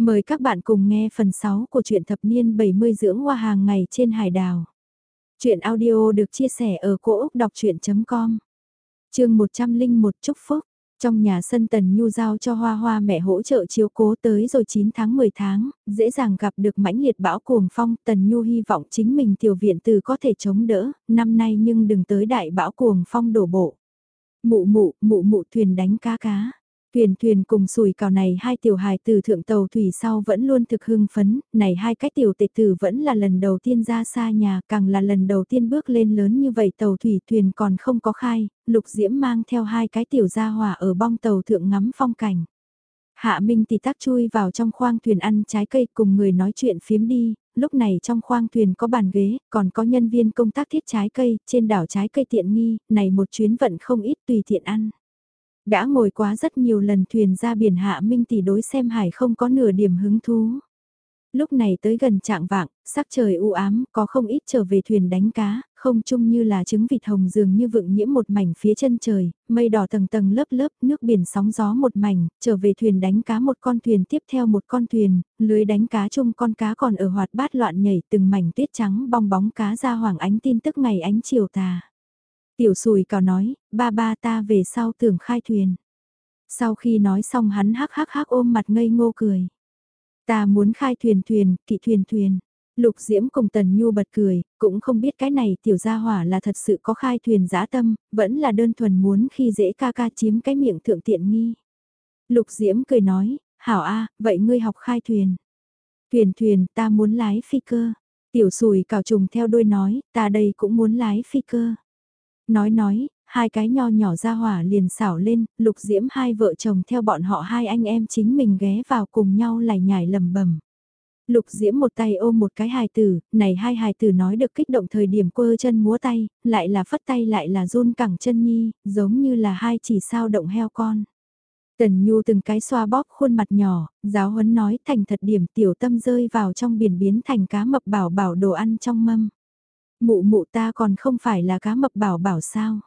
Mời các bạn cùng nghe phần 6 của truyện thập niên 70 dưỡng hoa hàng ngày trên hải đảo. Chuyện audio được chia sẻ ở cỗ Úc Đọc Chuyện.com Trường 101 Chúc Phúc Trong nhà sân Tần Nhu giao cho Hoa Hoa mẹ hỗ trợ chiếu cố tới rồi 9 tháng 10 tháng, dễ dàng gặp được mãnh liệt bão cuồng phong. Tần Nhu hy vọng chính mình tiểu viện từ có thể chống đỡ, năm nay nhưng đừng tới đại bão cuồng phong đổ bộ. Mụ mụ, mụ mụ thuyền đánh cá cá Thuyền thuyền cùng sùi cào này hai tiểu hài từ thượng tàu thủy sau vẫn luôn thực hưng phấn, này hai cái tiểu tệ tử vẫn là lần đầu tiên ra xa nhà, càng là lần đầu tiên bước lên lớn như vậy tàu thủy thuyền còn không có khai, lục diễm mang theo hai cái tiểu gia hỏa ở bong tàu thượng ngắm phong cảnh. Hạ Minh thì tắc chui vào trong khoang thuyền ăn trái cây cùng người nói chuyện phiếm đi, lúc này trong khoang thuyền có bàn ghế, còn có nhân viên công tác thiết trái cây, trên đảo trái cây tiện nghi, này một chuyến vận không ít tùy tiện ăn. Đã ngồi quá rất nhiều lần thuyền ra biển hạ minh tỷ đối xem hải không có nửa điểm hứng thú. Lúc này tới gần trạng vạng, sắc trời u ám, có không ít trở về thuyền đánh cá, không chung như là trứng vịt hồng dường như vựng nhiễm một mảnh phía chân trời, mây đỏ tầng tầng lớp lớp, nước biển sóng gió một mảnh, trở về thuyền đánh cá một con thuyền tiếp theo một con thuyền, lưới đánh cá chung con cá còn ở hoạt bát loạn nhảy từng mảnh tuyết trắng bong bóng cá ra hoàng ánh tin tức ngày ánh chiều tà. Tiểu sùi cào nói, ba ba ta về sau tưởng khai thuyền. Sau khi nói xong hắn hắc hắc hắc ôm mặt ngây ngô cười. Ta muốn khai thuyền thuyền, kỵ thuyền thuyền. Lục Diễm cùng Tần Nhu bật cười, cũng không biết cái này tiểu gia hỏa là thật sự có khai thuyền giã tâm, vẫn là đơn thuần muốn khi dễ ca ca chiếm cái miệng thượng tiện nghi. Lục Diễm cười nói, hảo a, vậy ngươi học khai thuyền. Thuyền thuyền ta muốn lái phi cơ. Tiểu sùi cào trùng theo đôi nói, ta đây cũng muốn lái phi cơ. Nói nói, hai cái nho nhỏ ra hỏa liền xảo lên, lục diễm hai vợ chồng theo bọn họ hai anh em chính mình ghé vào cùng nhau lải nhải lầm bẩm Lục diễm một tay ôm một cái hài tử, này hai hài tử nói được kích động thời điểm quơ chân múa tay, lại là phất tay lại là run cẳng chân nhi, giống như là hai chỉ sao động heo con. Tần Nhu từng cái xoa bóp khuôn mặt nhỏ, giáo huấn nói thành thật điểm tiểu tâm rơi vào trong biển biến thành cá mập bảo bảo đồ ăn trong mâm. Mụ mụ ta còn không phải là cá mập bảo bảo sao?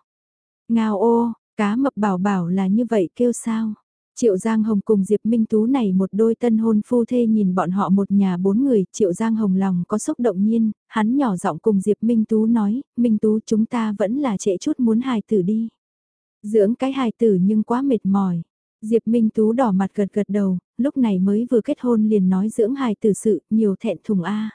Ngao ô, cá mập bảo bảo là như vậy kêu sao? Triệu Giang Hồng cùng Diệp Minh Tú này một đôi tân hôn phu thê nhìn bọn họ một nhà bốn người, Triệu Giang Hồng lòng có xúc động nhiên, hắn nhỏ giọng cùng Diệp Minh Tú nói, Minh Tú chúng ta vẫn là trễ chút muốn hài tử đi. Dưỡng cái hài tử nhưng quá mệt mỏi. Diệp Minh Tú đỏ mặt gật gật đầu, lúc này mới vừa kết hôn liền nói dưỡng hài tử sự, nhiều thẹn thùng a.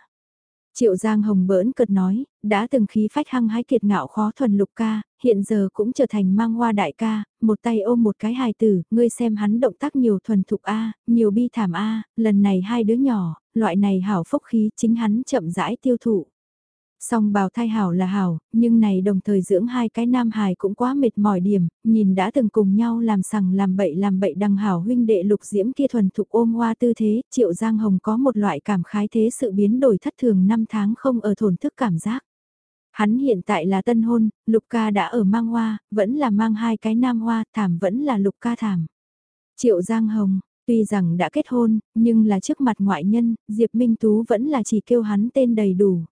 Triệu Giang Hồng bỡn cợt nói, đã từng khí phách hăng hái kiệt ngạo khó thuần lục ca, hiện giờ cũng trở thành mang hoa đại ca, một tay ôm một cái hài tử, ngươi xem hắn động tác nhiều thuần thục A, nhiều bi thảm A, lần này hai đứa nhỏ, loại này hảo phúc khí chính hắn chậm rãi tiêu thụ. Song bào thai hảo là hảo, nhưng này đồng thời dưỡng hai cái nam hài cũng quá mệt mỏi điểm, nhìn đã từng cùng nhau làm sằng làm bậy làm bậy đằng hảo huynh đệ lục diễm kia thuần thục ôm hoa tư thế, triệu giang hồng có một loại cảm khái thế sự biến đổi thất thường năm tháng không ở thổn thức cảm giác. Hắn hiện tại là tân hôn, lục ca đã ở mang hoa, vẫn là mang hai cái nam hoa, thảm vẫn là lục ca thảm. Triệu giang hồng, Tuy rằng đã kết hôn, nhưng là trước mặt ngoại nhân, Diệp Minh Tú vẫn là chỉ kêu hắn tên đầy đủ.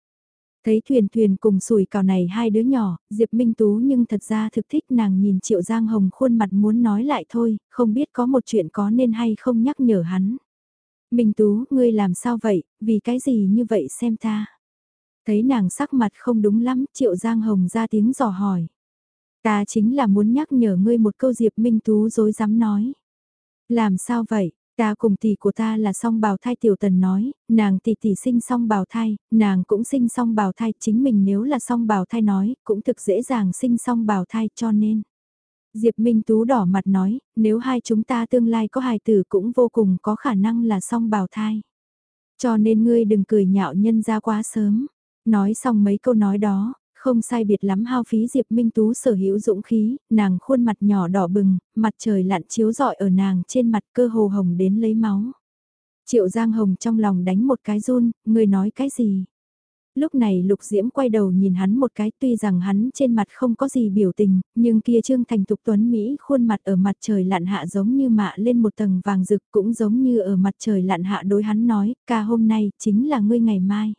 Thấy thuyền thuyền cùng sủi cào này hai đứa nhỏ, Diệp Minh Tú nhưng thật ra thực thích nàng nhìn Triệu Giang Hồng khuôn mặt muốn nói lại thôi, không biết có một chuyện có nên hay không nhắc nhở hắn. Minh Tú, ngươi làm sao vậy, vì cái gì như vậy xem ta. Thấy nàng sắc mặt không đúng lắm, Triệu Giang Hồng ra tiếng dò hỏi. Ta chính là muốn nhắc nhở ngươi một câu Diệp Minh Tú dối dám nói. Làm sao vậy, Ta cùng tỷ của ta là song bào thai tiểu tần nói, nàng tỷ tỷ sinh song bào thai, nàng cũng sinh song bào thai, chính mình nếu là song bào thai nói, cũng thực dễ dàng sinh song bào thai cho nên. Diệp Minh Tú đỏ mặt nói, nếu hai chúng ta tương lai có hài tử cũng vô cùng có khả năng là song bào thai. Cho nên ngươi đừng cười nhạo nhân ra quá sớm. Nói xong mấy câu nói đó, không sai biệt lắm hao phí Diệp Minh Tú sở hữu dũng khí, nàng khuôn mặt nhỏ đỏ bừng, mặt trời lặn chiếu rọi ở nàng trên mặt cơ hồ hồng đến lấy máu. Triệu Giang Hồng trong lòng đánh một cái run, người nói cái gì? Lúc này Lục Diễm quay đầu nhìn hắn một cái tuy rằng hắn trên mặt không có gì biểu tình, nhưng kia trương thành tục tuấn Mỹ khuôn mặt ở mặt trời lặn hạ giống như mạ lên một tầng vàng rực cũng giống như ở mặt trời lặn hạ đối hắn nói, ca hôm nay chính là ngươi ngày mai.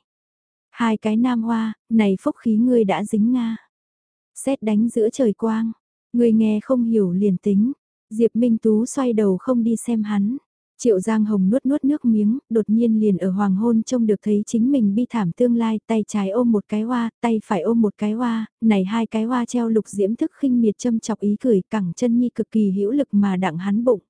Hai cái nam hoa, này phúc khí ngươi đã dính Nga. Xét đánh giữa trời quang, ngươi nghe không hiểu liền tính. Diệp Minh Tú xoay đầu không đi xem hắn. Triệu Giang Hồng nuốt nuốt nước miếng, đột nhiên liền ở hoàng hôn trông được thấy chính mình bi thảm tương lai, tay trái ôm một cái hoa, tay phải ôm một cái hoa, này hai cái hoa treo lục diễm thức khinh miệt châm chọc ý cười, cẳng chân nhi cực kỳ hữu lực mà đặng hắn bụng.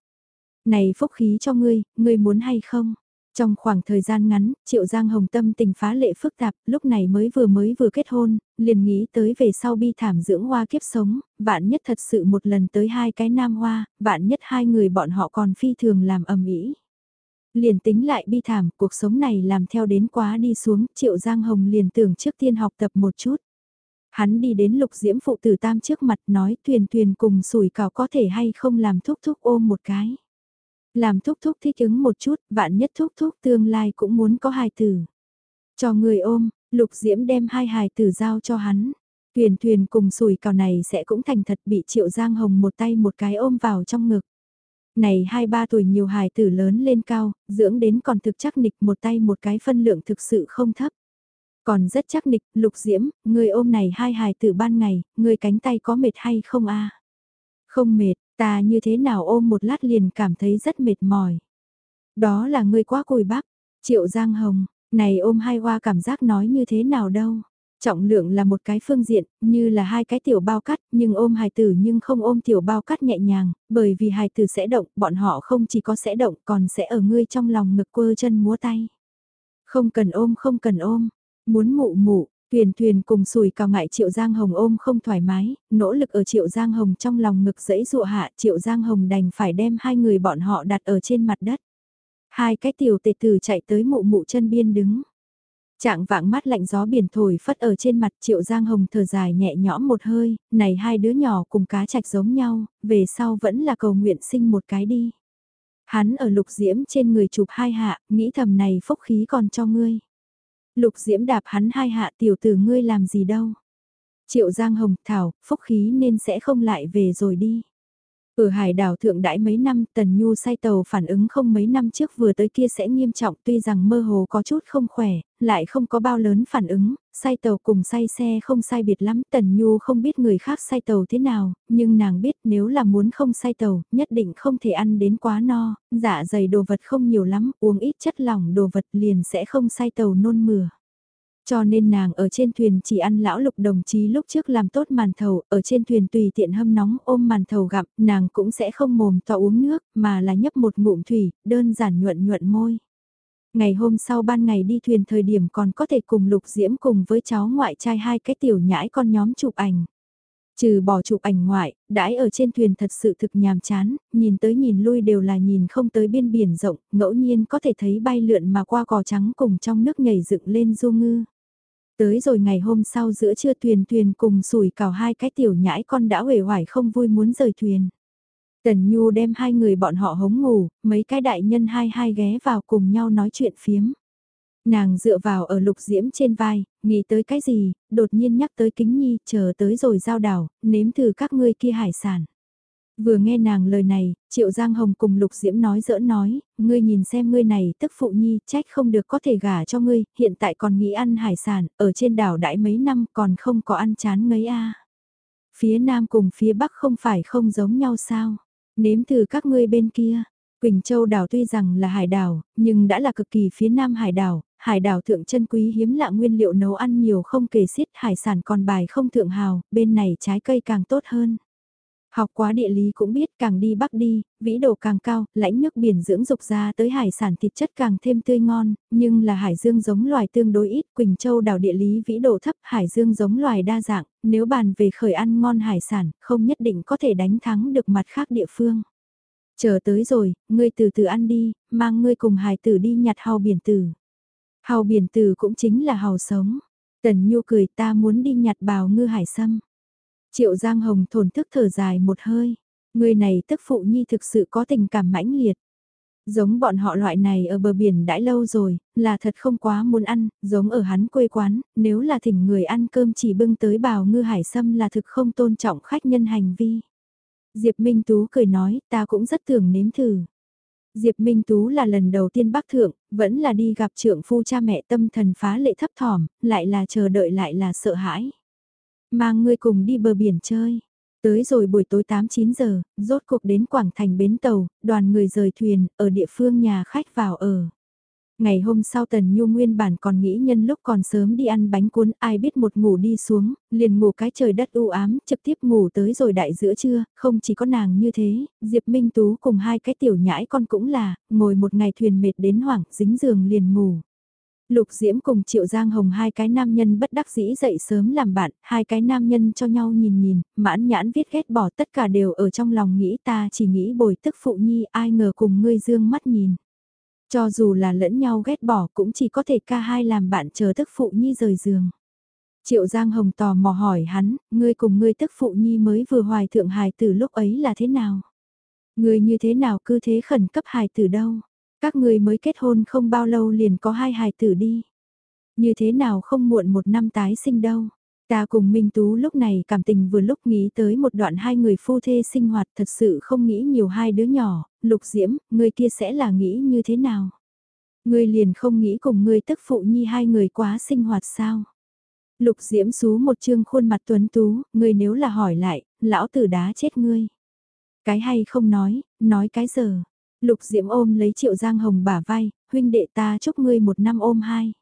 Này phúc khí cho ngươi, ngươi muốn hay không? Trong khoảng thời gian ngắn, Triệu Giang Hồng tâm tình phá lệ phức tạp, lúc này mới vừa mới vừa kết hôn, liền nghĩ tới về sau bi thảm dưỡng hoa kiếp sống, vạn nhất thật sự một lần tới hai cái nam hoa, vạn nhất hai người bọn họ còn phi thường làm ầm ĩ. Liền tính lại bi thảm, cuộc sống này làm theo đến quá đi xuống, Triệu Giang Hồng liền tưởng trước tiên học tập một chút. Hắn đi đến lục diễm phụ tử tam trước mặt nói thuyền thuyền cùng sủi cảo có thể hay không làm thúc thúc ôm một cái. Làm thúc thúc thích ứng một chút, vạn nhất thúc thúc tương lai cũng muốn có hài tử. Cho người ôm, lục diễm đem hai hài tử giao cho hắn. Tuyền thuyền cùng sùi cào này sẽ cũng thành thật bị triệu giang hồng một tay một cái ôm vào trong ngực. Này hai ba tuổi nhiều hài tử lớn lên cao, dưỡng đến còn thực chắc nịch một tay một cái phân lượng thực sự không thấp. Còn rất chắc nịch, lục diễm, người ôm này hai hài tử ban ngày, người cánh tay có mệt hay không a Không mệt, Ta như thế nào ôm một lát liền cảm thấy rất mệt mỏi. Đó là ngươi quá cùi bắp, triệu giang hồng, này ôm hai hoa cảm giác nói như thế nào đâu. Trọng lượng là một cái phương diện, như là hai cái tiểu bao cắt, nhưng ôm hài tử nhưng không ôm tiểu bao cắt nhẹ nhàng, bởi vì hài tử sẽ động, bọn họ không chỉ có sẽ động còn sẽ ở ngươi trong lòng ngực quơ chân múa tay. Không cần ôm không cần ôm, muốn mụ mụ, Thuyền thuyền cùng sùi cào ngại Triệu Giang Hồng ôm không thoải mái, nỗ lực ở Triệu Giang Hồng trong lòng ngực dẫy dụa hạ Triệu Giang Hồng đành phải đem hai người bọn họ đặt ở trên mặt đất. Hai cái tiểu tệ tử chạy tới mụ mụ chân biên đứng. Trạng vạng mắt lạnh gió biển thổi phất ở trên mặt Triệu Giang Hồng thở dài nhẹ nhõm một hơi, này hai đứa nhỏ cùng cá chạch giống nhau, về sau vẫn là cầu nguyện sinh một cái đi. Hắn ở lục diễm trên người chụp hai hạ, nghĩ thầm này phúc khí còn cho ngươi. Lục diễm đạp hắn hai hạ tiểu tử ngươi làm gì đâu. Triệu Giang Hồng Thảo, phúc khí nên sẽ không lại về rồi đi. Ở hải đảo thượng đãi mấy năm Tần Nhu say tàu phản ứng không mấy năm trước vừa tới kia sẽ nghiêm trọng tuy rằng mơ hồ có chút không khỏe, lại không có bao lớn phản ứng, say tàu cùng say xe không sai biệt lắm Tần Nhu không biết người khác say tàu thế nào, nhưng nàng biết nếu là muốn không say tàu, nhất định không thể ăn đến quá no, dạ dày đồ vật không nhiều lắm, uống ít chất lỏng đồ vật liền sẽ không say tàu nôn mửa. Cho nên nàng ở trên thuyền chỉ ăn lão lục đồng chí lúc trước làm tốt màn thầu, ở trên thuyền tùy tiện hâm nóng ôm màn thầu gặm, nàng cũng sẽ không mồm to uống nước, mà là nhấp một ngụm thủy, đơn giản nhuận nhuận môi. Ngày hôm sau ban ngày đi thuyền thời điểm còn có thể cùng lục diễm cùng với cháu ngoại trai hai cái tiểu nhãi con nhóm chụp ảnh. Trừ bỏ chụp ảnh ngoại, đãi ở trên thuyền thật sự thực nhàm chán, nhìn tới nhìn lui đều là nhìn không tới biên biển rộng, ngẫu nhiên có thể thấy bay lượn mà qua cò trắng cùng trong nước nhảy dựng lên du ngư. Tới rồi ngày hôm sau giữa trưa thuyền thuyền cùng sủi cào hai cái tiểu nhãi con đã uể hoài không vui muốn rời thuyền. Tần Nhu đem hai người bọn họ hống ngủ, mấy cái đại nhân hai hai ghé vào cùng nhau nói chuyện phiếm. Nàng dựa vào ở lục diễm trên vai, nghĩ tới cái gì, đột nhiên nhắc tới kính nhi, chờ tới rồi giao đảo, nếm thử các ngươi kia hải sản. Vừa nghe nàng lời này, Triệu Giang Hồng cùng Lục Diễm nói dỡ nói, ngươi nhìn xem ngươi này tức phụ nhi trách không được có thể gả cho ngươi, hiện tại còn nghĩ ăn hải sản, ở trên đảo đãi mấy năm còn không có ăn chán ngấy a. Phía Nam cùng phía Bắc không phải không giống nhau sao? Nếm thử các ngươi bên kia. Quỳnh Châu đảo tuy rằng là hải đảo, nhưng đã là cực kỳ phía Nam hải đảo, hải đảo thượng chân quý hiếm lạ nguyên liệu nấu ăn nhiều không kể xiết hải sản còn bài không thượng hào, bên này trái cây càng tốt hơn. Học quá địa lý cũng biết càng đi bắc đi, vĩ độ càng cao, lãnh nước biển dưỡng dục ra tới hải sản thịt chất càng thêm tươi ngon, nhưng là hải dương giống loài tương đối ít, Quỳnh Châu đảo địa lý vĩ độ thấp, hải dương giống loài đa dạng, nếu bàn về khởi ăn ngon hải sản, không nhất định có thể đánh thắng được mặt khác địa phương. Chờ tới rồi, ngươi từ từ ăn đi, mang ngươi cùng hải tử đi nhặt hào biển tử. Hào biển tử cũng chính là hào sống. Tần Nhu cười ta muốn đi nhặt bào ngư hải sâm. Triệu Giang Hồng thổn thức thở dài một hơi. Người này tức phụ nhi thực sự có tình cảm mãnh liệt. Giống bọn họ loại này ở bờ biển đãi lâu rồi, là thật không quá muốn ăn, giống ở hắn quê quán, nếu là thỉnh người ăn cơm chỉ bưng tới bào ngư hải sâm là thực không tôn trọng khách nhân hành vi. Diệp Minh Tú cười nói, ta cũng rất thường nếm thử. Diệp Minh Tú là lần đầu tiên bắc thượng, vẫn là đi gặp trưởng phu cha mẹ tâm thần phá lệ thấp thỏm, lại là chờ đợi lại là sợ hãi. Mang ngươi cùng đi bờ biển chơi. Tới rồi buổi tối 8-9 giờ, rốt cuộc đến Quảng Thành bến tàu, đoàn người rời thuyền, ở địa phương nhà khách vào ở. Ngày hôm sau Tần Nhu nguyên bản còn nghĩ nhân lúc còn sớm đi ăn bánh cuốn ai biết một ngủ đi xuống, liền ngủ cái trời đất u ám, trực tiếp ngủ tới rồi đại giữa trưa, không chỉ có nàng như thế, Diệp Minh Tú cùng hai cái tiểu nhãi con cũng là, ngồi một ngày thuyền mệt đến hoảng, dính giường liền ngủ. Lục Diễm cùng Triệu Giang Hồng hai cái nam nhân bất đắc dĩ dậy sớm làm bạn, hai cái nam nhân cho nhau nhìn nhìn, mãn nhãn viết ghét bỏ tất cả đều ở trong lòng nghĩ ta chỉ nghĩ bồi tức phụ nhi ai ngờ cùng ngươi dương mắt nhìn. Cho dù là lẫn nhau ghét bỏ cũng chỉ có thể ca hai làm bạn chờ tức phụ nhi rời giường. Triệu Giang Hồng tò mò hỏi hắn, ngươi cùng ngươi tức phụ nhi mới vừa hoài thượng hài từ lúc ấy là thế nào? Ngươi như thế nào cứ thế khẩn cấp hài từ đâu? Các ngươi mới kết hôn không bao lâu liền có hai hài tử đi. Như thế nào không muộn một năm tái sinh đâu? Ta cùng Minh Tú lúc này cảm tình vừa lúc nghĩ tới một đoạn hai người phu thê sinh hoạt thật sự không nghĩ nhiều hai đứa nhỏ, lục diễm, người kia sẽ là nghĩ như thế nào? người liền không nghĩ cùng người tức phụ nhi hai người quá sinh hoạt sao? Lục diễm xú một chương khuôn mặt tuấn tú, người nếu là hỏi lại, lão tử đá chết ngươi. Cái hay không nói, nói cái giờ. Lục diễm ôm lấy triệu giang hồng bả vai, huynh đệ ta chúc ngươi một năm ôm hai.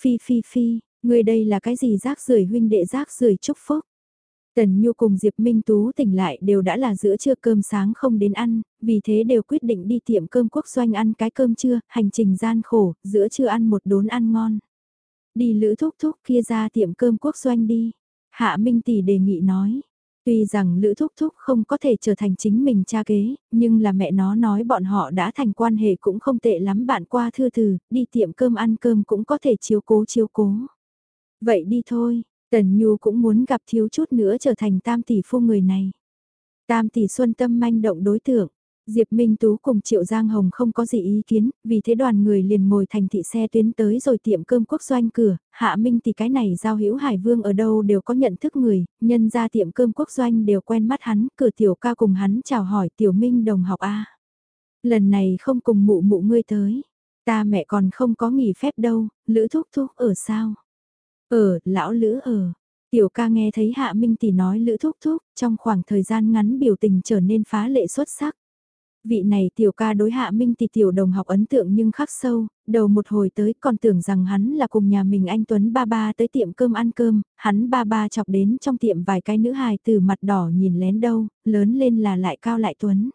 Phi phi phi, Người đây là cái gì rác rưởi huynh đệ rác rưởi chúc phúc. Tần Nhu cùng Diệp Minh Tú tỉnh lại đều đã là giữa trưa cơm sáng không đến ăn, vì thế đều quyết định đi tiệm cơm quốc doanh ăn cái cơm trưa, hành trình gian khổ, giữa trưa ăn một đốn ăn ngon. Đi lữ thúc thúc kia ra tiệm cơm quốc doanh đi. Hạ Minh Tỷ đề nghị nói, Tuy rằng Lữ Thúc Thúc không có thể trở thành chính mình cha kế, nhưng là mẹ nó nói bọn họ đã thành quan hệ cũng không tệ lắm bạn qua thư từ, đi tiệm cơm ăn cơm cũng có thể chiếu cố chiếu cố. Vậy đi thôi, Tần Nhu cũng muốn gặp thiếu chút nữa trở thành tam tỷ phu người này. Tam tỷ xuân tâm manh động đối tượng. Diệp Minh Tú cùng Triệu Giang Hồng không có gì ý kiến, vì thế đoàn người liền ngồi thành thị xe tuyến tới rồi tiệm cơm quốc doanh cửa, Hạ Minh thì cái này giao hữu Hải Vương ở đâu đều có nhận thức người, nhân ra tiệm cơm quốc doanh đều quen mắt hắn, cửa tiểu ca cùng hắn chào hỏi tiểu Minh đồng học A. Lần này không cùng mụ mụ ngươi tới, ta mẹ còn không có nghỉ phép đâu, lữ thúc thúc ở sao? Ở, lão lữ ở. Tiểu ca nghe thấy Hạ Minh tỷ nói lữ thúc thúc, trong khoảng thời gian ngắn biểu tình trở nên phá lệ xuất sắc. Vị này tiểu ca đối Hạ Minh thì tiểu đồng học ấn tượng nhưng khắc sâu, đầu một hồi tới còn tưởng rằng hắn là cùng nhà mình anh Tuấn ba ba tới tiệm cơm ăn cơm, hắn ba ba chọc đến trong tiệm vài cái nữ hài từ mặt đỏ nhìn lén đâu, lớn lên là lại cao lại Tuấn.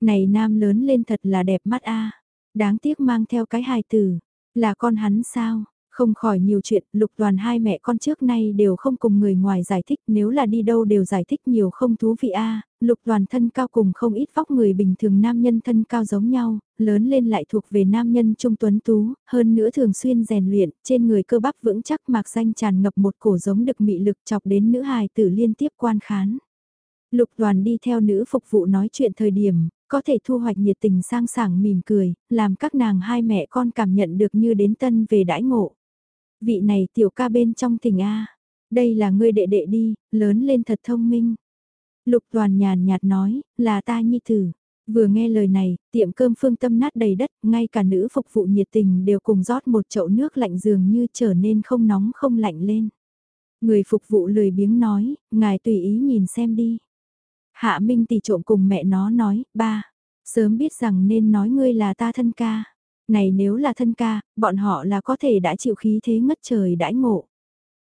Này nam lớn lên thật là đẹp mắt a đáng tiếc mang theo cái hài tử, là con hắn sao? Không khỏi nhiều chuyện, lục đoàn hai mẹ con trước nay đều không cùng người ngoài giải thích nếu là đi đâu đều giải thích nhiều không thú vị a lục đoàn thân cao cùng không ít vóc người bình thường nam nhân thân cao giống nhau, lớn lên lại thuộc về nam nhân trung tuấn tú, hơn nữa thường xuyên rèn luyện, trên người cơ bắp vững chắc mạc danh tràn ngập một cổ giống được mị lực chọc đến nữ hài tử liên tiếp quan khán. Lục đoàn đi theo nữ phục vụ nói chuyện thời điểm, có thể thu hoạch nhiệt tình sang sảng mỉm cười, làm các nàng hai mẹ con cảm nhận được như đến tân về đãi ngộ. Vị này tiểu ca bên trong tỉnh A. Đây là ngươi đệ đệ đi, lớn lên thật thông minh. Lục toàn nhàn nhạt nói, là ta nhi tử. Vừa nghe lời này, tiệm cơm phương tâm nát đầy đất, ngay cả nữ phục vụ nhiệt tình đều cùng rót một chậu nước lạnh dường như trở nên không nóng không lạnh lên. Người phục vụ lười biếng nói, ngài tùy ý nhìn xem đi. Hạ Minh tỷ trộm cùng mẹ nó nói, ba, sớm biết rằng nên nói ngươi là ta thân ca. Này nếu là thân ca, bọn họ là có thể đã chịu khí thế ngất trời đãi ngộ.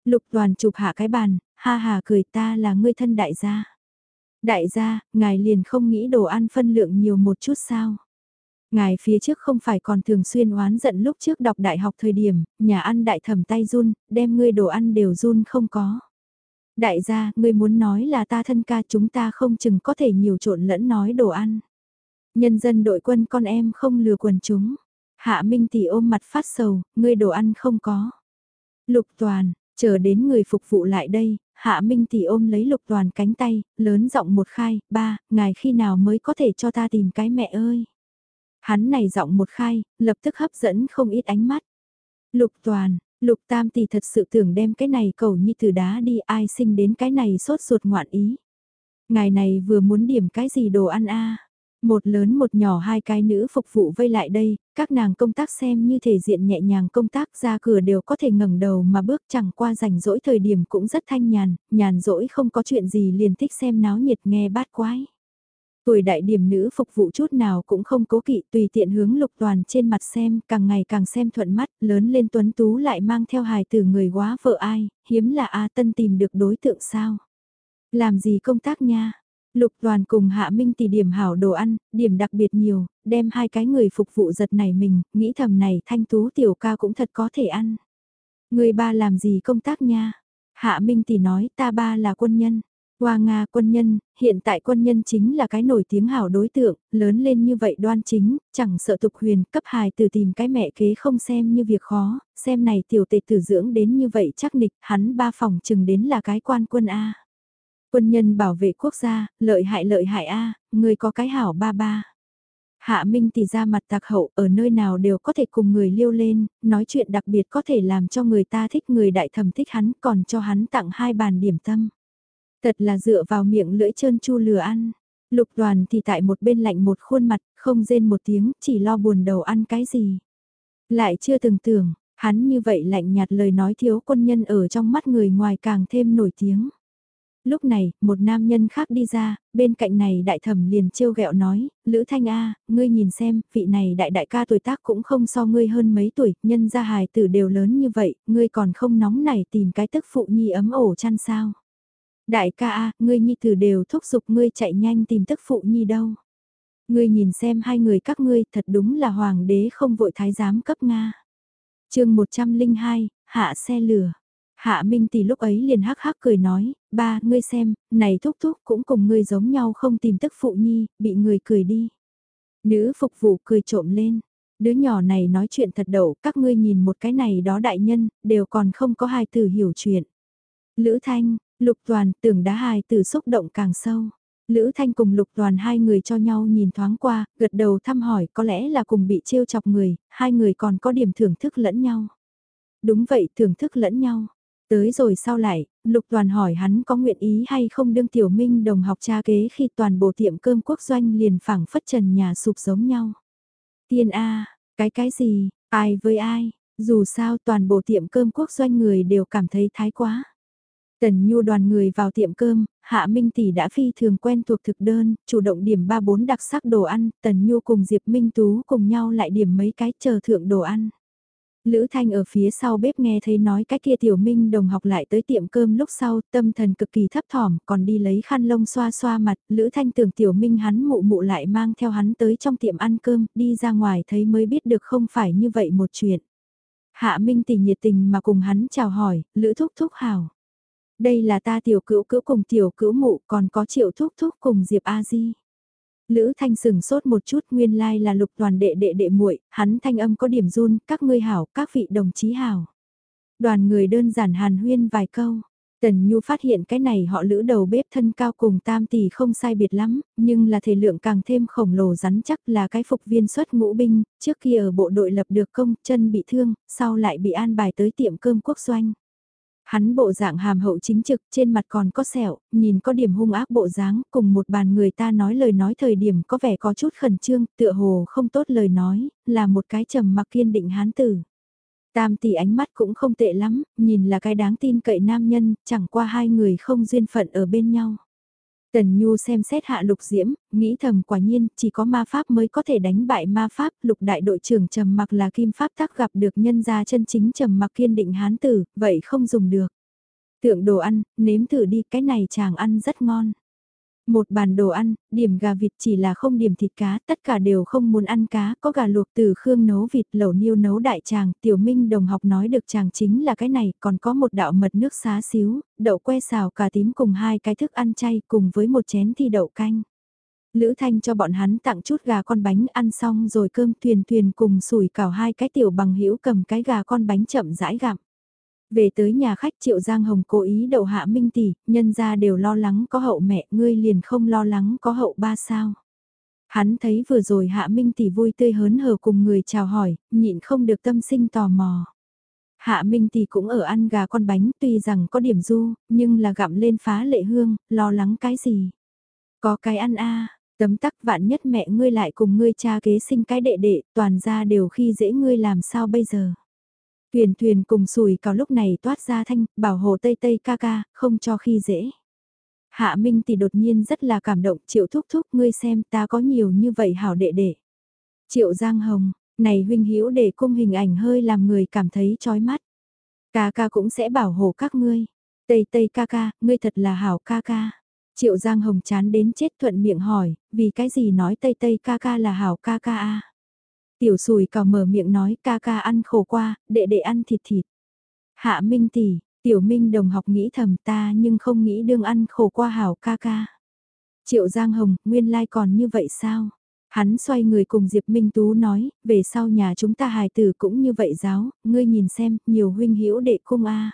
Lục toàn chụp hạ cái bàn, ha ha cười ta là ngươi thân đại gia. Đại gia, ngài liền không nghĩ đồ ăn phân lượng nhiều một chút sao? Ngài phía trước không phải còn thường xuyên oán giận lúc trước đọc đại học thời điểm, nhà ăn đại thẩm tay run, đem ngươi đồ ăn đều run không có. Đại gia, ngươi muốn nói là ta thân ca chúng ta không chừng có thể nhiều trộn lẫn nói đồ ăn. Nhân dân đội quân con em không lừa quần chúng. Hạ Minh tỷ ôm mặt phát sầu, ngươi đồ ăn không có. Lục Toàn, chờ đến người phục vụ lại đây, Hạ Minh tỷ ôm lấy Lục Toàn cánh tay, lớn giọng một khai, ba, ngài khi nào mới có thể cho ta tìm cái mẹ ơi. Hắn này giọng một khai, lập tức hấp dẫn không ít ánh mắt. Lục Toàn, Lục Tam tỷ thật sự tưởng đem cái này cầu như từ đá đi ai sinh đến cái này sốt ruột ngoạn ý. Ngài này vừa muốn điểm cái gì đồ ăn a một lớn một nhỏ hai cái nữ phục vụ vây lại đây, các nàng công tác xem như thể diện nhẹ nhàng công tác ra cửa đều có thể ngẩng đầu mà bước chẳng qua rảnh rỗi thời điểm cũng rất thanh nhàn, nhàn rỗi không có chuyện gì liền thích xem náo nhiệt nghe bát quái. Tuổi đại điểm nữ phục vụ chút nào cũng không cố kỵ tùy tiện hướng lục toàn trên mặt xem, càng ngày càng xem thuận mắt, lớn lên tuấn tú lại mang theo hài từ người quá vợ ai, hiếm là A Tân tìm được đối tượng sao. Làm gì công tác nha, Lục đoàn cùng Hạ Minh tỷ điểm hảo đồ ăn, điểm đặc biệt nhiều, đem hai cái người phục vụ giật này mình, nghĩ thầm này thanh tú tiểu ca cũng thật có thể ăn. Người ba làm gì công tác nha? Hạ Minh tỷ nói ta ba là quân nhân. Hoa Nga quân nhân, hiện tại quân nhân chính là cái nổi tiếng hảo đối tượng, lớn lên như vậy đoan chính, chẳng sợ tục huyền, cấp hài từ tìm cái mẹ kế không xem như việc khó, xem này tiểu tệ tử dưỡng đến như vậy chắc nịch, hắn ba phòng chừng đến là cái quan quân A. Quân nhân bảo vệ quốc gia, lợi hại lợi hại A, người có cái hảo ba ba. Hạ Minh thì ra mặt tạc hậu ở nơi nào đều có thể cùng người liêu lên, nói chuyện đặc biệt có thể làm cho người ta thích người đại thẩm thích hắn còn cho hắn tặng hai bàn điểm tâm. Thật là dựa vào miệng lưỡi trơn chu lừa ăn. Lục đoàn thì tại một bên lạnh một khuôn mặt, không rên một tiếng, chỉ lo buồn đầu ăn cái gì. Lại chưa từng tưởng, hắn như vậy lạnh nhạt lời nói thiếu quân nhân ở trong mắt người ngoài càng thêm nổi tiếng. Lúc này, một nam nhân khác đi ra, bên cạnh này đại thẩm liền trêu ghẹo nói, Lữ Thanh A, ngươi nhìn xem, vị này đại đại ca tuổi tác cũng không so ngươi hơn mấy tuổi, nhân gia hài tử đều lớn như vậy, ngươi còn không nóng này tìm cái tức phụ nhi ấm ổ chăn sao. Đại ca A, ngươi nhi tử đều thúc giục ngươi chạy nhanh tìm tức phụ nhi đâu. Ngươi nhìn xem hai người các ngươi thật đúng là hoàng đế không vội thái giám cấp Nga. chương 102, hạ xe lửa. Hạ Minh tỷ lúc ấy liền hắc hắc cười nói, ba, ngươi xem, này thúc thúc cũng cùng ngươi giống nhau không tìm tức phụ nhi, bị người cười đi. Nữ phục vụ cười trộm lên, đứa nhỏ này nói chuyện thật đậu, các ngươi nhìn một cái này đó đại nhân, đều còn không có hai từ hiểu chuyện. Lữ Thanh, Lục Toàn tưởng đá hai từ xúc động càng sâu. Lữ Thanh cùng Lục Toàn hai người cho nhau nhìn thoáng qua, gật đầu thăm hỏi có lẽ là cùng bị trêu chọc người, hai người còn có điểm thưởng thức lẫn nhau. Đúng vậy, thưởng thức lẫn nhau. Tới rồi sau lại, Lục Toàn hỏi hắn có nguyện ý hay không đương Tiểu Minh đồng học cha kế khi toàn bộ tiệm cơm quốc doanh liền phẳng phất trần nhà sụp giống nhau. Tiên A, cái cái gì, ai với ai, dù sao toàn bộ tiệm cơm quốc doanh người đều cảm thấy thái quá. Tần Nhu đoàn người vào tiệm cơm, Hạ Minh Tỷ đã phi thường quen thuộc thực đơn, chủ động điểm 3-4 đặc sắc đồ ăn, Tần Nhu cùng Diệp Minh Tú cùng nhau lại điểm mấy cái chờ thượng đồ ăn. Lữ Thanh ở phía sau bếp nghe thấy nói cái kia tiểu minh đồng học lại tới tiệm cơm lúc sau, tâm thần cực kỳ thấp thỏm, còn đi lấy khăn lông xoa xoa mặt, Lữ Thanh tưởng tiểu minh hắn mụ mụ lại mang theo hắn tới trong tiệm ăn cơm, đi ra ngoài thấy mới biết được không phải như vậy một chuyện. Hạ Minh tình nhiệt tình mà cùng hắn chào hỏi, Lữ Thúc Thúc hảo. Đây là ta tiểu cữu cữu cùng tiểu cữu mụ còn có triệu thúc thúc cùng Diệp A Di. Lữ Thanh sừng sốt một chút nguyên lai like là lục toàn đệ đệ đệ muội, hắn thanh âm có điểm run, các ngươi hảo, các vị đồng chí hảo. Đoàn người đơn giản hàn huyên vài câu. Tần Nhu phát hiện cái này họ lữ đầu bếp thân cao cùng tam tỷ không sai biệt lắm, nhưng là thể lượng càng thêm khổng lồ rắn chắc là cái phục viên xuất ngũ binh, trước kia ở bộ đội lập được công, chân bị thương, sau lại bị an bài tới tiệm cơm quốc doanh. Hắn bộ dạng hàm hậu chính trực, trên mặt còn có sẹo, nhìn có điểm hung ác bộ dáng, cùng một bàn người ta nói lời nói thời điểm có vẻ có chút khẩn trương, tựa hồ không tốt lời nói, là một cái trầm mặc kiên định hán tử. Tam tỷ ánh mắt cũng không tệ lắm, nhìn là cái đáng tin cậy nam nhân, chẳng qua hai người không duyên phận ở bên nhau. Tần Nhu xem xét hạ lục diễm, nghĩ thầm quả nhiên chỉ có ma pháp mới có thể đánh bại ma pháp, lục đại đội trưởng trầm mặc là kim pháp tác gặp được nhân gia chân chính trầm mặc kiên định hán tử, vậy không dùng được. Tượng đồ ăn, nếm thử đi, cái này chàng ăn rất ngon. Một bàn đồ ăn, điểm gà vịt chỉ là không điểm thịt cá, tất cả đều không muốn ăn cá, có gà luộc từ khương nấu vịt lẩu niêu nấu đại tràng, tiểu minh đồng học nói được chàng chính là cái này, còn có một đạo mật nước xá xíu, đậu que xào cà tím cùng hai cái thức ăn chay cùng với một chén thi đậu canh. Lữ Thanh cho bọn hắn tặng chút gà con bánh ăn xong rồi cơm thuyền thuyền cùng sủi cảo hai cái tiểu bằng hữu cầm cái gà con bánh chậm rãi gặm. Về tới nhà khách Triệu Giang Hồng cố ý đậu hạ minh tỷ, nhân ra đều lo lắng có hậu mẹ, ngươi liền không lo lắng có hậu ba sao. Hắn thấy vừa rồi hạ minh tỷ vui tươi hớn hở cùng người chào hỏi, nhịn không được tâm sinh tò mò. Hạ Minh tỷ cũng ở ăn gà con bánh tuy rằng có điểm du, nhưng là gặm lên phá lệ hương, lo lắng cái gì. Có cái ăn a Tấm tắc vạn nhất mẹ ngươi lại cùng ngươi cha kế sinh cái đệ đệ, toàn ra đều khi dễ ngươi làm sao bây giờ. Thuyền thuyền cùng sùi cào lúc này toát ra thanh, bảo hộ tây tây ca ca, không cho khi dễ. Hạ Minh thì đột nhiên rất là cảm động, triệu thúc thúc ngươi xem ta có nhiều như vậy hảo đệ đệ. Triệu Giang Hồng, này huynh hữu để cung hình ảnh hơi làm người cảm thấy chói mắt. Ca ca cũng sẽ bảo hộ các ngươi. Tây Tây ca ca, ngươi thật là hảo ca ca. Triệu Giang Hồng chán đến chết thuận miệng hỏi, vì cái gì nói Tây Tây ca ca là hảo ca ca a? Tiểu sùi cào mở miệng nói ca ca ăn khổ qua, đệ đệ ăn thịt thịt. Hạ Minh tỷ, Tiểu Minh đồng học nghĩ thầm ta nhưng không nghĩ đương ăn khổ qua hảo ca ca. Triệu Giang Hồng, nguyên lai like còn như vậy sao? Hắn xoay người cùng Diệp Minh Tú nói, về sau nhà chúng ta hài tử cũng như vậy giáo, ngươi nhìn xem, nhiều huynh hữu đệ cung a.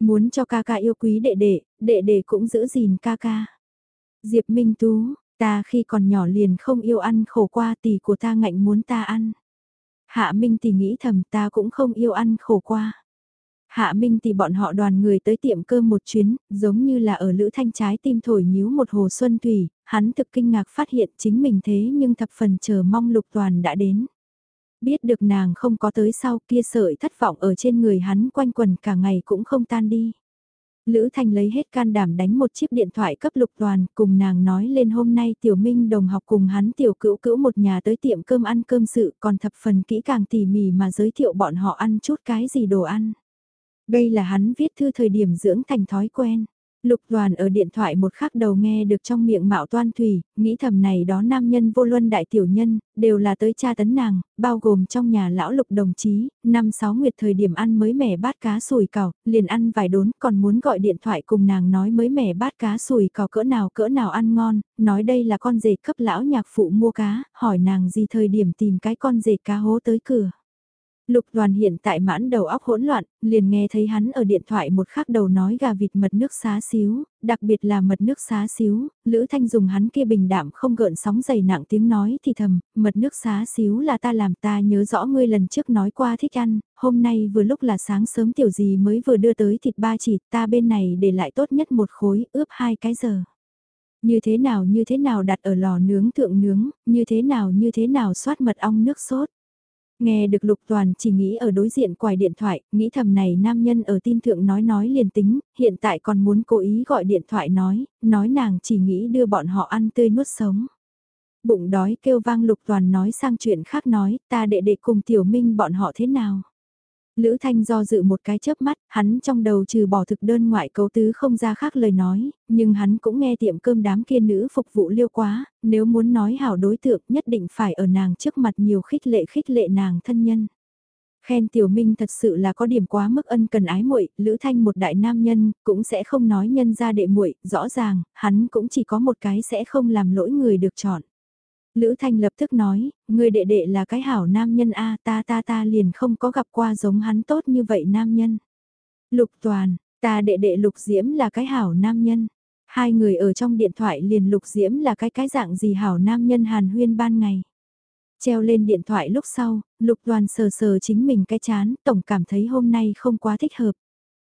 Muốn cho ca ca yêu quý đệ đệ, đệ đệ cũng giữ gìn ca ca. Diệp Minh Tú, ta khi còn nhỏ liền không yêu ăn khổ qua tỷ của ta ngạnh muốn ta ăn. Hạ Minh thì nghĩ thầm ta cũng không yêu ăn khổ qua. Hạ Minh thì bọn họ đoàn người tới tiệm cơm một chuyến, giống như là ở Lữ Thanh trái tim thổi nhíu một hồ xuân thủy, hắn thực kinh ngạc phát hiện chính mình thế nhưng thập phần chờ mong lục toàn đã đến. Biết được nàng không có tới sau kia sợi thất vọng ở trên người hắn quanh quần cả ngày cũng không tan đi. Lữ Thanh lấy hết can đảm đánh một chiếc điện thoại cấp lục toàn cùng nàng nói lên hôm nay tiểu minh đồng học cùng hắn tiểu cữu cữu một nhà tới tiệm cơm ăn cơm sự còn thập phần kỹ càng tỉ mỉ mà giới thiệu bọn họ ăn chút cái gì đồ ăn. Đây là hắn viết thư thời điểm dưỡng thành thói quen. Lục đoàn ở điện thoại một khắc đầu nghe được trong miệng mạo toan thủy, nghĩ thầm này đó nam nhân vô luân đại tiểu nhân, đều là tới cha tấn nàng, bao gồm trong nhà lão lục đồng chí, năm sáu nguyệt thời điểm ăn mới mẻ bát cá sùi cào, liền ăn vài đốn, còn muốn gọi điện thoại cùng nàng nói mới mẻ bát cá sùi cào cỡ nào cỡ nào ăn ngon, nói đây là con rể cấp lão nhạc phụ mua cá, hỏi nàng gì thời điểm tìm cái con rể cá hố tới cửa. Lục đoàn hiện tại mãn đầu óc hỗn loạn, liền nghe thấy hắn ở điện thoại một khắc đầu nói gà vịt mật nước xá xíu, đặc biệt là mật nước xá xíu, Lữ Thanh dùng hắn kia bình đạm không gợn sóng dày nặng tiếng nói thì thầm, mật nước xá xíu là ta làm ta nhớ rõ ngươi lần trước nói qua thích ăn, hôm nay vừa lúc là sáng sớm tiểu gì mới vừa đưa tới thịt ba chỉ, ta bên này để lại tốt nhất một khối, ướp hai cái giờ. Như thế nào như thế nào đặt ở lò nướng thượng nướng, như thế nào như thế nào xoát mật ong nước sốt Nghe được Lục Toàn chỉ nghĩ ở đối diện quài điện thoại, nghĩ thầm này nam nhân ở tin thượng nói nói liền tính, hiện tại còn muốn cố ý gọi điện thoại nói, nói nàng chỉ nghĩ đưa bọn họ ăn tươi nuốt sống. Bụng đói kêu vang Lục Toàn nói sang chuyện khác nói, ta đệ đệ cùng Tiểu Minh bọn họ thế nào. Lữ Thanh do dự một cái chớp mắt, hắn trong đầu trừ bỏ thực đơn ngoại cấu tứ không ra khác lời nói, nhưng hắn cũng nghe tiệm cơm đám kia nữ phục vụ liêu quá, nếu muốn nói hảo đối tượng nhất định phải ở nàng trước mặt nhiều khích lệ khích lệ nàng thân nhân. Khen Tiểu Minh thật sự là có điểm quá mức ân cần ái muội, Lữ Thanh một đại nam nhân, cũng sẽ không nói nhân ra đệ muội, rõ ràng, hắn cũng chỉ có một cái sẽ không làm lỗi người được chọn. Lữ Thanh lập tức nói, người đệ đệ là cái hảo nam nhân a ta ta ta liền không có gặp qua giống hắn tốt như vậy nam nhân. Lục Toàn, ta đệ đệ Lục Diễm là cái hảo nam nhân. Hai người ở trong điện thoại liền Lục Diễm là cái cái dạng gì hảo nam nhân hàn huyên ban ngày. Treo lên điện thoại lúc sau, Lục toàn sờ sờ chính mình cái chán, tổng cảm thấy hôm nay không quá thích hợp.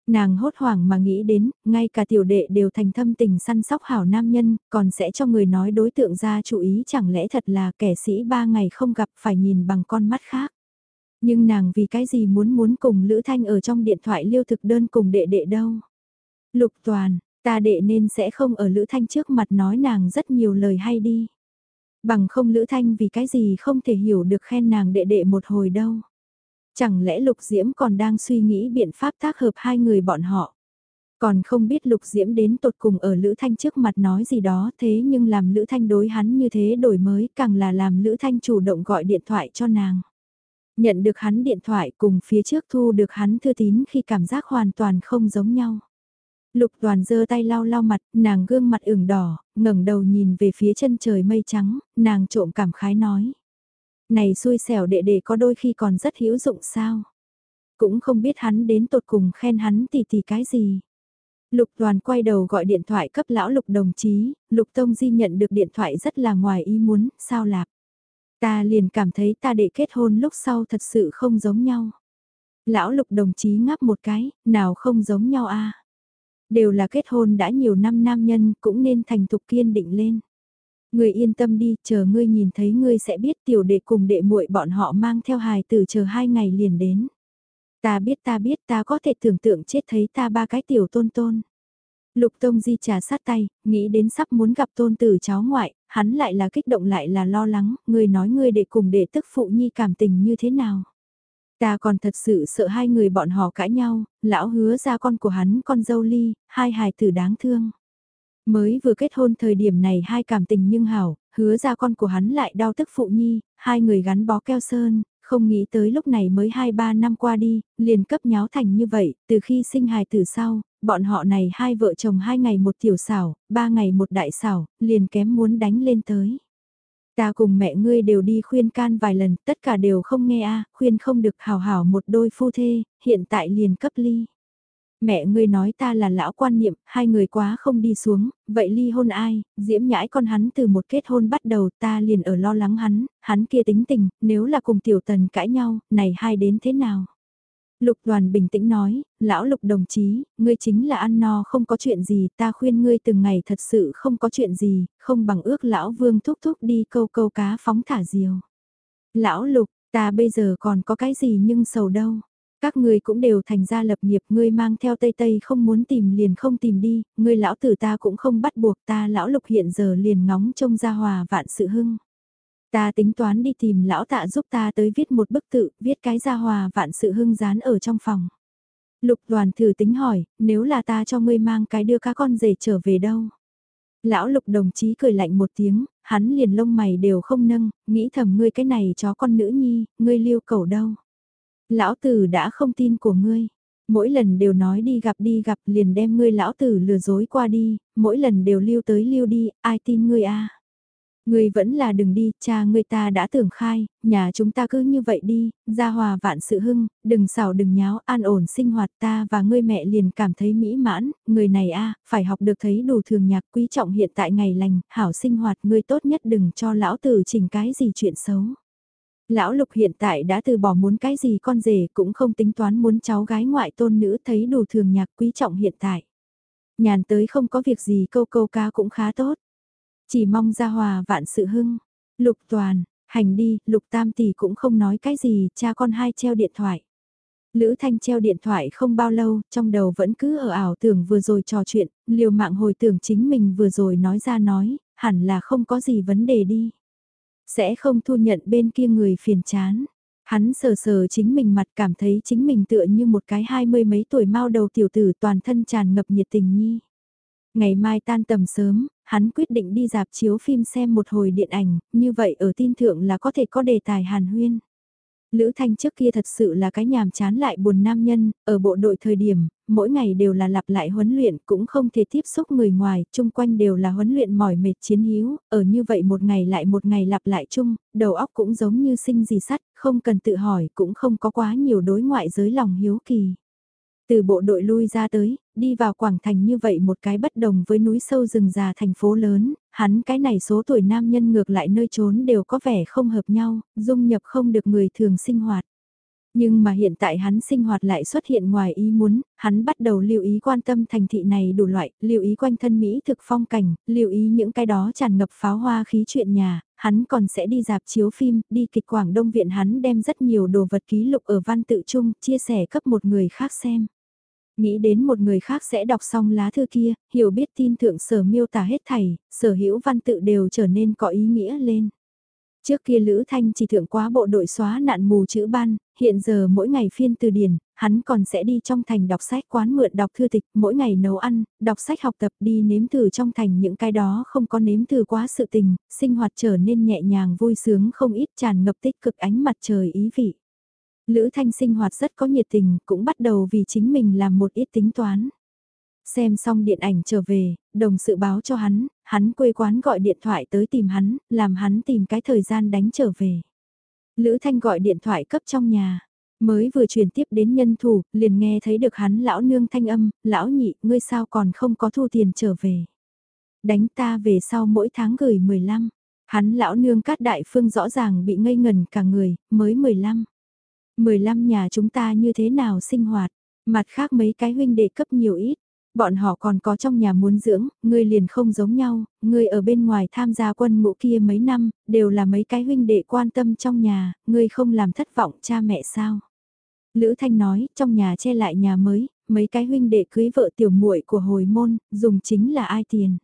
Nàng hốt hoảng mà nghĩ đến, ngay cả tiểu đệ đều thành thâm tình săn sóc hảo nam nhân, còn sẽ cho người nói đối tượng ra chú ý chẳng lẽ thật là kẻ sĩ ba ngày không gặp phải nhìn bằng con mắt khác. Nhưng nàng vì cái gì muốn muốn cùng Lữ Thanh ở trong điện thoại liêu thực đơn cùng đệ đệ đâu. Lục toàn, ta đệ nên sẽ không ở Lữ Thanh trước mặt nói nàng rất nhiều lời hay đi. Bằng không Lữ Thanh vì cái gì không thể hiểu được khen nàng đệ đệ một hồi đâu. Chẳng lẽ Lục Diễm còn đang suy nghĩ biện pháp tác hợp hai người bọn họ? Còn không biết Lục Diễm đến tột cùng ở Lữ Thanh trước mặt nói gì đó thế nhưng làm Lữ Thanh đối hắn như thế đổi mới càng là làm Lữ Thanh chủ động gọi điện thoại cho nàng. Nhận được hắn điện thoại cùng phía trước thu được hắn thư tín khi cảm giác hoàn toàn không giống nhau. Lục toàn giơ tay lau lau mặt, nàng gương mặt ửng đỏ, ngẩng đầu nhìn về phía chân trời mây trắng, nàng trộm cảm khái nói. Này xui xẻo đệ đệ có đôi khi còn rất hữu dụng sao. Cũng không biết hắn đến tột cùng khen hắn tỷ tỷ cái gì. Lục đoàn quay đầu gọi điện thoại cấp lão lục đồng chí, lục tông di nhận được điện thoại rất là ngoài ý muốn, sao lạc. Ta liền cảm thấy ta đệ kết hôn lúc sau thật sự không giống nhau. Lão lục đồng chí ngáp một cái, nào không giống nhau a Đều là kết hôn đã nhiều năm nam nhân cũng nên thành thục kiên định lên. Ngươi yên tâm đi, chờ ngươi nhìn thấy ngươi sẽ biết tiểu đệ cùng đệ muội bọn họ mang theo hài tử chờ hai ngày liền đến. Ta biết ta biết ta có thể tưởng tượng chết thấy ta ba cái tiểu tôn tôn. Lục Tông Di trà sát tay, nghĩ đến sắp muốn gặp tôn tử cháu ngoại, hắn lại là kích động lại là lo lắng, ngươi nói ngươi để cùng đệ tức phụ nhi cảm tình như thế nào. Ta còn thật sự sợ hai người bọn họ cãi nhau, lão hứa ra con của hắn con dâu ly, hai hài tử đáng thương. Mới vừa kết hôn thời điểm này hai cảm tình nhưng hảo, hứa ra con của hắn lại đau tức phụ nhi, hai người gắn bó keo sơn, không nghĩ tới lúc này mới 2-3 năm qua đi, liền cấp nháo thành như vậy, từ khi sinh hài tử sau, bọn họ này hai vợ chồng hai ngày một tiểu xảo, ba ngày một đại xảo, liền kém muốn đánh lên tới. Ta cùng mẹ ngươi đều đi khuyên can vài lần, tất cả đều không nghe a khuyên không được hào hảo một đôi phu thê, hiện tại liền cấp ly. Mẹ ngươi nói ta là lão quan niệm, hai người quá không đi xuống, vậy ly hôn ai, diễm nhãi con hắn từ một kết hôn bắt đầu ta liền ở lo lắng hắn, hắn kia tính tình, nếu là cùng tiểu tần cãi nhau, này hai đến thế nào? Lục đoàn bình tĩnh nói, lão lục đồng chí, ngươi chính là ăn no không có chuyện gì, ta khuyên ngươi từng ngày thật sự không có chuyện gì, không bằng ước lão vương thúc thúc đi câu câu cá phóng thả diều. Lão lục, ta bây giờ còn có cái gì nhưng sầu đâu. Các ngươi cũng đều thành ra lập nghiệp, ngươi mang theo Tây Tây không muốn tìm liền không tìm đi, ngươi lão tử ta cũng không bắt buộc ta lão lục hiện giờ liền ngóng trông ra hòa vạn sự hưng. Ta tính toán đi tìm lão tạ giúp ta tới viết một bức tự, viết cái ra hòa vạn sự hưng dán ở trong phòng. Lục đoàn thử tính hỏi, nếu là ta cho ngươi mang cái đưa cá con rể trở về đâu? Lão lục đồng chí cười lạnh một tiếng, hắn liền lông mày đều không nâng, nghĩ thầm ngươi cái này chó con nữ nhi, ngươi liêu cầu đâu? Lão tử đã không tin của ngươi. Mỗi lần đều nói đi gặp đi gặp liền đem ngươi lão tử lừa dối qua đi, mỗi lần đều lưu tới lưu đi, ai tin ngươi a? Ngươi vẫn là đừng đi, cha ngươi ta đã tưởng khai, nhà chúng ta cứ như vậy đi, gia hòa vạn sự hưng, đừng xảo đừng nháo, an ổn sinh hoạt ta và ngươi mẹ liền cảm thấy mỹ mãn, người này a phải học được thấy đủ thường nhạc quý trọng hiện tại ngày lành, hảo sinh hoạt ngươi tốt nhất đừng cho lão tử chỉnh cái gì chuyện xấu. Lão Lục hiện tại đã từ bỏ muốn cái gì con rể cũng không tính toán muốn cháu gái ngoại tôn nữ thấy đủ thường nhạc quý trọng hiện tại. Nhàn tới không có việc gì câu câu cá cũng khá tốt. Chỉ mong ra hòa vạn sự hưng. Lục toàn, hành đi, lục tam tỷ cũng không nói cái gì, cha con hai treo điện thoại. Lữ Thanh treo điện thoại không bao lâu, trong đầu vẫn cứ ở ảo tưởng vừa rồi trò chuyện, liều mạng hồi tưởng chính mình vừa rồi nói ra nói, hẳn là không có gì vấn đề đi. Sẽ không thu nhận bên kia người phiền chán. Hắn sờ sờ chính mình mặt cảm thấy chính mình tựa như một cái hai mươi mấy tuổi mau đầu tiểu tử toàn thân tràn ngập nhiệt tình nhi. Ngày mai tan tầm sớm, hắn quyết định đi dạp chiếu phim xem một hồi điện ảnh, như vậy ở tin thượng là có thể có đề tài hàn huyên. Lữ Thanh trước kia thật sự là cái nhàm chán lại buồn nam nhân, ở bộ đội thời điểm, mỗi ngày đều là lặp lại huấn luyện cũng không thể tiếp xúc người ngoài, chung quanh đều là huấn luyện mỏi mệt chiến hữu ở như vậy một ngày lại một ngày lặp lại chung, đầu óc cũng giống như sinh gì sắt, không cần tự hỏi cũng không có quá nhiều đối ngoại giới lòng hiếu kỳ. Từ bộ đội lui ra tới, đi vào Quảng Thành như vậy một cái bất đồng với núi sâu rừng già thành phố lớn, hắn cái này số tuổi nam nhân ngược lại nơi trốn đều có vẻ không hợp nhau, dung nhập không được người thường sinh hoạt. Nhưng mà hiện tại hắn sinh hoạt lại xuất hiện ngoài ý muốn, hắn bắt đầu lưu ý quan tâm thành thị này đủ loại, lưu ý quanh thân Mỹ thực phong cảnh, lưu ý những cái đó tràn ngập pháo hoa khí chuyện nhà, hắn còn sẽ đi dạp chiếu phim, đi kịch Quảng Đông Viện hắn đem rất nhiều đồ vật ký lục ở văn tự chung, chia sẻ cấp một người khác xem. Nghĩ đến một người khác sẽ đọc xong lá thư kia, hiểu biết tin thượng sở miêu tả hết thảy, sở hữu văn tự đều trở nên có ý nghĩa lên. Trước kia Lữ Thanh chỉ thượng quá bộ đội xóa nạn mù chữ ban, hiện giờ mỗi ngày phiên từ điển, hắn còn sẽ đi trong thành đọc sách quán mượn đọc thư tịch, mỗi ngày nấu ăn, đọc sách học tập đi nếm thử trong thành những cái đó không có nếm thử quá sự tình, sinh hoạt trở nên nhẹ nhàng vui sướng không ít tràn ngập tích cực ánh mặt trời ý vị. Lữ Thanh sinh hoạt rất có nhiệt tình, cũng bắt đầu vì chính mình làm một ít tính toán. Xem xong điện ảnh trở về, đồng sự báo cho hắn, hắn quê quán gọi điện thoại tới tìm hắn, làm hắn tìm cái thời gian đánh trở về. Lữ Thanh gọi điện thoại cấp trong nhà, mới vừa truyền tiếp đến nhân thủ, liền nghe thấy được hắn lão nương thanh âm, lão nhị, ngươi sao còn không có thu tiền trở về. Đánh ta về sau mỗi tháng gửi 15. Hắn lão nương cát đại phương rõ ràng bị ngây ngần cả người, mới 15. 15 nhà chúng ta như thế nào sinh hoạt, mặt khác mấy cái huynh đệ cấp nhiều ít, Bọn họ còn có trong nhà muốn dưỡng, ngươi liền không giống nhau, ngươi ở bên ngoài tham gia quân ngũ kia mấy năm, đều là mấy cái huynh đệ quan tâm trong nhà, ngươi không làm thất vọng cha mẹ sao. Lữ Thanh nói, trong nhà che lại nhà mới, mấy cái huynh đệ cưới vợ tiểu muội của hồi môn, dùng chính là ai tiền.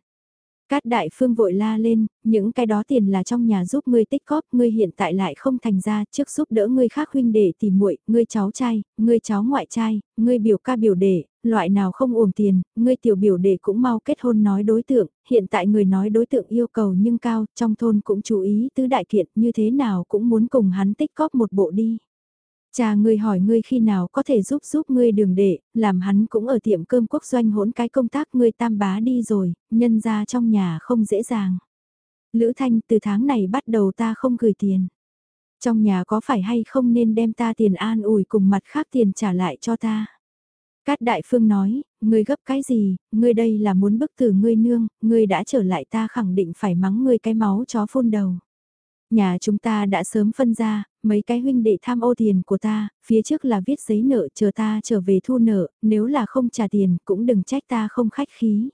Cát đại phương vội la lên, những cái đó tiền là trong nhà giúp ngươi tích góp, ngươi hiện tại lại không thành ra trước giúp đỡ ngươi khác huynh đệ tìm muội, ngươi cháu trai, ngươi cháu ngoại trai, ngươi biểu ca biểu đệ, loại nào không uổng tiền, ngươi tiểu biểu đệ cũng mau kết hôn nói đối tượng, hiện tại người nói đối tượng yêu cầu nhưng cao, trong thôn cũng chú ý tứ đại kiện như thế nào cũng muốn cùng hắn tích góp một bộ đi. Cha ngươi hỏi ngươi khi nào có thể giúp giúp ngươi đường đệ, làm hắn cũng ở tiệm cơm quốc doanh hỗn cái công tác ngươi tam bá đi rồi, nhân ra trong nhà không dễ dàng. Lữ Thanh từ tháng này bắt đầu ta không gửi tiền. Trong nhà có phải hay không nên đem ta tiền an ủi cùng mặt khác tiền trả lại cho ta. Cát Đại Phương nói, ngươi gấp cái gì, ngươi đây là muốn bức tử ngươi nương, ngươi đã trở lại ta khẳng định phải mắng ngươi cái máu chó phun đầu. Nhà chúng ta đã sớm phân ra, mấy cái huynh đệ tham ô tiền của ta, phía trước là viết giấy nợ chờ ta trở về thu nợ, nếu là không trả tiền cũng đừng trách ta không khách khí.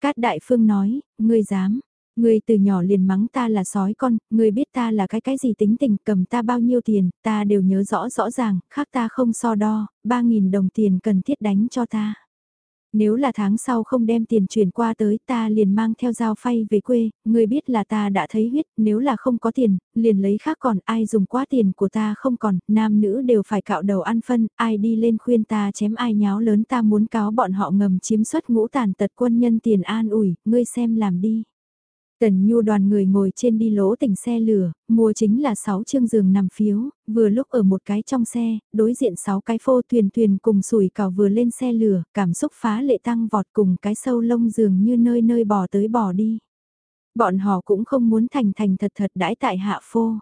Cát Đại Phương nói, ngươi dám, ngươi từ nhỏ liền mắng ta là sói con, ngươi biết ta là cái cái gì tính tình, cầm ta bao nhiêu tiền, ta đều nhớ rõ rõ ràng, khác ta không so đo, 3.000 đồng tiền cần thiết đánh cho ta. Nếu là tháng sau không đem tiền chuyển qua tới ta liền mang theo dao phay về quê, người biết là ta đã thấy huyết, nếu là không có tiền, liền lấy khác còn ai dùng quá tiền của ta không còn, nam nữ đều phải cạo đầu ăn phân, ai đi lên khuyên ta chém ai nháo lớn ta muốn cáo bọn họ ngầm chiếm suất ngũ tàn tật quân nhân tiền an ủi, ngươi xem làm đi. Tần Nhu đoàn người ngồi trên đi lỗ tỉnh xe lửa, mua chính là 6 chương giường nằm phiếu, vừa lúc ở một cái trong xe, đối diện 6 cái phô thuyền thuyền cùng sủi cào vừa lên xe lửa, cảm xúc phá lệ tăng vọt cùng cái sâu lông giường như nơi nơi bò tới bò đi. Bọn họ cũng không muốn thành thành thật thật đãi tại hạ phô.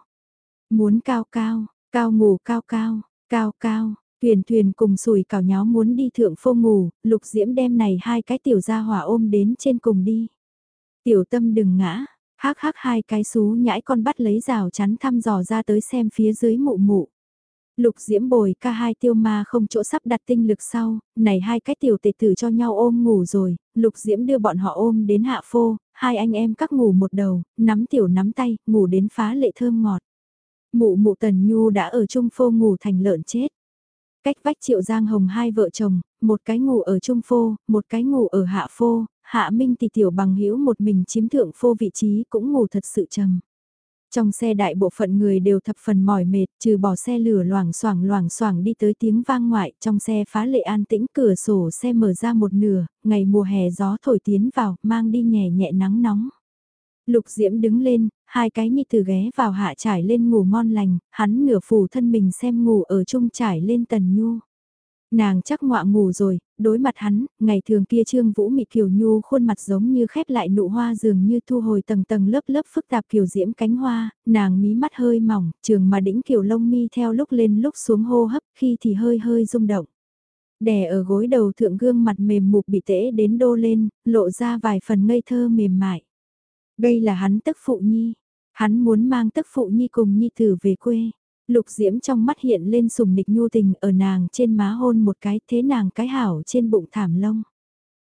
Muốn cao cao, cao ngủ cao cao, cao cao, thuyền thuyền cùng sủi cào nháo muốn đi thượng phô ngủ, lục diễm đem này hai cái tiểu gia hỏa ôm đến trên cùng đi. Tiểu tâm đừng ngã, hắc hắc hai cái xú nhãi con bắt lấy rào chắn thăm dò ra tới xem phía dưới mụ mụ. Lục diễm bồi ca hai tiêu ma không chỗ sắp đặt tinh lực sau, này hai cái tiểu tệ tử cho nhau ôm ngủ rồi, lục diễm đưa bọn họ ôm đến hạ phô, hai anh em các ngủ một đầu, nắm tiểu nắm tay, ngủ đến phá lệ thơm ngọt. Mụ mụ tần nhu đã ở trung phô ngủ thành lợn chết. Cách vách triệu giang hồng hai vợ chồng, một cái ngủ ở trung phô, một cái ngủ ở hạ phô, Hạ Minh thì tiểu bằng hữu một mình chiếm thượng phô vị trí cũng ngủ thật sự trầm. Trong xe đại bộ phận người đều thập phần mỏi mệt, trừ bỏ xe lửa loảng xoảng loảng xoảng đi tới tiếng vang ngoại, trong xe phá lệ an tĩnh cửa sổ xe mở ra một nửa, ngày mùa hè gió thổi tiến vào, mang đi nhẹ nhẹ nắng nóng. Lục Diễm đứng lên, hai cái nhi từ ghé vào hạ trải lên ngủ ngon lành, hắn nửa phủ thân mình xem ngủ ở chung trải lên tần nhu. Nàng chắc ngọa ngủ rồi, đối mặt hắn, ngày thường kia trương vũ mị kiều nhu khuôn mặt giống như khép lại nụ hoa dường như thu hồi tầng tầng lớp lớp phức tạp kiều diễm cánh hoa, nàng mí mắt hơi mỏng, trường mà đĩnh kiều lông mi theo lúc lên lúc xuống hô hấp khi thì hơi hơi rung động. Đè ở gối đầu thượng gương mặt mềm mục bị tễ đến đô lên, lộ ra vài phần ngây thơ mềm mại. Đây là hắn tức phụ nhi, hắn muốn mang tức phụ nhi cùng nhi tử về quê. Lục Diễm trong mắt hiện lên sùng nịch nhu tình ở nàng trên má hôn một cái thế nàng cái hảo trên bụng thảm lông.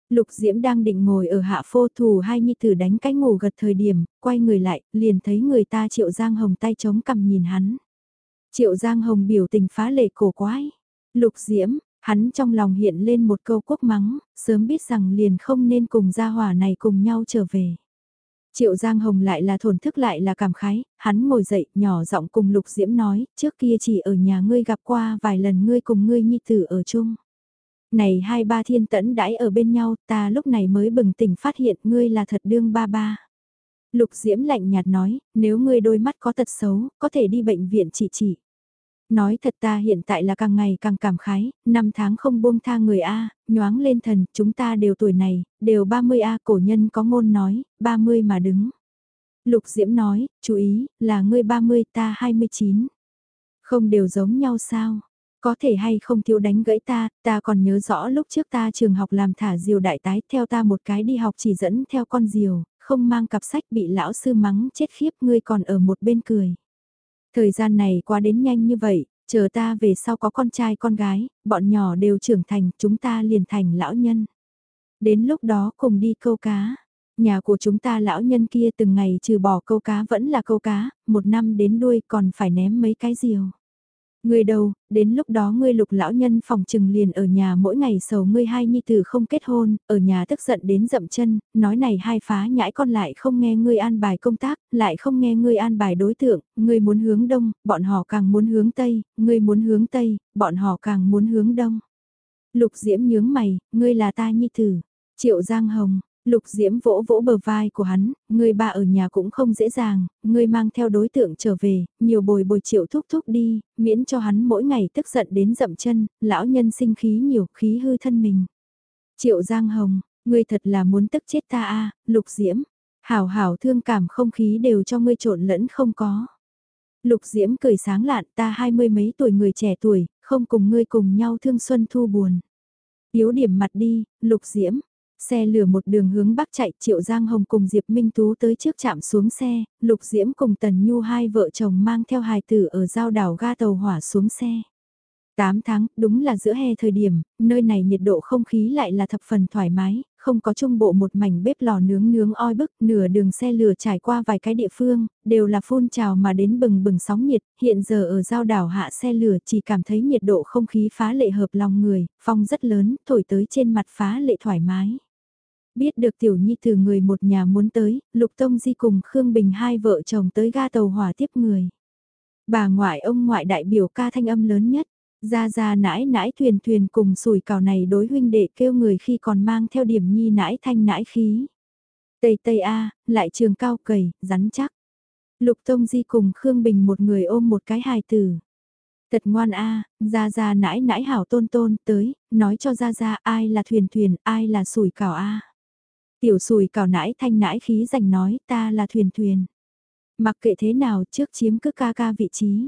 Lục Diễm đang định ngồi ở hạ phô thủ hai nhi tử đánh cái ngủ gật thời điểm, quay người lại, liền thấy người ta Triệu Giang Hồng tay chống cầm nhìn hắn. Triệu Giang Hồng biểu tình phá lệ cổ quái. Lục Diễm, hắn trong lòng hiện lên một câu quốc mắng, sớm biết rằng liền không nên cùng gia hỏa này cùng nhau trở về. Triệu Giang Hồng lại là thổn thức lại là cảm khái, hắn ngồi dậy nhỏ giọng cùng Lục Diễm nói, trước kia chỉ ở nhà ngươi gặp qua vài lần ngươi cùng ngươi nhi tử ở chung. Này hai ba thiên tẫn đãi ở bên nhau, ta lúc này mới bừng tỉnh phát hiện ngươi là thật đương ba ba. Lục Diễm lạnh nhạt nói, nếu ngươi đôi mắt có tật xấu, có thể đi bệnh viện trị trị. Nói thật ta hiện tại là càng ngày càng cảm khái, năm tháng không buông tha người A, nhoáng lên thần, chúng ta đều tuổi này, đều 30 A cổ nhân có ngôn nói, 30 mà đứng. Lục Diễm nói, chú ý, là ngươi 30 ta 29. Không đều giống nhau sao? Có thể hay không thiếu đánh gãy ta, ta còn nhớ rõ lúc trước ta trường học làm thả diều đại tái theo ta một cái đi học chỉ dẫn theo con diều, không mang cặp sách bị lão sư mắng chết khiếp ngươi còn ở một bên cười. Thời gian này qua đến nhanh như vậy, chờ ta về sau có con trai con gái, bọn nhỏ đều trưởng thành, chúng ta liền thành lão nhân. Đến lúc đó cùng đi câu cá. Nhà của chúng ta lão nhân kia từng ngày trừ bỏ câu cá vẫn là câu cá, một năm đến đuôi còn phải ném mấy cái diều. Ngươi đâu, đến lúc đó ngươi lục lão nhân phòng trừng liền ở nhà mỗi ngày sầu ngươi hai nhi tử không kết hôn, ở nhà tức giận đến dậm chân, nói này hai phá nhãi con lại không nghe ngươi an bài công tác, lại không nghe ngươi an bài đối tượng, ngươi muốn hướng đông, bọn họ càng muốn hướng tây, ngươi muốn hướng tây, bọn họ càng muốn hướng đông. Lục diễm nhướng mày, ngươi là ta nhi tử. Triệu Giang Hồng, Lục Diễm vỗ vỗ bờ vai của hắn, người bà ở nhà cũng không dễ dàng, người mang theo đối tượng trở về, nhiều bồi bồi triệu thúc thúc đi, miễn cho hắn mỗi ngày tức giận đến dậm chân, lão nhân sinh khí nhiều, khí hư thân mình. Triệu Giang Hồng, ngươi thật là muốn tức chết ta a Lục Diễm, hảo hảo thương cảm không khí đều cho ngươi trộn lẫn không có. Lục Diễm cười sáng lạn ta hai mươi mấy tuổi người trẻ tuổi, không cùng ngươi cùng nhau thương xuân thu buồn. Yếu điểm mặt đi, Lục Diễm, Xe lửa một đường hướng bắc chạy Triệu Giang Hồng cùng Diệp Minh Tú tới trước chạm xuống xe, Lục Diễm cùng Tần Nhu hai vợ chồng mang theo hài tử ở giao đảo ga tàu hỏa xuống xe. 8 tháng, đúng là giữa hè thời điểm, nơi này nhiệt độ không khí lại là thập phần thoải mái, không có trung bộ một mảnh bếp lò nướng nướng oi bức, nửa đường xe lửa trải qua vài cái địa phương, đều là phun trào mà đến bừng bừng sóng nhiệt, hiện giờ ở giao đảo hạ xe lửa chỉ cảm thấy nhiệt độ không khí phá lệ hợp lòng người, phong rất lớn, thổi tới trên mặt phá lệ thoải mái. Biết được tiểu nhi từ người một nhà muốn tới, Lục Tông Di cùng Khương Bình hai vợ chồng tới ga tàu hỏa tiếp người. Bà ngoại ông ngoại đại biểu ca thanh âm lớn nhất, ra ra nãi nãi thuyền thuyền cùng sủi cào này đối huynh đệ kêu người khi còn mang theo điểm nhi nãi thanh nãi khí. Tây Tây A, lại trường cao cầy, rắn chắc. Lục Tông Di cùng Khương Bình một người ôm một cái hài tử. Thật ngoan a, ra ra nãi nãi hảo tôn tôn tới, nói cho ra ra ai là thuyền thuyền, ai là sủi cảo a. Tiểu sùi cào nãi thanh nãi khí giành nói ta là thuyền thuyền. Mặc kệ thế nào trước chiếm cứ ca ca vị trí.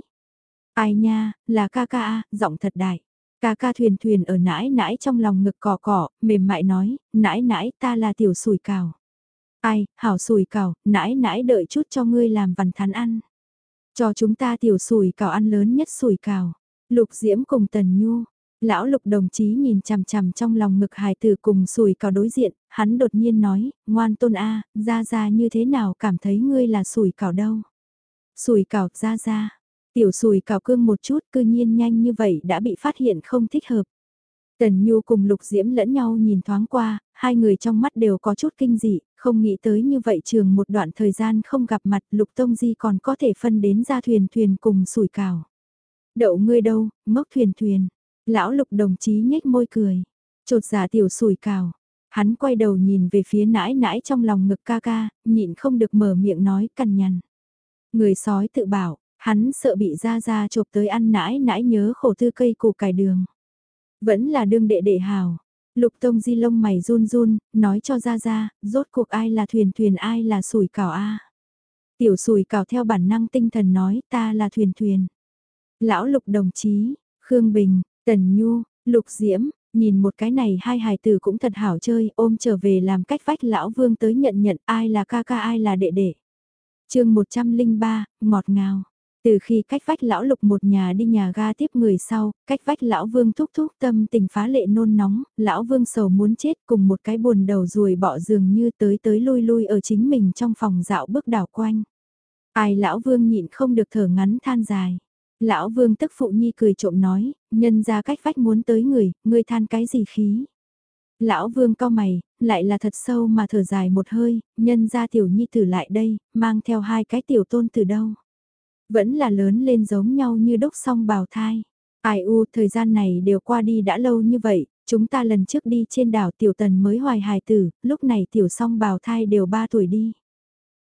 Ai nha, là ca ca a, giọng thật đại. Ca ca thuyền thuyền ở nãi nãi trong lòng ngực cỏ cỏ, mềm mại nói, nãi nãi ta là tiểu sùi cào. Ai, hảo sùi cào, nãi nãi đợi chút cho ngươi làm vằn thán ăn. Cho chúng ta tiểu sùi cào ăn lớn nhất sùi cào. Lục Diễm cùng Tần Nhu, Lão lục đồng chí nhìn chằm chằm trong lòng ngực hài tử cùng sùi cào đối diện, hắn đột nhiên nói, ngoan tôn A, ra ra như thế nào cảm thấy ngươi là sùi cào đâu. Sùi cào ra ra, tiểu sùi cào cương một chút cư nhiên nhanh như vậy đã bị phát hiện không thích hợp. Tần Nhu cùng Lục Diễm lẫn nhau nhìn thoáng qua, hai người trong mắt đều có chút kinh dị, không nghĩ tới như vậy trường một đoạn thời gian không gặp mặt Lục Tông Di còn có thể phân đến ra thuyền thuyền cùng sủi cào. Đậu ngươi đâu, ngốc thuyền thuyền. Lão lục đồng chí nhếch môi cười. Trột giả dạ tiểu sủi cào. Hắn quay đầu nhìn về phía nãi nãi trong lòng ngực ca ca, nhịn không được mở miệng nói cằn nhằn. Người sói tự bảo, hắn sợ bị ra ra chộp tới ăn nãi nãi nhớ khổ tư cây củ cải đường. Vẫn là đương đệ đệ hào. Lục tông di lông mày run run, nói cho ra ra, rốt cuộc ai là thuyền thuyền ai là sủi cào a Tiểu sủi cào theo bản năng tinh thần nói ta là thuyền thuyền. Lão lục đồng chí, Khương Bình, Tần Nhu, Lục Diễm, nhìn một cái này hai hài tử cũng thật hảo chơi, ôm trở về làm cách vách lão vương tới nhận nhận ai là ca ca ai là đệ đệ. chương 103, ngọt ngào. Từ khi cách vách lão lục một nhà đi nhà ga tiếp người sau, cách vách lão vương thúc thúc tâm tình phá lệ nôn nóng, lão vương sầu muốn chết cùng một cái buồn đầu ruồi bỏ giường như tới tới lui lui ở chính mình trong phòng dạo bước đảo quanh. Ai lão vương nhịn không được thở ngắn than dài. Lão vương tức phụ nhi cười trộm nói, nhân ra cách vách muốn tới người, ngươi than cái gì khí. Lão vương cao mày, lại là thật sâu mà thở dài một hơi, nhân ra tiểu nhi tử lại đây, mang theo hai cái tiểu tôn từ đâu. Vẫn là lớn lên giống nhau như đốc song bào thai. Ai u, thời gian này đều qua đi đã lâu như vậy, chúng ta lần trước đi trên đảo tiểu tần mới hoài hài tử, lúc này tiểu song bào thai đều ba tuổi đi.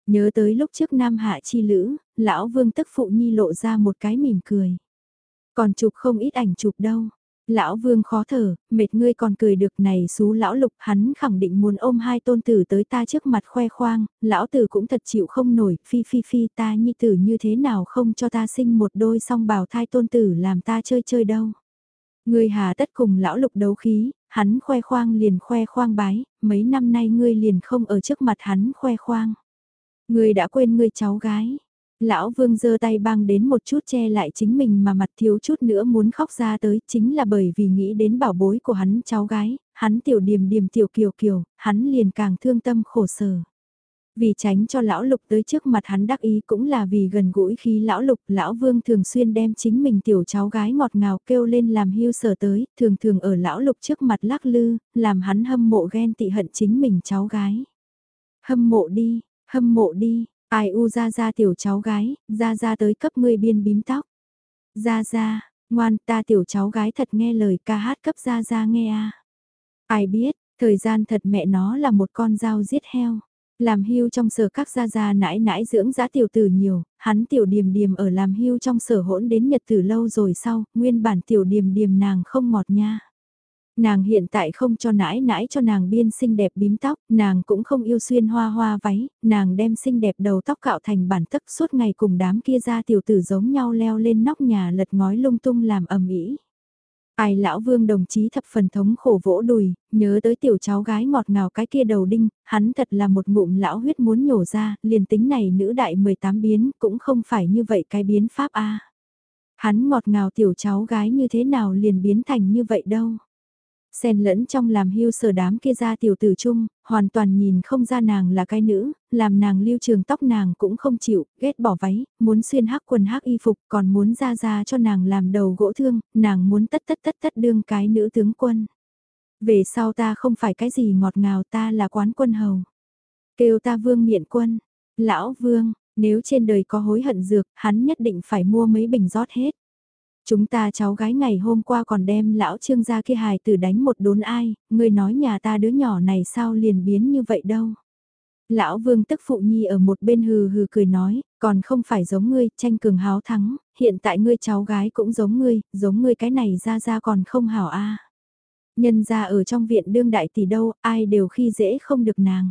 Nhớ tới lúc trước Nam Hạ chi lữ, lão vương tức phụ nhi lộ ra một cái mỉm cười. Còn chụp không ít ảnh chụp đâu. Lão vương khó thở, mệt ngươi còn cười được này xú lão lục hắn khẳng định muốn ôm hai tôn tử tới ta trước mặt khoe khoang, lão tử cũng thật chịu không nổi, phi phi phi ta nhi tử như thế nào không cho ta sinh một đôi song bào thai tôn tử làm ta chơi chơi đâu. Ngươi hà tất cùng lão lục đấu khí, hắn khoe khoang liền khoe khoang bái, mấy năm nay ngươi liền không ở trước mặt hắn khoe khoang người đã quên người cháu gái. Lão vương giơ tay băng đến một chút che lại chính mình mà mặt thiếu chút nữa muốn khóc ra tới chính là bởi vì nghĩ đến bảo bối của hắn cháu gái, hắn tiểu điềm điềm tiểu kiều kiều, hắn liền càng thương tâm khổ sở. Vì tránh cho lão lục tới trước mặt hắn đắc ý cũng là vì gần gũi khi lão lục, lão vương thường xuyên đem chính mình tiểu cháu gái ngọt ngào kêu lên làm hưu sở tới, thường thường ở lão lục trước mặt lắc lư, làm hắn hâm mộ ghen tị hận chính mình cháu gái. Hâm mộ đi, hâm mộ đi, ai u ra ra tiểu cháu gái, ra ra tới cấp ngươi biên bím tóc. Ra ra, ngoan ta tiểu cháu gái thật nghe lời ca hát cấp ra ra nghe a Ai biết, thời gian thật mẹ nó là một con dao giết heo. Làm hưu trong sở các gia gia nãi nãi dưỡng giá tiểu tử nhiều, hắn tiểu điềm điềm ở làm hưu trong sở hỗn đến nhật tử lâu rồi sau, nguyên bản tiểu điềm điềm nàng không ngọt nha. Nàng hiện tại không cho nãi nãi cho nàng biên xinh đẹp bím tóc, nàng cũng không yêu xuyên hoa hoa váy, nàng đem xinh đẹp đầu tóc cạo thành bản tất suốt ngày cùng đám kia ra tiểu tử giống nhau leo lên nóc nhà lật ngói lung tung làm ầm ĩ. Ai lão vương đồng chí thập phần thống khổ vỗ đùi, nhớ tới tiểu cháu gái ngọt ngào cái kia đầu đinh, hắn thật là một ngụm lão huyết muốn nhổ ra, liền tính này nữ đại 18 biến cũng không phải như vậy cái biến pháp a Hắn ngọt ngào tiểu cháu gái như thế nào liền biến thành như vậy đâu. Xen lẫn trong làm hưu sở đám kia ra tiểu tử chung, hoàn toàn nhìn không ra nàng là cái nữ, làm nàng lưu trường tóc nàng cũng không chịu, ghét bỏ váy, muốn xuyên hắc quần hắc y phục, còn muốn ra ra cho nàng làm đầu gỗ thương, nàng muốn tất tất tất tất đương cái nữ tướng quân. Về sau ta không phải cái gì ngọt ngào ta là quán quân hầu. Kêu ta vương miện quân, lão vương, nếu trên đời có hối hận dược, hắn nhất định phải mua mấy bình rót hết. Chúng ta cháu gái ngày hôm qua còn đem lão trương gia kia hài tử đánh một đốn ai, người nói nhà ta đứa nhỏ này sao liền biến như vậy đâu. Lão vương tức phụ nhi ở một bên hừ hừ cười nói, còn không phải giống ngươi, tranh cường háo thắng, hiện tại ngươi cháu gái cũng giống ngươi, giống ngươi cái này ra ra còn không hảo a. Nhân ra ở trong viện đương đại tỷ đâu, ai đều khi dễ không được nàng.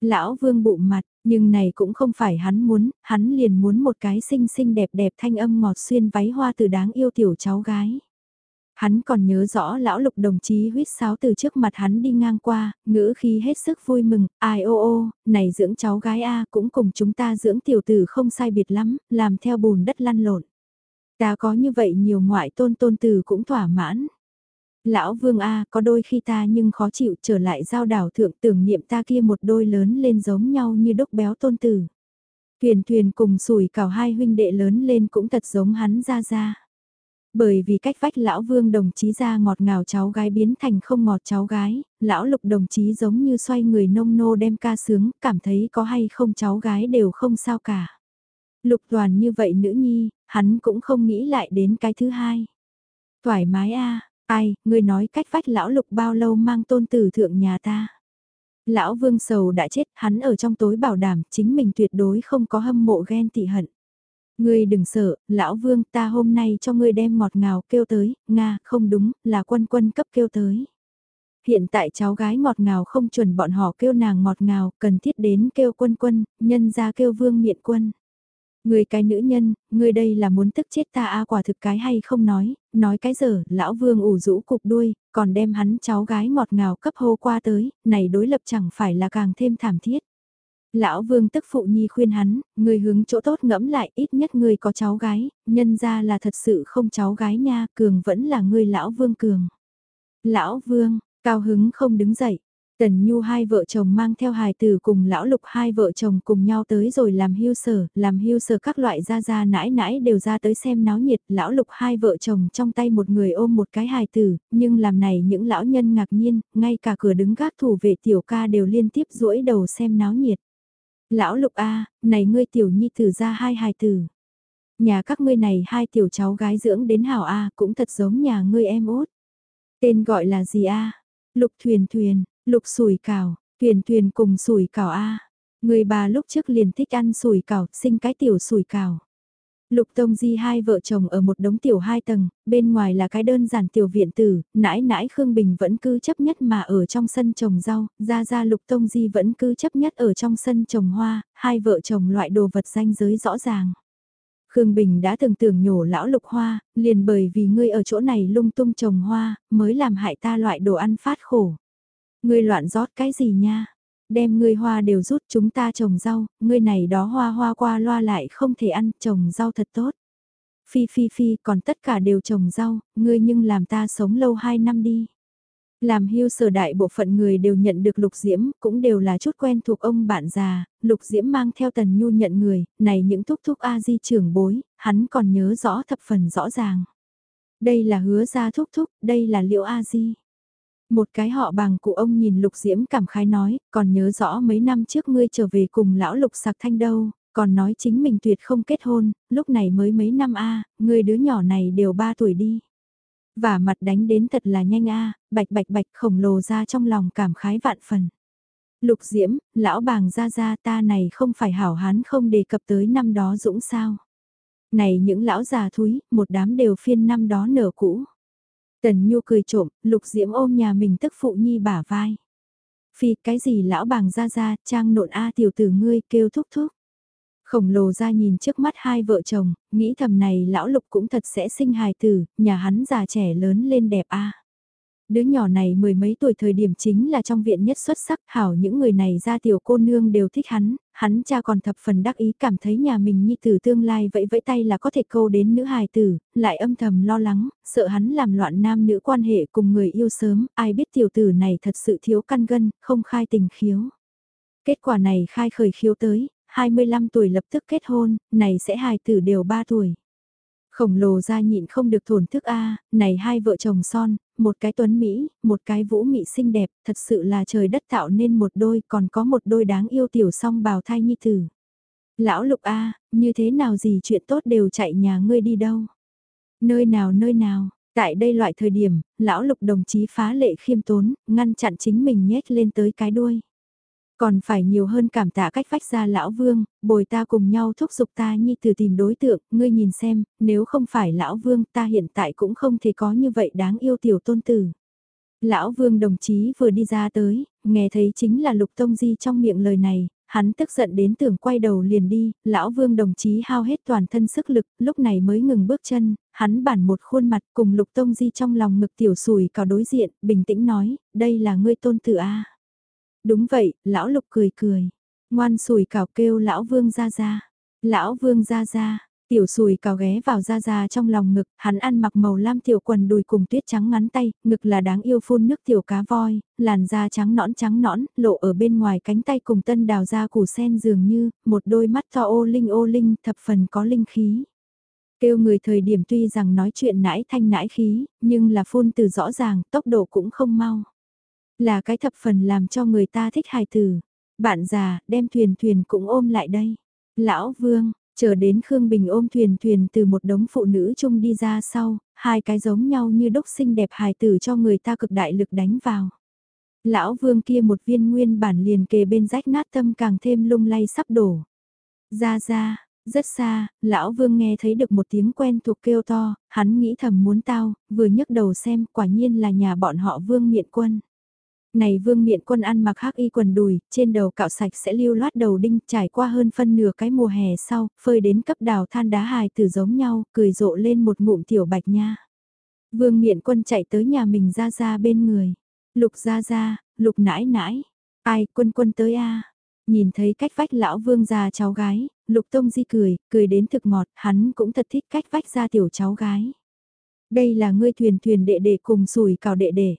Lão vương bụng mặt, nhưng này cũng không phải hắn muốn, hắn liền muốn một cái xinh xinh đẹp đẹp thanh âm ngọt xuyên váy hoa từ đáng yêu tiểu cháu gái. Hắn còn nhớ rõ lão lục đồng chí huyết sáo từ trước mặt hắn đi ngang qua, ngữ khi hết sức vui mừng, ai ô ô, này dưỡng cháu gái A cũng cùng chúng ta dưỡng tiểu tử không sai biệt lắm, làm theo bùn đất lăn lộn. Ta có như vậy nhiều ngoại tôn tôn tử cũng thỏa mãn. Lão vương A có đôi khi ta nhưng khó chịu trở lại giao đảo thượng tưởng niệm ta kia một đôi lớn lên giống nhau như đúc béo tôn tử. Thuyền thuyền cùng sủi cào hai huynh đệ lớn lên cũng thật giống hắn ra ra. Bởi vì cách vách lão vương đồng chí ra ngọt ngào cháu gái biến thành không ngọt cháu gái, lão lục đồng chí giống như xoay người nông nô đem ca sướng, cảm thấy có hay không cháu gái đều không sao cả. Lục toàn như vậy nữ nhi, hắn cũng không nghĩ lại đến cái thứ hai. Thoải mái a Ai, ngươi nói cách vách lão lục bao lâu mang tôn tử thượng nhà ta. Lão vương sầu đã chết, hắn ở trong tối bảo đảm chính mình tuyệt đối không có hâm mộ ghen tị hận. Ngươi đừng sợ, lão vương ta hôm nay cho ngươi đem ngọt ngào kêu tới, Nga, không đúng, là quân quân cấp kêu tới. Hiện tại cháu gái ngọt ngào không chuẩn bọn họ kêu nàng ngọt ngào, cần thiết đến kêu quân quân, nhân ra kêu vương miện quân. Người cái nữ nhân, người đây là muốn tức chết ta a quả thực cái hay không nói, nói cái giờ, lão vương ủ rũ cục đuôi, còn đem hắn cháu gái ngọt ngào cấp hô qua tới, này đối lập chẳng phải là càng thêm thảm thiết. Lão vương tức phụ nhi khuyên hắn, người hướng chỗ tốt ngẫm lại ít nhất người có cháu gái, nhân ra là thật sự không cháu gái nha, cường vẫn là người lão vương cường. Lão vương, cao hứng không đứng dậy, Tần Nhu hai vợ chồng mang theo hài tử cùng lão lục hai vợ chồng cùng nhau tới rồi làm hưu sở, làm hưu sở các loại gia gia nãi nãi đều ra tới xem náo nhiệt, lão lục hai vợ chồng trong tay một người ôm một cái hài tử, nhưng làm này những lão nhân ngạc nhiên, ngay cả cửa đứng gác thủ vệ tiểu ca đều liên tiếp duỗi đầu xem náo nhiệt. Lão lục A, này ngươi tiểu nhi tử ra hai hài tử. Nhà các ngươi này hai tiểu cháu gái dưỡng đến hảo A cũng thật giống nhà ngươi em út. Tên gọi là gì A? Lục thuyền thuyền, Lục sủi cảo, tuyền tuyền cùng sủi cảo A. Người bà lúc trước liền thích ăn sủi cảo, sinh cái tiểu sủi cảo. Lục Tông Di hai vợ chồng ở một đống tiểu hai tầng, bên ngoài là cái đơn giản tiểu viện tử, nãi nãi Khương Bình vẫn cứ chấp nhất mà ở trong sân trồng rau, ra ra Lục Tông Di vẫn cứ chấp nhất ở trong sân trồng hoa, hai vợ chồng loại đồ vật danh giới rõ ràng. Khương Bình đã từng tưởng nhổ lão lục hoa, liền bởi vì ngươi ở chỗ này lung tung trồng hoa, mới làm hại ta loại đồ ăn phát khổ. Ngươi loạn rót cái gì nha? Đem ngươi hoa đều rút chúng ta trồng rau, ngươi này đó hoa hoa qua loa lại không thể ăn, trồng rau thật tốt. Phi phi phi, còn tất cả đều trồng rau, ngươi nhưng làm ta sống lâu hai năm đi. Làm hưu sở đại bộ phận người đều nhận được Lục Diễm, cũng đều là chút quen thuộc ông bạn già, Lục Diễm mang theo Tần Nhu nhận người, này những thúc thúc A-di trưởng bối, hắn còn nhớ rõ thập phần rõ ràng. Đây là hứa ra thúc thúc, đây là liệu A-di. Một cái họ bằng cụ ông nhìn Lục Diễm cảm khái nói, còn nhớ rõ mấy năm trước ngươi trở về cùng lão Lục sạc thanh đâu, còn nói chính mình tuyệt không kết hôn, lúc này mới mấy năm a ngươi đứa nhỏ này đều ba tuổi đi. Và mặt đánh đến thật là nhanh a bạch bạch bạch khổng lồ ra trong lòng cảm khái vạn phần. Lục Diễm, lão bàng ra ra ta này không phải hảo hán không đề cập tới năm đó dũng sao. Này những lão già thúi, một đám đều phiên năm đó nở cũ. Tần Nhu cười trộm, Lục Diễm ôm nhà mình tức phụ nhi bả vai. Phi cái gì lão bàng ra ra, trang nộn A tiểu tử ngươi kêu thúc thúc. Khổng lồ ra nhìn trước mắt hai vợ chồng, nghĩ thầm này lão lục cũng thật sẽ sinh hài tử, nhà hắn già trẻ lớn lên đẹp a. Đứa nhỏ này mười mấy tuổi thời điểm chính là trong viện nhất xuất sắc hảo những người này ra tiểu cô nương đều thích hắn, hắn cha còn thập phần đắc ý cảm thấy nhà mình nhi tử tương lai vẫy vẫy tay là có thể câu đến nữ hài tử, lại âm thầm lo lắng, sợ hắn làm loạn nam nữ quan hệ cùng người yêu sớm, ai biết tiểu tử này thật sự thiếu căn gân, không khai tình khiếu. Kết quả này khai khởi khiếu tới, 25 tuổi lập tức kết hôn, này sẽ hài tử đều 3 tuổi. Khổng lồ ra nhịn không được thổn thức a này hai vợ chồng son, một cái tuấn Mỹ, một cái vũ mỹ xinh đẹp, thật sự là trời đất tạo nên một đôi, còn có một đôi đáng yêu tiểu song bào thai nhi tử. Lão lục a như thế nào gì chuyện tốt đều chạy nhà ngươi đi đâu. Nơi nào nơi nào, tại đây loại thời điểm, lão lục đồng chí phá lệ khiêm tốn, ngăn chặn chính mình nhét lên tới cái đuôi. Còn phải nhiều hơn cảm tạ cách vách ra lão vương, bồi ta cùng nhau thúc giục ta nhi từ tìm đối tượng, ngươi nhìn xem, nếu không phải lão vương ta hiện tại cũng không thể có như vậy đáng yêu tiểu tôn tử. Lão vương đồng chí vừa đi ra tới, nghe thấy chính là lục tông di trong miệng lời này, hắn tức giận đến tưởng quay đầu liền đi, lão vương đồng chí hao hết toàn thân sức lực, lúc này mới ngừng bước chân, hắn bản một khuôn mặt cùng lục tông di trong lòng ngực tiểu sùi cào đối diện, bình tĩnh nói, đây là ngươi tôn tử A. Đúng vậy, lão lục cười cười. Ngoan sùi cào kêu lão vương ra ra. Lão vương ra ra, tiểu sùi cào ghé vào ra ra trong lòng ngực, hắn ăn mặc màu lam tiểu quần đùi cùng tuyết trắng ngắn tay, ngực là đáng yêu phun nước tiểu cá voi, làn da trắng nõn trắng nõn, lộ ở bên ngoài cánh tay cùng tân đào da củ sen dường như, một đôi mắt to ô linh ô linh thập phần có linh khí. Kêu người thời điểm tuy rằng nói chuyện nãi thanh nãi khí, nhưng là phun từ rõ ràng, tốc độ cũng không mau. Là cái thập phần làm cho người ta thích hài tử. Bạn già, đem thuyền thuyền cũng ôm lại đây. Lão Vương, chờ đến Khương Bình ôm thuyền thuyền từ một đống phụ nữ chung đi ra sau, hai cái giống nhau như đúc xinh đẹp hài tử cho người ta cực đại lực đánh vào. Lão Vương kia một viên nguyên bản liền kề bên rách nát tâm càng thêm lung lay sắp đổ. Ra ra, rất xa, lão vương nghe thấy được một tiếng quen thuộc kêu to, hắn nghĩ thầm muốn tao, vừa nhấc đầu xem quả nhiên là nhà bọn họ vương miện quân. Này vương miện quân ăn mặc hắc y quần đùi, trên đầu cạo sạch sẽ lưu loát đầu đinh trải qua hơn phân nửa cái mùa hè sau, phơi đến cấp đào than đá hài từ giống nhau, cười rộ lên một ngụm tiểu bạch nha. Vương miện quân chạy tới nhà mình ra ra bên người. Lục ra ra, lục nãi nãi. Ai quân quân tới a Nhìn thấy cách vách lão vương già cháu gái, lục tông di cười, cười đến thực ngọt, hắn cũng thật thích cách vách ra tiểu cháu gái. Đây là ngươi thuyền thuyền đệ đệ cùng sùi cào đệ đệ.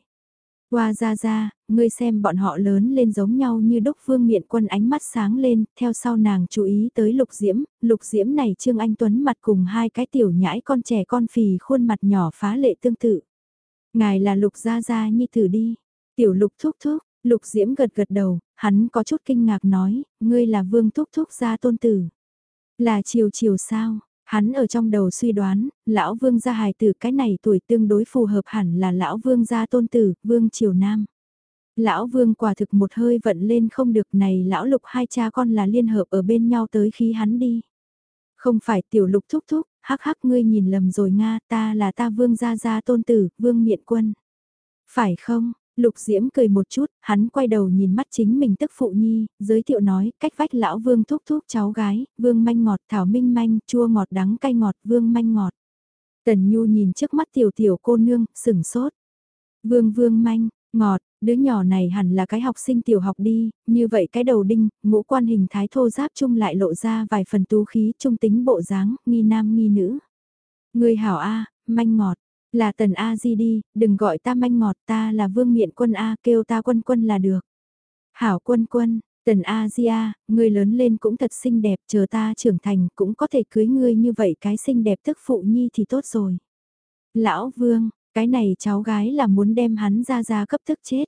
Qua ra ra, ngươi xem bọn họ lớn lên giống nhau như đúc vương miện quân ánh mắt sáng lên, theo sau nàng chú ý tới lục diễm, lục diễm này Trương Anh Tuấn mặt cùng hai cái tiểu nhãi con trẻ con phì khuôn mặt nhỏ phá lệ tương tự. Ngài là lục Ra Ra nhi thử đi, tiểu lục thúc thúc, lục diễm gật gật đầu, hắn có chút kinh ngạc nói, ngươi là vương thúc thúc gia tôn tử. Là chiều chiều sao, Hắn ở trong đầu suy đoán, lão vương gia hài tử cái này tuổi tương đối phù hợp hẳn là lão vương gia tôn tử, vương triều nam. Lão vương quả thực một hơi vận lên không được này lão lục hai cha con là liên hợp ở bên nhau tới khi hắn đi. Không phải tiểu lục thúc thúc, hắc hắc ngươi nhìn lầm rồi Nga, ta là ta vương gia gia tôn tử, vương miện quân. Phải không, Lục Diễm cười một chút, hắn quay đầu nhìn mắt chính mình tức phụ nhi, giới thiệu nói, cách vách lão vương thúc thúc cháu gái, vương manh ngọt, thảo minh manh, chua ngọt đắng cay ngọt, vương manh ngọt. Tần Nhu nhìn trước mắt tiểu tiểu cô nương, sửng sốt. Vương vương manh, ngọt, đứa nhỏ này hẳn là cái học sinh tiểu học đi, như vậy cái đầu đinh, ngũ quan hình thái thô giáp chung lại lộ ra vài phần tú khí trung tính bộ dáng, nghi nam nghi nữ. Người hảo A, manh ngọt, là tần A-di đi, đừng gọi ta manh ngọt ta là vương miện quân A kêu ta quân quân là được. Hảo quân quân, tần A-di A, người lớn lên cũng thật xinh đẹp chờ ta trưởng thành cũng có thể cưới ngươi như vậy cái xinh đẹp tức phụ nhi thì tốt rồi. Lão vương, cái này cháu gái là muốn đem hắn ra ra cấp thức chết.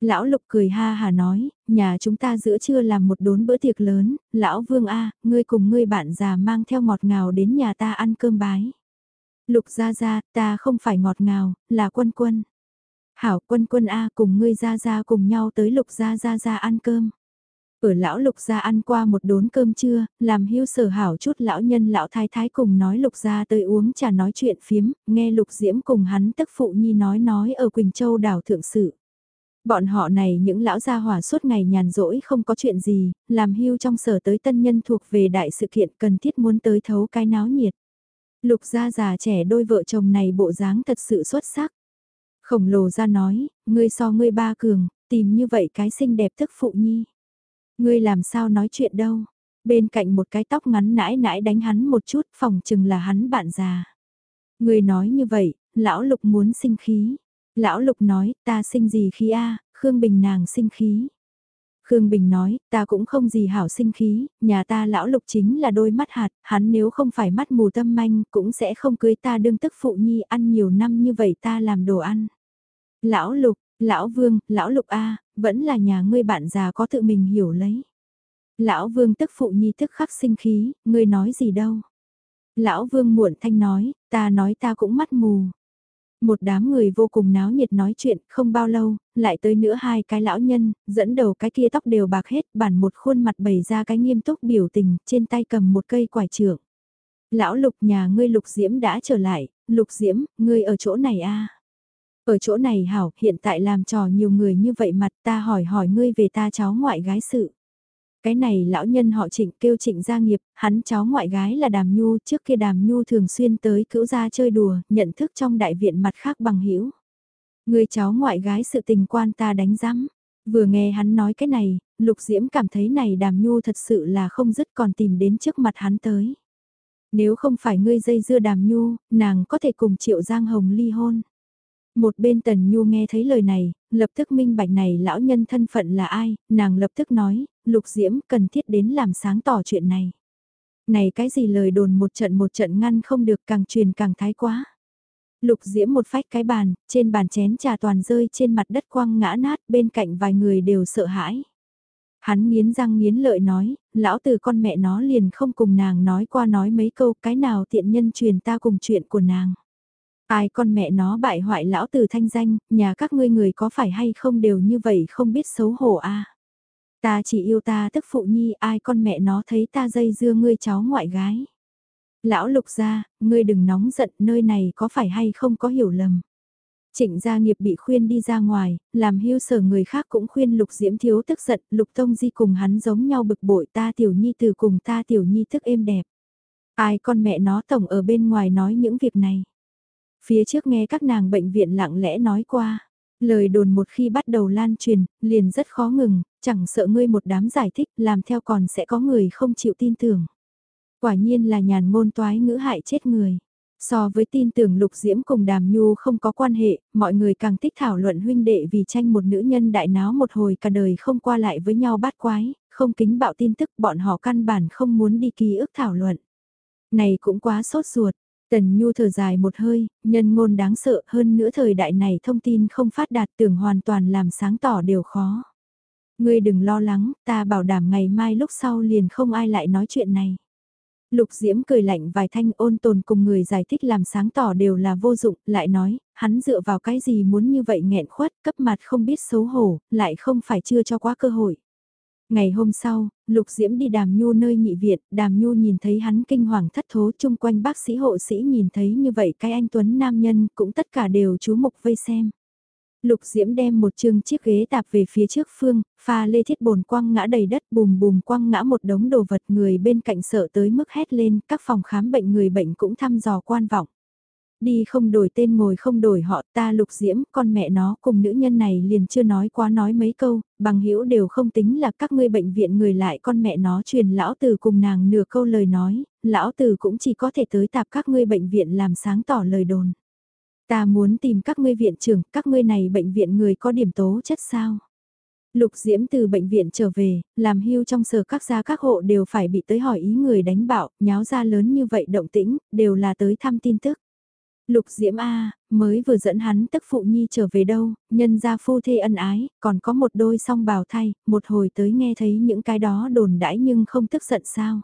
Lão Lục cười ha hà nói, nhà chúng ta giữa trưa làm một đốn bữa tiệc lớn, lão Vương A, ngươi cùng ngươi bạn già mang theo ngọt ngào đến nhà ta ăn cơm bái. Lục ra ra, ta không phải ngọt ngào, là quân quân. Hảo quân quân A cùng ngươi ra ra cùng nhau tới lục ra ra ra ăn cơm. Ở lão lục ra ăn qua một đốn cơm trưa, làm hưu sở hảo chút lão nhân lão thái thái cùng nói lục ra tới uống trà nói chuyện phiếm, nghe lục diễm cùng hắn tức phụ nhi nói nói ở Quỳnh Châu đảo thượng sự. Bọn họ này những lão gia hỏa suốt ngày nhàn rỗi không có chuyện gì, làm hưu trong sở tới tân nhân thuộc về đại sự kiện cần thiết muốn tới thấu cái náo nhiệt. Lục gia già trẻ đôi vợ chồng này bộ dáng thật sự xuất sắc. Khổng lồ ra nói, ngươi so ngươi ba cường, tìm như vậy cái xinh đẹp thức phụ nhi. Ngươi làm sao nói chuyện đâu. Bên cạnh một cái tóc ngắn nãi nãi đánh hắn một chút phòng chừng là hắn bạn già. Ngươi nói như vậy, lão lục muốn sinh khí. Lão Lục nói, ta sinh gì khí a Khương Bình nàng sinh khí. Khương Bình nói, ta cũng không gì hảo sinh khí, nhà ta lão lục chính là đôi mắt hạt, hắn nếu không phải mắt mù tâm manh cũng sẽ không cưới ta đương tức phụ nhi ăn nhiều năm như vậy ta làm đồ ăn. Lão lục, lão vương, lão lục A, vẫn là nhà ngươi bạn già có tự mình hiểu lấy. Lão vương tức phụ nhi tức khắc sinh khí, ngươi nói gì đâu. Lão vương muộn thanh nói, ta nói ta cũng mắt mù, một đám người vô cùng náo nhiệt nói chuyện, không bao lâu, lại tới nữa hai cái lão nhân, dẫn đầu cái kia tóc đều bạc hết, bản một khuôn mặt bày ra cái nghiêm túc biểu tình, trên tay cầm một cây quải trưởng. Lão lục nhà ngươi lục diễm đã trở lại, lục diễm, ngươi ở chỗ này a à? Ở chỗ này hảo, hiện tại làm trò nhiều người như vậy mặt ta hỏi hỏi ngươi về ta cháu ngoại gái sự. Cái này lão nhân họ trịnh kêu trịnh gia nghiệp, hắn cháu ngoại gái là Đàm Nhu, trước kia Đàm Nhu thường xuyên tới cữu gia chơi đùa, nhận thức trong đại viện mặt khác bằng hữu Người cháu ngoại gái sự tình quan ta đánh giám. Vừa nghe hắn nói cái này, Lục Diễm cảm thấy này Đàm Nhu thật sự là không dứt còn tìm đến trước mặt hắn tới. Nếu không phải ngươi dây dưa Đàm Nhu, nàng có thể cùng Triệu Giang Hồng ly hôn. Một bên Tần Nhu nghe thấy lời này, lập tức minh bạch này lão nhân thân phận là ai, nàng lập tức nói, Lục Diễm cần thiết đến làm sáng tỏ chuyện này. Này cái gì lời đồn một trận một trận ngăn không được càng truyền càng thái quá. Lục Diễm một phách cái bàn, trên bàn chén trà toàn rơi trên mặt đất quăng ngã nát bên cạnh vài người đều sợ hãi. Hắn nghiến răng nghiến lợi nói, lão từ con mẹ nó liền không cùng nàng nói qua nói mấy câu cái nào tiện nhân truyền ta cùng chuyện của nàng. Ai con mẹ nó bại hoại lão từ thanh danh, nhà các ngươi người có phải hay không đều như vậy không biết xấu hổ a Ta chỉ yêu ta tức phụ nhi ai con mẹ nó thấy ta dây dưa ngươi cháu ngoại gái. Lão lục ra, ngươi đừng nóng giận nơi này có phải hay không có hiểu lầm. Trịnh gia nghiệp bị khuyên đi ra ngoài, làm hưu sở người khác cũng khuyên lục diễm thiếu tức giận, lục tông di cùng hắn giống nhau bực bội ta tiểu nhi từ cùng ta tiểu nhi thức êm đẹp. Ai con mẹ nó tổng ở bên ngoài nói những việc này. Phía trước nghe các nàng bệnh viện lặng lẽ nói qua, lời đồn một khi bắt đầu lan truyền, liền rất khó ngừng, chẳng sợ ngươi một đám giải thích làm theo còn sẽ có người không chịu tin tưởng. Quả nhiên là nhàn ngôn toái ngữ hại chết người. So với tin tưởng Lục Diễm cùng Đàm Nhu không có quan hệ, mọi người càng thích thảo luận huynh đệ vì tranh một nữ nhân đại náo một hồi cả đời không qua lại với nhau bát quái, không kính bạo tin tức bọn họ căn bản không muốn đi ký ức thảo luận. Này cũng quá sốt ruột, Tần Nhu thở dài một hơi, nhân ngôn đáng sợ hơn nữa thời đại này thông tin không phát đạt tưởng hoàn toàn làm sáng tỏ đều khó. Ngươi đừng lo lắng, ta bảo đảm ngày mai lúc sau liền không ai lại nói chuyện này. Lục Diễm cười lạnh vài thanh ôn tồn cùng người giải thích làm sáng tỏ đều là vô dụng, lại nói, hắn dựa vào cái gì muốn như vậy nghẹn khuất, cấp mặt không biết xấu hổ, lại không phải chưa cho quá cơ hội. Ngày hôm sau, Lục Diễm đi đàm nhu nơi nhị viện, đàm nhu nhìn thấy hắn kinh hoàng thất thố chung quanh bác sĩ hộ sĩ nhìn thấy như vậy cái anh Tuấn nam nhân cũng tất cả đều chú mục vây xem. Lục Diễm đem một chương chiếc ghế tạp về phía trước phương, pha lê thiết bồn quăng ngã đầy đất bùm bùm quăng ngã một đống đồ vật người bên cạnh sợ tới mức hét lên, các phòng khám bệnh người bệnh cũng thăm dò quan vọng. Đi không đổi tên ngồi không đổi họ ta lục diễm, con mẹ nó cùng nữ nhân này liền chưa nói quá nói mấy câu, bằng hữu đều không tính là các ngươi bệnh viện người lại con mẹ nó truyền lão từ cùng nàng nửa câu lời nói, lão từ cũng chỉ có thể tới tạp các ngươi bệnh viện làm sáng tỏ lời đồn. Ta muốn tìm các ngươi viện trưởng, các ngươi này bệnh viện người có điểm tố chất sao? Lục Diễm từ bệnh viện trở về, làm hưu trong sở các gia các hộ đều phải bị tới hỏi ý người đánh bạo, nháo ra lớn như vậy động tĩnh, đều là tới thăm tin tức. Lục Diễm A, mới vừa dẫn hắn tức phụ nhi trở về đâu, nhân gia phu thê ân ái, còn có một đôi song bào thay, một hồi tới nghe thấy những cái đó đồn đãi nhưng không tức giận sao.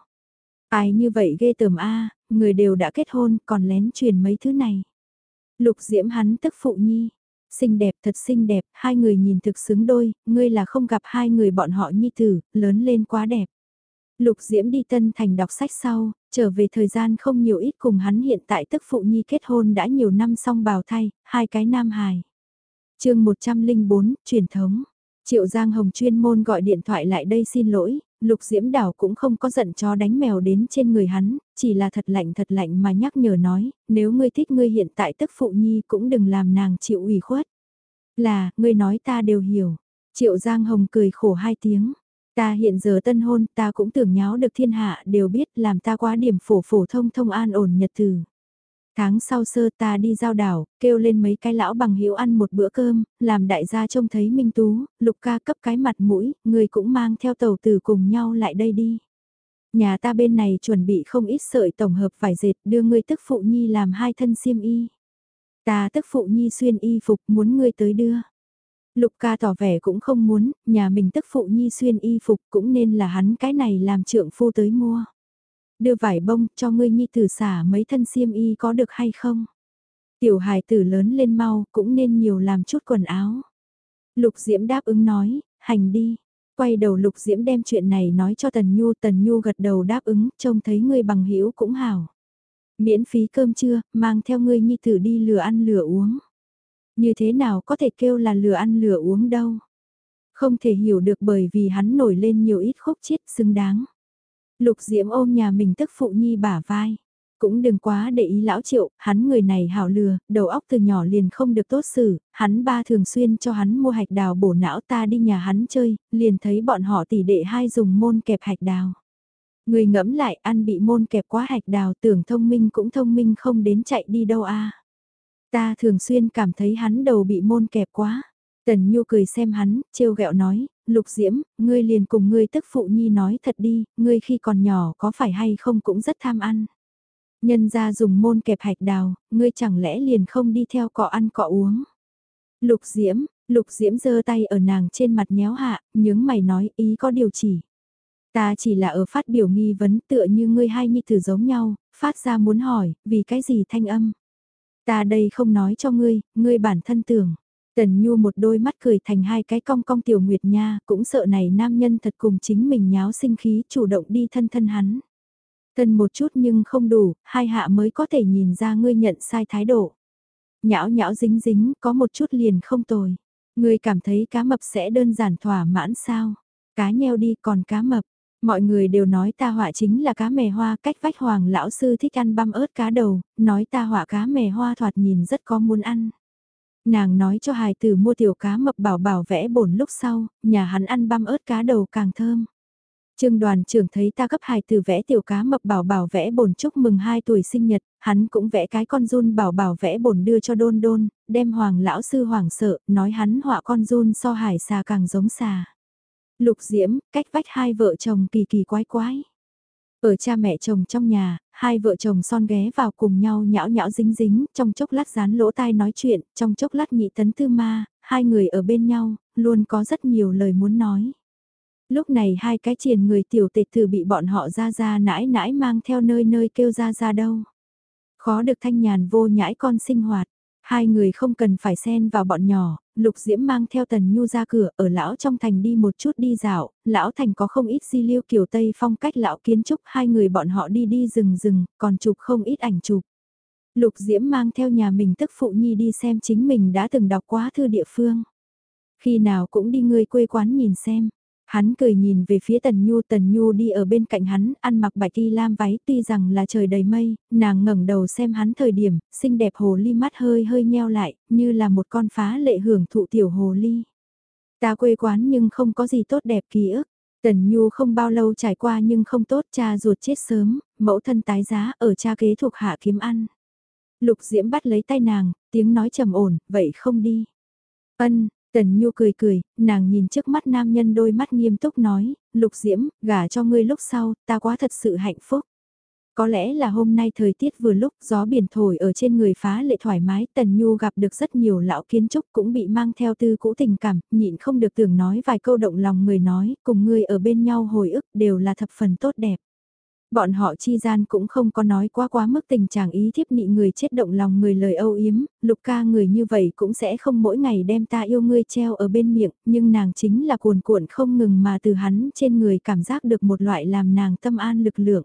Ai như vậy ghê tởm A, người đều đã kết hôn, còn lén truyền mấy thứ này. Lục Diễm hắn tức phụ nhi, xinh đẹp thật xinh đẹp, hai người nhìn thực xứng đôi, ngươi là không gặp hai người bọn họ nhi tử, lớn lên quá đẹp. Lục Diễm đi Tân Thành đọc sách sau, trở về thời gian không nhiều ít cùng hắn hiện tại tức phụ nhi kết hôn đã nhiều năm xong bào thay, hai cái nam hài. chương 104, truyền thống. Triệu Giang Hồng chuyên môn gọi điện thoại lại đây xin lỗi, Lục Diễm Đảo cũng không có giận cho đánh mèo đến trên người hắn, chỉ là thật lạnh thật lạnh mà nhắc nhở nói, nếu ngươi thích ngươi hiện tại tức phụ nhi cũng đừng làm nàng chịu ủy khuất. Là, ngươi nói ta đều hiểu. Triệu Giang Hồng cười khổ hai tiếng. Ta hiện giờ tân hôn, ta cũng tưởng nháo được thiên hạ đều biết làm ta quá điểm phổ phổ thông thông an ổn nhật từ. Tháng sau sơ ta đi giao đảo, kêu lên mấy cái lão bằng hữu ăn một bữa cơm, làm đại gia trông thấy Minh Tú, lục ca cấp cái mặt mũi, người cũng mang theo tàu tử cùng nhau lại đây đi. Nhà ta bên này chuẩn bị không ít sợi tổng hợp vải dệt đưa ngươi tức phụ nhi làm hai thân xiêm y. Ta tức phụ nhi xuyên y phục muốn ngươi tới đưa. Lục ca tỏ vẻ cũng không muốn, nhà mình tức phụ nhi xuyên y phục cũng nên là hắn cái này làm trượng phu tới mua. Đưa vải bông cho ngươi nhi tử xả mấy thân xiêm y có được hay không? Tiểu hài tử lớn lên mau cũng nên nhiều làm chút quần áo. Lục Diễm đáp ứng nói, hành đi. Quay đầu Lục Diễm đem chuyện này nói cho Tần Nhu, Tần Nhu gật đầu đáp ứng, trông thấy ngươi bằng hữu cũng hảo. Miễn phí cơm trưa, mang theo ngươi nhi tử đi lừa ăn lừa uống. Như thế nào có thể kêu là lừa ăn lừa uống đâu. Không thể hiểu được bởi vì hắn nổi lên nhiều ít khúc chiết xứng đáng. Lục Diễm ôm nhà mình tức phụ nhi bả vai. Cũng đừng quá để ý lão triệu, hắn người này hảo lừa, đầu óc từ nhỏ liền không được tốt xử, hắn ba thường xuyên cho hắn mua hạch đào bổ não ta đi nhà hắn chơi, liền thấy bọn họ tỷ đệ hai dùng môn kẹp hạch đào. Người ngẫm lại ăn bị môn kẹp quá hạch đào tưởng thông minh cũng thông minh không đến chạy đi đâu a Ta thường xuyên cảm thấy hắn đầu bị môn kẹp quá. Tần Nhu cười xem hắn, trêu ghẹo nói, Lục Diễm, ngươi liền cùng ngươi tức phụ nhi nói thật đi, ngươi khi còn nhỏ có phải hay không cũng rất tham ăn. Nhân ra dùng môn kẹp hạch đào, ngươi chẳng lẽ liền không đi theo cọ ăn cọ uống. Lục Diễm, Lục Diễm giơ tay ở nàng trên mặt nhéo hạ, nhướng mày nói ý có điều chỉ. Ta chỉ là ở phát biểu nghi vấn tựa như ngươi hai nhi thử giống nhau, phát ra muốn hỏi, vì cái gì thanh âm. Ta đây không nói cho ngươi, ngươi bản thân tưởng. Tần Nhu một đôi mắt cười thành hai cái cong cong tiểu nguyệt nha, cũng sợ này nam nhân thật cùng chính mình nháo sinh khí chủ động đi thân thân hắn. Thân một chút nhưng không đủ, hai hạ mới có thể nhìn ra ngươi nhận sai thái độ. Nhão nhão dính dính, có một chút liền không tồi. Ngươi cảm thấy cá mập sẽ đơn giản thỏa mãn sao? Cá nheo đi còn cá mập. Mọi người đều nói ta họa chính là cá mè hoa cách vách hoàng lão sư thích ăn băm ớt cá đầu, nói ta họa cá mè hoa thoạt nhìn rất có muốn ăn. Nàng nói cho hài tử mua tiểu cá mập bảo bảo vẽ bổn lúc sau, nhà hắn ăn băm ớt cá đầu càng thơm. Trương đoàn trưởng thấy ta cấp hài tử vẽ tiểu cá mập bảo bảo vẽ bổn chúc mừng 2 tuổi sinh nhật, hắn cũng vẽ cái con run bảo bảo vẽ bổn đưa cho đôn đôn, đem hoàng lão sư hoàng sợ, nói hắn họa con run so hải xà càng giống xà. Lục diễm, cách vách hai vợ chồng kỳ kỳ quái quái. Ở cha mẹ chồng trong nhà, hai vợ chồng son ghé vào cùng nhau nhão nhão dính dính, trong chốc lát dán lỗ tai nói chuyện, trong chốc lát nhị tấn tư ma, hai người ở bên nhau, luôn có rất nhiều lời muốn nói. Lúc này hai cái triền người tiểu tệt thử bị bọn họ ra ra nãi nãi mang theo nơi nơi kêu ra ra đâu. Khó được thanh nhàn vô nhãi con sinh hoạt, hai người không cần phải xen vào bọn nhỏ, Lục Diễm mang theo Tần Nhu ra cửa, ở lão trong thành đi một chút đi dạo, lão thành có không ít di lưu kiểu Tây phong cách lão kiến trúc, hai người bọn họ đi đi rừng rừng, còn chụp không ít ảnh chụp. Lục Diễm mang theo nhà mình tức phụ nhi đi xem chính mình đã từng đọc quá thư địa phương. Khi nào cũng đi người quê quán nhìn xem. Hắn cười nhìn về phía Tần Nhu, Tần Nhu đi ở bên cạnh hắn, ăn mặc bạch y lam váy tuy rằng là trời đầy mây, nàng ngẩng đầu xem hắn thời điểm, xinh đẹp hồ ly mắt hơi hơi nheo lại, như là một con phá lệ hưởng thụ tiểu hồ ly. Ta quê quán nhưng không có gì tốt đẹp ký ức. Tần Nhu không bao lâu trải qua nhưng không tốt cha ruột chết sớm, mẫu thân tái giá ở cha kế thuộc hạ kiếm ăn. Lục Diễm bắt lấy tay nàng, tiếng nói trầm ổn, vậy không đi. Ân, Tần Nhu cười cười, nàng nhìn trước mắt nam nhân đôi mắt nghiêm túc nói, Lục Diễm, gả cho ngươi lúc sau, ta quá thật sự hạnh phúc. Có lẽ là hôm nay thời tiết vừa lúc gió biển thổi ở trên người phá lệ thoải mái, Tần Nhu gặp được rất nhiều lão kiến trúc cũng bị mang theo tư cũ tình cảm, nhịn không được tưởng nói vài câu động lòng người nói, cùng người ở bên nhau hồi ức đều là thập phần tốt đẹp. Bọn họ chi gian cũng không có nói quá quá mức tình trạng ý thiếp nị người chết động lòng người lời âu yếm, lục ca người như vậy cũng sẽ không mỗi ngày đem ta yêu ngươi treo ở bên miệng, nhưng nàng chính là cuồn cuộn không ngừng mà từ hắn trên người cảm giác được một loại làm nàng tâm an lực lượng.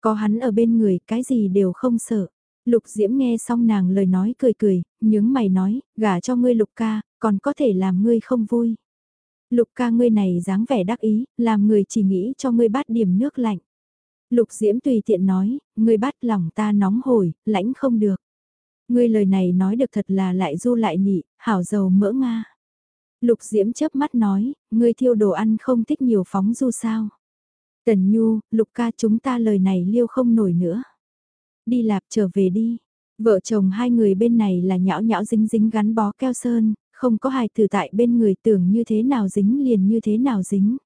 Có hắn ở bên người, cái gì đều không sợ. Lục Diễm nghe xong nàng lời nói cười cười, nhướng mày nói, gả cho ngươi Lục ca, còn có thể làm ngươi không vui. Lục ca ngươi này dáng vẻ đắc ý, làm người chỉ nghĩ cho ngươi bát điểm nước lạnh. Lục Diễm tùy tiện nói, ngươi bắt lòng ta nóng hổi, lãnh không được. Ngươi lời này nói được thật là lại du lại nị, hảo dầu mỡ Nga. Lục Diễm chớp mắt nói, ngươi thiêu đồ ăn không thích nhiều phóng du sao. Tần Nhu, Lục ca chúng ta lời này liêu không nổi nữa. Đi lạp trở về đi. Vợ chồng hai người bên này là nhão nhão dính dính gắn bó keo sơn, không có hài tử tại bên người tưởng như thế nào dính liền như thế nào dính.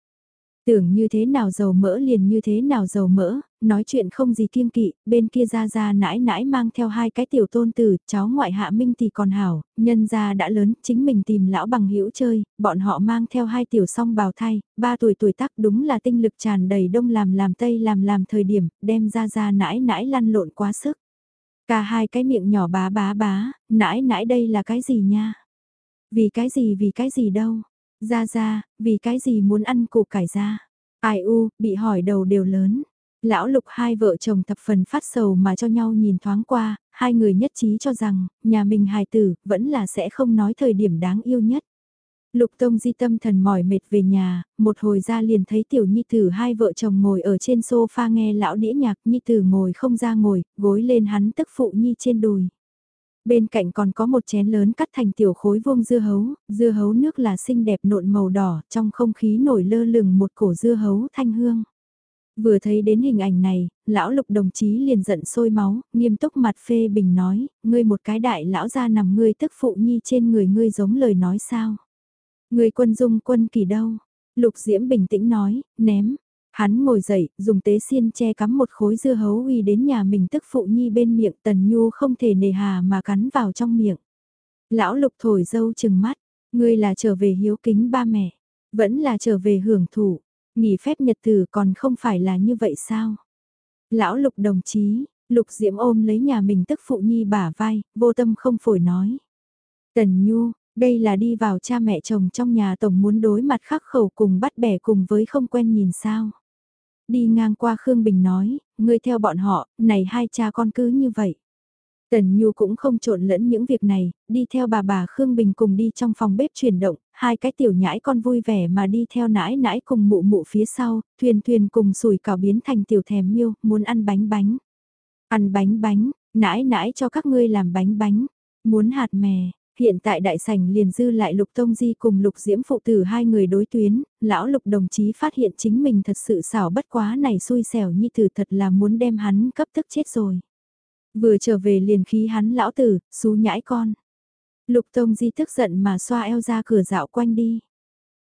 Tưởng như thế nào dầu mỡ liền như thế nào dầu mỡ, nói chuyện không gì kiêng kỵ, bên kia ra ra nãi nãi mang theo hai cái tiểu tôn tử, cháu ngoại hạ minh thì còn hảo, nhân gia đã lớn, chính mình tìm lão bằng hữu chơi, bọn họ mang theo hai tiểu song bào thai, ba tuổi tuổi tác đúng là tinh lực tràn đầy đông làm làm tây làm làm thời điểm, đem ra ra nãi nãi lăn lộn quá sức. Cả hai cái miệng nhỏ bá bá bá, nãi nãi đây là cái gì nha? Vì cái gì vì cái gì đâu? Ra ra, vì cái gì muốn ăn củ cải ra? Ai u, bị hỏi đầu đều lớn. Lão lục hai vợ chồng thập phần phát sầu mà cho nhau nhìn thoáng qua, hai người nhất trí cho rằng, nhà mình hài tử, vẫn là sẽ không nói thời điểm đáng yêu nhất. Lục Tông di tâm thần mỏi mệt về nhà, một hồi ra liền thấy tiểu nhi tử hai vợ chồng ngồi ở trên sofa nghe lão đĩa nhạc nhi tử ngồi không ra ngồi, gối lên hắn tức phụ nhi trên đùi. Bên cạnh còn có một chén lớn cắt thành tiểu khối vuông dưa hấu, dưa hấu nước là xinh đẹp nộn màu đỏ, trong không khí nổi lơ lửng một cổ dưa hấu thanh hương. Vừa thấy đến hình ảnh này, lão lục đồng chí liền giận sôi máu, nghiêm túc mặt phê bình nói, ngươi một cái đại lão ra nằm ngươi tức phụ nhi trên người ngươi giống lời nói sao. Ngươi quân dung quân kỳ đâu? Lục Diễm bình tĩnh nói, ném, Hắn ngồi dậy, dùng tế xiên che cắm một khối dưa hấu uy đến nhà mình tức phụ nhi bên miệng tần nhu không thể nề hà mà cắn vào trong miệng. Lão lục thổi dâu chừng mắt, ngươi là trở về hiếu kính ba mẹ, vẫn là trở về hưởng thụ, nghỉ phép nhật tử còn không phải là như vậy sao? Lão lục đồng chí, lục diễm ôm lấy nhà mình tức phụ nhi bả vai, vô tâm không phổi nói. Tần nhu, đây là đi vào cha mẹ chồng trong nhà tổng muốn đối mặt khắc khẩu cùng bắt bẻ cùng với không quen nhìn sao. Đi ngang qua Khương Bình nói, ngươi theo bọn họ, này hai cha con cứ như vậy. Tần Nhu cũng không trộn lẫn những việc này, đi theo bà bà Khương Bình cùng đi trong phòng bếp chuyển động, hai cái tiểu nhãi con vui vẻ mà đi theo nãi nãi cùng mụ mụ phía sau, thuyền thuyền cùng sùi cảo biến thành tiểu thèm miêu, muốn ăn bánh bánh. Ăn bánh bánh, nãi nãi cho các ngươi làm bánh bánh, muốn hạt mè, Hiện tại đại sảnh liền dư lại Lục Tông Di cùng Lục Diễm phụ tử hai người đối tuyến, lão Lục đồng chí phát hiện chính mình thật sự xảo bất quá này xui xẻo như tử thật là muốn đem hắn cấp tức chết rồi. Vừa trở về liền khí hắn lão tử, xú nhãi con. Lục Tông Di tức giận mà xoa eo ra cửa dạo quanh đi.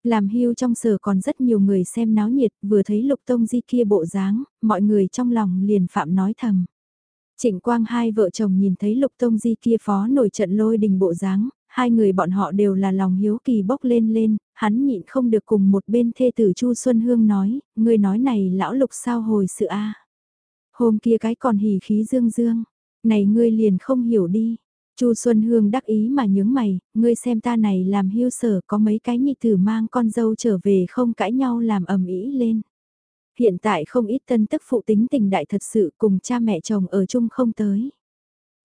Làm hưu trong sở còn rất nhiều người xem náo nhiệt, vừa thấy Lục Tông Di kia bộ dáng, mọi người trong lòng liền phạm nói thầm. Trịnh Quang hai vợ chồng nhìn thấy Lục Tông Di kia phó nổi trận lôi đình bộ dáng, hai người bọn họ đều là lòng hiếu kỳ bốc lên lên, hắn nhịn không được cùng một bên thê tử Chu Xuân Hương nói, người nói này lão Lục sao hồi sự a Hôm kia cái còn hỉ khí dương dương, này ngươi liền không hiểu đi. Chu Xuân Hương đắc ý mà nhướng mày, ngươi xem ta này làm hiu sở có mấy cái nhị tử mang con dâu trở về không cãi nhau làm ầm ĩ lên. Hiện tại không ít tân tức phụ tính tình đại thật sự cùng cha mẹ chồng ở chung không tới.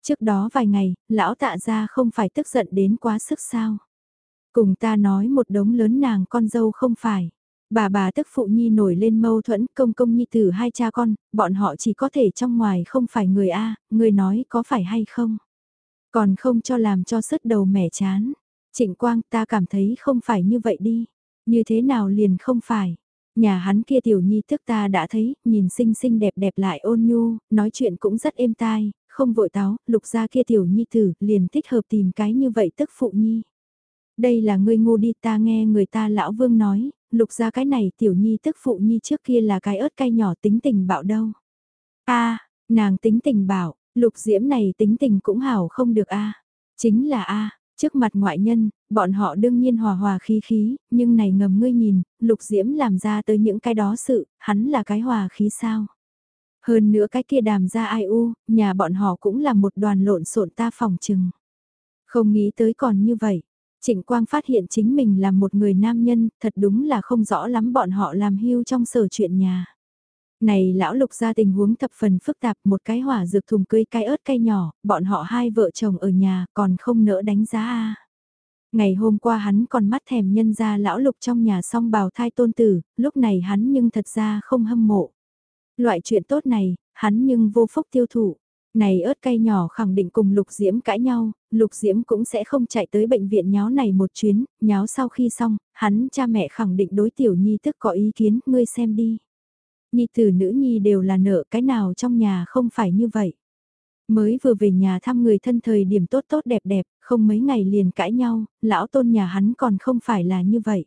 Trước đó vài ngày, lão tạ ra không phải tức giận đến quá sức sao. Cùng ta nói một đống lớn nàng con dâu không phải. Bà bà tức phụ nhi nổi lên mâu thuẫn công công nhi tử hai cha con, bọn họ chỉ có thể trong ngoài không phải người A, người nói có phải hay không. Còn không cho làm cho sứt đầu mẻ chán. Trịnh Quang ta cảm thấy không phải như vậy đi. Như thế nào liền không phải. Nhà hắn kia tiểu nhi thức ta đã thấy, nhìn xinh xinh đẹp đẹp lại ôn nhu, nói chuyện cũng rất êm tai, không vội táo, lục gia kia tiểu nhi tử, liền thích hợp tìm cái như vậy tức phụ nhi. Đây là ngươi ngu đi ta nghe người ta lão vương nói, lục gia cái này tiểu nhi tức phụ nhi trước kia là cái ớt cay nhỏ tính tình bạo đâu. a nàng tính tình bảo, lục diễm này tính tình cũng hảo không được a Chính là a trước mặt ngoại nhân, bọn họ đương nhiên hòa hòa khí khí, nhưng này ngầm ngươi nhìn, lục diễm làm ra tới những cái đó sự, hắn là cái hòa khí sao. Hơn nữa cái kia đàm ra ai u, nhà bọn họ cũng là một đoàn lộn xộn ta phòng chừng. Không nghĩ tới còn như vậy. Trịnh Quang phát hiện chính mình là một người nam nhân, thật đúng là không rõ lắm bọn họ làm hưu trong sở chuyện nhà. Này lão lục ra tình huống thập phần phức tạp, một cái hỏa dược thùng cưới cái ớt cây nhỏ, bọn họ hai vợ chồng ở nhà còn không nỡ đánh giá a. Ngày hôm qua hắn còn mắt thèm nhân ra lão lục trong nhà song bào thai tôn tử, lúc này hắn nhưng thật ra không hâm mộ. Loại chuyện tốt này, hắn nhưng vô phúc tiêu thụ. Này ớt cay nhỏ khẳng định cùng Lục Diễm cãi nhau, Lục Diễm cũng sẽ không chạy tới bệnh viện nháo này một chuyến, nháo sau khi xong, hắn cha mẹ khẳng định đối tiểu nhi tức có ý kiến, ngươi xem đi. Nhi tử nữ nhi đều là nợ cái nào trong nhà không phải như vậy. Mới vừa về nhà thăm người thân thời điểm tốt tốt đẹp đẹp, không mấy ngày liền cãi nhau, lão tôn nhà hắn còn không phải là như vậy.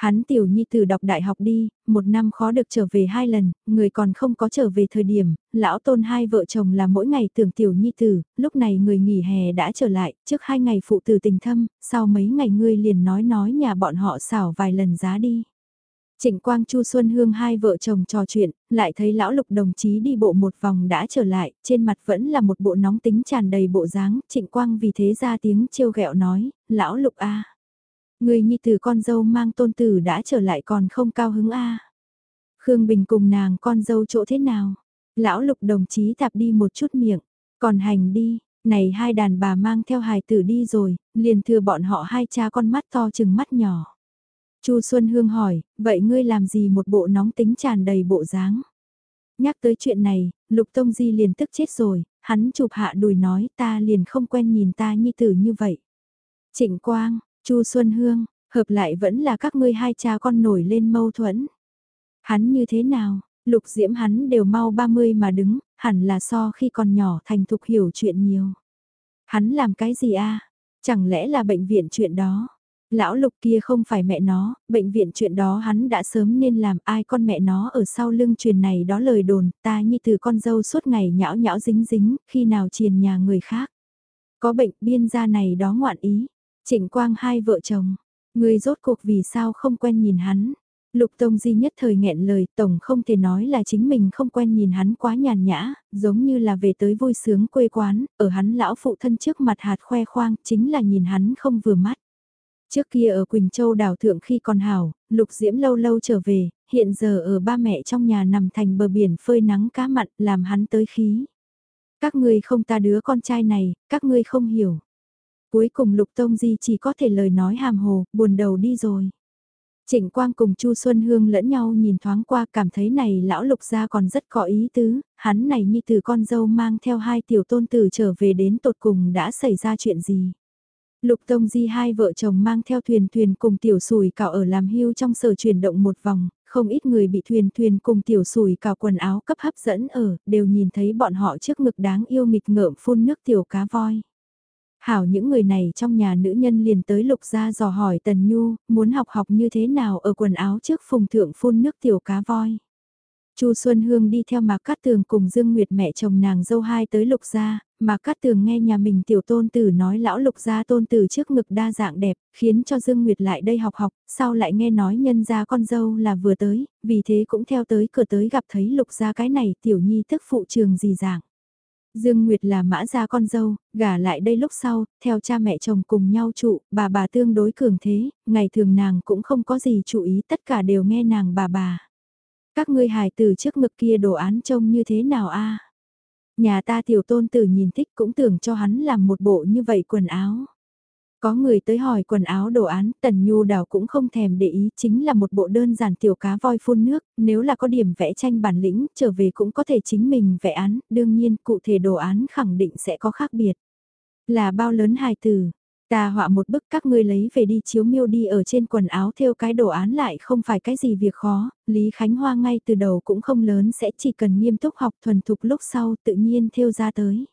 Hắn tiểu nhi từ đọc đại học đi, một năm khó được trở về hai lần, người còn không có trở về thời điểm, lão tôn hai vợ chồng là mỗi ngày tưởng tiểu nhi tử, lúc này người nghỉ hè đã trở lại, trước hai ngày phụ tử tình thâm, sau mấy ngày ngươi liền nói nói nhà bọn họ xảo vài lần giá đi. Trịnh Quang Chu Xuân Hương hai vợ chồng trò chuyện, lại thấy lão lục đồng chí đi bộ một vòng đã trở lại, trên mặt vẫn là một bộ nóng tính tràn đầy bộ dáng, Trịnh Quang vì thế ra tiếng trêu ghẹo nói, lão lục a Người nhi tử con dâu mang tôn tử đã trở lại còn không cao hứng a Khương Bình cùng nàng con dâu chỗ thế nào? Lão lục đồng chí tạp đi một chút miệng, còn hành đi, này hai đàn bà mang theo hài tử đi rồi, liền thừa bọn họ hai cha con mắt to chừng mắt nhỏ. Chu Xuân Hương hỏi, vậy ngươi làm gì một bộ nóng tính tràn đầy bộ dáng? Nhắc tới chuyện này, Lục Tông Di liền tức chết rồi, hắn chụp hạ đùi nói ta liền không quen nhìn ta nhi tử như vậy. Trịnh Quang, Chu Xuân Hương, hợp lại vẫn là các ngươi hai cha con nổi lên mâu thuẫn. Hắn như thế nào, lục diễm hắn đều mau 30 mà đứng, hẳn là so khi còn nhỏ thành thục hiểu chuyện nhiều. Hắn làm cái gì a? Chẳng lẽ là bệnh viện chuyện đó? Lão lục kia không phải mẹ nó, bệnh viện chuyện đó hắn đã sớm nên làm ai con mẹ nó ở sau lưng truyền này đó lời đồn, ta như từ con dâu suốt ngày nhão nhão dính dính, khi nào triền nhà người khác. Có bệnh biên gia này đó ngoạn ý, Trịnh Quang hai vợ chồng, người rốt cuộc vì sao không quen nhìn hắn. Lục Tông Di nhất thời nghẹn lời, Tổng không thể nói là chính mình không quen nhìn hắn quá nhàn nhã, giống như là về tới vui sướng quê quán, ở hắn lão phụ thân trước mặt hạt khoe khoang, chính là nhìn hắn không vừa mắt. Trước kia ở Quỳnh Châu đảo thượng khi còn hảo, Lục Diễm lâu lâu trở về, hiện giờ ở ba mẹ trong nhà nằm thành bờ biển phơi nắng cá mặn làm hắn tới khí. Các ngươi không ta đứa con trai này, các ngươi không hiểu. Cuối cùng Lục Tông Di chỉ có thể lời nói hàm hồ, buồn đầu đi rồi. Trịnh Quang cùng Chu Xuân Hương lẫn nhau nhìn thoáng qua cảm thấy này lão lục gia còn rất có ý tứ, hắn này như từ con dâu mang theo hai tiểu tôn tử trở về đến tột cùng đã xảy ra chuyện gì. Lục Tông Di hai vợ chồng mang theo thuyền thuyền cùng tiểu sùi cào ở làm hưu trong sở chuyển động một vòng, không ít người bị thuyền thuyền cùng tiểu sùi cào quần áo cấp hấp dẫn ở, đều nhìn thấy bọn họ trước ngực đáng yêu nghịch ngợm phun nước tiểu cá voi. Hảo những người này trong nhà nữ nhân liền tới lục ra dò hỏi Tần Nhu, muốn học học như thế nào ở quần áo trước phùng thượng phun nước tiểu cá voi. Chu Xuân Hương đi theo Mạc Cát Tường cùng Dương Nguyệt mẹ chồng nàng dâu hai tới lục gia, Mạc Cát Tường nghe nhà mình tiểu tôn tử nói lão lục gia tôn tử trước ngực đa dạng đẹp, khiến cho Dương Nguyệt lại đây học học, sau lại nghe nói nhân gia con dâu là vừa tới, vì thế cũng theo tới cửa tới gặp thấy lục gia cái này tiểu nhi thức phụ trường gì dạng. Dương Nguyệt là mã gia con dâu, gả lại đây lúc sau, theo cha mẹ chồng cùng nhau trụ, bà bà tương đối cường thế, ngày thường nàng cũng không có gì chú ý tất cả đều nghe nàng bà bà. Các ngươi hài từ trước ngực kia đồ án trông như thế nào a? Nhà ta tiểu tôn tử nhìn thích cũng tưởng cho hắn làm một bộ như vậy quần áo. Có người tới hỏi quần áo đồ án, Tần Nhu đào cũng không thèm để ý, chính là một bộ đơn giản tiểu cá voi phun nước, nếu là có điểm vẽ tranh bản lĩnh, trở về cũng có thể chính mình vẽ án, đương nhiên cụ thể đồ án khẳng định sẽ có khác biệt. Là bao lớn hài từ, ta họa một bức các ngươi lấy về đi chiếu miêu đi ở trên quần áo theo cái đồ án lại không phải cái gì việc khó, Lý Khánh Hoa ngay từ đầu cũng không lớn sẽ chỉ cần nghiêm túc học thuần thục lúc sau tự nhiên theo ra tới.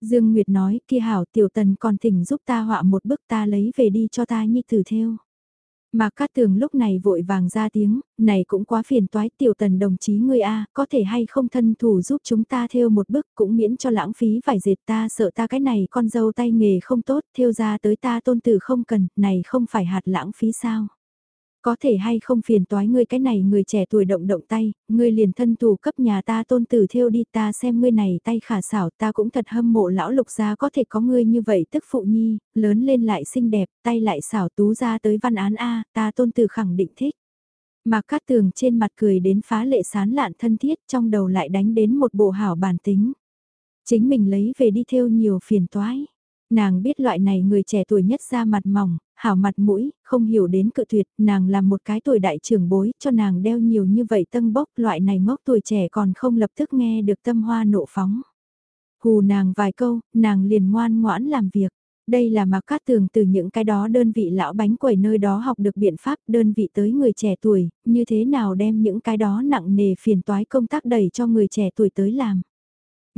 Dương Nguyệt nói kia hảo tiểu tần còn thỉnh giúp ta họa một bức ta lấy về đi cho ta nhi thử theo. Mà Cát Tường lúc này vội vàng ra tiếng, này cũng quá phiền toái tiểu tần đồng chí ngươi a, có thể hay không thân thủ giúp chúng ta theo một bức cũng miễn cho lãng phí vải dệt ta sợ ta cái này con dâu tay nghề không tốt, theo ra tới ta tôn tử không cần, này không phải hạt lãng phí sao. Có thể hay không phiền toái ngươi cái này người trẻ tuổi động động tay, ngươi liền thân thủ cấp nhà ta tôn tử theo đi ta xem ngươi này tay khả xảo ta cũng thật hâm mộ lão lục gia có thể có ngươi như vậy tức phụ nhi, lớn lên lại xinh đẹp, tay lại xảo tú ra tới văn án A, ta tôn tử khẳng định thích. Mà cát tường trên mặt cười đến phá lệ sán lạn thân thiết trong đầu lại đánh đến một bộ hảo bản tính. Chính mình lấy về đi theo nhiều phiền toái. Nàng biết loại này người trẻ tuổi nhất ra mặt mỏng, hảo mặt mũi, không hiểu đến cự tuyệt, nàng là một cái tuổi đại trưởng bối, cho nàng đeo nhiều như vậy tân bốc, loại này ngốc tuổi trẻ còn không lập tức nghe được tâm hoa nộ phóng. Hù nàng vài câu, nàng liền ngoan ngoãn làm việc. Đây là mà cát tường từ những cái đó đơn vị lão bánh quẩy nơi đó học được biện pháp đơn vị tới người trẻ tuổi, như thế nào đem những cái đó nặng nề phiền toái công tác đẩy cho người trẻ tuổi tới làm.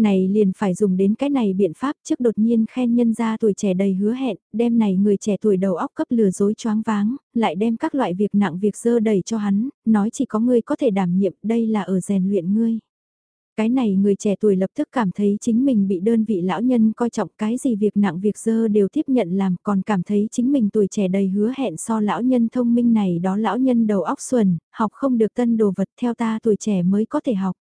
Này liền phải dùng đến cái này biện pháp trước đột nhiên khen nhân ra tuổi trẻ đầy hứa hẹn, đem này người trẻ tuổi đầu óc cấp lừa dối choáng váng, lại đem các loại việc nặng việc dơ đầy cho hắn, nói chỉ có ngươi có thể đảm nhiệm đây là ở rèn luyện ngươi. Cái này người trẻ tuổi lập tức cảm thấy chính mình bị đơn vị lão nhân coi trọng cái gì việc nặng việc dơ đều tiếp nhận làm còn cảm thấy chính mình tuổi trẻ đầy hứa hẹn so lão nhân thông minh này đó lão nhân đầu óc xuẩn, học không được tân đồ vật theo ta tuổi trẻ mới có thể học.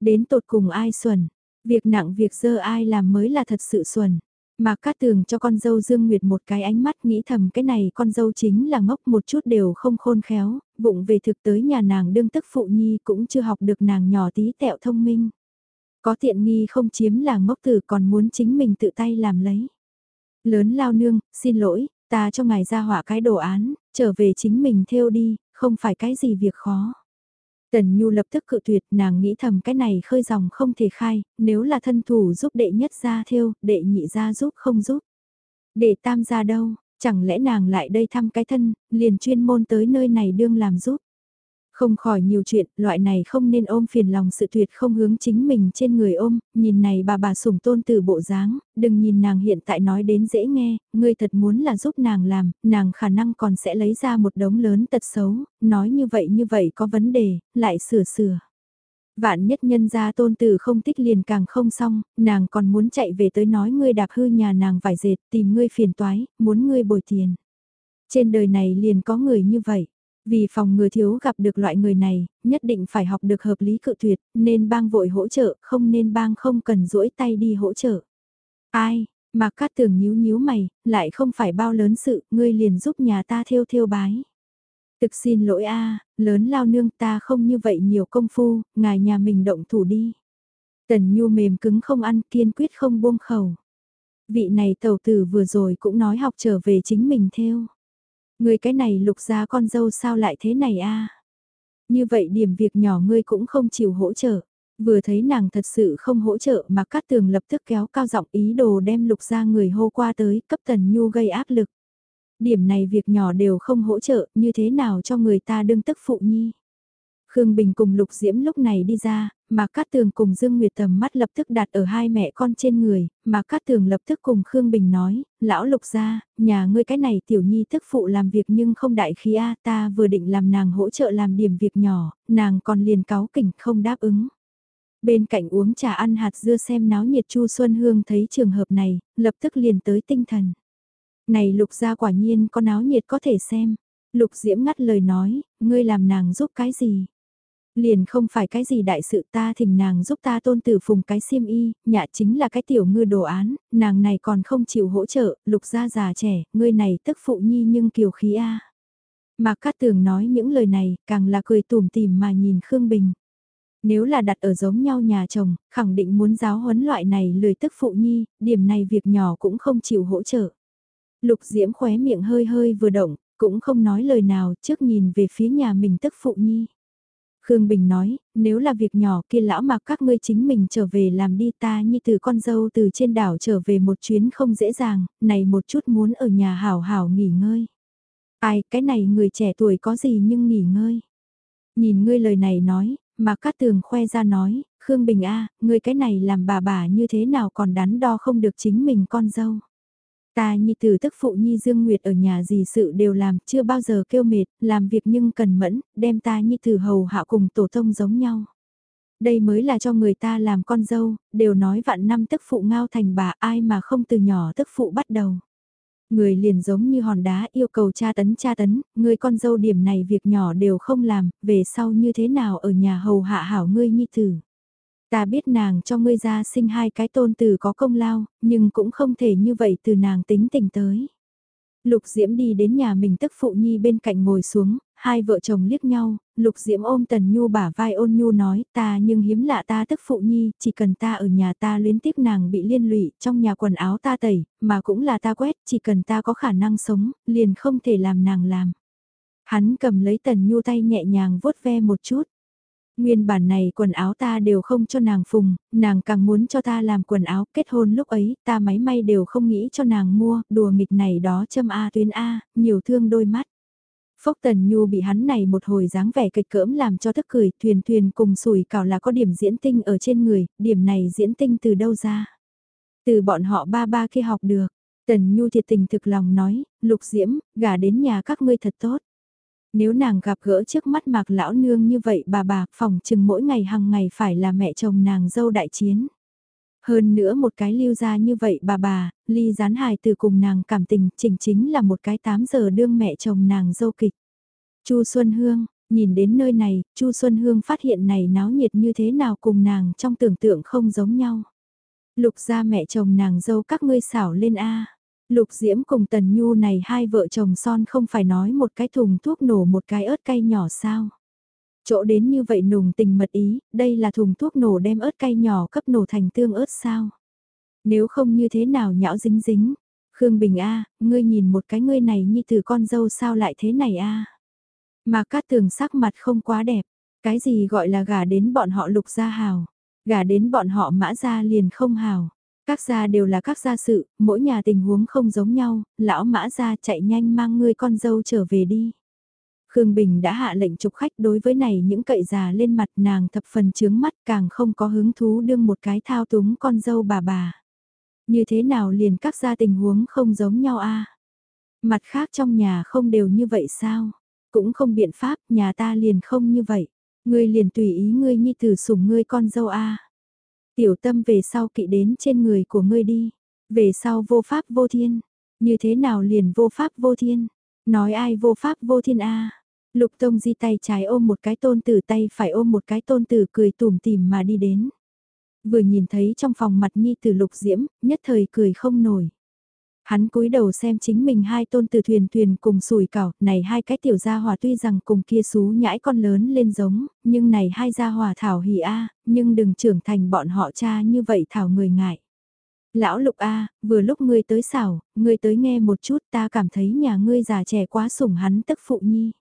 Đến tột cùng ai xuẩn, Việc nặng việc dơ ai làm mới là thật sự xuẩn. Mà cát tường cho con dâu Dương Nguyệt một cái ánh mắt nghĩ thầm cái này con dâu chính là ngốc một chút đều không khôn khéo, bụng về thực tới nhà nàng đương tức phụ nhi cũng chưa học được nàng nhỏ tí tẹo thông minh. Có tiện nghi không chiếm là ngốc tử còn muốn chính mình tự tay làm lấy. Lớn lao nương, xin lỗi, ta cho ngài ra họa cái đồ án, trở về chính mình theo đi, không phải cái gì việc khó. Tần Nhu lập tức cự tuyệt, nàng nghĩ thầm cái này khơi dòng không thể khai, nếu là thân thủ giúp đệ nhất ra theo, đệ nhị ra giúp không giúp. Đệ tam ra đâu, chẳng lẽ nàng lại đây thăm cái thân, liền chuyên môn tới nơi này đương làm giúp. Không khỏi nhiều chuyện, loại này không nên ôm phiền lòng sự tuyệt không hướng chính mình trên người ôm, nhìn này bà bà sủng tôn từ bộ dáng, đừng nhìn nàng hiện tại nói đến dễ nghe, ngươi thật muốn là giúp nàng làm, nàng khả năng còn sẽ lấy ra một đống lớn tật xấu, nói như vậy như vậy có vấn đề, lại sửa sửa. Vạn nhất nhân gia tôn tử không thích liền càng không xong, nàng còn muốn chạy về tới nói ngươi đạp hư nhà nàng vải dệt, tìm ngươi phiền toái, muốn ngươi bồi tiền. Trên đời này liền có người như vậy vì phòng ngừa thiếu gặp được loại người này, nhất định phải học được hợp lý cự tuyệt, nên bang vội hỗ trợ, không nên bang không cần duỗi tay đi hỗ trợ. Ai, mà cát tường nhíu nhíu mày, lại không phải bao lớn sự, ngươi liền giúp nhà ta theo theo bái. Thực xin lỗi a lớn lao nương ta không như vậy nhiều công phu, ngài nhà mình động thủ đi. Tần Nhu mềm cứng không ăn kiên quyết không buông khẩu. Vị này tàu tử vừa rồi cũng nói học trở về chính mình theo. Người cái này lục ra con dâu sao lại thế này a Như vậy điểm việc nhỏ ngươi cũng không chịu hỗ trợ. Vừa thấy nàng thật sự không hỗ trợ mà Cát Tường lập tức kéo cao giọng ý đồ đem lục ra người hô qua tới cấp Tần Nhu gây áp lực. Điểm này việc nhỏ đều không hỗ trợ như thế nào cho người ta đương tức phụ nhi. Khương Bình cùng Lục Diễm lúc này đi ra, mà Cát Tường cùng Dương Nguyệt tầm mắt lập tức đặt ở hai mẹ con trên người, mà Cát Tường lập tức cùng Khương Bình nói, lão Lục ra, nhà ngươi cái này tiểu nhi thức phụ làm việc nhưng không đại khí a ta vừa định làm nàng hỗ trợ làm điểm việc nhỏ, nàng còn liền cáo kỉnh không đáp ứng. Bên cạnh uống trà ăn hạt dưa xem náo nhiệt Chu Xuân Hương thấy trường hợp này, lập tức liền tới tinh thần. Này Lục ra quả nhiên có náo nhiệt có thể xem. Lục Diễm ngắt lời nói, ngươi làm nàng giúp cái gì? Liền không phải cái gì đại sự ta thỉnh nàng giúp ta tôn tử phùng cái xiêm y, nhạ chính là cái tiểu ngư đồ án, nàng này còn không chịu hỗ trợ, lục gia già trẻ, ngươi này tức phụ nhi nhưng kiều khí a. Mà Cát Tường nói những lời này, càng là cười tủm tìm mà nhìn Khương Bình. Nếu là đặt ở giống nhau nhà chồng, khẳng định muốn giáo huấn loại này lười tức phụ nhi, điểm này việc nhỏ cũng không chịu hỗ trợ. Lục Diễm khóe miệng hơi hơi vừa động, cũng không nói lời nào trước nhìn về phía nhà mình tức phụ nhi. Khương Bình nói, nếu là việc nhỏ kia lão mà các ngươi chính mình trở về làm đi ta như từ con dâu từ trên đảo trở về một chuyến không dễ dàng, này một chút muốn ở nhà hảo hảo nghỉ ngơi. Ai, cái này người trẻ tuổi có gì nhưng nghỉ ngơi. Nhìn ngươi lời này nói, mà Cát Tường khoe ra nói, Khương Bình A, ngươi cái này làm bà bà như thế nào còn đắn đo không được chính mình con dâu. Ta nhi tử tức phụ nhi Dương Nguyệt ở nhà gì sự đều làm, chưa bao giờ kêu mệt, làm việc nhưng cần mẫn, đem ta nhi tử hầu hạ cùng tổ tông giống nhau. Đây mới là cho người ta làm con dâu, đều nói vạn năm tức phụ ngao thành bà ai mà không từ nhỏ tức phụ bắt đầu. Người liền giống như hòn đá yêu cầu cha tấn cha tấn, người con dâu điểm này việc nhỏ đều không làm, về sau như thế nào ở nhà hầu hạ hảo ngươi nhi tử. Ta biết nàng cho ngươi ra sinh hai cái tôn tử có công lao, nhưng cũng không thể như vậy từ nàng tính tình tới. Lục Diễm đi đến nhà mình tức phụ nhi bên cạnh ngồi xuống, hai vợ chồng liếc nhau, Lục Diễm ôm Tần Nhu bả vai ôn Nhu nói ta nhưng hiếm lạ ta tức phụ nhi, chỉ cần ta ở nhà ta luyến tiếc nàng bị liên lụy, trong nhà quần áo ta tẩy, mà cũng là ta quét, chỉ cần ta có khả năng sống, liền không thể làm nàng làm. Hắn cầm lấy Tần Nhu tay nhẹ nhàng vuốt ve một chút. Nguyên bản này quần áo ta đều không cho nàng phùng, nàng càng muốn cho ta làm quần áo kết hôn lúc ấy ta máy may đều không nghĩ cho nàng mua, đùa nghịch này đó châm A tuyến A, nhiều thương đôi mắt. Phốc Tần Nhu bị hắn này một hồi dáng vẻ kịch cỡm làm cho thức cười, thuyền thuyền cùng sủi cảo là có điểm diễn tinh ở trên người, điểm này diễn tinh từ đâu ra? Từ bọn họ ba ba kia học được. Tần Nhu thiệt tình thực lòng nói, Lục Diễm, gả đến nhà các ngươi thật tốt. Nếu nàng gặp gỡ trước mắt mạc lão nương như vậy bà bà, phòng chừng mỗi ngày hàng ngày phải là mẹ chồng nàng dâu đại chiến. Hơn nữa một cái lưu ra như vậy bà bà, ly gián hài từ cùng nàng cảm tình chỉnh chính là một cái 8 giờ đương mẹ chồng nàng dâu kịch. Chu Xuân Hương, nhìn đến nơi này, Chu Xuân Hương phát hiện này náo nhiệt như thế nào cùng nàng trong tưởng tượng không giống nhau. Lục ra mẹ chồng nàng dâu các ngươi xảo lên A. Lục Diễm cùng Tần Nhu này hai vợ chồng son không phải nói một cái thùng thuốc nổ một cái ớt cay nhỏ sao. Chỗ đến như vậy nùng tình mật ý, đây là thùng thuốc nổ đem ớt cay nhỏ cấp nổ thành tương ớt sao. Nếu không như thế nào nhão dính dính. Khương Bình A, ngươi nhìn một cái ngươi này như từ con dâu sao lại thế này A. Mà cát tường sắc mặt không quá đẹp, cái gì gọi là gả đến bọn họ lục gia hào, gả đến bọn họ mã gia liền không hào. Các gia đều là các gia sự, mỗi nhà tình huống không giống nhau, lão mã gia chạy nhanh mang ngươi con dâu trở về đi. Khương Bình đã hạ lệnh trục khách đối với này những cậy già lên mặt nàng thập phần chướng mắt càng không có hứng thú đương một cái thao túng con dâu bà bà. Như thế nào liền các gia tình huống không giống nhau a Mặt khác trong nhà không đều như vậy sao? Cũng không biện pháp, nhà ta liền không như vậy. Ngươi liền tùy ý ngươi nhi tử sủng ngươi con dâu a Tiểu tâm về sau kỵ đến trên người của ngươi đi. Về sau vô pháp vô thiên. Như thế nào liền vô pháp vô thiên? Nói ai vô pháp vô thiên a Lục Tông Di tay trái ôm một cái tôn tử tay phải ôm một cái tôn tử cười tủm tỉm mà đi đến. Vừa nhìn thấy trong phòng mặt nhi tử lục diễm, nhất thời cười không nổi. Hắn cúi đầu xem chính mình hai tôn từ thuyền thuyền cùng sủi cảo, này hai cái tiểu gia hòa tuy rằng cùng kia xú nhãi con lớn lên giống, nhưng này hai gia hòa thảo hỉ a, nhưng đừng trưởng thành bọn họ cha như vậy thảo người ngại. Lão lục a, vừa lúc ngươi tới xảo, ngươi tới nghe một chút ta cảm thấy nhà ngươi già trẻ quá sủng hắn tức phụ nhi.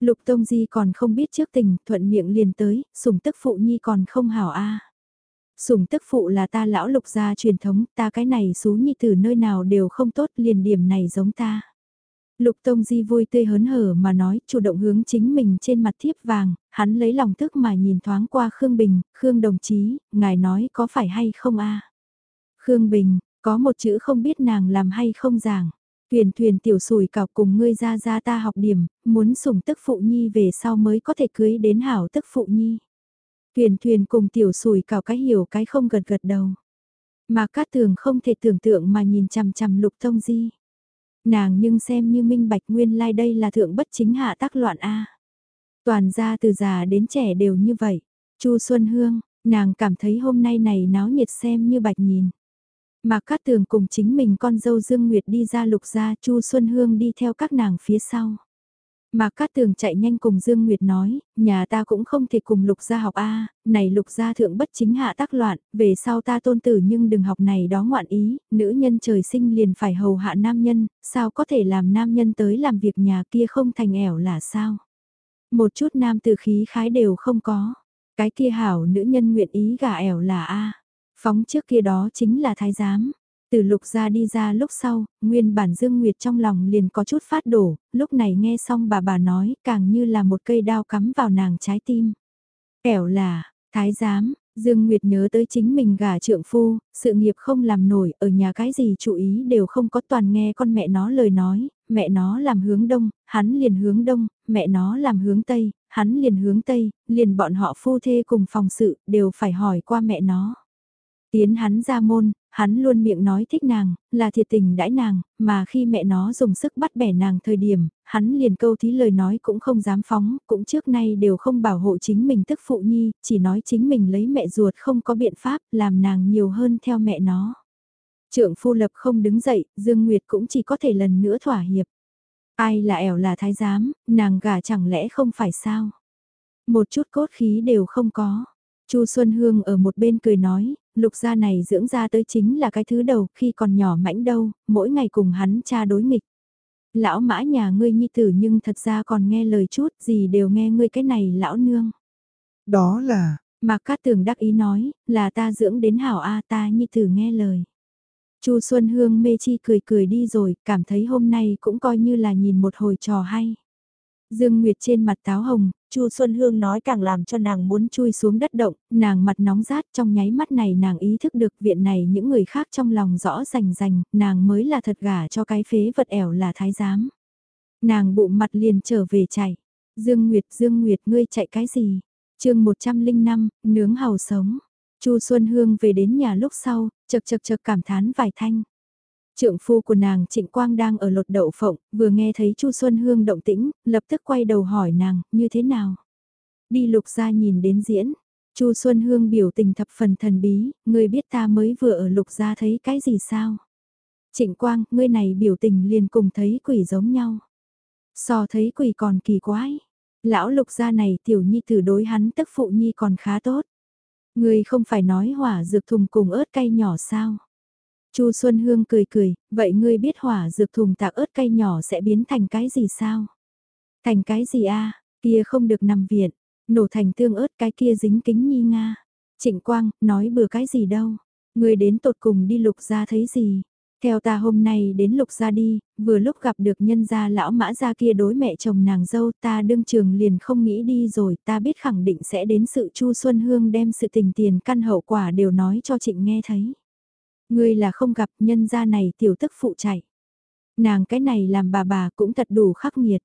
Lục Tông Di còn không biết trước tình, thuận miệng liền tới, sủng tức phụ nhi còn không hảo a sùng tức phụ là ta lão lục gia truyền thống, ta cái này xú nhi từ nơi nào đều không tốt, liền điểm này giống ta. Lục Tông Di vui tươi hớn hở mà nói, chủ động hướng chính mình trên mặt thiếp vàng, hắn lấy lòng tức mà nhìn thoáng qua Khương Bình, Khương đồng chí, ngài nói có phải hay không a? Khương Bình, có một chữ không biết nàng làm hay không giảng. Thuyền thuyền tiểu sùi cào cùng ngươi ra ra ta học điểm, muốn sủng tức phụ nhi về sau mới có thể cưới đến hảo tức phụ nhi. Thuyền thuyền cùng tiểu sủi cào cái hiểu cái không gật gật đầu. Mà cát tường không thể tưởng tượng mà nhìn chằm chằm lục thông di. Nàng nhưng xem như minh bạch nguyên lai like đây là thượng bất chính hạ tác loạn A. Toàn ra từ già đến trẻ đều như vậy. Chu Xuân Hương, nàng cảm thấy hôm nay này náo nhiệt xem như bạch nhìn. Mà Cát Tường cùng chính mình con dâu Dương Nguyệt đi ra lục gia Chu Xuân Hương đi theo các nàng phía sau. Mà Cát Tường chạy nhanh cùng Dương Nguyệt nói, nhà ta cũng không thể cùng lục gia học A, này lục gia thượng bất chính hạ tác loạn, về sau ta tôn tử nhưng đừng học này đó ngoạn ý, nữ nhân trời sinh liền phải hầu hạ nam nhân, sao có thể làm nam nhân tới làm việc nhà kia không thành ẻo là sao? Một chút nam tử khí khái đều không có, cái kia hảo nữ nhân nguyện ý gả ẻo là A. Phóng trước kia đó chính là thái giám. Từ lục ra đi ra lúc sau, nguyên bản Dương Nguyệt trong lòng liền có chút phát đổ, lúc này nghe xong bà bà nói càng như là một cây đao cắm vào nàng trái tim. Kẻo là, thái giám, Dương Nguyệt nhớ tới chính mình gả trượng phu, sự nghiệp không làm nổi, ở nhà cái gì chú ý đều không có toàn nghe con mẹ nó lời nói, mẹ nó làm hướng đông, hắn liền hướng đông, mẹ nó làm hướng tây, hắn liền hướng tây, liền bọn họ phu thê cùng phòng sự, đều phải hỏi qua mẹ nó. Tiến hắn ra môn, hắn luôn miệng nói thích nàng, là thiệt tình đãi nàng, mà khi mẹ nó dùng sức bắt bẻ nàng thời điểm, hắn liền câu thí lời nói cũng không dám phóng, cũng trước nay đều không bảo hộ chính mình tức phụ nhi, chỉ nói chính mình lấy mẹ ruột không có biện pháp làm nàng nhiều hơn theo mẹ nó. Trượng phu lập không đứng dậy, Dương Nguyệt cũng chỉ có thể lần nữa thỏa hiệp. Ai là ẻo là thái giám, nàng gả chẳng lẽ không phải sao? Một chút cốt khí đều không có. Chu Xuân Hương ở một bên cười nói, lục gia này dưỡng ra tới chính là cái thứ đầu khi còn nhỏ mãnh đâu, mỗi ngày cùng hắn cha đối nghịch. Lão mã nhà ngươi nhi tử nhưng thật ra còn nghe lời chút gì đều nghe ngươi cái này lão nương. Đó là, Mạc Cát Tường đắc ý nói, là ta dưỡng đến hảo A ta nhi tử nghe lời. Chu Xuân Hương mê chi cười cười đi rồi, cảm thấy hôm nay cũng coi như là nhìn một hồi trò hay. Dương Nguyệt trên mặt táo hồng, Chu Xuân Hương nói càng làm cho nàng muốn chui xuống đất động, nàng mặt nóng rát trong nháy mắt này nàng ý thức được viện này những người khác trong lòng rõ rành rành, nàng mới là thật gả cho cái phế vật ẻo là thái giám. Nàng bụng mặt liền trở về chạy. Dương Nguyệt, Dương Nguyệt, ngươi chạy cái gì? chương 105, nướng hầu sống. Chu Xuân Hương về đến nhà lúc sau, chật chật chật cảm thán vài thanh. Trượng phu của nàng Trịnh Quang đang ở lột đậu phộng, vừa nghe thấy Chu Xuân Hương động tĩnh, lập tức quay đầu hỏi nàng, như thế nào? Đi lục gia nhìn đến diễn. Chu Xuân Hương biểu tình thập phần thần bí, ngươi biết ta mới vừa ở lục gia thấy cái gì sao? Trịnh Quang, ngươi này biểu tình liền cùng thấy quỷ giống nhau. So thấy quỷ còn kỳ quái. Lão lục gia này tiểu nhi tử đối hắn tức phụ nhi còn khá tốt. Ngươi không phải nói hỏa dược thùng cùng ớt cay nhỏ sao? Chu Xuân Hương cười cười, vậy ngươi biết hỏa dược thùng tạc ớt cay nhỏ sẽ biến thành cái gì sao? Thành cái gì a? Kia không được nằm viện, nổ thành tương ớt cái kia dính kính nhi nga. Trịnh Quang, nói bừa cái gì đâu? Ngươi đến tột cùng đi lục ra thấy gì? Theo ta hôm nay đến lục ra đi, vừa lúc gặp được nhân gia lão mã gia kia đối mẹ chồng nàng dâu ta đương trường liền không nghĩ đi rồi ta biết khẳng định sẽ đến sự Chu Xuân Hương đem sự tình tiền căn hậu quả đều nói cho trịnh nghe thấy. Ngươi là không gặp nhân gia này tiểu tức phụ chạy. Nàng cái này làm bà bà cũng thật đủ khắc nghiệt.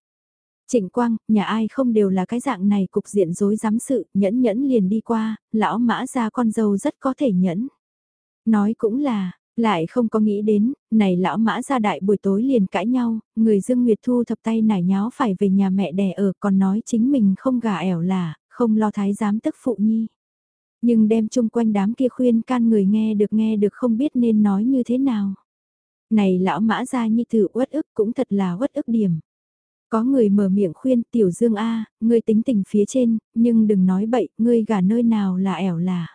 Trịnh Quang, nhà ai không đều là cái dạng này cục diện rối rắm sự, nhẫn nhẫn liền đi qua, lão mã ra con dâu rất có thể nhẫn. Nói cũng là, lại không có nghĩ đến, này lão mã ra đại buổi tối liền cãi nhau, người Dương Nguyệt Thu thập tay nải nháo phải về nhà mẹ đẻ ở còn nói chính mình không gà ẻo là, không lo thái giám tức phụ nhi. Nhưng đem chung quanh đám kia khuyên can người nghe được nghe được không biết nên nói như thế nào. Này lão mã ra nhi tử uất ức cũng thật là uất ức điểm. Có người mở miệng khuyên tiểu dương A, ngươi tính tình phía trên, nhưng đừng nói bậy, ngươi gả nơi nào là ẻo là.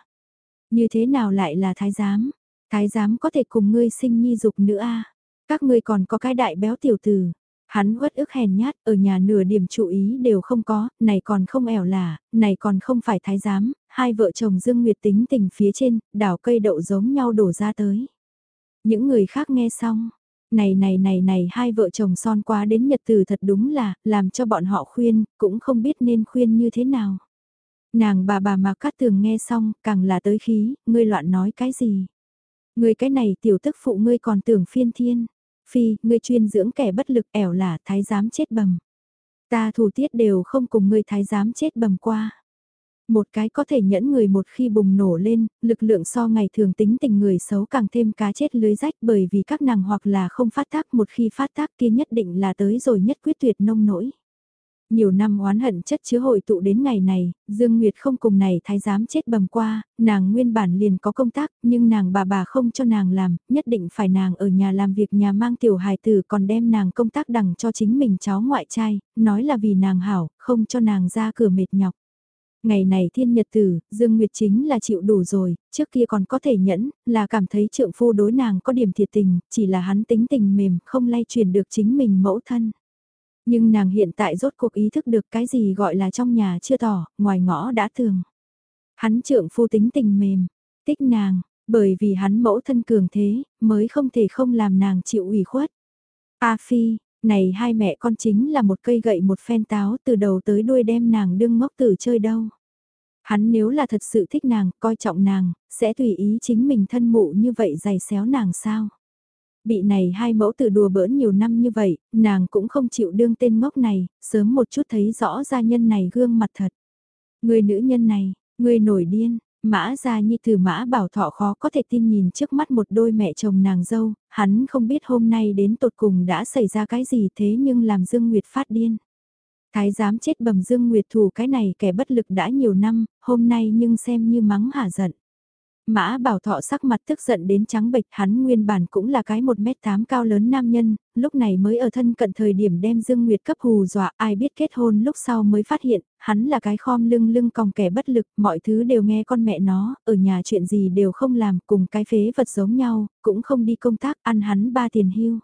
Như thế nào lại là thái giám? Thái giám có thể cùng ngươi sinh nhi dục nữa a Các ngươi còn có cái đại béo tiểu tử. Hắn uất ức hèn nhát, ở nhà nửa điểm chú ý đều không có, này còn không ẻo là, này còn không phải thái giám, hai vợ chồng Dương Nguyệt tính tình phía trên, đảo cây đậu giống nhau đổ ra tới. Những người khác nghe xong, này này này này hai vợ chồng son quá đến nhật từ thật đúng là, làm cho bọn họ khuyên, cũng không biết nên khuyên như thế nào. Nàng bà bà mà cắt tường nghe xong, càng là tới khí, ngươi loạn nói cái gì. Ngươi cái này tiểu tức phụ ngươi còn tưởng phiên thiên. Phi, ngươi chuyên dưỡng kẻ bất lực ẻo là thái giám chết bầm. Ta thủ tiết đều không cùng ngươi thái giám chết bầm qua. Một cái có thể nhẫn người một khi bùng nổ lên, lực lượng so ngày thường tính tình người xấu càng thêm cá chết lưới rách bởi vì các nàng hoặc là không phát tác một khi phát tác kia nhất định là tới rồi nhất quyết tuyệt nông nỗi. Nhiều năm oán hận chất chứa hội tụ đến ngày này, Dương Nguyệt không cùng này thái giám chết bầm qua, nàng nguyên bản liền có công tác, nhưng nàng bà bà không cho nàng làm, nhất định phải nàng ở nhà làm việc nhà mang tiểu hài tử còn đem nàng công tác đằng cho chính mình cháu ngoại trai, nói là vì nàng hảo, không cho nàng ra cửa mệt nhọc. Ngày này thiên nhật tử, Dương Nguyệt chính là chịu đủ rồi, trước kia còn có thể nhẫn, là cảm thấy trượng phu đối nàng có điểm thiệt tình, chỉ là hắn tính tình mềm, không lay truyền được chính mình mẫu thân. Nhưng nàng hiện tại rốt cuộc ý thức được cái gì gọi là trong nhà chưa tỏ, ngoài ngõ đã thường. Hắn trượng phu tính tình mềm, tích nàng, bởi vì hắn mẫu thân cường thế, mới không thể không làm nàng chịu ủy khuất. A Phi, này hai mẹ con chính là một cây gậy một phen táo từ đầu tới đuôi đem nàng đương ngốc tử chơi đâu. Hắn nếu là thật sự thích nàng, coi trọng nàng, sẽ tùy ý chính mình thân mụ như vậy giày xéo nàng sao? Bị này hai mẫu từ đùa bỡn nhiều năm như vậy, nàng cũng không chịu đương tên ngốc này, sớm một chút thấy rõ gia nhân này gương mặt thật. Người nữ nhân này, người nổi điên, Mã gia nhi từ mã bảo thọ khó có thể tin nhìn trước mắt một đôi mẹ chồng nàng dâu, hắn không biết hôm nay đến tột cùng đã xảy ra cái gì thế nhưng làm Dương Nguyệt phát điên. Thái giám chết bầm Dương Nguyệt thủ cái này kẻ bất lực đã nhiều năm, hôm nay nhưng xem như mắng hả giận. Mã bảo thọ sắc mặt tức giận đến trắng bệch hắn nguyên bản cũng là cái 1m8 cao lớn nam nhân, lúc này mới ở thân cận thời điểm đem Dương Nguyệt cấp hù dọa ai biết kết hôn lúc sau mới phát hiện, hắn là cái khom lưng lưng còng kẻ bất lực, mọi thứ đều nghe con mẹ nó, ở nhà chuyện gì đều không làm, cùng cái phế vật giống nhau, cũng không đi công tác, ăn hắn ba tiền hưu.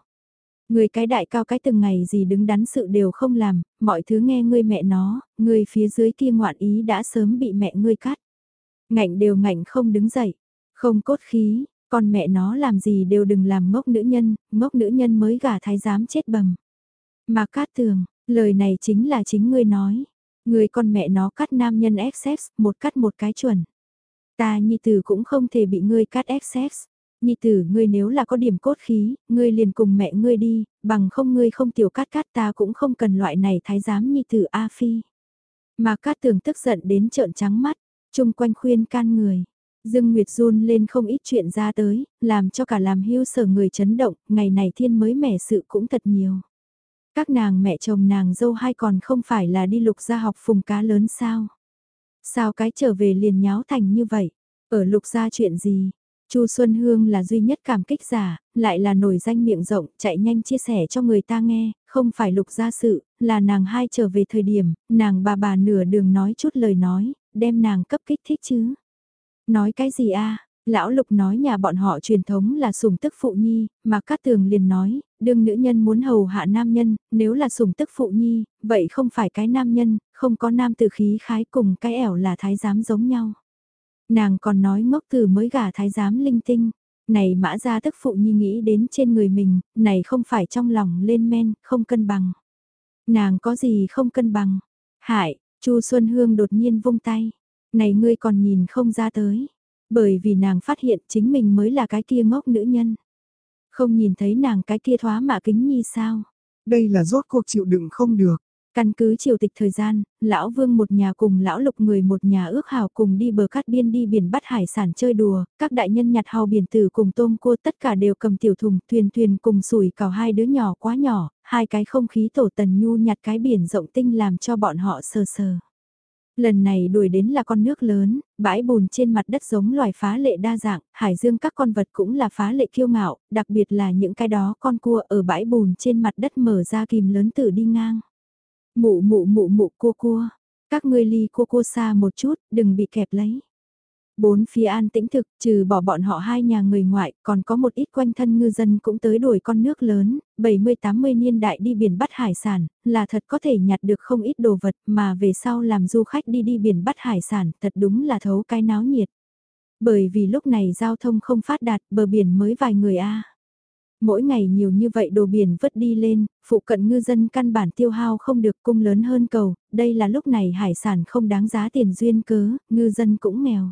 Người cái đại cao cái từng ngày gì đứng đắn sự đều không làm, mọi thứ nghe ngươi mẹ nó, người phía dưới kia ngoạn ý đã sớm bị mẹ ngươi cắt. Ngạnh đều ngạnh không đứng dậy, không cốt khí, con mẹ nó làm gì đều đừng làm ngốc nữ nhân, ngốc nữ nhân mới gả thái giám chết bầm. Mà cát tường, lời này chính là chính ngươi nói. Người con mẹ nó cắt nam nhân excess, một cắt một cái chuẩn. Ta nhi tử cũng không thể bị ngươi cắt excess. Nhi tử ngươi nếu là có điểm cốt khí, ngươi liền cùng mẹ ngươi đi, bằng không ngươi không tiểu cắt cắt ta cũng không cần loại này thái giám nhi tử A Phi. Mà cát tường tức giận đến trợn trắng mắt, chung quanh khuyên can người. Dương Nguyệt run lên không ít chuyện ra tới, làm cho cả làm hưu sở người chấn động, ngày này thiên mới mẻ sự cũng thật nhiều. Các nàng mẹ chồng nàng dâu hai còn không phải là đi lục gia học phùng cá lớn sao? Sao cái trở về liền nháo thành như vậy? Ở lục gia chuyện gì? Chu Xuân Hương là duy nhất cảm kích giả, lại là nổi danh miệng rộng, chạy nhanh chia sẻ cho người ta nghe, không phải lục gia sự, là nàng hai trở về thời điểm, nàng bà bà nửa đường nói chút lời nói, đem nàng cấp kích thích chứ. Nói cái gì a? Lão Lục nói nhà bọn họ truyền thống là sủng tức phụ nhi, mà Cát Tường liền nói, đương nữ nhân muốn hầu hạ nam nhân, nếu là sủng tức phụ nhi, vậy không phải cái nam nhân, không có nam từ khí khái cùng cái ẻo là thái giám giống nhau. Nàng còn nói ngốc từ mới gả thái giám linh tinh, này mã ra tức phụ nhi nghĩ đến trên người mình, này không phải trong lòng lên men, không cân bằng. Nàng có gì không cân bằng? Hại, Chu Xuân Hương đột nhiên vung tay. Này ngươi còn nhìn không ra tới. Bởi vì nàng phát hiện chính mình mới là cái kia ngốc nữ nhân. Không nhìn thấy nàng cái kia thoá mạ kính nhi sao. Đây là rốt cuộc chịu đựng không được. Căn cứ triều tịch thời gian, lão vương một nhà cùng lão lục người một nhà ước hào cùng đi bờ cát biên đi biển bắt hải sản chơi đùa, các đại nhân nhặt hào biển tử cùng tôm cua tất cả đều cầm tiểu thùng thuyền thuyền cùng sủi cào hai đứa nhỏ quá nhỏ, hai cái không khí tổ tần nhu nhặt cái biển rộng tinh làm cho bọn họ sờ sờ. Lần này đuổi đến là con nước lớn, bãi bùn trên mặt đất giống loài phá lệ đa dạng, hải dương các con vật cũng là phá lệ kiêu ngạo, đặc biệt là những cái đó con cua ở bãi bùn trên mặt đất mở ra kìm lớn tử đi ngang. Mụ mụ mụ mụ cua cua, các ngươi ly cua cua xa một chút, đừng bị kẹp lấy. Bốn phía an tĩnh thực, trừ bỏ bọn họ hai nhà người ngoại, còn có một ít quanh thân ngư dân cũng tới đuổi con nước lớn, 70-80 niên đại đi biển bắt hải sản, là thật có thể nhặt được không ít đồ vật mà về sau làm du khách đi đi biển bắt hải sản, thật đúng là thấu cái náo nhiệt. Bởi vì lúc này giao thông không phát đạt, bờ biển mới vài người a mỗi ngày nhiều như vậy đồ biển vứt đi lên, phụ cận ngư dân căn bản tiêu hao không được cung lớn hơn cầu, đây là lúc này hải sản không đáng giá tiền duyên cớ, ngư dân cũng nghèo.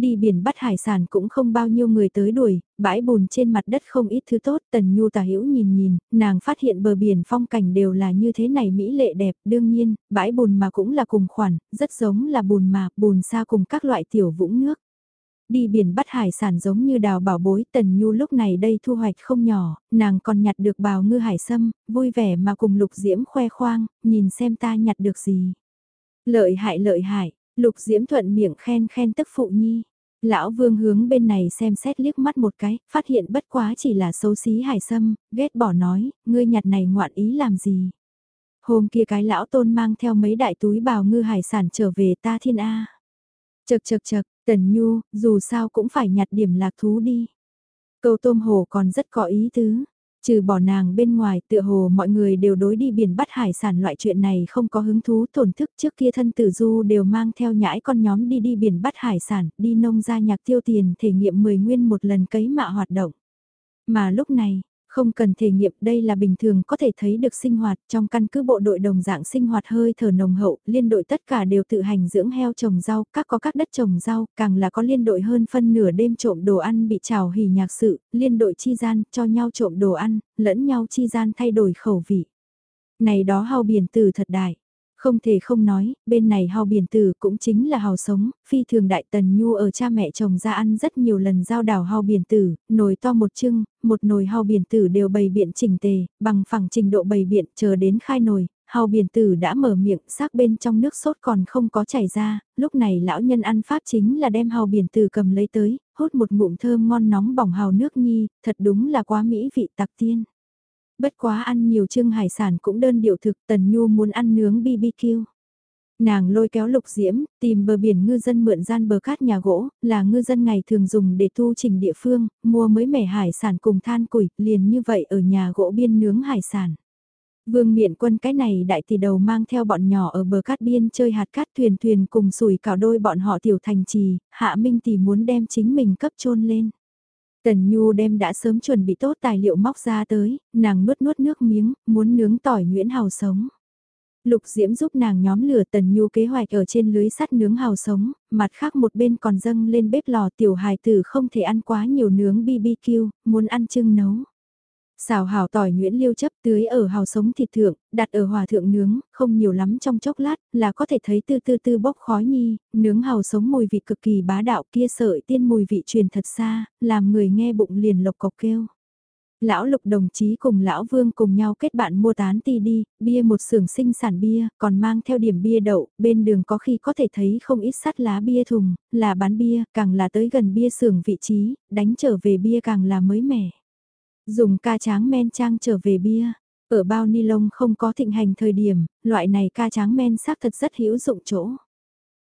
Đi biển bắt hải sản cũng không bao nhiêu người tới đuổi, bãi bùn trên mặt đất không ít thứ tốt, tần nhu tả hữu nhìn nhìn, nàng phát hiện bờ biển phong cảnh đều là như thế này mỹ lệ đẹp, đương nhiên, bãi bùn mà cũng là cùng khoản, rất giống là bùn mà, bùn xa cùng các loại tiểu vũng nước. Đi biển bắt hải sản giống như đào bảo bối, tần nhu lúc này đây thu hoạch không nhỏ, nàng còn nhặt được bào ngư hải sâm, vui vẻ mà cùng lục diễm khoe khoang, nhìn xem ta nhặt được gì. Lợi hại lợi hại, lục diễm thuận miệng khen khen tức phụ nhi. Lão vương hướng bên này xem xét liếc mắt một cái, phát hiện bất quá chỉ là xấu xí hải sâm, ghét bỏ nói, ngươi nhặt này ngoạn ý làm gì. Hôm kia cái lão tôn mang theo mấy đại túi bào ngư hải sản trở về ta thiên A. Chật chật chật, tần nhu, dù sao cũng phải nhặt điểm lạc thú đi. Câu tôm hồ còn rất có ý tứ, Trừ bỏ nàng bên ngoài tựa hồ mọi người đều đối đi biển bắt hải sản loại chuyện này không có hứng thú tổn thức trước kia thân tử du đều mang theo nhãi con nhóm đi đi biển bắt hải sản, đi nông ra nhạc tiêu tiền thể nghiệm 10 nguyên một lần cấy mạ hoạt động. Mà lúc này, không cần thể nghiệm đây là bình thường có thể thấy được sinh hoạt trong căn cứ bộ đội đồng dạng sinh hoạt hơi thở nồng hậu, liên đội tất cả đều tự hành dưỡng heo trồng rau, các có các đất trồng rau, càng là có liên đội hơn phân nửa đêm trộm đồ ăn bị trào hỉ nhạc sự, liên đội chi gian cho nhau trộm đồ ăn, lẫn nhau chi gian thay đổi khẩu vị. Này đó hao biển từ thật đại. Không thể không nói, bên này hào biển tử cũng chính là hào sống, phi thường đại tần nhu ở cha mẹ chồng ra ăn rất nhiều lần giao đảo hào biển tử, nồi to một chưng, một nồi hào biển tử đều bày biện chỉnh tề, bằng phẳng trình độ bày biện chờ đến khai nồi, hào biển tử đã mở miệng xác bên trong nước sốt còn không có chảy ra, lúc này lão nhân ăn pháp chính là đem hào biển tử cầm lấy tới, hút một ngụm thơm ngon nóng bỏng hào nước nhi, thật đúng là quá mỹ vị tặc tiên. Bất quá ăn nhiều trưng hải sản cũng đơn điệu thực Tần Nhu muốn ăn nướng BBQ. Nàng lôi kéo lục diễm, tìm bờ biển ngư dân mượn gian bờ cát nhà gỗ, là ngư dân ngày thường dùng để thu trình địa phương, mua mới mẻ hải sản cùng than củi, liền như vậy ở nhà gỗ biên nướng hải sản. Vương miện quân cái này đại tỷ đầu mang theo bọn nhỏ ở bờ cát biên chơi hạt cát thuyền thuyền cùng sủi cảo đôi bọn họ tiểu thành trì, hạ minh tỷ muốn đem chính mình cấp trôn lên. Tần Nhu đem đã sớm chuẩn bị tốt tài liệu móc ra tới, nàng nuốt nuốt nước miếng, muốn nướng tỏi Nguyễn Hào sống. Lục Diễm giúp nàng nhóm lửa Tần Nhu kế hoạch ở trên lưới sắt nướng hào sống, mặt khác một bên còn dâng lên bếp lò tiểu hài tử không thể ăn quá nhiều nướng BBQ, muốn ăn chưng nấu. Xào hào tỏi nhuyễn liêu chấp tưới ở hào sống thịt thượng, đặt ở hòa thượng nướng, không nhiều lắm trong chốc lát, là có thể thấy tư tư tư bốc khói nhi, nướng hào sống mùi vị cực kỳ bá đạo kia sợi tiên mùi vị truyền thật xa, làm người nghe bụng liền lộc cọc kêu. Lão lục đồng chí cùng lão vương cùng nhau kết bạn mua tán ti đi, bia một xưởng sinh sản bia, còn mang theo điểm bia đậu, bên đường có khi có thể thấy không ít sắt lá bia thùng, là bán bia, càng là tới gần bia xưởng vị trí, đánh trở về bia càng là mới mẻ. Dùng ca tráng men trang trở về bia. Ở bao ni lông không có thịnh hành thời điểm, loại này ca tráng men xác thật rất hữu dụng chỗ.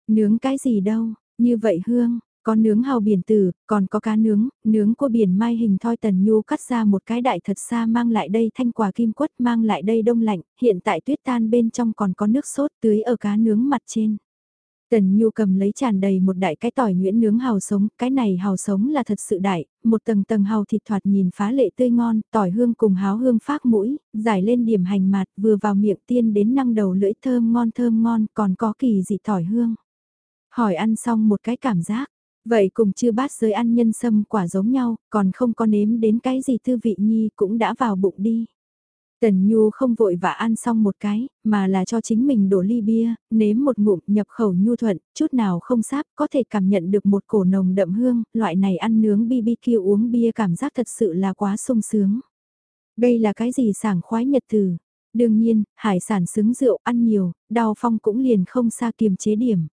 Nướng cái gì đâu, như vậy hương, có nướng hào biển tử, còn có cá nướng, nướng cua biển mai hình thoi tần nhu cắt ra một cái đại thật xa mang lại đây thanh quả kim quất mang lại đây đông lạnh, hiện tại tuyết tan bên trong còn có nước sốt tưới ở cá nướng mặt trên. Tần Nhu cầm lấy tràn đầy một đại cái tỏi nhuyễn nướng hào sống, cái này hào sống là thật sự đại, một tầng tầng hào thịt thoạt nhìn phá lệ tươi ngon, tỏi hương cùng háo hương phát mũi, giải lên điểm hành mạt vừa vào miệng tiên đến năng đầu lưỡi thơm ngon thơm ngon còn có kỳ gì tỏi hương. Hỏi ăn xong một cái cảm giác, vậy cùng chưa bát giới ăn nhân sâm quả giống nhau, còn không có nếm đến cái gì thư vị nhi cũng đã vào bụng đi. Tần Nhu không vội và ăn xong một cái, mà là cho chính mình đổ ly bia, nếm một ngụm nhập khẩu nhu thuận, chút nào không sáp, có thể cảm nhận được một cổ nồng đậm hương, loại này ăn nướng BBQ uống bia cảm giác thật sự là quá sung sướng. Đây là cái gì sảng khoái nhật từ? Đương nhiên, hải sản xứng rượu ăn nhiều, đau phong cũng liền không xa kiềm chế điểm.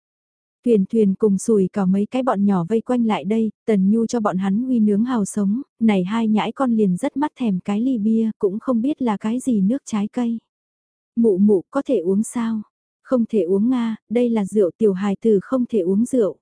Thuyền thuyền cùng sùi cả mấy cái bọn nhỏ vây quanh lại đây, tần nhu cho bọn hắn uy nướng hào sống, này hai nhãi con liền rất mắt thèm cái ly bia, cũng không biết là cái gì nước trái cây. Mụ mụ có thể uống sao? Không thể uống Nga, đây là rượu tiểu hài tử không thể uống rượu.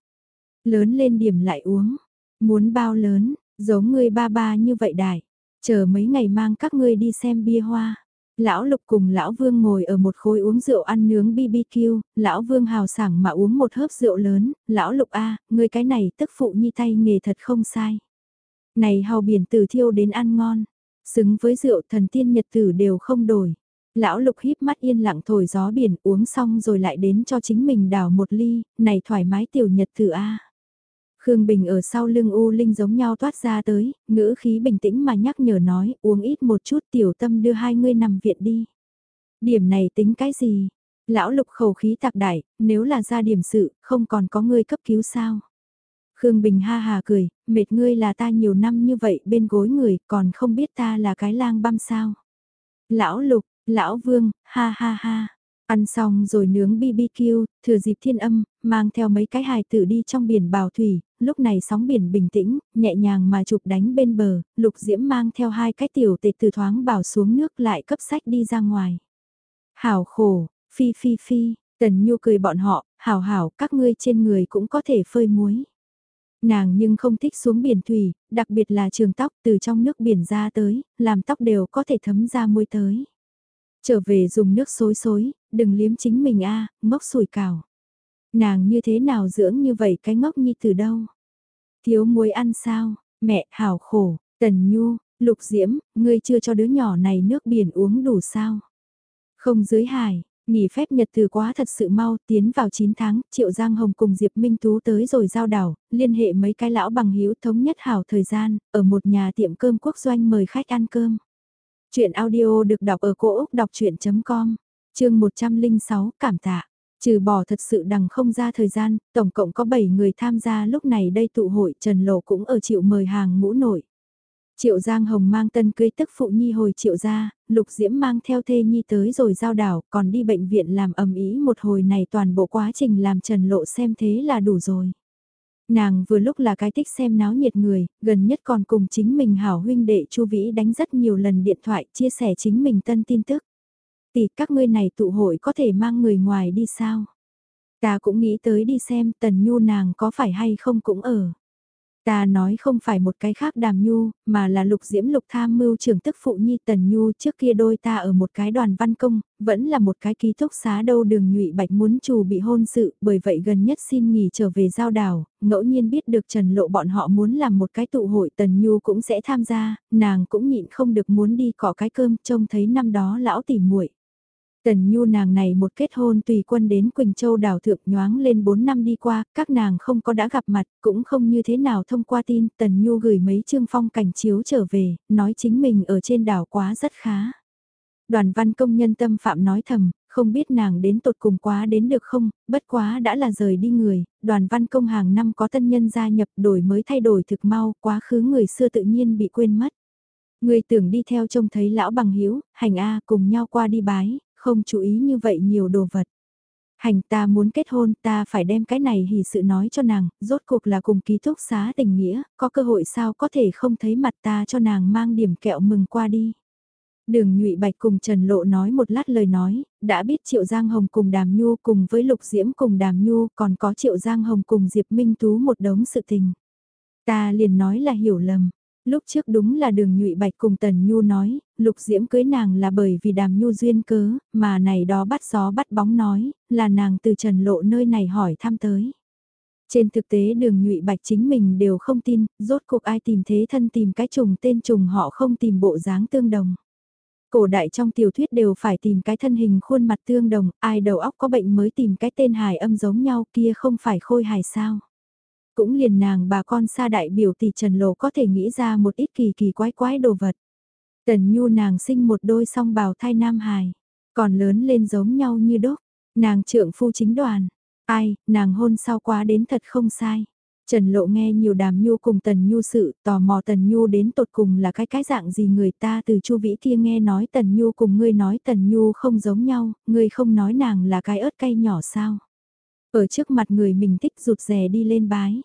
Lớn lên điểm lại uống. Muốn bao lớn, giống ngươi ba ba như vậy đại. Chờ mấy ngày mang các ngươi đi xem bia hoa. Lão Lục cùng Lão Vương ngồi ở một khối uống rượu ăn nướng BBQ, Lão Vương hào sảng mà uống một hớp rượu lớn, Lão Lục A, người cái này tức phụ nhi tay nghề thật không sai. Này hào biển từ thiêu đến ăn ngon, xứng với rượu thần tiên nhật tử đều không đổi. Lão Lục híp mắt yên lặng thổi gió biển uống xong rồi lại đến cho chính mình đào một ly, này thoải mái tiểu nhật tử A. Khương Bình ở sau lưng U Linh giống nhau toát ra tới, ngữ khí bình tĩnh mà nhắc nhở nói, uống ít một chút tiểu tâm đưa hai ngươi nằm viện đi. Điểm này tính cái gì? Lão lục khẩu khí tạc đại, nếu là ra điểm sự, không còn có ngươi cấp cứu sao? Khương Bình ha hà cười, mệt ngươi là ta nhiều năm như vậy bên gối người, còn không biết ta là cái lang băm sao? Lão lục, lão vương, ha ha ha. Ăn xong rồi nướng BBQ, thừa dịp thiên âm, mang theo mấy cái hài tử đi trong biển bào thủy, lúc này sóng biển bình tĩnh, nhẹ nhàng mà chụp đánh bên bờ, lục diễm mang theo hai cái tiểu tệ từ thoáng bảo xuống nước lại cấp sách đi ra ngoài. Hảo khổ, phi phi phi, tần nhu cười bọn họ, hảo hảo các ngươi trên người cũng có thể phơi muối. Nàng nhưng không thích xuống biển thủy, đặc biệt là trường tóc từ trong nước biển ra tới, làm tóc đều có thể thấm ra muối tới. Trở về dùng nước xối xối, đừng liếm chính mình a ngốc sủi cảo Nàng như thế nào dưỡng như vậy cái ngốc nhi từ đâu? Thiếu muối ăn sao? Mẹ, hảo khổ, tần nhu, Lục Diễm, ngươi chưa cho đứa nhỏ này nước biển uống đủ sao? Không dưới hải, nghỉ phép nhật từ quá thật sự mau, tiến vào 9 tháng, Triệu Giang Hồng cùng Diệp Minh Tú tới rồi giao đảo, liên hệ mấy cái lão bằng hữu thống nhất hảo thời gian, ở một nhà tiệm cơm quốc doanh mời khách ăn cơm. Chuyện audio được đọc ở cổ Úc đọc chuyện.com, chương 106, cảm tạ. Trừ bỏ thật sự đằng không ra thời gian, tổng cộng có 7 người tham gia lúc này đây tụ hội Trần Lộ cũng ở chịu mời hàng ngũ nổi. Triệu Giang Hồng mang tân cưới tức phụ nhi hồi triệu gia, Lục Diễm mang theo thê nhi tới rồi giao đảo, còn đi bệnh viện làm ầm ý một hồi này toàn bộ quá trình làm Trần Lộ xem thế là đủ rồi. Nàng vừa lúc là cái thích xem náo nhiệt người, gần nhất còn cùng chính mình hảo huynh đệ Chu Vĩ đánh rất nhiều lần điện thoại chia sẻ chính mình tân tin tức. Tỷ các ngươi này tụ hội có thể mang người ngoài đi sao? Ta cũng nghĩ tới đi xem tần nhu nàng có phải hay không cũng ở. Ta nói không phải một cái khác đàm nhu, mà là lục diễm lục tham mưu trưởng tức phụ nhi tần nhu trước kia đôi ta ở một cái đoàn văn công, vẫn là một cái ký túc xá đâu đường nhụy bạch muốn trù bị hôn sự, bởi vậy gần nhất xin nghỉ trở về giao đảo, ngẫu nhiên biết được trần lộ bọn họ muốn làm một cái tụ hội tần nhu cũng sẽ tham gia, nàng cũng nhịn không được muốn đi cỏ cái cơm, trông thấy năm đó lão tỉ muội. Tần Nhu nàng này một kết hôn tùy quân đến Quỳnh Châu đảo thượng nhoáng lên 4 năm đi qua, các nàng không có đã gặp mặt, cũng không như thế nào thông qua tin, Tần Nhu gửi mấy chương phong cảnh chiếu trở về, nói chính mình ở trên đảo quá rất khá. Đoàn văn công nhân tâm phạm nói thầm, không biết nàng đến tột cùng quá đến được không, bất quá đã là rời đi người, đoàn văn công hàng năm có tân nhân gia nhập đổi mới thay đổi thực mau, quá khứ người xưa tự nhiên bị quên mất. Người tưởng đi theo trông thấy lão bằng hiếu hành A cùng nhau qua đi bái, không chú ý như vậy nhiều đồ vật. Hành ta muốn kết hôn ta phải đem cái này hỉ sự nói cho nàng, rốt cuộc là cùng ký túc xá tình nghĩa, có cơ hội sao có thể không thấy mặt ta cho nàng mang điểm kẹo mừng qua đi. Đường nhụy bạch cùng Trần Lộ nói một lát lời nói, đã biết Triệu Giang Hồng cùng Đàm Nhu cùng với Lục Diễm cùng Đàm Nhu còn có Triệu Giang Hồng cùng Diệp Minh Tú một đống sự tình. Ta liền nói là hiểu lầm, Lúc trước đúng là đường nhụy bạch cùng Tần Nhu nói, lục diễm cưới nàng là bởi vì đàm nhu duyên cớ, mà này đó bắt gió bắt bóng nói, là nàng từ trần lộ nơi này hỏi thăm tới. Trên thực tế đường nhụy bạch chính mình đều không tin, rốt cuộc ai tìm thế thân tìm cái trùng tên trùng họ không tìm bộ dáng tương đồng. Cổ đại trong tiểu thuyết đều phải tìm cái thân hình khuôn mặt tương đồng, ai đầu óc có bệnh mới tìm cái tên hài âm giống nhau kia không phải khôi hài sao. Cũng liền nàng bà con xa đại biểu tỷ Trần Lộ có thể nghĩ ra một ít kỳ kỳ quái quái đồ vật. Tần Nhu nàng sinh một đôi song bào thai nam hài, còn lớn lên giống nhau như đúc, nàng trượng phu chính đoàn. Ai, nàng hôn sau quá đến thật không sai. Trần Lộ nghe nhiều đàm nhu cùng Tần Nhu sự, tò mò Tần Nhu đến tột cùng là cái cái dạng gì người ta từ Chu Vĩ kia nghe nói Tần Nhu cùng ngươi nói Tần Nhu không giống nhau, ngươi không nói nàng là cái ớt cay nhỏ sao. Ở trước mặt người mình thích rụt rè đi lên bái.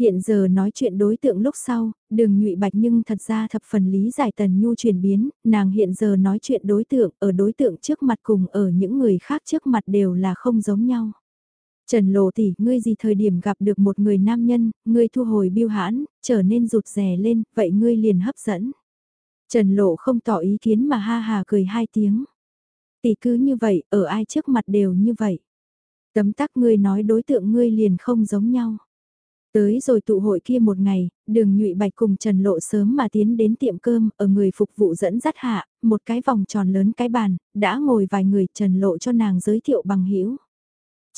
Hiện giờ nói chuyện đối tượng lúc sau, đường nhụy bạch nhưng thật ra thập phần lý giải tần nhu chuyển biến, nàng hiện giờ nói chuyện đối tượng ở đối tượng trước mặt cùng ở những người khác trước mặt đều là không giống nhau. Trần Lộ tỷ, ngươi gì thời điểm gặp được một người nam nhân, ngươi thu hồi biêu hãn, trở nên rụt rè lên, vậy ngươi liền hấp dẫn. Trần Lộ không tỏ ý kiến mà ha hà cười hai tiếng. Tỷ cứ như vậy, ở ai trước mặt đều như vậy. Tấm tắc ngươi nói đối tượng ngươi liền không giống nhau. Tới rồi tụ hội kia một ngày, đường nhụy bạch cùng Trần Lộ sớm mà tiến đến tiệm cơm, ở người phục vụ dẫn dắt hạ, một cái vòng tròn lớn cái bàn, đã ngồi vài người Trần Lộ cho nàng giới thiệu bằng hữu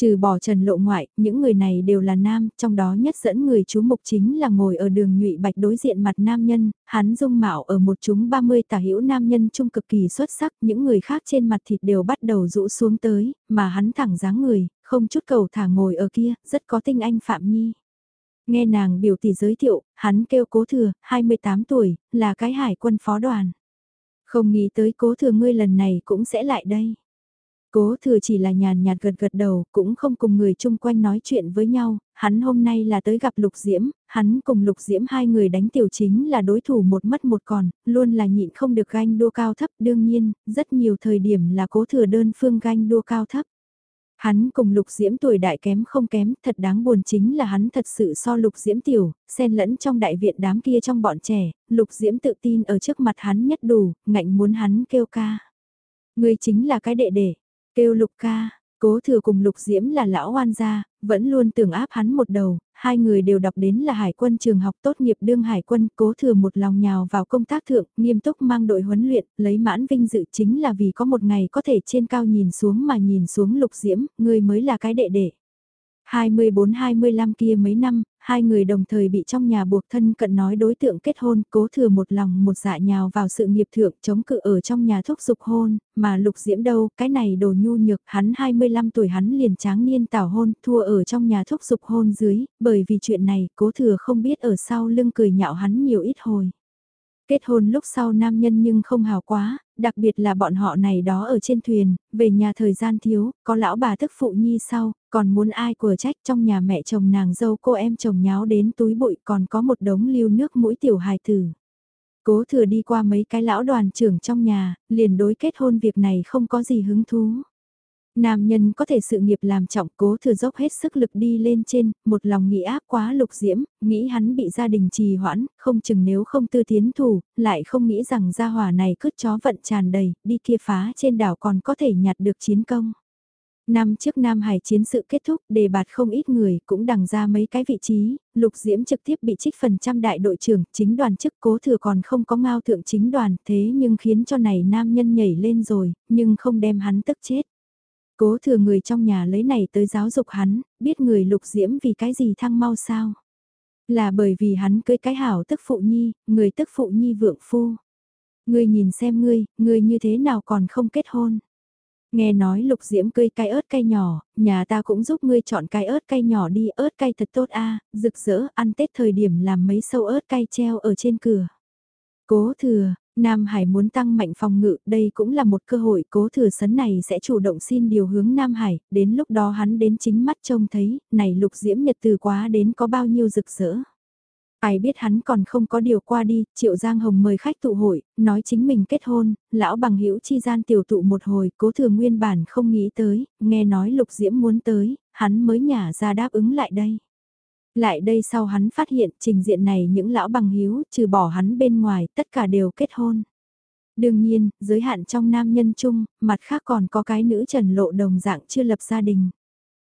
Trừ bỏ Trần Lộ ngoại, những người này đều là nam, trong đó nhất dẫn người chú mục chính là ngồi ở đường nhụy bạch đối diện mặt nam nhân, hắn dung mạo ở một chúng 30 tả hữu nam nhân trung cực kỳ xuất sắc, những người khác trên mặt thịt đều bắt đầu rũ xuống tới, mà hắn thẳng dáng người, không chút cầu thả ngồi ở kia, rất có tinh anh Phạm Nhi. Nghe nàng biểu tỷ giới thiệu, hắn kêu cố thừa, 28 tuổi, là cái hải quân phó đoàn. Không nghĩ tới cố thừa ngươi lần này cũng sẽ lại đây. Cố thừa chỉ là nhàn nhạt gật gật đầu, cũng không cùng người chung quanh nói chuyện với nhau, hắn hôm nay là tới gặp Lục Diễm, hắn cùng Lục Diễm hai người đánh tiểu chính là đối thủ một mất một còn, luôn là nhịn không được ganh đua cao thấp, đương nhiên, rất nhiều thời điểm là cố thừa đơn phương ganh đua cao thấp. Hắn cùng lục diễm tuổi đại kém không kém, thật đáng buồn chính là hắn thật sự so lục diễm tiểu, xen lẫn trong đại viện đám kia trong bọn trẻ, lục diễm tự tin ở trước mặt hắn nhất đủ, ngạnh muốn hắn kêu ca. Người chính là cái đệ đệ, kêu lục ca, Cố thừa cùng lục diễm là lão oan gia, vẫn luôn tưởng áp hắn một đầu, hai người đều đọc đến là hải quân trường học tốt nghiệp đương hải quân, cố thừa một lòng nhào vào công tác thượng, nghiêm túc mang đội huấn luyện, lấy mãn vinh dự chính là vì có một ngày có thể trên cao nhìn xuống mà nhìn xuống lục diễm, người mới là cái đệ đệ. 24-25 kia mấy năm, hai người đồng thời bị trong nhà buộc thân cận nói đối tượng kết hôn, cố thừa một lòng một dạ nhào vào sự nghiệp thượng chống cự ở trong nhà thúc dục hôn, mà lục diễm đâu, cái này đồ nhu nhược, hắn 25 tuổi hắn liền tráng niên tảo hôn, thua ở trong nhà thúc dục hôn dưới, bởi vì chuyện này, cố thừa không biết ở sau lưng cười nhạo hắn nhiều ít hồi. Kết hôn lúc sau nam nhân nhưng không hào quá, đặc biệt là bọn họ này đó ở trên thuyền, về nhà thời gian thiếu, có lão bà thức phụ nhi sau, còn muốn ai của trách trong nhà mẹ chồng nàng dâu cô em chồng nháo đến túi bụi còn có một đống lưu nước mũi tiểu hài tử. Cố thừa đi qua mấy cái lão đoàn trưởng trong nhà, liền đối kết hôn việc này không có gì hứng thú. Nam nhân có thể sự nghiệp làm trọng cố thừa dốc hết sức lực đi lên trên, một lòng nghĩ áp quá lục diễm, nghĩ hắn bị gia đình trì hoãn, không chừng nếu không tư tiến thủ, lại không nghĩ rằng gia hỏa này cứt chó vận tràn đầy, đi kia phá trên đảo còn có thể nhặt được chiến công. Năm trước Nam Hải chiến sự kết thúc, đề bạt không ít người, cũng đằng ra mấy cái vị trí, Lục Diễm trực tiếp bị trích phần trăm đại đội trưởng, chính đoàn chức cố thừa còn không có ngao thượng chính đoàn, thế nhưng khiến cho này nam nhân nhảy lên rồi, nhưng không đem hắn tức chết. Cố thừa người trong nhà lấy này tới giáo dục hắn, biết người Lục Diễm vì cái gì thăng mau sao. Là bởi vì hắn cưới cái hảo tức phụ nhi, người tức phụ nhi vượng phu. Ngươi nhìn xem ngươi, ngươi như thế nào còn không kết hôn. Nghe nói lục diễm cưới cái ớt cây nhỏ, nhà ta cũng giúp ngươi chọn cái ớt cây nhỏ đi, ớt cây thật tốt a rực rỡ, ăn Tết thời điểm làm mấy sâu ớt cây treo ở trên cửa. Cố thừa, Nam Hải muốn tăng mạnh phòng ngự, đây cũng là một cơ hội cố thừa sấn này sẽ chủ động xin điều hướng Nam Hải, đến lúc đó hắn đến chính mắt trông thấy, này lục diễm nhật từ quá đến có bao nhiêu rực rỡ. Ai biết hắn còn không có điều qua đi, Triệu Giang Hồng mời khách tụ hội, nói chính mình kết hôn, lão bằng hữu chi gian tiểu tụ một hồi, cố thừa nguyên bản không nghĩ tới, nghe nói Lục Diễm muốn tới, hắn mới nhả ra đáp ứng lại đây. Lại đây sau hắn phát hiện trình diện này những lão bằng hiếu trừ bỏ hắn bên ngoài, tất cả đều kết hôn. Đương nhiên, giới hạn trong nam nhân chung, mặt khác còn có cái nữ trần lộ đồng dạng chưa lập gia đình.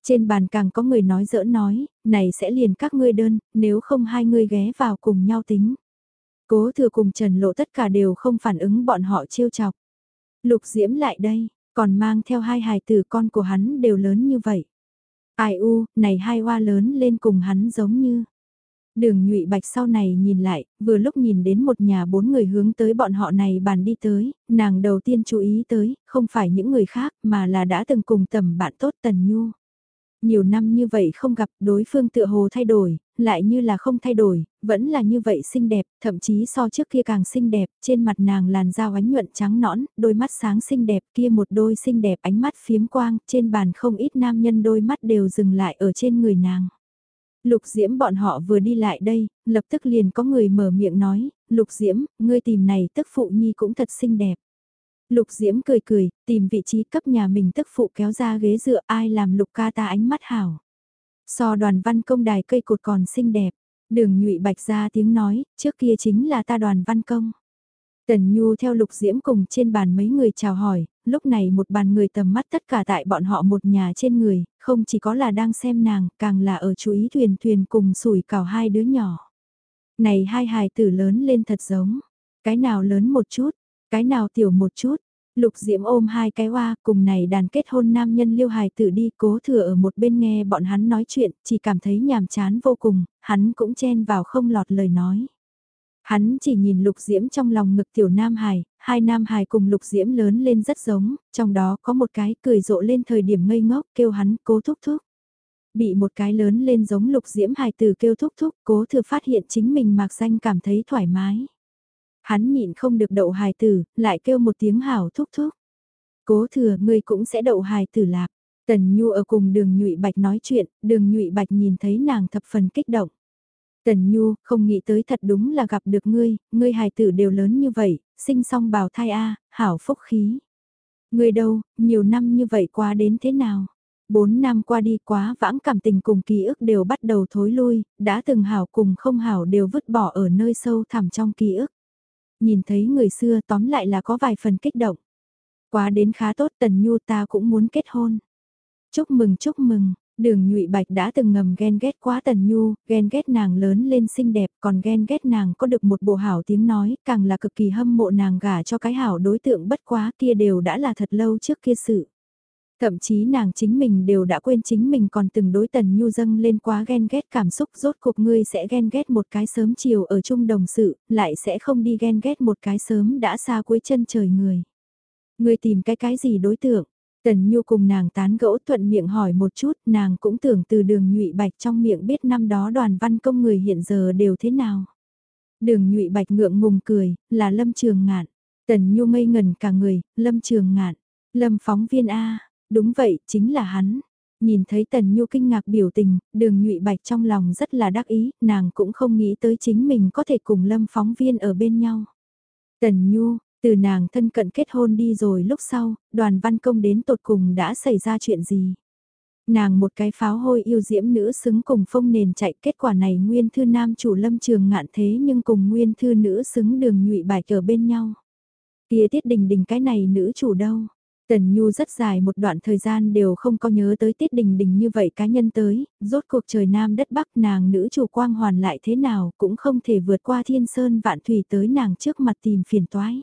Trên bàn càng có người nói dỡ nói, này sẽ liền các ngươi đơn, nếu không hai người ghé vào cùng nhau tính. Cố thừa cùng Trần Lộ tất cả đều không phản ứng bọn họ trêu chọc. Lục Diễm lại đây, còn mang theo hai hài tử con của hắn đều lớn như vậy. Ai u, này hai hoa lớn lên cùng hắn giống như. Đường nhụy bạch sau này nhìn lại, vừa lúc nhìn đến một nhà bốn người hướng tới bọn họ này bàn đi tới, nàng đầu tiên chú ý tới, không phải những người khác mà là đã từng cùng tầm bạn tốt Tần Nhu. Nhiều năm như vậy không gặp đối phương tựa hồ thay đổi, lại như là không thay đổi, vẫn là như vậy xinh đẹp, thậm chí so trước kia càng xinh đẹp, trên mặt nàng làn da ánh nhuận trắng nõn, đôi mắt sáng xinh đẹp kia một đôi xinh đẹp ánh mắt phiếm quang, trên bàn không ít nam nhân đôi mắt đều dừng lại ở trên người nàng. Lục Diễm bọn họ vừa đi lại đây, lập tức liền có người mở miệng nói, Lục Diễm, ngươi tìm này tức phụ nhi cũng thật xinh đẹp. Lục Diễm cười cười, tìm vị trí cấp nhà mình tức phụ kéo ra ghế dựa ai làm lục ca ta ánh mắt hảo. So đoàn văn công đài cây cột còn xinh đẹp, đường nhụy bạch ra tiếng nói, trước kia chính là ta đoàn văn công. Tần Nhu theo Lục Diễm cùng trên bàn mấy người chào hỏi, lúc này một bàn người tầm mắt tất cả tại bọn họ một nhà trên người, không chỉ có là đang xem nàng, càng là ở chú ý thuyền thuyền cùng sủi cào hai đứa nhỏ. Này hai hài tử lớn lên thật giống, cái nào lớn một chút, cái nào tiểu một chút, Lục Diễm ôm hai cái hoa cùng này đàn kết hôn nam nhân liêu hài tử đi cố thừa ở một bên nghe bọn hắn nói chuyện, chỉ cảm thấy nhàm chán vô cùng, hắn cũng chen vào không lọt lời nói. Hắn chỉ nhìn Lục Diễm trong lòng ngực tiểu Nam Hải, hai Nam Hải cùng Lục Diễm lớn lên rất giống, trong đó có một cái cười rộ lên thời điểm ngây ngốc kêu hắn cố thúc thúc. Bị một cái lớn lên giống Lục Diễm Hải tử kêu thúc thúc, cố thừa phát hiện chính mình mạc danh cảm thấy thoải mái. Hắn nhịn không được đậu hài tử, lại kêu một tiếng hảo thúc thúc. Cố thừa ngươi cũng sẽ đậu hài tử lạc. Tần Nhu ở cùng đường nhụy bạch nói chuyện, đường nhụy bạch nhìn thấy nàng thập phần kích động. Tần Nhu, không nghĩ tới thật đúng là gặp được ngươi, ngươi hài tử đều lớn như vậy, sinh xong bào thai a, hảo phúc khí. Ngươi đâu, nhiều năm như vậy qua đến thế nào? Bốn năm qua đi quá vãng cảm tình cùng ký ức đều bắt đầu thối lui, đã từng hảo cùng không hảo đều vứt bỏ ở nơi sâu thẳm trong ký ức nhìn thấy người xưa tóm lại là có vài phần kích động. Quá đến khá tốt Tần Nhu ta cũng muốn kết hôn. Chúc mừng chúc mừng, đường nhụy bạch đã từng ngầm ghen ghét quá tần nhu, ghen ghét nàng lớn lên xinh đẹp còn ghen ghét nàng có được một bộ hảo tiếng nói, càng là cực kỳ hâm mộ nàng gả cho cái hảo đối tượng bất quá kia đều đã là thật lâu trước kia sự. Thậm chí nàng chính mình đều đã quên chính mình còn từng đối tần nhu dâng lên quá ghen ghét cảm xúc rốt cuộc ngươi sẽ ghen ghét một cái sớm chiều ở chung đồng sự, lại sẽ không đi ghen ghét một cái sớm đã xa cuối chân trời người. Ngươi tìm cái cái gì đối tượng? Tần Nhu cùng nàng tán gẫu thuận miệng hỏi một chút, nàng cũng tưởng từ đường nhụy bạch trong miệng biết năm đó đoàn văn công người hiện giờ đều thế nào. Đường nhụy bạch ngượng ngùng cười, là lâm trường ngạn. Tần Nhu ngây ngần cả người, lâm trường ngạn, lâm phóng viên A, đúng vậy, chính là hắn. Nhìn thấy Tần Nhu kinh ngạc biểu tình, đường nhụy bạch trong lòng rất là đắc ý, nàng cũng không nghĩ tới chính mình có thể cùng lâm phóng viên ở bên nhau. Tần Nhu, từ nàng thân cận kết hôn đi rồi lúc sau, đoàn văn công đến tột cùng đã xảy ra chuyện gì? Nàng một cái pháo hôi yêu diễm nữ xứng cùng phong nền chạy kết quả này nguyên thư nam chủ lâm trường ngạn thế nhưng cùng nguyên thư nữ xứng đường nhụy bạch ở bên nhau. Kia tiết đình đình cái này nữ chủ đâu? Tần Nhu rất dài một đoạn thời gian đều không có nhớ tới tiết đình đình như vậy cá nhân tới, rốt cuộc trời nam đất bắc nàng nữ chủ quang hoàn lại thế nào cũng không thể vượt qua thiên sơn vạn thủy tới nàng trước mặt tìm phiền toái.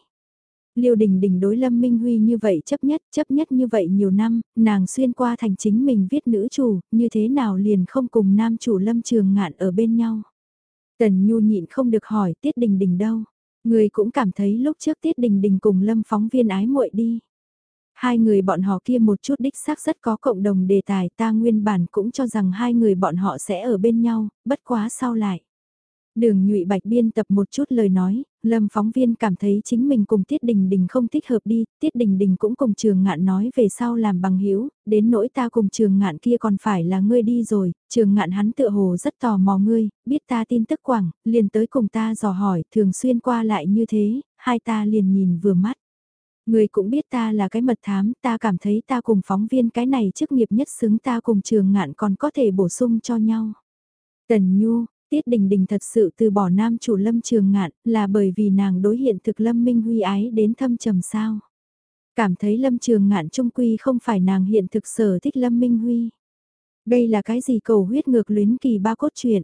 Liêu Đình Đình đối Lâm Minh Huy như vậy chấp nhất, chấp nhất như vậy nhiều năm, nàng xuyên qua thành chính mình viết nữ chủ, như thế nào liền không cùng nam chủ Lâm Trường Ngạn ở bên nhau. Tần Nhu nhịn không được hỏi Tiết Đình Đình đâu, người cũng cảm thấy lúc trước Tiết Đình Đình cùng Lâm phóng viên ái muội đi. Hai người bọn họ kia một chút đích xác rất có cộng đồng đề tài ta nguyên bản cũng cho rằng hai người bọn họ sẽ ở bên nhau, bất quá sau lại. Đường nhụy bạch biên tập một chút lời nói, lâm phóng viên cảm thấy chính mình cùng Tiết Đình Đình không thích hợp đi, Tiết Đình Đình cũng cùng trường ngạn nói về sau làm bằng hữu đến nỗi ta cùng trường ngạn kia còn phải là ngươi đi rồi, trường ngạn hắn tựa hồ rất tò mò ngươi, biết ta tin tức quảng, liền tới cùng ta dò hỏi, thường xuyên qua lại như thế, hai ta liền nhìn vừa mắt người cũng biết ta là cái mật thám, ta cảm thấy ta cùng phóng viên cái này chức nghiệp nhất xứng ta cùng trường ngạn còn có thể bổ sung cho nhau. Tần Nhu, Tiết Đình Đình thật sự từ bỏ nam chủ Lâm Trường Ngạn là bởi vì nàng đối hiện thực Lâm Minh Huy ái đến thâm trầm sao. Cảm thấy Lâm Trường Ngạn trung quy không phải nàng hiện thực sở thích Lâm Minh Huy. Đây là cái gì cầu huyết ngược luyến kỳ ba cốt truyện.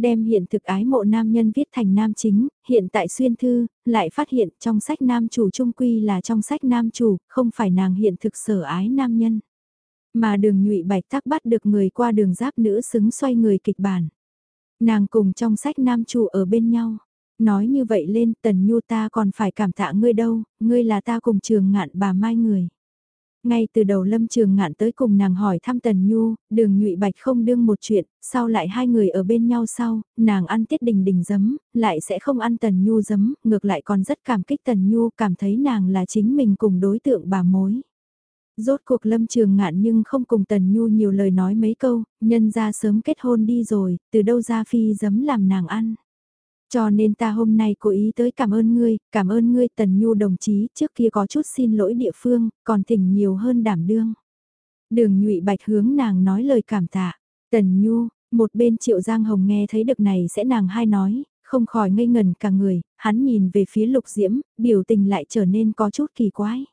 Đem hiện thực ái mộ nam nhân viết thành nam chính, hiện tại xuyên thư, lại phát hiện trong sách nam chủ trung quy là trong sách nam chủ, không phải nàng hiện thực sở ái nam nhân. Mà đường nhụy bạch tắc bắt được người qua đường giáp nữ xứng xoay người kịch bản. Nàng cùng trong sách nam chủ ở bên nhau. Nói như vậy lên tần nhu ta còn phải cảm tạ ngươi đâu, ngươi là ta cùng trường ngạn bà mai người. Ngay từ đầu lâm trường ngạn tới cùng nàng hỏi thăm tần nhu, đường nhụy bạch không đương một chuyện, sau lại hai người ở bên nhau sau, nàng ăn tiết đình đình giấm, lại sẽ không ăn tần nhu giấm, ngược lại còn rất cảm kích tần nhu cảm thấy nàng là chính mình cùng đối tượng bà mối. Rốt cuộc lâm trường ngạn nhưng không cùng Tần Nhu nhiều lời nói mấy câu, nhân ra sớm kết hôn đi rồi, từ đâu ra phi dấm làm nàng ăn. Cho nên ta hôm nay cố ý tới cảm ơn ngươi, cảm ơn ngươi Tần Nhu đồng chí trước kia có chút xin lỗi địa phương, còn thỉnh nhiều hơn đảm đương. Đường nhụy bạch hướng nàng nói lời cảm tạ. Tần Nhu, một bên triệu giang hồng nghe thấy được này sẽ nàng hai nói, không khỏi ngây ngần cả người, hắn nhìn về phía lục diễm, biểu tình lại trở nên có chút kỳ quái.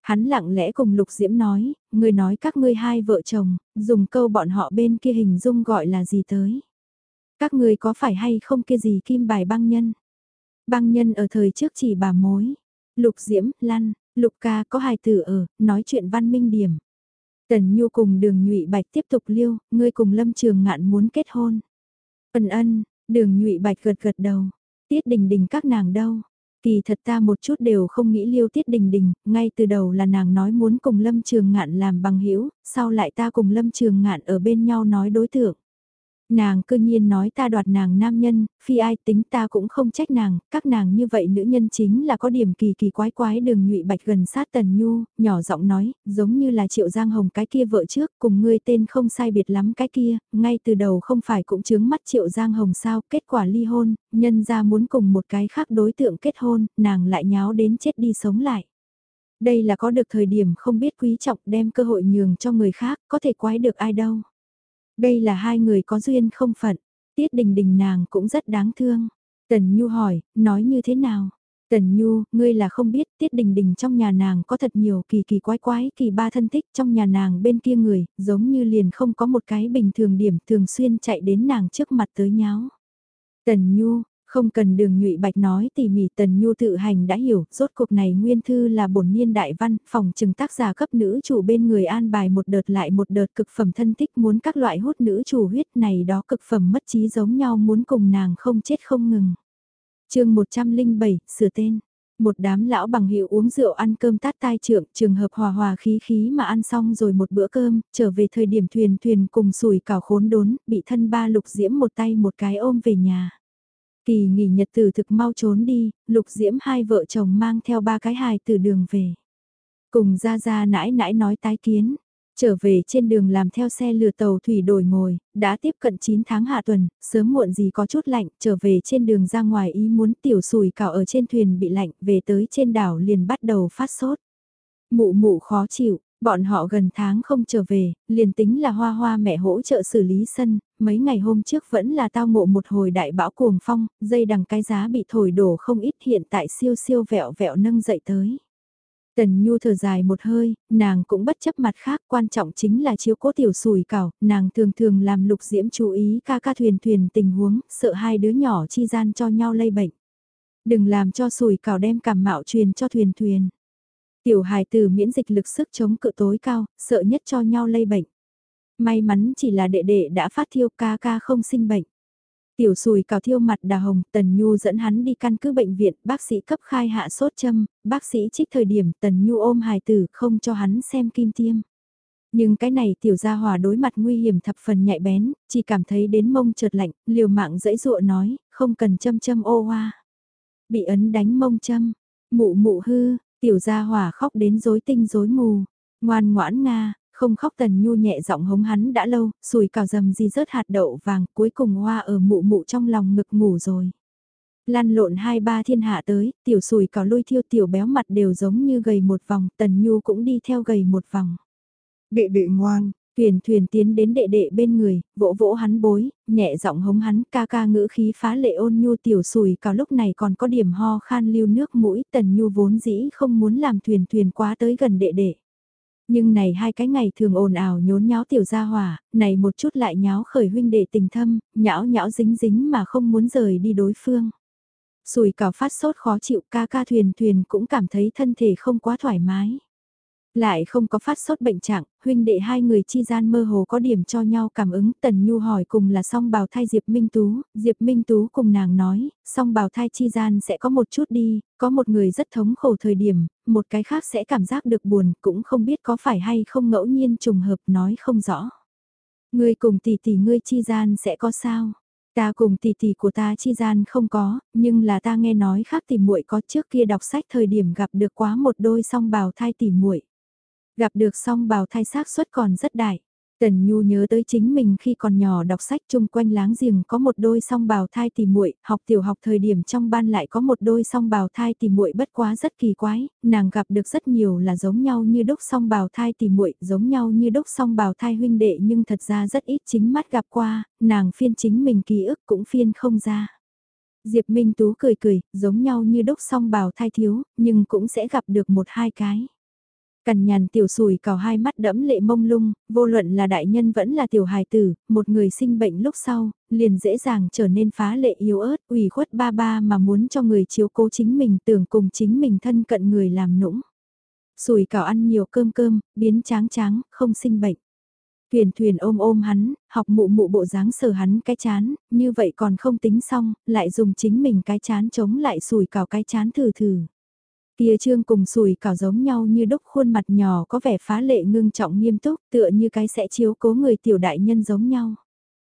Hắn lặng lẽ cùng Lục Diễm nói, người nói các ngươi hai vợ chồng, dùng câu bọn họ bên kia hình dung gọi là gì tới. Các người có phải hay không kia gì kim bài băng nhân? Băng nhân ở thời trước chỉ bà mối. Lục Diễm, Lăn, Lục ca có hài tử ở, nói chuyện văn minh điểm. Tần Nhu cùng đường nhụy bạch tiếp tục liêu, ngươi cùng lâm trường ngạn muốn kết hôn. Ân ân, đường nhụy bạch gật gật đầu. Tiết đình đình các nàng đâu, Kỳ thật ta một chút đều không nghĩ liêu tiết đình đình, ngay từ đầu là nàng nói muốn cùng Lâm Trường Ngạn làm bằng hữu sau lại ta cùng Lâm Trường Ngạn ở bên nhau nói đối tượng. Nàng cư nhiên nói ta đoạt nàng nam nhân, phi ai tính ta cũng không trách nàng, các nàng như vậy nữ nhân chính là có điểm kỳ kỳ quái quái đường nhụy bạch gần sát tần nhu, nhỏ giọng nói, giống như là triệu giang hồng cái kia vợ trước, cùng ngươi tên không sai biệt lắm cái kia, ngay từ đầu không phải cũng chướng mắt triệu giang hồng sao, kết quả ly hôn, nhân ra muốn cùng một cái khác đối tượng kết hôn, nàng lại nháo đến chết đi sống lại. Đây là có được thời điểm không biết quý trọng đem cơ hội nhường cho người khác, có thể quái được ai đâu. Đây là hai người có duyên không phận, tiết đình đình nàng cũng rất đáng thương. Tần Nhu hỏi, nói như thế nào? Tần Nhu, ngươi là không biết, Tiết Đình Đình trong nhà nàng có thật nhiều kỳ kỳ quái quái kỳ ba thân thích trong nhà nàng bên kia người, giống như liền không có một cái bình thường điểm thường xuyên chạy đến nàng trước mặt tới nháo. Tần Nhu, không cần đường nhụy bạch nói tỉ mỉ Tần Nhu tự hành đã hiểu, rốt cuộc này nguyên thư là bổn niên đại văn, phòng trừng tác giả cấp nữ chủ bên người an bài một đợt lại một đợt cực phẩm thân thích muốn các loại hút nữ chủ huyết này đó cực phẩm mất trí giống nhau muốn cùng nàng không chết không ngừng chương 107, sửa tên. Một đám lão bằng hiệu uống rượu ăn cơm tát tai trượng, trường hợp hòa hòa khí khí mà ăn xong rồi một bữa cơm, trở về thời điểm thuyền thuyền cùng sùi cảo khốn đốn, bị thân ba lục diễm một tay một cái ôm về nhà. Kỳ nghỉ nhật từ thực mau trốn đi, lục diễm hai vợ chồng mang theo ba cái hài từ đường về. Cùng ra ra nãi nãi nói tái kiến, Trở về trên đường làm theo xe lừa tàu thủy đổi ngồi, đã tiếp cận 9 tháng hạ tuần, sớm muộn gì có chút lạnh, trở về trên đường ra ngoài ý muốn tiểu sùi cào ở trên thuyền bị lạnh, về tới trên đảo liền bắt đầu phát sốt. Mụ mụ khó chịu, bọn họ gần tháng không trở về, liền tính là hoa hoa mẹ hỗ trợ xử lý sân, mấy ngày hôm trước vẫn là tao ngộ một hồi đại bão cuồng phong, dây đằng cái giá bị thổi đổ không ít hiện tại siêu siêu vẹo vẹo nâng dậy tới. Tần Nhu thở dài một hơi, nàng cũng bất chấp mặt khác, quan trọng chính là chiếu cố tiểu sùi cảo, nàng thường thường làm lục diễm chú ý ca ca thuyền thuyền tình huống, sợ hai đứa nhỏ chi gian cho nhau lây bệnh. Đừng làm cho sùi cảo đem cảm mạo truyền cho thuyền thuyền. Tiểu hài tử miễn dịch lực sức chống cự tối cao, sợ nhất cho nhau lây bệnh. May mắn chỉ là đệ đệ đã phát thiêu ca ca không sinh bệnh. Tiểu sùi cào thiêu mặt đà hồng, Tần Nhu dẫn hắn đi căn cứ bệnh viện, bác sĩ cấp khai hạ sốt châm, bác sĩ trích thời điểm Tần Nhu ôm hài tử không cho hắn xem kim tiêm. Nhưng cái này tiểu gia hòa đối mặt nguy hiểm thập phần nhạy bén, chỉ cảm thấy đến mông trượt lạnh, liều mạng dẫy dụa nói, không cần châm châm ô hoa. Bị ấn đánh mông châm, mụ mụ hư, tiểu gia hòa khóc đến rối tinh rối mù, ngoan ngoãn Nga, không khóc tần nhu nhẹ giọng hống hắn đã lâu, sùi cào dầm gì rớt hạt đậu vàng, cuối cùng hoa ở mụ mụ trong lòng ngực ngủ rồi. Lăn lộn hai ba thiên hạ tới, tiểu sùi cào lôi thiêu tiểu béo mặt đều giống như gầy một vòng, tần nhu cũng đi theo gầy một vòng. Đệ đệ ngoan, Thuyền thuyền tiến đến đệ đệ bên người, vỗ vỗ hắn bối, nhẹ giọng hống hắn ca ca ngữ khí phá lệ ôn nhu tiểu sùi cao lúc này còn có điểm ho khan lưu nước mũi tần nhu vốn dĩ không muốn làm thuyền thuyền quá tới gần đệ đệ. Nhưng này hai cái ngày thường ồn ào nhốn nháo tiểu gia hỏa, này một chút lại nháo khởi huynh đệ tình thâm, nhão nhão dính dính mà không muốn rời đi đối phương. Sùi cào phát sốt khó chịu ca ca thuyền thuyền cũng cảm thấy thân thể không quá thoải mái. Lại không có phát sốt bệnh trạng, huynh đệ hai người chi gian mơ hồ có điểm cho nhau cảm ứng. Tần Nhu hỏi cùng là song bào thai Diệp Minh Tú, Diệp Minh Tú cùng nàng nói, song bào thai chi gian sẽ có một chút đi, có một người rất thống khổ thời điểm, một cái khác sẽ cảm giác được buồn, cũng không biết có phải hay không ngẫu nhiên trùng hợp nói không rõ. Ngươi cùng tỷ tỷ ngươi chi gian sẽ có sao? Ta cùng tỷ tỷ của ta chi gian không có, nhưng là ta nghe nói khác tỷ muội có trước kia đọc sách thời điểm gặp được quá một đôi song bào thai tỷ muội. Gặp được song bào thai xác suất còn rất đại. Tần Nhu nhớ tới chính mình khi còn nhỏ đọc sách chung quanh láng giềng có một đôi song bào thai tỉ muội, học tiểu học thời điểm trong ban lại có một đôi song bào thai tỉ muội bất quá rất kỳ quái, nàng gặp được rất nhiều là giống nhau như đúc song bào thai tỉ muội, giống nhau như đúc song bào thai huynh đệ nhưng thật ra rất ít chính mắt gặp qua, nàng phiên chính mình ký ức cũng phiên không ra. Diệp Minh Tú cười cười, giống nhau như đúc song bào thai thiếu, nhưng cũng sẽ gặp được một hai cái. Cằn nhàn tiểu sùi cào hai mắt đẫm lệ mông lung, vô luận là đại nhân vẫn là tiểu hài tử, một người sinh bệnh lúc sau, liền dễ dàng trở nên phá lệ yếu ớt, ủy khuất ba ba mà muốn cho người chiếu cố chính mình tưởng cùng chính mình thân cận người làm nũng. Sùi cào ăn nhiều cơm cơm, biến tráng tráng, không sinh bệnh. Thuyền thuyền ôm ôm hắn, học mụ mụ bộ dáng sờ hắn cái chán, như vậy còn không tính xong, lại dùng chính mình cái chán chống lại sùi cào cái chán thử thử. Kia trương cùng sùi cảo giống nhau như đúc khuôn mặt nhỏ có vẻ phá lệ ngưng trọng nghiêm túc tựa như cái sẽ chiếu cố người tiểu đại nhân giống nhau.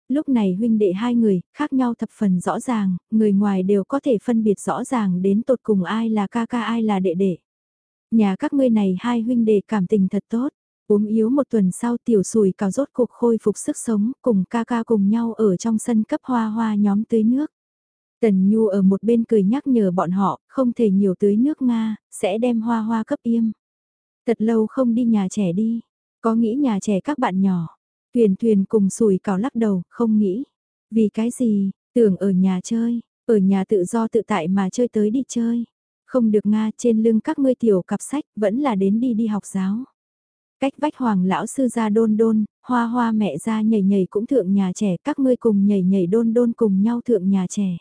Lúc này huynh đệ hai người, khác nhau thập phần rõ ràng, người ngoài đều có thể phân biệt rõ ràng đến tột cùng ai là ca ca ai là đệ đệ. Nhà các ngươi này hai huynh đệ cảm tình thật tốt, ốm yếu một tuần sau tiểu sùi cào rốt cuộc khôi phục sức sống cùng ca ca cùng nhau ở trong sân cấp hoa hoa nhóm tưới nước. Tần Nhu ở một bên cười nhắc nhở bọn họ, không thể nhiều tưới nước Nga, sẽ đem hoa hoa cấp im. Thật lâu không đi nhà trẻ đi, có nghĩ nhà trẻ các bạn nhỏ. Thuyền thuyền cùng sùi cào lắc đầu, không nghĩ. Vì cái gì, tưởng ở nhà chơi, ở nhà tự do tự tại mà chơi tới đi chơi. Không được Nga trên lưng các ngươi tiểu cặp sách vẫn là đến đi đi học giáo. Cách vách hoàng lão sư ra đôn đôn, hoa hoa mẹ ra nhảy nhảy cũng thượng nhà trẻ các ngươi cùng nhảy nhảy đôn đôn cùng nhau thượng nhà trẻ.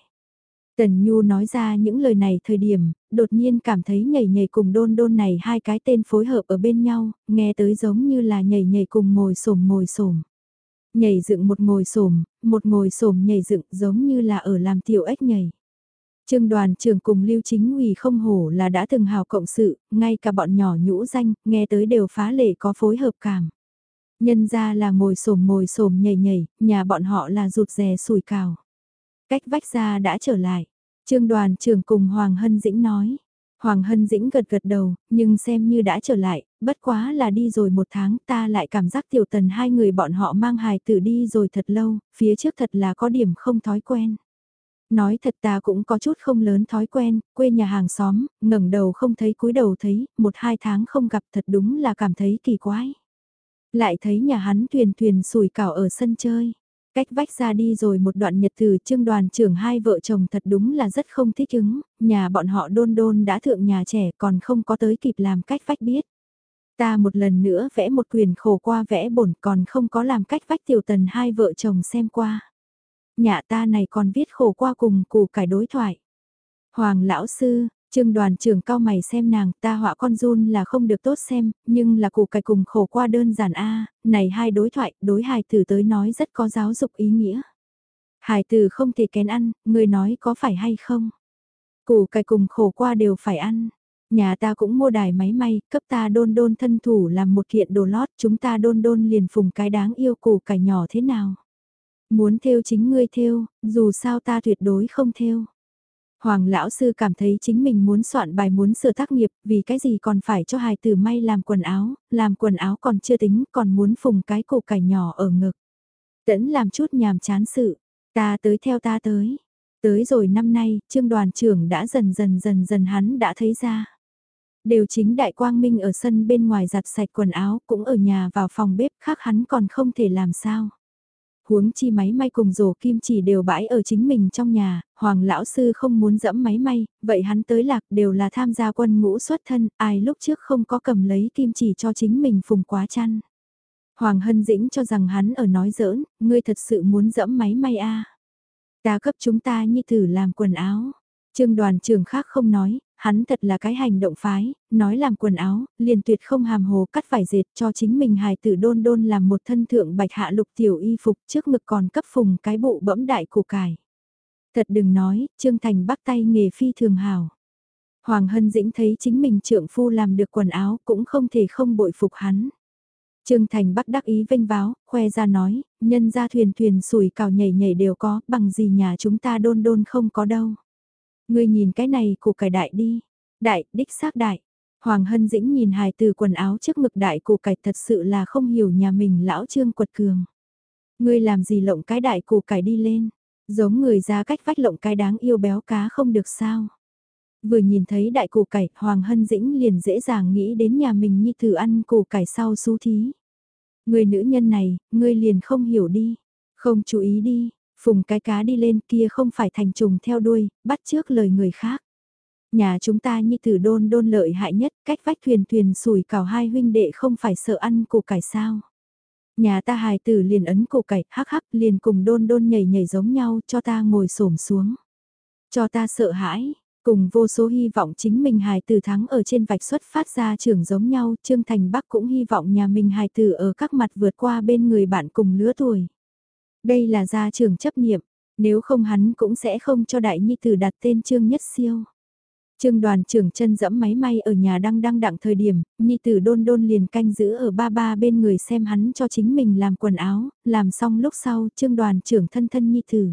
Tần Nhu nói ra những lời này thời điểm, đột nhiên cảm thấy nhảy nhảy cùng đôn đôn này hai cái tên phối hợp ở bên nhau, nghe tới giống như là nhảy nhảy cùng ngồi sổm ngồi sổm. Nhảy dựng một ngồi sổm, một ngồi sổm nhảy dựng giống như là ở làm tiểu ếch nhảy. Trương đoàn trưởng cùng Lưu Chính ủy không hổ là đã từng hào cộng sự, ngay cả bọn nhỏ nhũ danh, nghe tới đều phá lệ có phối hợp cảm. Nhân ra là ngồi sổm ngồi sổm nhảy nhảy, nhà bọn họ là rụt rè sủi cào. Cách vách ra đã trở lại. Trương đoàn trưởng cùng Hoàng Hân Dĩnh nói. Hoàng Hân Dĩnh gật gật đầu, nhưng xem như đã trở lại, bất quá là đi rồi một tháng ta lại cảm giác tiểu tần hai người bọn họ mang hài tử đi rồi thật lâu, phía trước thật là có điểm không thói quen. Nói thật ta cũng có chút không lớn thói quen, quê nhà hàng xóm, ngẩng đầu không thấy cúi đầu thấy, một hai tháng không gặp thật đúng là cảm thấy kỳ quái. Lại thấy nhà hắn thuyền thuyền sủi cảo ở sân chơi. Cách vách ra đi rồi một đoạn nhật từ trương đoàn trưởng hai vợ chồng thật đúng là rất không thích ứng, nhà bọn họ đôn đôn đã thượng nhà trẻ còn không có tới kịp làm cách vách biết. Ta một lần nữa vẽ một quyền khổ qua vẽ bổn còn không có làm cách vách tiểu tần hai vợ chồng xem qua. Nhà ta này còn viết khổ qua cùng củ cải đối thoại. Hoàng lão sư, Trương đoàn trưởng cao mày xem nàng, ta họa con run là không được tốt xem, nhưng là củ cải cùng khổ qua đơn giản a này hai đối thoại, đối hài tử tới nói rất có giáo dục ý nghĩa. Hài tử không thể kén ăn, người nói có phải hay không? Củ cải cùng khổ qua đều phải ăn. Nhà ta cũng mua đài máy may, cấp ta đôn đôn thân thủ làm một kiện đồ lót, chúng ta đôn đôn liền phùng cái đáng yêu củ cải nhỏ thế nào? Muốn theo chính ngươi theo, dù sao ta tuyệt đối không theo. Hoàng lão sư cảm thấy chính mình muốn soạn bài muốn sửa tác nghiệp, vì cái gì còn phải cho hài tử may làm quần áo, làm quần áo còn chưa tính, còn muốn phùng cái cổ cải nhỏ ở ngực. Tẫn làm chút nhàm chán sự, ta tới theo ta tới. Tới rồi năm nay, trương đoàn trưởng đã dần dần dần dần hắn đã thấy ra. Đều chính đại quang minh ở sân bên ngoài giặt sạch quần áo, cũng ở nhà vào phòng bếp khác hắn còn không thể làm sao huống chi máy may cùng rổ kim chỉ đều bãi ở chính mình trong nhà, hoàng lão sư không muốn dẫm máy may, vậy hắn tới lạc đều là tham gia quân ngũ xuất thân, ai lúc trước không có cầm lấy kim chỉ cho chính mình phùng quá chăn. Hoàng Hân Dĩnh cho rằng hắn ở nói giỡn, ngươi thật sự muốn dẫm máy may a à. Ta cấp chúng ta như thử làm quần áo. Trương đoàn trưởng khác không nói, hắn thật là cái hành động phái, nói làm quần áo, liền tuyệt không hàm hồ cắt vải dệt cho chính mình hài tử đôn đôn làm một thân thượng bạch hạ lục tiểu y phục trước ngực còn cấp phùng cái bộ bẫm đại củ cải. Thật đừng nói, Trương Thành bắt tay nghề phi thường hào. Hoàng Hân Dĩnh thấy chính mình trượng phu làm được quần áo cũng không thể không bội phục hắn. Trương Thành Bắc đắc ý vênh váo, khoe ra nói, nhân ra thuyền thuyền sủi cào nhảy nhảy đều có, bằng gì nhà chúng ta đôn đôn không có đâu. Ngươi nhìn cái này củ cải đại đi. Đại, đích xác đại. Hoàng Hân Dĩnh nhìn hài từ quần áo trước ngực đại củ cải thật sự là không hiểu nhà mình lão trương quật cường. Ngươi làm gì lộng cái đại củ cải đi lên. Giống người ra cách vách lộng cái đáng yêu béo cá không được sao. Vừa nhìn thấy đại củ cải, Hoàng Hân Dĩnh liền dễ dàng nghĩ đến nhà mình như thử ăn củ cải sau xú thí. Người nữ nhân này, ngươi liền không hiểu đi, không chú ý đi, Phùng cái cá đi lên kia không phải thành trùng theo đuôi, bắt trước lời người khác. Nhà chúng ta như tử đôn đôn lợi hại nhất, cách vách thuyền thuyền sủi cào hai huynh đệ không phải sợ ăn củ cải sao. Nhà ta hài tử liền ấn củ cải, hắc hắc liền cùng đôn đôn nhảy nhảy giống nhau cho ta ngồi xổm xuống. Cho ta sợ hãi, cùng vô số hy vọng chính mình hài tử thắng ở trên vạch xuất phát ra trường giống nhau, Trương Thành Bắc cũng hy vọng nhà mình hài tử ở các mặt vượt qua bên người bạn cùng lứa tuổi. Đây là gia trưởng chấp niệm, nếu không hắn cũng sẽ không cho đại nhi tử đặt tên Trương Nhất Siêu. Trương đoàn trưởng chân dẫm máy may ở nhà đang đang đặng thời điểm, nhi tử đôn đôn liền canh giữ ở ba ba bên người xem hắn cho chính mình làm quần áo, làm xong lúc sau trương đoàn trưởng thân thân nhi tử.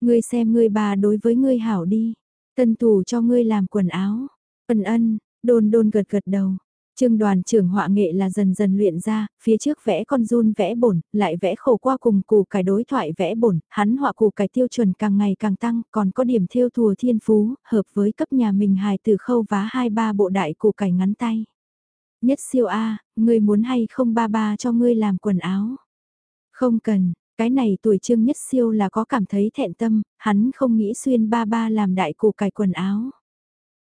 Ngươi xem ngươi bà đối với ngươi hảo đi, tân thủ cho ngươi làm quần áo, ân ân, đôn đôn gật gật đầu, Trương đoàn trưởng họa nghệ là dần dần luyện ra, phía trước vẽ con run vẽ bổn, lại vẽ khổ qua cùng củ cải đối thoại vẽ bổn, hắn họa củ cải tiêu chuẩn càng ngày càng tăng, còn có điểm theo thùa thiên phú, hợp với cấp nhà mình hài từ khâu vá hai ba bộ đại củ cải ngắn tay. Nhất siêu A, ngươi muốn hay không ba ba cho ngươi làm quần áo? Không cần, cái này tuổi trương nhất siêu là có cảm thấy thẹn tâm, hắn không nghĩ xuyên ba ba làm đại củ cải quần áo.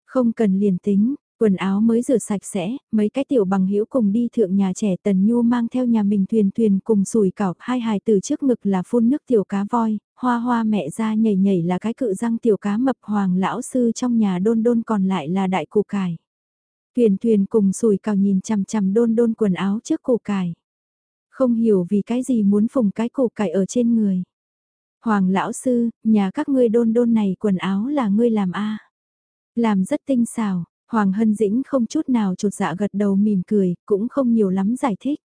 Không cần liền tính, quần áo mới rửa sạch sẽ, mấy cái tiểu bằng hữu cùng đi thượng nhà trẻ Tần Nhu mang theo nhà mình thuyền thuyền cùng sủi cảo hai hài từ trước ngực là phun nước tiểu cá voi, hoa hoa mẹ ra nhảy nhảy là cái cự răng tiểu cá mập hoàng lão sư trong nhà đôn đôn còn lại là đại củ cải. Thuyền thuyền cùng sủi cảo nhìn chằm chằm đôn đôn quần áo trước củ cải. Không hiểu vì cái gì muốn phùng cái củ cải ở trên người. Hoàng lão sư, nhà các ngươi đôn đôn này quần áo là ngươi làm a Làm rất tinh xảo, Hoàng Hân Dĩnh không chút nào trột dạ gật đầu mỉm cười, cũng không nhiều lắm giải thích.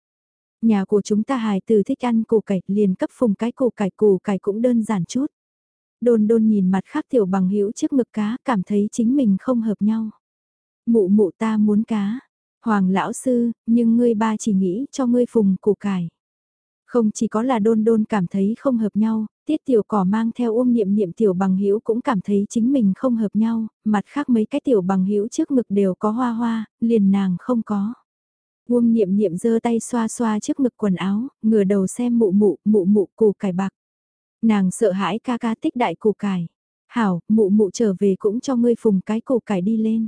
Nhà của chúng ta hài từ thích ăn củ cải, liền cấp phùng cái củ cải củ cải cũng đơn giản chút. Đôn đôn nhìn mặt khác tiểu bằng hữu trước ngực cá, cảm thấy chính mình không hợp nhau. Mụ mụ ta muốn cá. Hoàng lão sư, nhưng ngươi ba chỉ nghĩ cho ngươi phùng củ cải. Không chỉ có là đôn đôn cảm thấy không hợp nhau, tiết tiểu cỏ mang theo ôm niệm niệm tiểu bằng hữu cũng cảm thấy chính mình không hợp nhau, mặt khác mấy cái tiểu bằng hữu trước ngực đều có hoa hoa, liền nàng không có. Uông niệm niệm giơ tay xoa xoa trước ngực quần áo, ngửa đầu xem mụ mụ, mụ mụ củ cải bạc. Nàng sợ hãi ca ca tích đại củ cải. Hảo, mụ mụ trở về cũng cho ngươi phùng cái củ cải đi lên.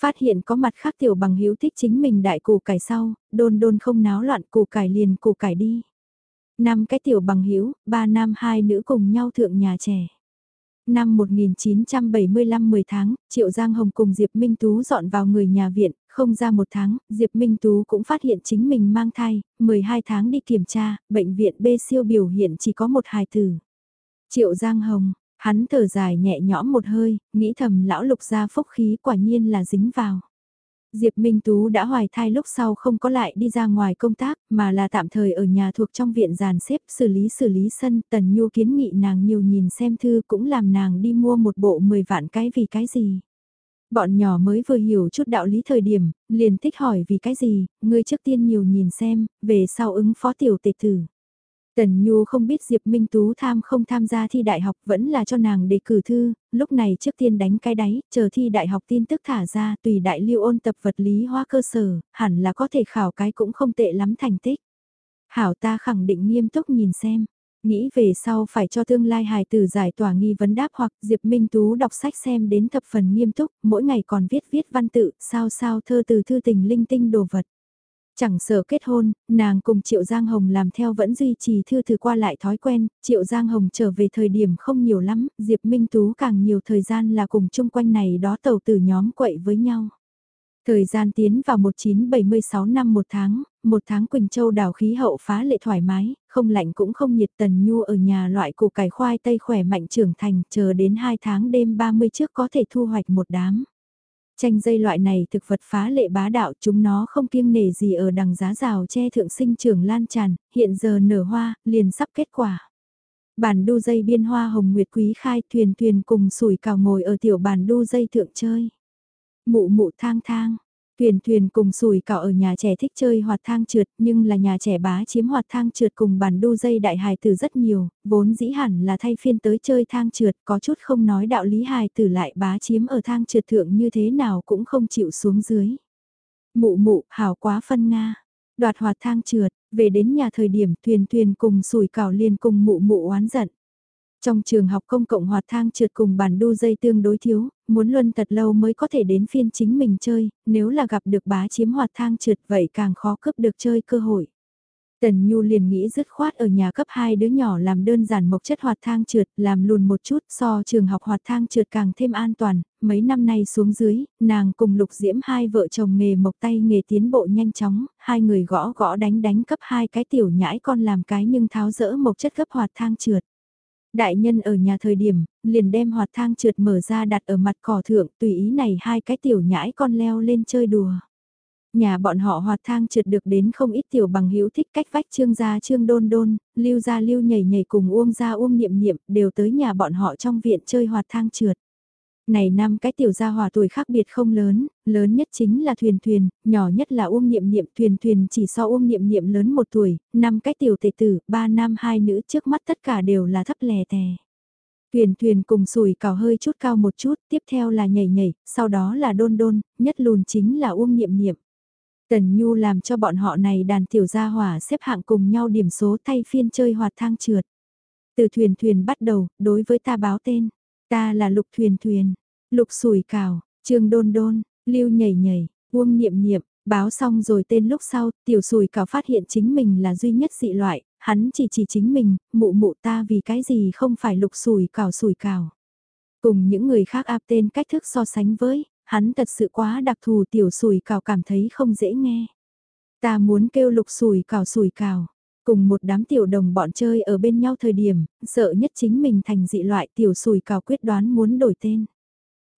Phát hiện có mặt khác tiểu bằng hữu thích chính mình đại củ cải sau, đôn đôn không náo loạn củ cải liền củ cải đi. Năm cái tiểu bằng hữu ba nam hai nữ cùng nhau thượng nhà trẻ. Năm 1975 10 tháng, Triệu Giang Hồng cùng Diệp Minh Tú dọn vào người nhà viện, không ra một tháng, Diệp Minh Tú cũng phát hiện chính mình mang thai, 12 tháng đi kiểm tra, bệnh viện B siêu biểu hiện chỉ có một hài tử. Triệu Giang Hồng, hắn thở dài nhẹ nhõm một hơi, nghĩ thầm lão lục gia phúc khí quả nhiên là dính vào. Diệp Minh Tú đã hoài thai lúc sau không có lại đi ra ngoài công tác, mà là tạm thời ở nhà thuộc trong viện giàn xếp xử lý xử lý sân. Tần Nhu kiến nghị nàng nhiều nhìn xem thư cũng làm nàng đi mua một bộ 10 vạn cái vì cái gì. Bọn nhỏ mới vừa hiểu chút đạo lý thời điểm, liền thích hỏi vì cái gì, ngươi trước tiên nhiều nhìn xem, về sau ứng phó tiểu tệ tử. Tần Nhu không biết Diệp Minh Tú tham không tham gia thi đại học vẫn là cho nàng đề cử thư, lúc này trước tiên đánh cái đáy, chờ thi đại học tin tức thả ra tùy đại lưu ôn tập vật lý hóa cơ sở, hẳn là có thể khảo cái cũng không tệ lắm thành tích. Hảo ta khẳng định nghiêm túc nhìn xem, nghĩ về sau phải cho tương lai hài tử giải tỏa nghi vấn đáp hoặc Diệp Minh Tú đọc sách xem đến thập phần nghiêm túc, mỗi ngày còn viết viết văn tự, sao sao thơ từ thư tình linh tinh đồ vật. Chẳng sợ kết hôn, nàng cùng Triệu Giang Hồng làm theo vẫn duy trì thư thư qua lại thói quen, Triệu Giang Hồng trở về thời điểm không nhiều lắm, Diệp Minh Tú càng nhiều thời gian là cùng chung quanh này đó tàu tử nhóm quậy với nhau. Thời gian tiến vào 1976 năm một tháng, một tháng Quỳnh Châu đảo khí hậu phá lệ thoải mái, không lạnh cũng không nhiệt tần nhu ở nhà loại củ cải khoai tây khỏe mạnh trưởng thành chờ đến 2 tháng đêm 30 trước có thể thu hoạch một đám. Chanh dây loại này thực vật phá lệ bá đạo chúng nó không kiêng nề gì ở đằng giá rào che thượng sinh trưởng lan tràn, hiện giờ nở hoa, liền sắp kết quả. Bản đu dây biên hoa hồng nguyệt quý khai thuyền thuyền cùng sủi cào ngồi ở tiểu bản đu dây thượng chơi. Mụ mụ thang thang, Thuyền thuyền cùng sùi Cảo ở nhà trẻ thích chơi hoạt thang trượt nhưng là nhà trẻ bá chiếm hoạt thang trượt cùng bàn đu dây đại hài tử rất nhiều, vốn dĩ hẳn là thay phiên tới chơi thang trượt có chút không nói đạo lý hài tử lại bá chiếm ở thang trượt thượng như thế nào cũng không chịu xuống dưới. Mụ mụ, hảo quá phân Nga. Đoạt hoạt thang trượt, về đến nhà thời điểm thuyền thuyền cùng sùi cảo liền cùng mụ mụ oán giận. Trong trường học công cộng hoạt thang trượt cùng bản đu dây tương đối thiếu, muốn luân thật lâu mới có thể đến phiên chính mình chơi, nếu là gặp được bá chiếm hoạt thang trượt vậy càng khó cướp được chơi cơ hội. Tần Nhu liền nghĩ dứt khoát ở nhà cấp hai đứa nhỏ làm đơn giản mộc chất hoạt thang trượt, làm lùn một chút so trường học hoạt thang trượt càng thêm an toàn, mấy năm nay xuống dưới, nàng cùng Lục Diễm hai vợ chồng nghề mộc tay nghề tiến bộ nhanh chóng, hai người gõ gõ đánh đánh cấp hai cái tiểu nhãi con làm cái nhưng tháo rỡ mộc chất cấp hoạt thang trượt. Đại nhân ở nhà thời điểm, liền đem hoạt thang trượt mở ra đặt ở mặt cỏ thượng tùy ý này hai cái tiểu nhãi con leo lên chơi đùa. Nhà bọn họ hoạt thang trượt được đến không ít tiểu bằng hữu thích cách vách trương gia trương đôn đôn, lưu gia lưu nhảy nhảy cùng uông gia uông niệm niệm đều tới nhà bọn họ trong viện chơi hoạt thang trượt. Này năm cái tiểu gia hòa tuổi khác biệt không lớn, lớn nhất chính là thuyền thuyền, nhỏ nhất là uông niệm niệm thuyền thuyền chỉ so uông niệm niệm lớn một tuổi, năm cái tiểu tệ tử, ba nam hai nữ trước mắt tất cả đều là thấp lè tè. Thuyền thuyền cùng sùi cào hơi chút cao một chút, tiếp theo là nhảy nhảy, sau đó là đôn đôn, nhất lùn chính là uông niệm niệm. Tần Nhu làm cho bọn họ này đàn tiểu gia hỏa xếp hạng cùng nhau điểm số thay phiên chơi hoạt thang trượt. Từ thuyền thuyền bắt đầu, đối với ta báo tên. Ta là lục thuyền thuyền, lục sùi cào, Trương đôn đôn, lưu nhảy nhảy, Uông niệm niệm, báo xong rồi tên lúc sau, tiểu sùi cào phát hiện chính mình là duy nhất dị loại, hắn chỉ chỉ chính mình, mụ mụ ta vì cái gì không phải lục sùi cào sùi cào. Cùng những người khác áp tên cách thức so sánh với, hắn thật sự quá đặc thù tiểu sùi cào cảm thấy không dễ nghe. Ta muốn kêu lục sùi cào sùi cào. Cùng một đám tiểu đồng bọn chơi ở bên nhau thời điểm, sợ nhất chính mình thành dị loại tiểu sùi cào quyết đoán muốn đổi tên.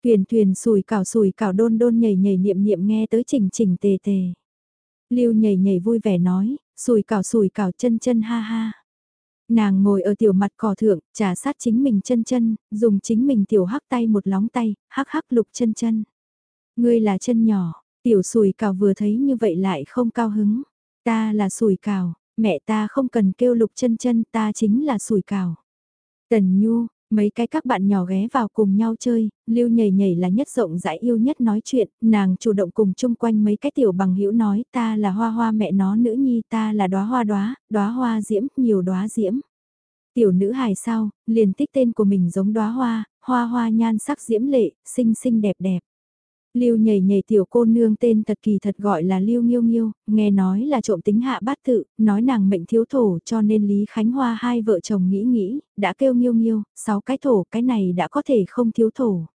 Thuyền thuyền sùi cào sùi cào đôn đôn nhảy nhảy niệm niệm nghe tới chỉnh chỉnh tề tề. Lưu nhảy nhảy vui vẻ nói, sùi cào sùi cào chân chân ha ha. Nàng ngồi ở tiểu mặt cỏ thượng, trà sát chính mình chân chân, dùng chính mình tiểu hắc tay một lóng tay, hắc hắc lục chân chân. Ngươi là chân nhỏ, tiểu sùi cào vừa thấy như vậy lại không cao hứng. Ta là sùi cào, mẹ ta không cần kêu lục chân chân ta chính là sủi cào. Tần Nhu, mấy cái các bạn nhỏ ghé vào cùng nhau chơi, lưu nhảy nhảy là nhất rộng rãi yêu nhất nói chuyện, nàng chủ động cùng chung quanh mấy cái tiểu bằng hữu nói ta là hoa hoa mẹ nó nữ nhi ta là đóa hoa đóa, đóa hoa diễm, nhiều đóa diễm. Tiểu nữ hài sao, liền tích tên của mình giống đóa hoa, hoa hoa nhan sắc diễm lệ, xinh xinh đẹp đẹp. Lưu nhảy nhảy tiểu cô nương tên thật kỳ thật gọi là Lưu Nghiêu Nghiêu, nghe nói là trộm tính hạ bát tự, nói nàng mệnh thiếu thổ cho nên Lý Khánh Hoa hai vợ chồng nghĩ nghĩ, đã kêu Nghiêu Nghiêu, sáu cái thổ, cái này đã có thể không thiếu thổ.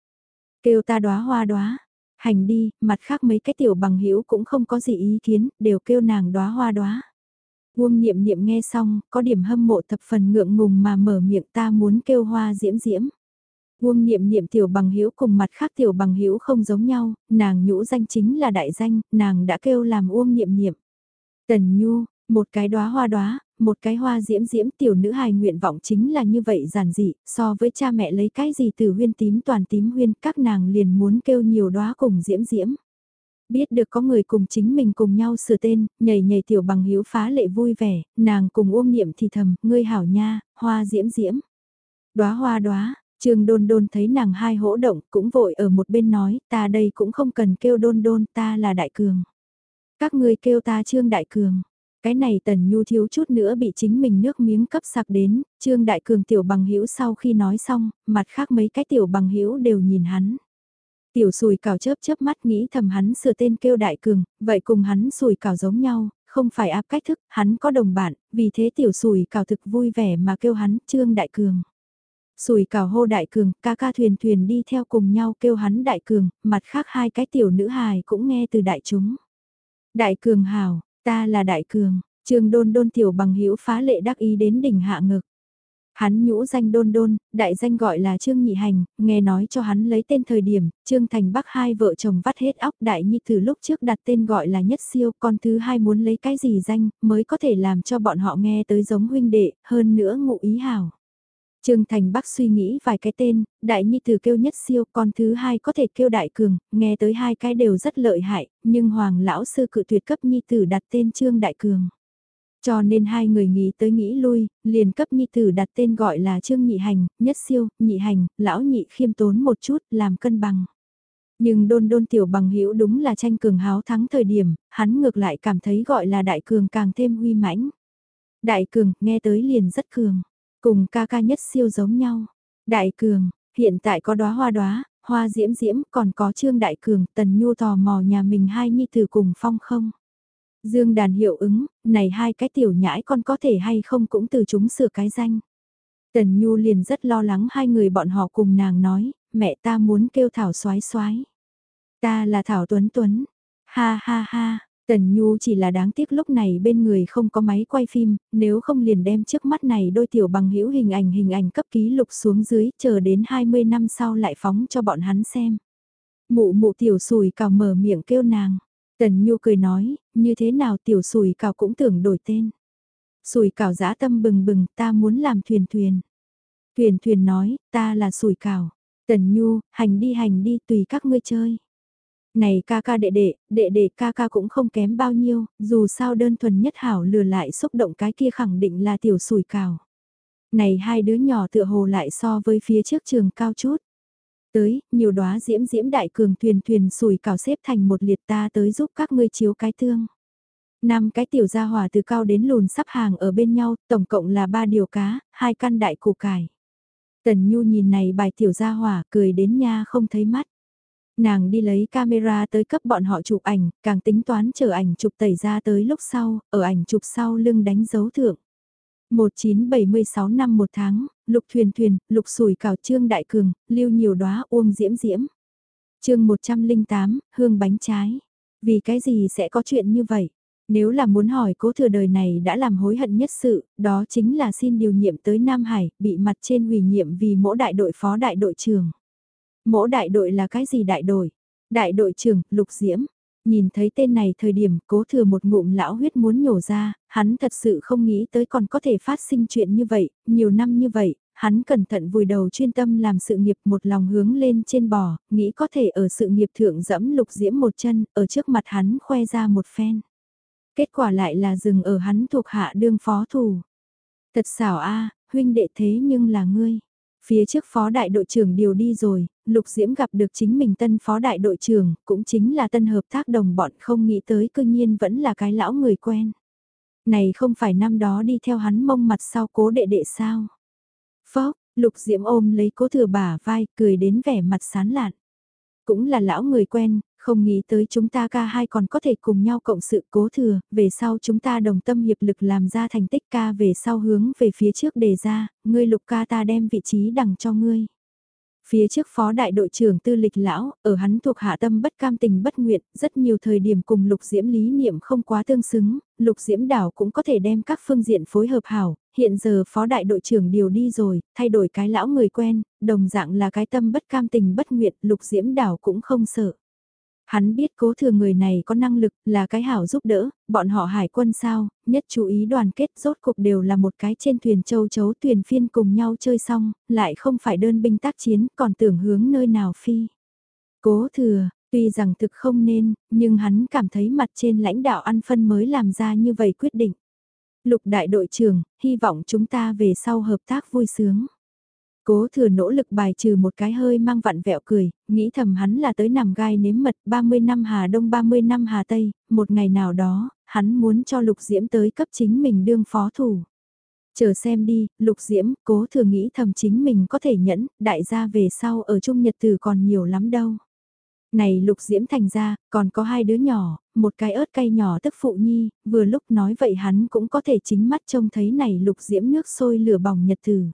Kêu ta đóa hoa đóa, hành đi, mặt khác mấy cái tiểu bằng hữu cũng không có gì ý kiến, đều kêu nàng đóa hoa đóa. Uông niệm niệm nghe xong, có điểm hâm mộ thập phần ngượng ngùng mà mở miệng ta muốn kêu hoa diễm diễm. Uông niệm niệm tiểu bằng hữu cùng mặt khác tiểu bằng hữu không giống nhau, nàng nhũ danh chính là đại danh, nàng đã kêu làm uông niệm niệm. Tần Nhu, một cái đóa hoa đóa, một cái hoa diễm diễm tiểu nữ hài nguyện vọng chính là như vậy giản dị, so với cha mẹ lấy cái gì từ huyên tím toàn tím huyên, các nàng liền muốn kêu nhiều đóa cùng diễm diễm. Biết được có người cùng chính mình cùng nhau sửa tên, nhảy nhảy tiểu bằng Hiếu phá lệ vui vẻ, nàng cùng uông niệm thì thầm, ngươi hảo nha, hoa diễm diễm. Đóa hoa đóa, Trương đôn đôn thấy nàng hai hỗ động cũng vội ở một bên nói, ta đây cũng không cần kêu đôn đôn, ta là đại cường. Các ngươi kêu ta trương đại cường. Cái này tần nhu thiếu chút nữa bị chính mình nước miếng cấp sặc đến, trương đại cường tiểu bằng hữu sau khi nói xong, mặt khác mấy cái tiểu bằng hữu đều nhìn hắn. Tiểu sùi cào chớp chớp mắt nghĩ thầm hắn sửa tên kêu đại cường, vậy cùng hắn sùi cào giống nhau, không phải áp cách thức, hắn có đồng bạn, vì thế tiểu sùi cào thực vui vẻ mà kêu hắn trương đại cường. Sùi cào hô đại cường, ca ca thuyền thuyền đi theo cùng nhau kêu hắn đại cường, mặt khác hai cái tiểu nữ hài cũng nghe từ đại chúng. Đại cường hào, ta là đại cường, trường đôn đôn tiểu bằng hữu phá lệ đắc ý đến đỉnh hạ ngực. Hắn nhũ danh đôn đôn, đại danh gọi là Trương Nhị Hành, nghe nói cho hắn lấy tên thời điểm, Trương Thành Bắc hai vợ chồng vắt hết óc đại nhi từ lúc trước đặt tên gọi là Nhất Siêu, con thứ hai muốn lấy cái gì danh, mới có thể làm cho bọn họ nghe tới giống huynh đệ, hơn nữa ngụ ý hảo. Trương Thành Bắc suy nghĩ vài cái tên, đại nhi tử kêu nhất siêu, con thứ hai có thể kêu đại cường, nghe tới hai cái đều rất lợi hại, nhưng hoàng lão sư cự tuyệt cấp nhi tử đặt tên Trương Đại Cường. Cho nên hai người nghĩ tới nghĩ lui, liền cấp nhi tử đặt tên gọi là Trương Nhị Hành, nhất siêu, nhị hành, lão nhị khiêm tốn một chút, làm cân bằng. Nhưng đôn đôn tiểu bằng hữu đúng là tranh cường háo thắng thời điểm, hắn ngược lại cảm thấy gọi là đại cường càng thêm huy mãnh. Đại cường, nghe tới liền rất cường. Cùng ca ca nhất siêu giống nhau. Đại cường, hiện tại có đóa hoa đóa, hoa diễm diễm, còn có trương đại cường, tần nhu tò mò nhà mình hai nhi tử cùng phong không. Dương đàn hiệu ứng, này hai cái tiểu nhãi con có thể hay không cũng từ chúng sửa cái danh. Tần Nhu liền rất lo lắng hai người bọn họ cùng nàng nói, mẹ ta muốn kêu Thảo xoái xoái. Ta là Thảo Tuấn Tuấn. Ha ha ha, Tần Nhu chỉ là đáng tiếc lúc này bên người không có máy quay phim, nếu không liền đem trước mắt này đôi tiểu bằng hữu hình ảnh hình ảnh cấp ký lục xuống dưới, chờ đến 20 năm sau lại phóng cho bọn hắn xem. Mụ mụ tiểu sùi cào mở miệng kêu nàng. Tần Nhu cười nói, như thế nào tiểu sùi cào cũng tưởng đổi tên. Sùi cào dã tâm bừng bừng, ta muốn làm thuyền thuyền. Thuyền thuyền nói, ta là sùi cào. Tần Nhu, hành đi hành đi tùy các ngươi chơi. Này ca ca đệ đệ, đệ đệ ca ca cũng không kém bao nhiêu, dù sao đơn thuần nhất hảo lừa lại xúc động cái kia khẳng định là tiểu sủi cào. Này hai đứa nhỏ tựa hồ lại so với phía trước trường cao chút. Tới, nhiều đóa diễm diễm đại cường thuyền thuyền sủi cào xếp thành một liệt ta tới giúp các ngươi chiếu cái thương. Năm cái tiểu gia hỏa từ cao đến lùn sắp hàng ở bên nhau, tổng cộng là ba điều cá, hai căn đại củ cải. Tần Nhu nhìn này bài tiểu gia hỏa cười đến nha không thấy mắt. Nàng đi lấy camera tới cấp bọn họ chụp ảnh, càng tính toán chờ ảnh chụp tẩy ra tới lúc sau, ở ảnh chụp sau lưng đánh dấu thượng. 1976 năm một tháng, lục thuyền thuyền, lục sủi cảo trương đại cường, lưu nhiều đóa uông diễm diễm. chương 108, hương bánh trái. Vì cái gì sẽ có chuyện như vậy? Nếu là muốn hỏi cố thừa đời này đã làm hối hận nhất sự, đó chính là xin điều nhiệm tới Nam Hải, bị mặt trên hủy nhiệm vì mỗi đại đội phó đại đội trưởng. Mỗi đại đội là cái gì đại đội? Đại đội trưởng, Lục Diễm. Nhìn thấy tên này thời điểm cố thừa một ngụm lão huyết muốn nhổ ra, hắn thật sự không nghĩ tới còn có thể phát sinh chuyện như vậy, nhiều năm như vậy, hắn cẩn thận vùi đầu chuyên tâm làm sự nghiệp một lòng hướng lên trên bò, nghĩ có thể ở sự nghiệp thượng dẫm lục diễm một chân, ở trước mặt hắn khoe ra một phen. Kết quả lại là dừng ở hắn thuộc hạ đương phó thủ. Thật xảo a huynh đệ thế nhưng là ngươi. Phía trước phó đại đội trưởng điều đi rồi, Lục Diễm gặp được chính mình tân phó đại đội trưởng, cũng chính là tân hợp tác đồng bọn không nghĩ tới cư nhiên vẫn là cái lão người quen. Này không phải năm đó đi theo hắn mông mặt sau cố đệ đệ sao? Phóc, Lục Diễm ôm lấy cố thừa bả vai, cười đến vẻ mặt sán lạn. Cũng là lão người quen, không nghĩ tới chúng ta ca hai còn có thể cùng nhau cộng sự cố thừa, về sau chúng ta đồng tâm hiệp lực làm ra thành tích ca về sau hướng về phía trước đề ra, ngươi lục ca ta đem vị trí đằng cho ngươi. Phía trước phó đại đội trưởng tư lịch lão, ở hắn thuộc hạ tâm bất cam tình bất nguyện, rất nhiều thời điểm cùng lục diễm lý niệm không quá tương xứng, lục diễm đảo cũng có thể đem các phương diện phối hợp hảo, hiện giờ phó đại đội trưởng điều đi rồi, thay đổi cái lão người quen, đồng dạng là cái tâm bất cam tình bất nguyện, lục diễm đảo cũng không sợ. Hắn biết cố thừa người này có năng lực, là cái hảo giúp đỡ, bọn họ hải quân sao, nhất chú ý đoàn kết rốt cục đều là một cái trên thuyền châu chấu thuyền phiên cùng nhau chơi xong, lại không phải đơn binh tác chiến, còn tưởng hướng nơi nào phi. Cố thừa, tuy rằng thực không nên, nhưng hắn cảm thấy mặt trên lãnh đạo ăn phân mới làm ra như vậy quyết định. Lục đại đội trưởng, hy vọng chúng ta về sau hợp tác vui sướng. Cố thừa nỗ lực bài trừ một cái hơi mang vặn vẹo cười, nghĩ thầm hắn là tới nằm gai nếm mật 30 năm Hà Đông 30 năm Hà Tây, một ngày nào đó, hắn muốn cho Lục Diễm tới cấp chính mình đương phó thủ. Chờ xem đi, Lục Diễm, cố thừa nghĩ thầm chính mình có thể nhẫn, đại gia về sau ở chung nhật từ còn nhiều lắm đâu. Này Lục Diễm thành ra, còn có hai đứa nhỏ, một cái ớt cay nhỏ tức phụ nhi, vừa lúc nói vậy hắn cũng có thể chính mắt trông thấy này Lục Diễm nước sôi lửa bỏng nhật từ.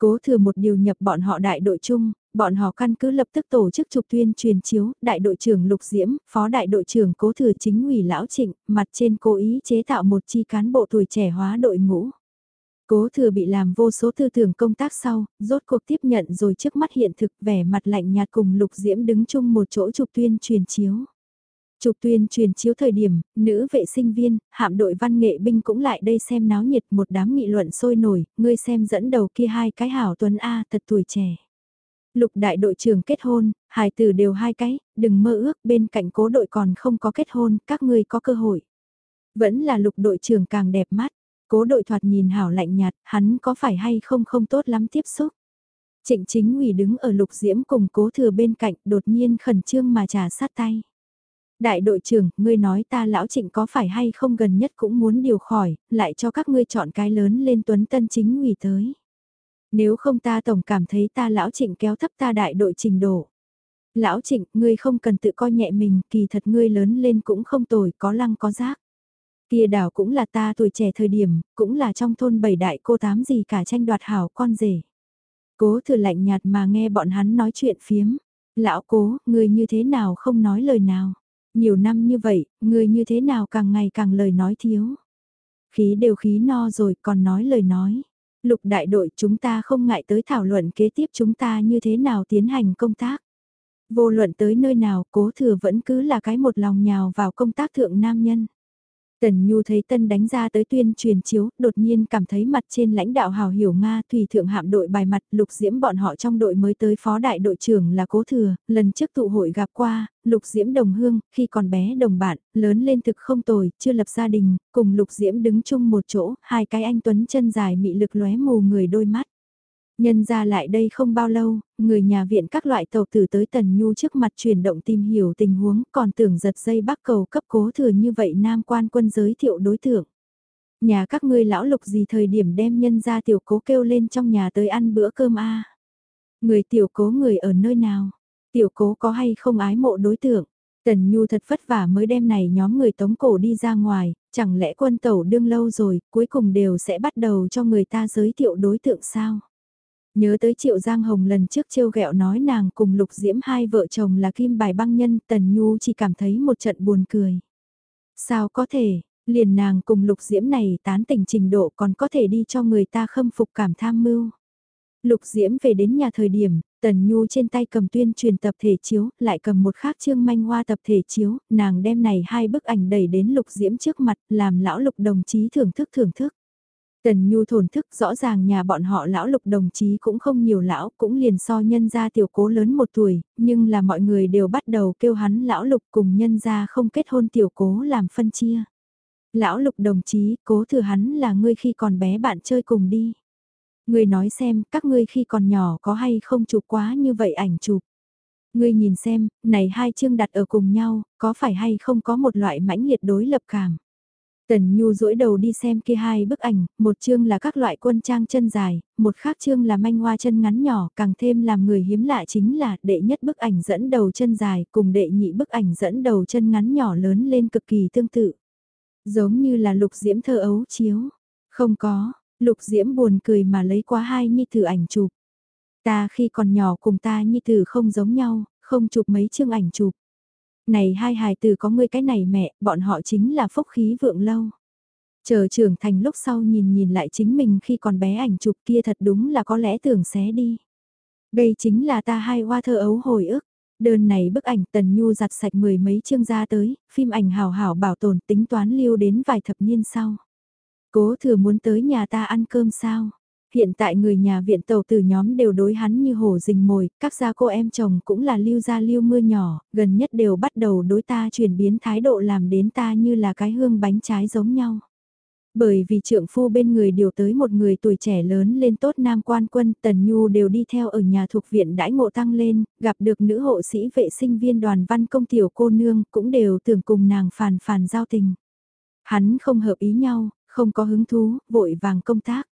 Cố thừa một điều nhập bọn họ đại đội chung, bọn họ căn cứ lập tức tổ chức trục tuyên truyền chiếu, đại đội trưởng Lục Diễm, phó đại đội trưởng Cố thừa chính ủy lão trịnh, mặt trên cố ý chế tạo một chi cán bộ tuổi trẻ hóa đội ngũ. Cố thừa bị làm vô số tư tưởng công tác sau, rốt cuộc tiếp nhận rồi trước mắt hiện thực vẻ mặt lạnh nhạt cùng Lục Diễm đứng chung một chỗ trục tuyên truyền chiếu. Trục tuyên truyền chiếu thời điểm, nữ vệ sinh viên, hạm đội văn nghệ binh cũng lại đây xem náo nhiệt một đám nghị luận sôi nổi, ngươi xem dẫn đầu kia hai cái hảo tuấn A thật tuổi trẻ. Lục đại đội trưởng kết hôn, hài tử đều hai cái, đừng mơ ước bên cạnh cố đội còn không có kết hôn, các ngươi có cơ hội. Vẫn là lục đội trưởng càng đẹp mắt, cố đội thoạt nhìn hảo lạnh nhạt, hắn có phải hay không không tốt lắm tiếp xúc. Trịnh chính ủy đứng ở lục diễm cùng cố thừa bên cạnh đột nhiên khẩn trương mà trà sát tay. Đại đội trưởng, ngươi nói ta lão trịnh có phải hay không gần nhất cũng muốn điều khỏi, lại cho các ngươi chọn cái lớn lên tuấn tân chính ủy tới. Nếu không ta tổng cảm thấy ta lão trịnh kéo thấp ta đại đội trình độ. Lão trịnh, ngươi không cần tự coi nhẹ mình, kỳ thật ngươi lớn lên cũng không tồi, có lăng có giác. Kia đảo cũng là ta tuổi trẻ thời điểm, cũng là trong thôn bảy đại cô tám gì cả tranh đoạt hảo con rể. Cố thừa lạnh nhạt mà nghe bọn hắn nói chuyện phiếm. Lão cố, ngươi như thế nào không nói lời nào. Nhiều năm như vậy, người như thế nào càng ngày càng lời nói thiếu. Khí đều khí no rồi còn nói lời nói. Lục đại đội chúng ta không ngại tới thảo luận kế tiếp chúng ta như thế nào tiến hành công tác. Vô luận tới nơi nào cố thừa vẫn cứ là cái một lòng nhào vào công tác thượng nam nhân. Tần Nhu thấy Tân đánh ra tới tuyên truyền chiếu, đột nhiên cảm thấy mặt trên lãnh đạo hào hiểu Nga thủy thượng hạm đội bài mặt lục diễm bọn họ trong đội mới tới phó đại đội trưởng là cố thừa, lần trước tụ hội gặp qua, lục diễm đồng hương, khi còn bé đồng bạn, lớn lên thực không tồi, chưa lập gia đình, cùng lục diễm đứng chung một chỗ, hai cái anh tuấn chân dài mị lực lóe mù người đôi mắt. Nhân ra lại đây không bao lâu, người nhà viện các loại tàu tử tới Tần Nhu trước mặt chuyển động tìm hiểu tình huống còn tưởng giật dây bắc cầu cấp cố thừa như vậy nam quan quân giới thiệu đối tượng. Nhà các ngươi lão lục gì thời điểm đem nhân ra tiểu cố kêu lên trong nhà tới ăn bữa cơm a Người tiểu cố người ở nơi nào? Tiểu cố có hay không ái mộ đối tượng? Tần Nhu thật vất vả mới đem này nhóm người tống cổ đi ra ngoài, chẳng lẽ quân tẩu đương lâu rồi, cuối cùng đều sẽ bắt đầu cho người ta giới thiệu đối tượng sao? Nhớ tới Triệu Giang Hồng lần trước trêu ghẹo nói nàng cùng Lục Diễm hai vợ chồng là kim bài băng nhân, Tần Nhu chỉ cảm thấy một trận buồn cười. Sao có thể, liền nàng cùng Lục Diễm này tán tỉnh trình độ còn có thể đi cho người ta khâm phục cảm tham mưu. Lục Diễm về đến nhà thời điểm, Tần Nhu trên tay cầm tuyên truyền tập thể chiếu, lại cầm một khác trương manh hoa tập thể chiếu, nàng đem này hai bức ảnh đẩy đến Lục Diễm trước mặt, làm lão Lục đồng chí thưởng thức thưởng thức. Tần Nhu thổn thức rõ ràng nhà bọn họ lão lục đồng chí cũng không nhiều lão, cũng liền so nhân gia tiểu cố lớn một tuổi, nhưng là mọi người đều bắt đầu kêu hắn lão lục cùng nhân gia không kết hôn tiểu cố làm phân chia. Lão lục đồng chí, cố thừa hắn là ngươi khi còn bé bạn chơi cùng đi. Ngươi nói xem, các ngươi khi còn nhỏ có hay không chụp quá như vậy ảnh chụp. Ngươi nhìn xem, này hai chương đặt ở cùng nhau, có phải hay không có một loại mãnh liệt đối lập cảm. Tần Nhu duỗi đầu đi xem kia hai bức ảnh, một chương là các loại quân trang chân dài, một khác chương là manh hoa chân ngắn nhỏ, càng thêm làm người hiếm lạ chính là đệ nhất bức ảnh dẫn đầu chân dài cùng đệ nhị bức ảnh dẫn đầu chân ngắn nhỏ lớn lên cực kỳ tương tự. Giống như là lục diễm thơ ấu chiếu. Không có, lục diễm buồn cười mà lấy quá hai nhi thử ảnh chụp. Ta khi còn nhỏ cùng ta nhi tử không giống nhau, không chụp mấy chương ảnh chụp này hai hài từ có ngươi cái này mẹ, bọn họ chính là phúc khí vượng lâu. Chờ trưởng thành lúc sau nhìn nhìn lại chính mình khi còn bé ảnh chụp kia thật đúng là có lẽ tưởng xé đi. Đây chính là ta hai hoa thơ ấu hồi ức. Đơn này bức ảnh Tần Nhu giặt sạch mười mấy chương ra tới, phim ảnh hào hảo bảo tồn tính toán lưu đến vài thập niên sau. Cố thừa muốn tới nhà ta ăn cơm sao? Hiện tại người nhà viện tàu từ nhóm đều đối hắn như hổ rình mồi, các gia cô em chồng cũng là lưu gia lưu mưa nhỏ, gần nhất đều bắt đầu đối ta chuyển biến thái độ làm đến ta như là cái hương bánh trái giống nhau. Bởi vì trượng phu bên người điều tới một người tuổi trẻ lớn lên tốt nam quan quân Tần Nhu đều đi theo ở nhà thuộc viện đãi ngộ tăng lên, gặp được nữ hộ sĩ vệ sinh viên đoàn văn công tiểu cô nương cũng đều tưởng cùng nàng phàn phàn giao tình. Hắn không hợp ý nhau, không có hứng thú, vội vàng công tác.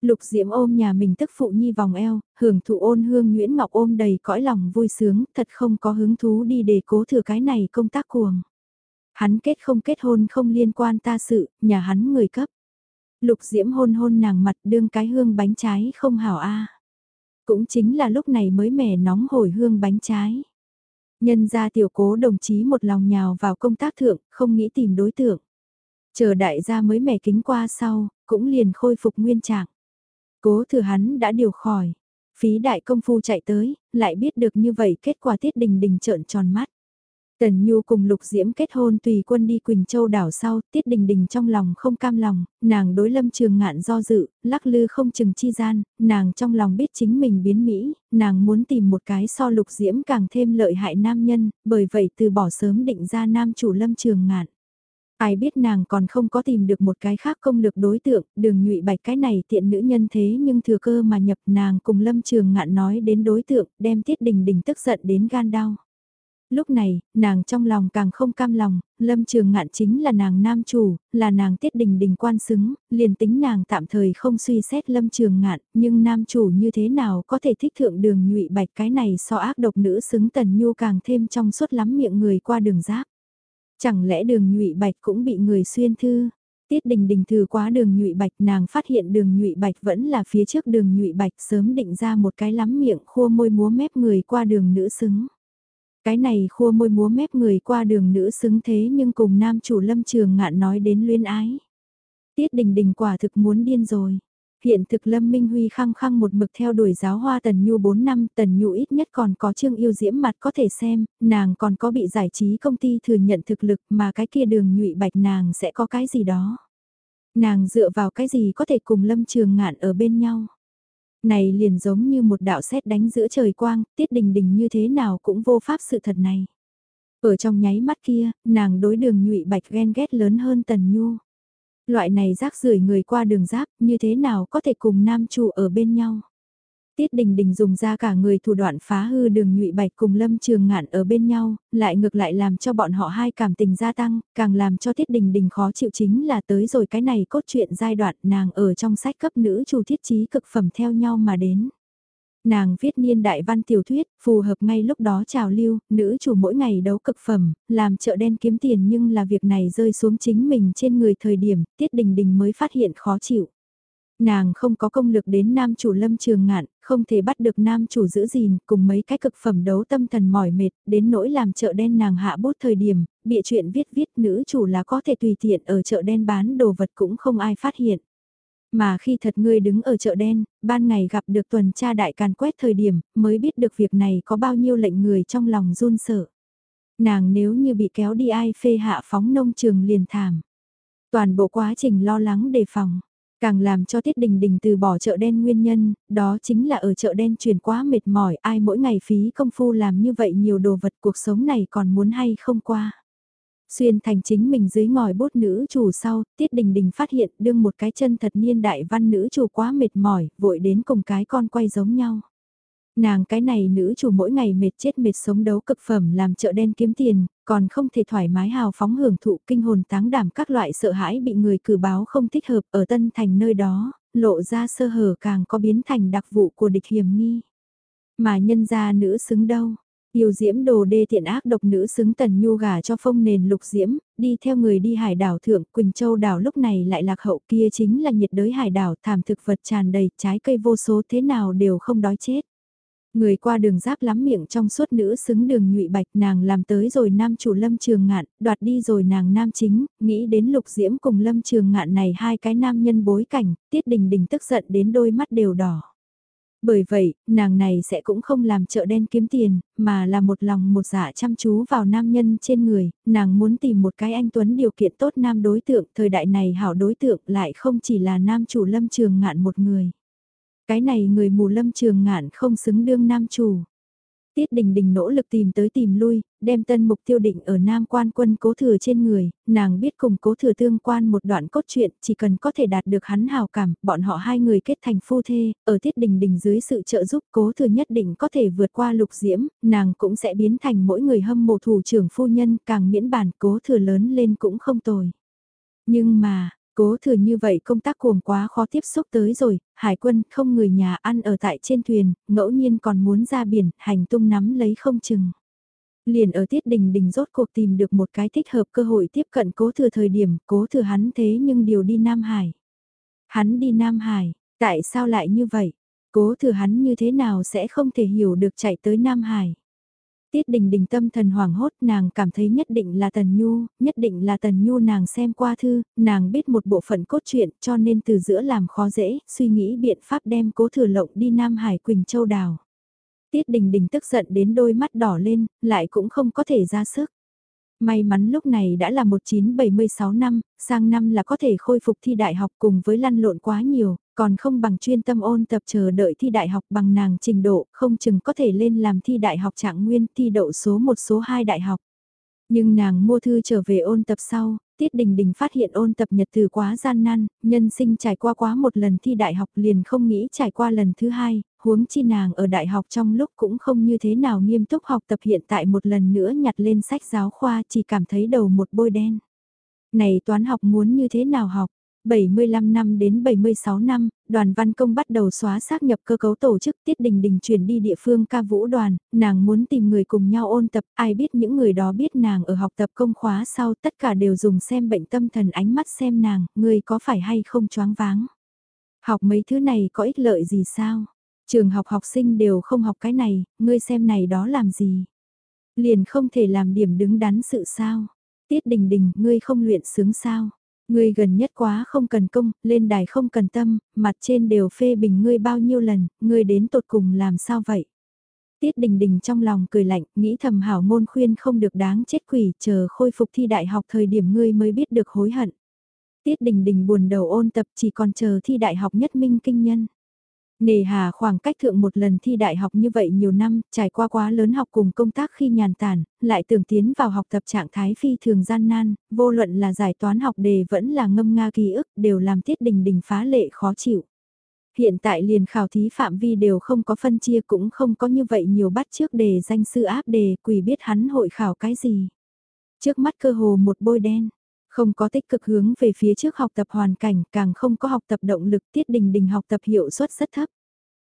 Lục Diễm ôm nhà mình tức phụ nhi vòng eo, hưởng thụ ôn hương Nguyễn Ngọc ôm đầy cõi lòng vui sướng, thật không có hứng thú đi để cố thừa cái này công tác cuồng. Hắn kết không kết hôn không liên quan ta sự, nhà hắn người cấp. Lục Diễm hôn hôn nàng mặt đương cái hương bánh trái không hảo a. Cũng chính là lúc này mới mẻ nóng hổi hương bánh trái. Nhân ra tiểu cố đồng chí một lòng nhào vào công tác thượng, không nghĩ tìm đối tượng. Chờ đại gia mới mẻ kính qua sau, cũng liền khôi phục nguyên trạng. Cố thừa hắn đã điều khỏi. Phí đại công phu chạy tới, lại biết được như vậy kết quả tiết đình đình trợn tròn mắt. Tần Nhu cùng Lục Diễm kết hôn tùy quân đi Quỳnh Châu đảo sau, Tiết Đình Đình trong lòng không cam lòng, nàng đối lâm trường ngạn do dự, lắc lư không chừng chi gian, nàng trong lòng biết chính mình biến Mỹ, nàng muốn tìm một cái so Lục Diễm càng thêm lợi hại nam nhân, bởi vậy từ bỏ sớm định ra nam chủ lâm trường ngạn. Ai biết nàng còn không có tìm được một cái khác công lược đối tượng, đường nhụy bạch cái này tiện nữ nhân thế nhưng thừa cơ mà nhập nàng cùng lâm trường ngạn nói đến đối tượng, đem tiết đình đình tức giận đến gan đau. Lúc này, nàng trong lòng càng không cam lòng, lâm trường ngạn chính là nàng nam chủ, là nàng tiết đình đình quan xứng, liền tính nàng tạm thời không suy xét lâm trường ngạn, nhưng nam chủ như thế nào có thể thích thượng đường nhụy bạch cái này so ác độc nữ xứng tần nhu càng thêm trong suốt lắm miệng người qua đường giáp. Chẳng lẽ đường nhụy bạch cũng bị người xuyên thư? Tiết đình đình thử quá đường nhụy bạch, nàng phát hiện đường nhụy bạch vẫn là phía trước đường nhụy bạch, sớm định ra một cái lắm miệng khua môi múa mép người qua đường nữ xứng. Cái này khua môi múa mép người qua đường nữ xứng thế nhưng cùng nam chủ lâm trường ngạn nói đến luyên ái. Tiết đình đình quả thực muốn điên rồi. Hiện thực Lâm Minh Huy khăng khăng một mực theo đuổi giáo hoa Tần Nhu 4 năm, Tần Nhu ít nhất còn có chương yêu diễm mặt có thể xem, nàng còn có bị giải trí công ty thừa nhận thực lực mà cái kia đường nhụy bạch nàng sẽ có cái gì đó. Nàng dựa vào cái gì có thể cùng Lâm Trường Ngạn ở bên nhau. Này liền giống như một đạo xét đánh giữa trời quang, tiết đình đình như thế nào cũng vô pháp sự thật này. Ở trong nháy mắt kia, nàng đối đường nhụy bạch ghen ghét lớn hơn Tần Nhu. Loại này rác rưởi người qua đường giáp như thế nào có thể cùng nam chủ ở bên nhau. Tiết Đình Đình dùng ra cả người thủ đoạn phá hư đường nhụy bạch cùng Lâm Trường Ngạn ở bên nhau, lại ngược lại làm cho bọn họ hai cảm tình gia tăng, càng làm cho Tiết Đình Đình khó chịu chính là tới rồi cái này cốt truyện giai đoạn nàng ở trong sách cấp nữ chủ thiết trí cực phẩm theo nhau mà đến. Nàng viết niên đại văn tiểu thuyết, phù hợp ngay lúc đó trào lưu, nữ chủ mỗi ngày đấu cực phẩm, làm chợ đen kiếm tiền nhưng là việc này rơi xuống chính mình trên người thời điểm, Tiết Đình Đình mới phát hiện khó chịu. Nàng không có công lực đến nam chủ lâm trường ngạn, không thể bắt được nam chủ giữ gìn, cùng mấy cái cực phẩm đấu tâm thần mỏi mệt, đến nỗi làm chợ đen nàng hạ bút thời điểm, bịa chuyện viết viết nữ chủ là có thể tùy tiện ở chợ đen bán đồ vật cũng không ai phát hiện. Mà khi thật ngươi đứng ở chợ đen, ban ngày gặp được tuần tra đại càn quét thời điểm, mới biết được việc này có bao nhiêu lệnh người trong lòng run sợ. Nàng nếu như bị kéo đi ai phê hạ phóng nông trường liền thảm. Toàn bộ quá trình lo lắng đề phòng. Càng làm cho Tiết Đình Đình từ bỏ chợ đen nguyên nhân, đó chính là ở chợ đen truyền quá mệt mỏi, ai mỗi ngày phí công phu làm như vậy nhiều đồ vật cuộc sống này còn muốn hay không qua. Xuyên thành chính mình dưới ngòi bút nữ chủ sau, Tiết Đình Đình phát hiện đương một cái chân thật niên đại văn nữ chủ quá mệt mỏi, vội đến cùng cái con quay giống nhau. Nàng cái này nữ chủ mỗi ngày mệt chết mệt sống đấu cực phẩm làm chợ đen kiếm tiền, còn không thể thoải mái hào phóng hưởng thụ kinh hồn táng đảm các loại sợ hãi bị người cử báo không thích hợp ở Tân Thành nơi đó, lộ ra sơ hở càng có biến thành đặc vụ của địch hiểm nghi. Mà nhân gia nữ xứng đâu, Yêu diễm đồ đê tiện ác độc nữ xứng tần nhu gà cho phong nền lục diễm, đi theo người đi hải đảo thượng Quỳnh Châu đảo lúc này lại lạc hậu kia chính là nhiệt đới hải đảo thảm thực vật tràn đầy trái cây vô số thế nào đều không đói chết. Người qua đường giáp lắm miệng trong suốt nữ xứng đường nhụy bạch nàng làm tới rồi nam chủ lâm trường ngạn, đoạt đi rồi nàng nam chính, nghĩ đến lục diễm cùng lâm trường ngạn này hai cái nam nhân bối cảnh, tiết đình đình tức giận đến đôi mắt đều đỏ. Bởi vậy, nàng này sẽ cũng không làm chợ đen kiếm tiền, mà là một lòng một dạ chăm chú vào nam nhân trên người, nàng muốn tìm một cái anh Tuấn điều kiện tốt nam đối tượng, thời đại này hảo đối tượng lại không chỉ là nam chủ lâm trường ngạn một người. Cái này người mù lâm trường ngạn không xứng đương nam chủ. Tiết Đình Đình nỗ lực tìm tới tìm lui, đem tân mục tiêu định ở Nam quan quân cố thừa trên người, nàng biết cùng cố thừa tương quan một đoạn cốt truyện, chỉ cần có thể đạt được hắn hào cảm, bọn họ hai người kết thành phu thê, ở Tiết Đình Đình dưới sự trợ giúp cố thừa nhất định có thể vượt qua lục diễm, nàng cũng sẽ biến thành mỗi người hâm mộ thủ trưởng phu nhân, càng miễn bản cố thừa lớn lên cũng không tồi. Nhưng mà, Cố thừa như vậy công tác cuồng quá khó tiếp xúc tới rồi, hải quân không người nhà ăn ở tại trên thuyền, ngẫu nhiên còn muốn ra biển, hành tung nắm lấy không chừng. Liền ở tiết đình đình rốt cuộc tìm được một cái thích hợp cơ hội tiếp cận cố thừa thời điểm, cố thừa hắn thế nhưng điều đi Nam Hải. Hắn đi Nam Hải, tại sao lại như vậy? Cố thừa hắn như thế nào sẽ không thể hiểu được chạy tới Nam Hải? Tiết đình đình tâm thần hoảng hốt nàng cảm thấy nhất định là Tần Nhu, nhất định là Tần Nhu nàng xem qua thư, nàng biết một bộ phận cốt truyện cho nên từ giữa làm khó dễ, suy nghĩ biện pháp đem cố thừa lộng đi Nam Hải Quỳnh Châu Đào. Tiết đình đình tức giận đến đôi mắt đỏ lên, lại cũng không có thể ra sức. May mắn lúc này đã là 1976 năm, sang năm là có thể khôi phục thi đại học cùng với lăn lộn quá nhiều, còn không bằng chuyên tâm ôn tập chờ đợi thi đại học bằng nàng trình độ, không chừng có thể lên làm thi đại học trạng nguyên thi đậu số 1 số 2 đại học. Nhưng nàng mua thư trở về ôn tập sau, Tiết Đình Đình phát hiện ôn tập nhật từ quá gian nan, nhân sinh trải qua quá một lần thi đại học liền không nghĩ trải qua lần thứ hai, huống chi nàng ở đại học trong lúc cũng không như thế nào nghiêm túc học tập hiện tại một lần nữa nhặt lên sách giáo khoa chỉ cảm thấy đầu một bôi đen. Này toán học muốn như thế nào học? 75 năm đến 76 năm, đoàn văn công bắt đầu xóa xác nhập cơ cấu tổ chức tiết đình đình chuyển đi địa phương ca vũ đoàn, nàng muốn tìm người cùng nhau ôn tập, ai biết những người đó biết nàng ở học tập công khóa sau tất cả đều dùng xem bệnh tâm thần ánh mắt xem nàng, người có phải hay không choáng váng. Học mấy thứ này có ích lợi gì sao? Trường học học sinh đều không học cái này, ngươi xem này đó làm gì? Liền không thể làm điểm đứng đắn sự sao? Tiết đình đình, ngươi không luyện sướng sao? Ngươi gần nhất quá không cần công, lên đài không cần tâm, mặt trên đều phê bình ngươi bao nhiêu lần, ngươi đến tột cùng làm sao vậy? Tiết đình đình trong lòng cười lạnh, nghĩ thầm hảo ngôn khuyên không được đáng chết quỷ, chờ khôi phục thi đại học thời điểm ngươi mới biết được hối hận. Tiết đình đình buồn đầu ôn tập chỉ còn chờ thi đại học nhất minh kinh nhân. Nề hà khoảng cách thượng một lần thi đại học như vậy nhiều năm, trải qua quá lớn học cùng công tác khi nhàn tản, lại tưởng tiến vào học tập trạng thái phi thường gian nan, vô luận là giải toán học đề vẫn là ngâm nga ký ức đều làm tiết đình đình phá lệ khó chịu. Hiện tại liền khảo thí phạm vi đều không có phân chia cũng không có như vậy nhiều bắt trước đề danh sư áp đề quỷ biết hắn hội khảo cái gì. Trước mắt cơ hồ một bôi đen, không có tích cực hướng về phía trước học tập hoàn cảnh, càng không có học tập động lực tiết đình đình học tập hiệu suất rất thấp.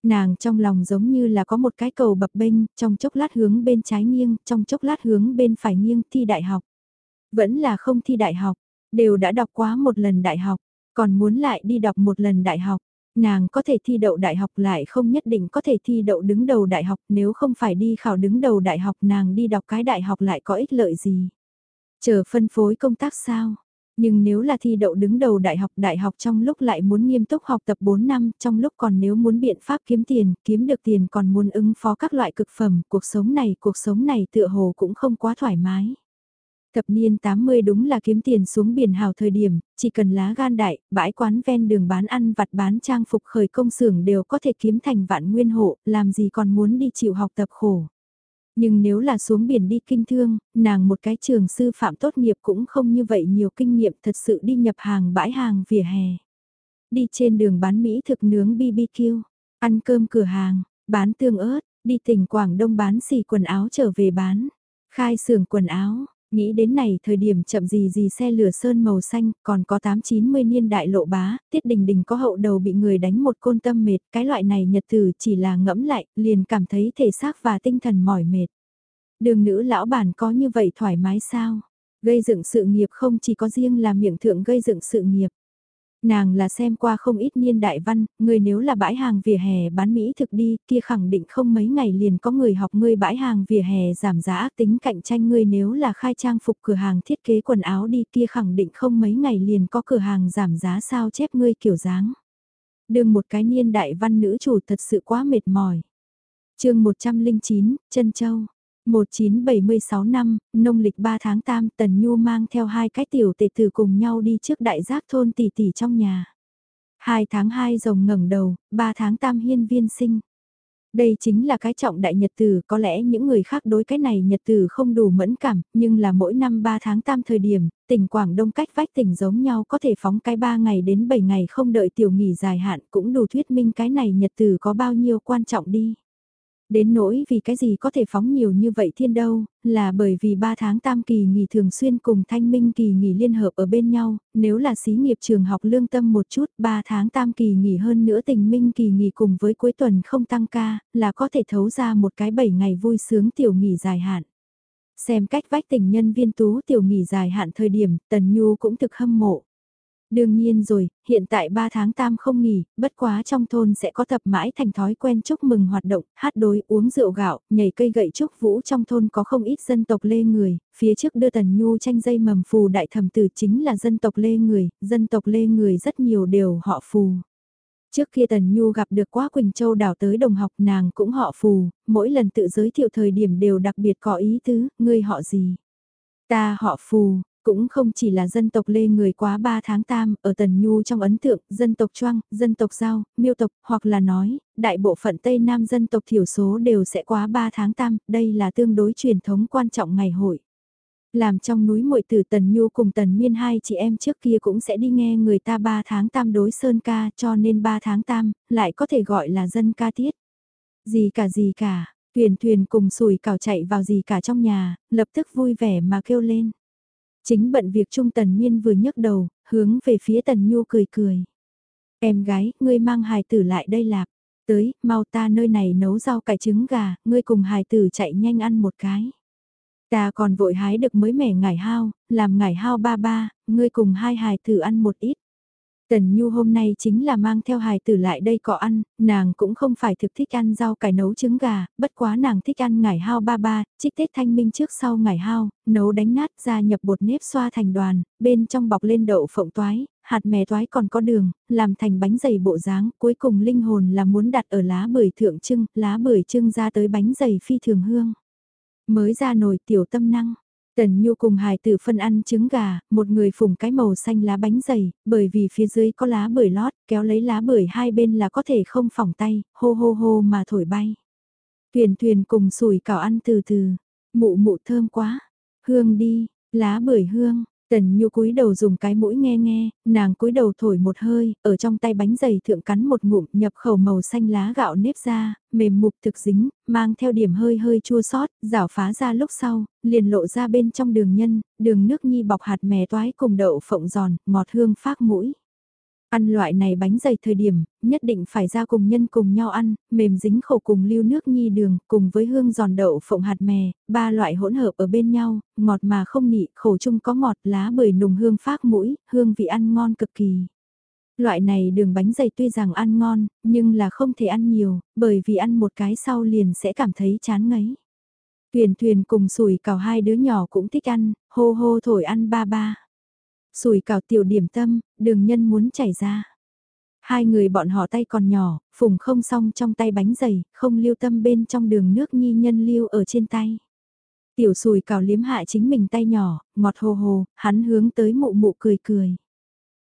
Nàng trong lòng giống như là có một cái cầu bập bênh, trong chốc lát hướng bên trái nghiêng, trong chốc lát hướng bên phải nghiêng thi đại học. Vẫn là không thi đại học, đều đã đọc quá một lần đại học, còn muốn lại đi đọc một lần đại học. Nàng có thể thi đậu đại học lại không nhất định có thể thi đậu đứng đầu đại học nếu không phải đi khảo đứng đầu đại học nàng đi đọc cái đại học lại có ích lợi gì. Chờ phân phối công tác sao? Nhưng nếu là thi đậu đứng đầu đại học, đại học trong lúc lại muốn nghiêm túc học tập 4 năm, trong lúc còn nếu muốn biện pháp kiếm tiền, kiếm được tiền còn muốn ứng phó các loại cực phẩm, cuộc sống này, cuộc sống này tựa hồ cũng không quá thoải mái. Thập niên 80 đúng là kiếm tiền xuống biển hào thời điểm, chỉ cần lá gan đại, bãi quán ven đường bán ăn vặt bán trang phục khởi công xưởng đều có thể kiếm thành vạn nguyên hộ, làm gì còn muốn đi chịu học tập khổ. Nhưng nếu là xuống biển đi kinh thương, nàng một cái trường sư phạm tốt nghiệp cũng không như vậy nhiều kinh nghiệm thật sự đi nhập hàng bãi hàng vỉa hè. Đi trên đường bán Mỹ thực nướng BBQ, ăn cơm cửa hàng, bán tương ớt, đi tỉnh Quảng Đông bán xì quần áo trở về bán, khai xưởng quần áo, Nghĩ đến này thời điểm chậm gì gì xe lửa sơn màu xanh, còn có 8-90 niên đại lộ bá, tiết đình đình có hậu đầu bị người đánh một côn tâm mệt, cái loại này nhật tử chỉ là ngẫm lại, liền cảm thấy thể xác và tinh thần mỏi mệt. Đường nữ lão bản có như vậy thoải mái sao? Gây dựng sự nghiệp không chỉ có riêng là miệng thượng gây dựng sự nghiệp. Nàng là xem qua không ít niên đại văn, người nếu là bãi hàng vỉa hè bán Mỹ thực đi, kia khẳng định không mấy ngày liền có người học ngươi bãi hàng vỉa hè giảm giá tính cạnh tranh ngươi nếu là khai trang phục cửa hàng thiết kế quần áo đi kia khẳng định không mấy ngày liền có cửa hàng giảm giá sao chép ngươi kiểu dáng. Đường một cái niên đại văn nữ chủ thật sự quá mệt mỏi. chương 109, chân Châu 1976 năm, nông lịch 3 tháng tam Tần Nhu mang theo hai cái tiểu tệ tử cùng nhau đi trước đại giác thôn tỷ tỷ trong nhà. 2 tháng 2 rồng ngẩng đầu, 3 tháng tam hiên viên sinh. Đây chính là cái trọng đại nhật tử, có lẽ những người khác đối cái này nhật tử không đủ mẫn cảm, nhưng là mỗi năm 3 tháng tam thời điểm, tỉnh Quảng Đông cách vách tỉnh giống nhau có thể phóng cái 3 ngày đến 7 ngày không đợi tiểu nghỉ dài hạn cũng đủ thuyết minh cái này nhật tử có bao nhiêu quan trọng đi. Đến nỗi vì cái gì có thể phóng nhiều như vậy thiên đâu, là bởi vì 3 tháng tam kỳ nghỉ thường xuyên cùng thanh minh kỳ nghỉ liên hợp ở bên nhau, nếu là xí nghiệp trường học lương tâm một chút, 3 tháng tam kỳ nghỉ hơn nữa tình minh kỳ nghỉ cùng với cuối tuần không tăng ca, là có thể thấu ra một cái 7 ngày vui sướng tiểu nghỉ dài hạn. Xem cách vách tình nhân viên tú tiểu nghỉ dài hạn thời điểm, Tần Nhu cũng thực hâm mộ. Đương nhiên rồi, hiện tại 3 tháng tam không nghỉ, bất quá trong thôn sẽ có tập mãi thành thói quen chúc mừng hoạt động, hát đối, uống rượu gạo, nhảy cây gậy chúc vũ trong thôn có không ít dân tộc lê người, phía trước đưa tần nhu tranh dây mầm phù đại thẩm tử chính là dân tộc lê người, dân tộc lê người rất nhiều đều họ phù. Trước kia Tần Nhu gặp được quá Quỳnh Châu đảo tới đồng học nàng cũng họ phù, mỗi lần tự giới thiệu thời điểm đều đặc biệt có ý tứ, ngươi họ gì? Ta họ phù, cũng không chỉ là dân tộc lê người quá 3 tháng tam, ở Tần Nhu trong ấn tượng, dân tộc Choang, dân tộc Giao, miêu tộc, hoặc là nói, đại bộ phận Tây Nam dân tộc thiểu số đều sẽ quá 3 tháng tam, đây là tương đối truyền thống quan trọng ngày hội. Làm trong núi muội tử Tần Nhu cùng Tần Miên hai chị em trước kia cũng sẽ đi nghe người ta 3 tháng tam đối sơn ca cho nên 3 tháng tam, lại có thể gọi là dân ca tiết. Gì cả gì cả, thuyền thuyền cùng sùi cào chạy vào gì cả trong nhà, lập tức vui vẻ mà kêu lên. Chính bận việc Trung Tần Miên vừa nhấc đầu, hướng về phía Tần Nhu cười cười. Em gái, ngươi mang hài tử lại đây lạp Tới, mau ta nơi này nấu rau cải trứng gà, ngươi cùng hài tử chạy nhanh ăn một cái. Ta còn vội hái được mới mẻ ngải hao, làm ngải hao ba ba, ngươi cùng hai hài tử ăn một ít. Tần Nhu hôm nay chính là mang theo hài tử lại đây có ăn, nàng cũng không phải thực thích ăn rau cải nấu trứng gà, bất quá nàng thích ăn ngải hao ba ba, trích tết thanh minh trước sau ngải hao, nấu đánh nát ra nhập bột nếp xoa thành đoàn, bên trong bọc lên đậu phộng toái, hạt mè toái còn có đường, làm thành bánh dày bộ dáng, cuối cùng linh hồn là muốn đặt ở lá bưởi thượng trưng, lá bưởi trưng ra tới bánh dày phi thường hương. Mới ra nồi tiểu tâm năng, Tần Nhu cùng hài tử phân ăn trứng gà, một người phùng cái màu xanh lá bánh dày, bởi vì phía dưới có lá bưởi lót, kéo lấy lá bưởi hai bên là có thể không phỏng tay, hô hô hô mà thổi bay. Thuyền thuyền cùng sủi cảo ăn từ từ, mụ mụ thơm quá, hương đi, lá bưởi hương, Tần Nhu cúi đầu dùng cái mũi nghe nghe, nàng cúi đầu thổi một hơi, ở trong tay bánh dày thượng cắn một ngụm nhập khẩu màu xanh lá gạo nếp ra, mềm mục thực dính, mang theo điểm hơi hơi chua sót, rảo phá ra lúc sau, liền lộ ra bên trong đường nhân, đường nước nhi bọc hạt mè toái cùng đậu phộng giòn, ngọt hương phát mũi. Ăn loại này bánh dày thời điểm, nhất định phải ra cùng nhân cùng nhau ăn, mềm dính khổ cùng lưu nước nhi đường, cùng với hương giòn đậu phộng hạt mè, ba loại hỗn hợp ở bên nhau, ngọt mà không nị, khổ chung có ngọt lá bưởi nùng hương phát mũi, hương vị ăn ngon cực kỳ. Loại này đường bánh dày tuy rằng ăn ngon, nhưng là không thể ăn nhiều, bởi vì ăn một cái sau liền sẽ cảm thấy chán ngấy. Thuyền thuyền cùng sủi cào hai đứa nhỏ cũng thích ăn, hô hô thổi ăn ba ba sùi cào tiểu điểm tâm, đường nhân muốn chảy ra. Hai người bọn họ tay còn nhỏ, phùng không xong trong tay bánh dày, không lưu tâm bên trong đường nước nhi nhân lưu ở trên tay. Tiểu sùi cào liếm hạ chính mình tay nhỏ, ngọt hồ hồ, hắn hướng tới mụ mụ cười cười.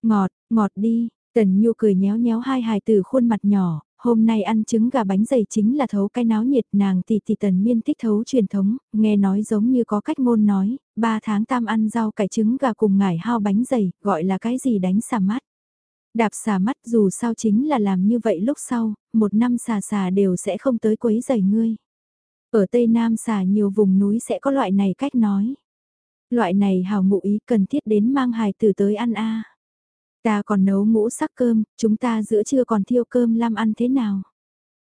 Ngọt, ngọt đi, Tần Nhu cười nhéo nhéo hai hài từ khuôn mặt nhỏ, hôm nay ăn trứng gà bánh dày chính là thấu cái náo nhiệt nàng tỷ tỷ tần miên thích thấu truyền thống, nghe nói giống như có cách ngôn nói, ba tháng tam ăn rau cải trứng gà cùng ngải hao bánh dày, gọi là cái gì đánh xà mắt. Đạp xà mắt dù sao chính là làm như vậy lúc sau, một năm xà xà đều sẽ không tới quấy giày ngươi. Ở Tây Nam xà nhiều vùng núi sẽ có loại này cách nói. Loại này hào ngụ ý cần thiết đến mang hài tử tới ăn a Ta còn nấu ngũ sắc cơm, chúng ta giữa trưa còn thiêu cơm lam ăn thế nào?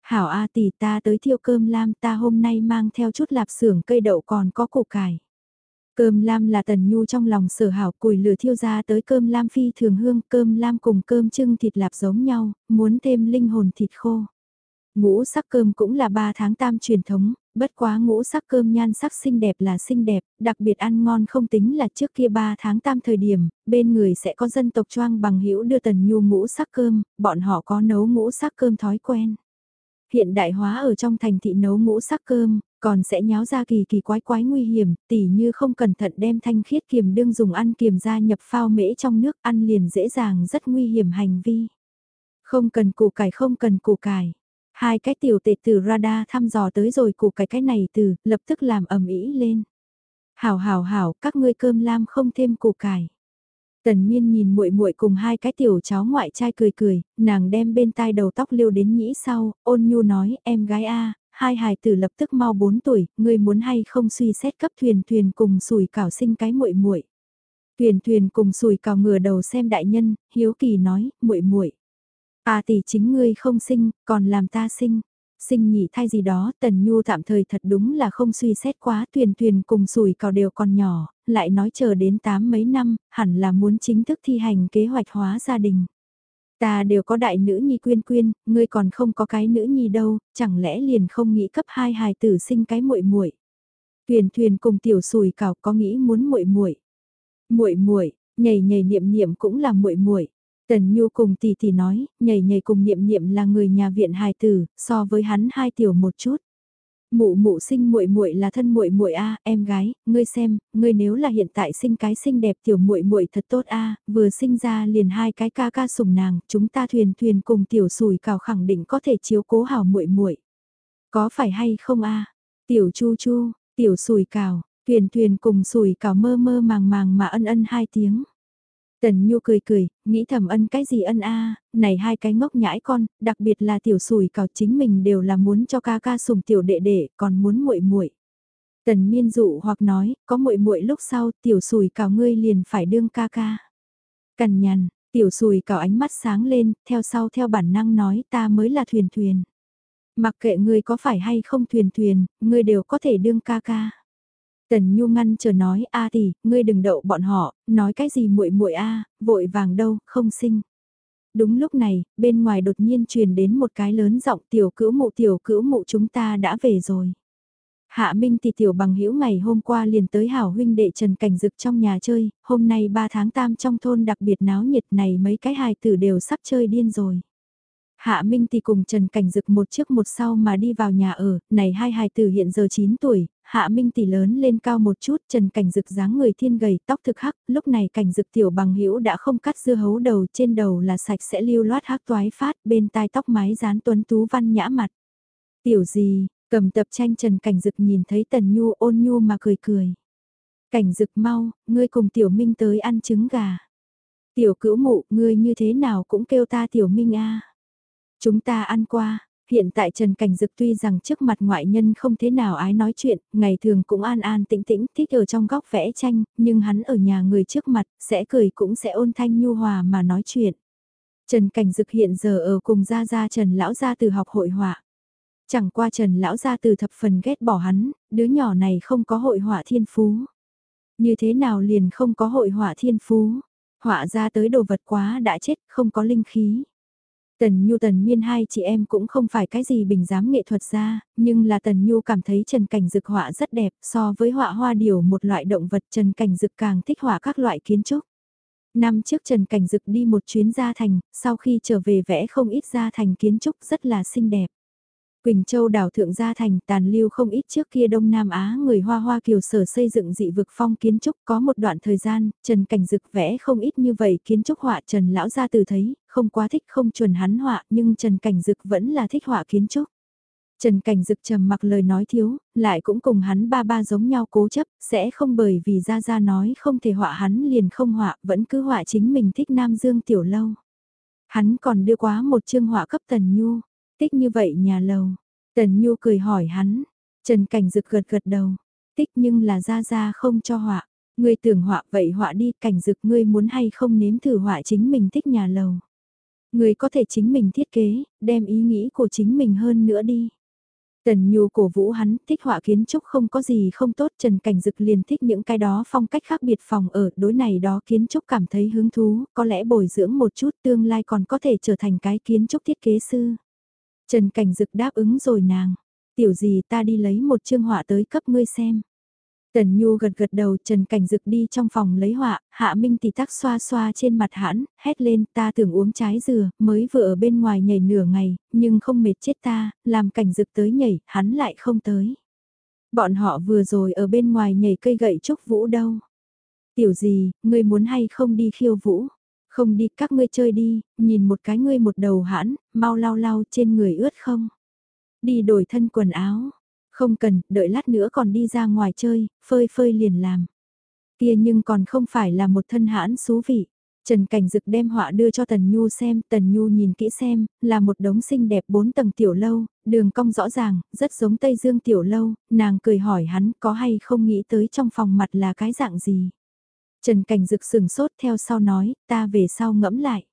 Hảo A tỷ ta tới thiêu cơm lam ta hôm nay mang theo chút lạp xưởng cây đậu còn có củ cải. Cơm lam là tần nhu trong lòng sở hảo củi lửa thiêu ra tới cơm lam phi thường hương cơm lam cùng cơm trưng thịt lạp giống nhau, muốn thêm linh hồn thịt khô. Ngũ sắc cơm cũng là 3 tháng tam truyền thống, bất quá ngũ sắc cơm nhan sắc xinh đẹp là xinh đẹp, đặc biệt ăn ngon không tính là trước kia 3 tháng tam thời điểm, bên người sẽ có dân tộc choang bằng hữu đưa tần nhu ngũ sắc cơm, bọn họ có nấu ngũ sắc cơm thói quen. Hiện đại hóa ở trong thành thị nấu ngũ sắc cơm, còn sẽ nháo ra kỳ kỳ quái quái nguy hiểm, tỉ như không cẩn thận đem thanh khiết kiềm đương dùng ăn kiềm ra nhập phao mễ trong nước ăn liền dễ dàng rất nguy hiểm hành vi. Không cần củ cải không cần củ cải Hai cái tiểu tệ từ radar thăm dò tới rồi cụ cái cái này từ, lập tức làm ầm ĩ lên. Hảo hảo hảo, các ngươi cơm lam không thêm củ cải. Tần Miên nhìn muội muội cùng hai cái tiểu cháu ngoại trai cười cười, nàng đem bên tai đầu tóc liêu đến nhĩ sau, ôn nhu nói, em gái a, hai hài tử lập tức mau 4 tuổi, ngươi muốn hay không suy xét cấp thuyền thuyền cùng sủi cảo sinh cái muội muội. Thuyền thuyền cùng sủi cảo ngửa đầu xem đại nhân, hiếu kỳ nói, muội muội. À tỷ chính ngươi không sinh, còn làm ta sinh. Sinh nhị thai gì đó, Tần Nhu tạm thời thật đúng là không suy xét quá tuyền tuyền cùng sùi cào đều còn nhỏ, lại nói chờ đến tám mấy năm, hẳn là muốn chính thức thi hành kế hoạch hóa gia đình. Ta đều có đại nữ nhi quyên quyên, ngươi còn không có cái nữ nhi đâu, chẳng lẽ liền không nghĩ cấp hai hài tử sinh cái muội muội. tuyền tuyền cùng tiểu sùi cào có nghĩ muốn muội muội. Muội muội, nhảy nhảy niệm niệm cũng là muội muội. Tần Nhu cùng tỷ tỷ nói, nhảy nhảy cùng niệm niệm là người nhà viện hài tử, so với hắn hai tiểu một chút. Mụ mụ sinh muội muội là thân muội muội a, em gái, ngươi xem, ngươi nếu là hiện tại sinh cái xinh đẹp tiểu muội muội thật tốt a, vừa sinh ra liền hai cái ca ca sủng nàng, chúng ta thuyền thuyền cùng tiểu sùi cào khẳng định có thể chiếu cố hảo muội muội. Có phải hay không a? Tiểu Chu Chu, tiểu sùi cào, thuyền thuyền cùng sùi cào mơ mơ màng màng mà ân ân hai tiếng. Tần Nhu cười cười, nghĩ thầm ân cái gì ân a, này hai cái ngốc nhãi con, đặc biệt là tiểu sùi cào chính mình đều là muốn cho ca ca sùng tiểu đệ đệ, còn muốn muội muội. Tần Miên dụ hoặc nói, có muội muội lúc sau, tiểu sùi cào ngươi liền phải đương ca ca. Cằn nhằn, tiểu sùi cào ánh mắt sáng lên, theo sau theo bản năng nói ta mới là thuyền thuyền. Mặc kệ ngươi có phải hay không thuyền thuyền, ngươi đều có thể đương ca ca. Tần Nhu ngăn chờ nói a tỷ, ngươi đừng đậu bọn họ, nói cái gì muội muội a, vội vàng đâu, không sinh. Đúng lúc này, bên ngoài đột nhiên truyền đến một cái lớn giọng tiểu cữu mụ tiểu cữu mụ chúng ta đã về rồi. Hạ Minh thì tiểu bằng hữu ngày hôm qua liền tới hảo huynh đệ Trần Cảnh Dực trong nhà chơi, hôm nay 3 tháng tam trong thôn đặc biệt náo nhiệt này mấy cái hài tử đều sắp chơi điên rồi. Hạ Minh thì cùng Trần Cảnh Dực một trước một sau mà đi vào nhà ở, này hai hài tử hiện giờ 9 tuổi, Hạ Minh tỷ lớn lên cao một chút, Trần Cảnh Dực dáng người thiên gầy, tóc thực hắc, lúc này Cảnh Dực tiểu bằng hữu đã không cắt dưa hấu đầu, trên đầu là sạch sẽ lưu loát hắc toái phát, bên tai tóc mái dán tuấn tú văn nhã mặt. Tiểu gì, cầm tập tranh Trần Cảnh Dực nhìn thấy Tần Nhu ôn nhu mà cười cười. Cảnh Dực mau, ngươi cùng Tiểu Minh tới ăn trứng gà. Tiểu cữu mụ, ngươi như thế nào cũng kêu ta Tiểu Minh a. Chúng ta ăn qua, Hiện tại Trần Cảnh Dực tuy rằng trước mặt ngoại nhân không thế nào ái nói chuyện, ngày thường cũng an an tĩnh tĩnh thích ở trong góc vẽ tranh, nhưng hắn ở nhà người trước mặt, sẽ cười cũng sẽ ôn thanh nhu hòa mà nói chuyện. Trần Cảnh Dực hiện giờ ở cùng Gia Gia Trần Lão Gia từ học hội họa. Chẳng qua Trần Lão Gia từ thập phần ghét bỏ hắn, đứa nhỏ này không có hội họa thiên phú. Như thế nào liền không có hội họa thiên phú, họa ra tới đồ vật quá đã chết, không có linh khí. Tần Nhu Tần Miên hai chị em cũng không phải cái gì bình giám nghệ thuật ra, nhưng là Tần Nhu cảm thấy Trần Cảnh Dực họa rất đẹp so với họa hoa điểu một loại động vật Trần Cảnh Dực càng thích họa các loại kiến trúc. Năm trước Trần Cảnh Dực đi một chuyến ra thành, sau khi trở về vẽ không ít gia thành kiến trúc rất là xinh đẹp. Quỳnh Châu đảo Thượng Gia Thành tàn lưu không ít trước kia Đông Nam Á người Hoa Hoa Kiều sở xây dựng dị vực phong kiến trúc có một đoạn thời gian, Trần Cảnh Dực vẽ không ít như vậy kiến trúc họa Trần Lão Gia từ thấy, không quá thích không chuẩn hắn họa nhưng Trần Cảnh Dực vẫn là thích họa kiến trúc. Trần Cảnh Dực trầm mặc lời nói thiếu, lại cũng cùng hắn ba ba giống nhau cố chấp, sẽ không bởi vì Gia Gia nói không thể họa hắn liền không họa, vẫn cứ họa chính mình thích Nam Dương Tiểu Lâu. Hắn còn đưa quá một chương họa cấp Tần Nhu, tích như vậy nhà lầu. Tần Nhu cười hỏi hắn, Trần Cảnh Dực gật gật đầu, tích nhưng là Gia Gia không cho họa. Ngươi tưởng họa vậy họa đi, cảnh dực ngươi muốn hay không nếm thử họa chính mình thích nhà lầu. Ngươi có thể chính mình thiết kế, đem ý nghĩ của chính mình hơn nữa đi. Tần Nhu cổ vũ hắn, thích họa kiến trúc không có gì không tốt, Trần Cảnh Dực liền thích những cái đó phong cách khác biệt phòng ở, đối này đó kiến trúc cảm thấy hứng thú, có lẽ bồi dưỡng một chút tương lai còn có thể trở thành cái kiến trúc thiết kế sư. Trần Cảnh Dực đáp ứng rồi nàng, tiểu gì ta đi lấy một chương họa tới cấp ngươi xem. Tần Nhu gật gật đầu Trần Cảnh Dực đi trong phòng lấy họa, Hạ Minh thì tắc xoa xoa trên mặt hãn, hét lên ta tưởng uống trái dừa, mới vừa ở bên ngoài nhảy nửa ngày, nhưng không mệt chết ta, làm Cảnh Dực tới nhảy, hắn lại không tới. Bọn họ vừa rồi ở bên ngoài nhảy cây gậy trúc vũ đâu. Tiểu gì, ngươi muốn hay không đi khiêu vũ? Không đi, các ngươi chơi đi, nhìn một cái ngươi một đầu hãn, mau lau lau trên người ướt không? Đi đổi thân quần áo không cần, đợi lát nữa còn đi ra ngoài chơi, phơi phơi liền làm. Kia nhưng còn không phải là một thân hãn xú vị. Trần Cảnh Dực đem họa đưa cho Tần Nhu xem, Tần Nhu nhìn kỹ xem, là một đống xinh đẹp bốn tầng tiểu lâu, đường cong rõ ràng, rất giống Tây Dương tiểu lâu, nàng cười hỏi hắn có hay không nghĩ tới trong phòng mặt là cái dạng gì. Trần Cảnh Dực sừng sốt theo sau nói, ta về sau ngẫm lại.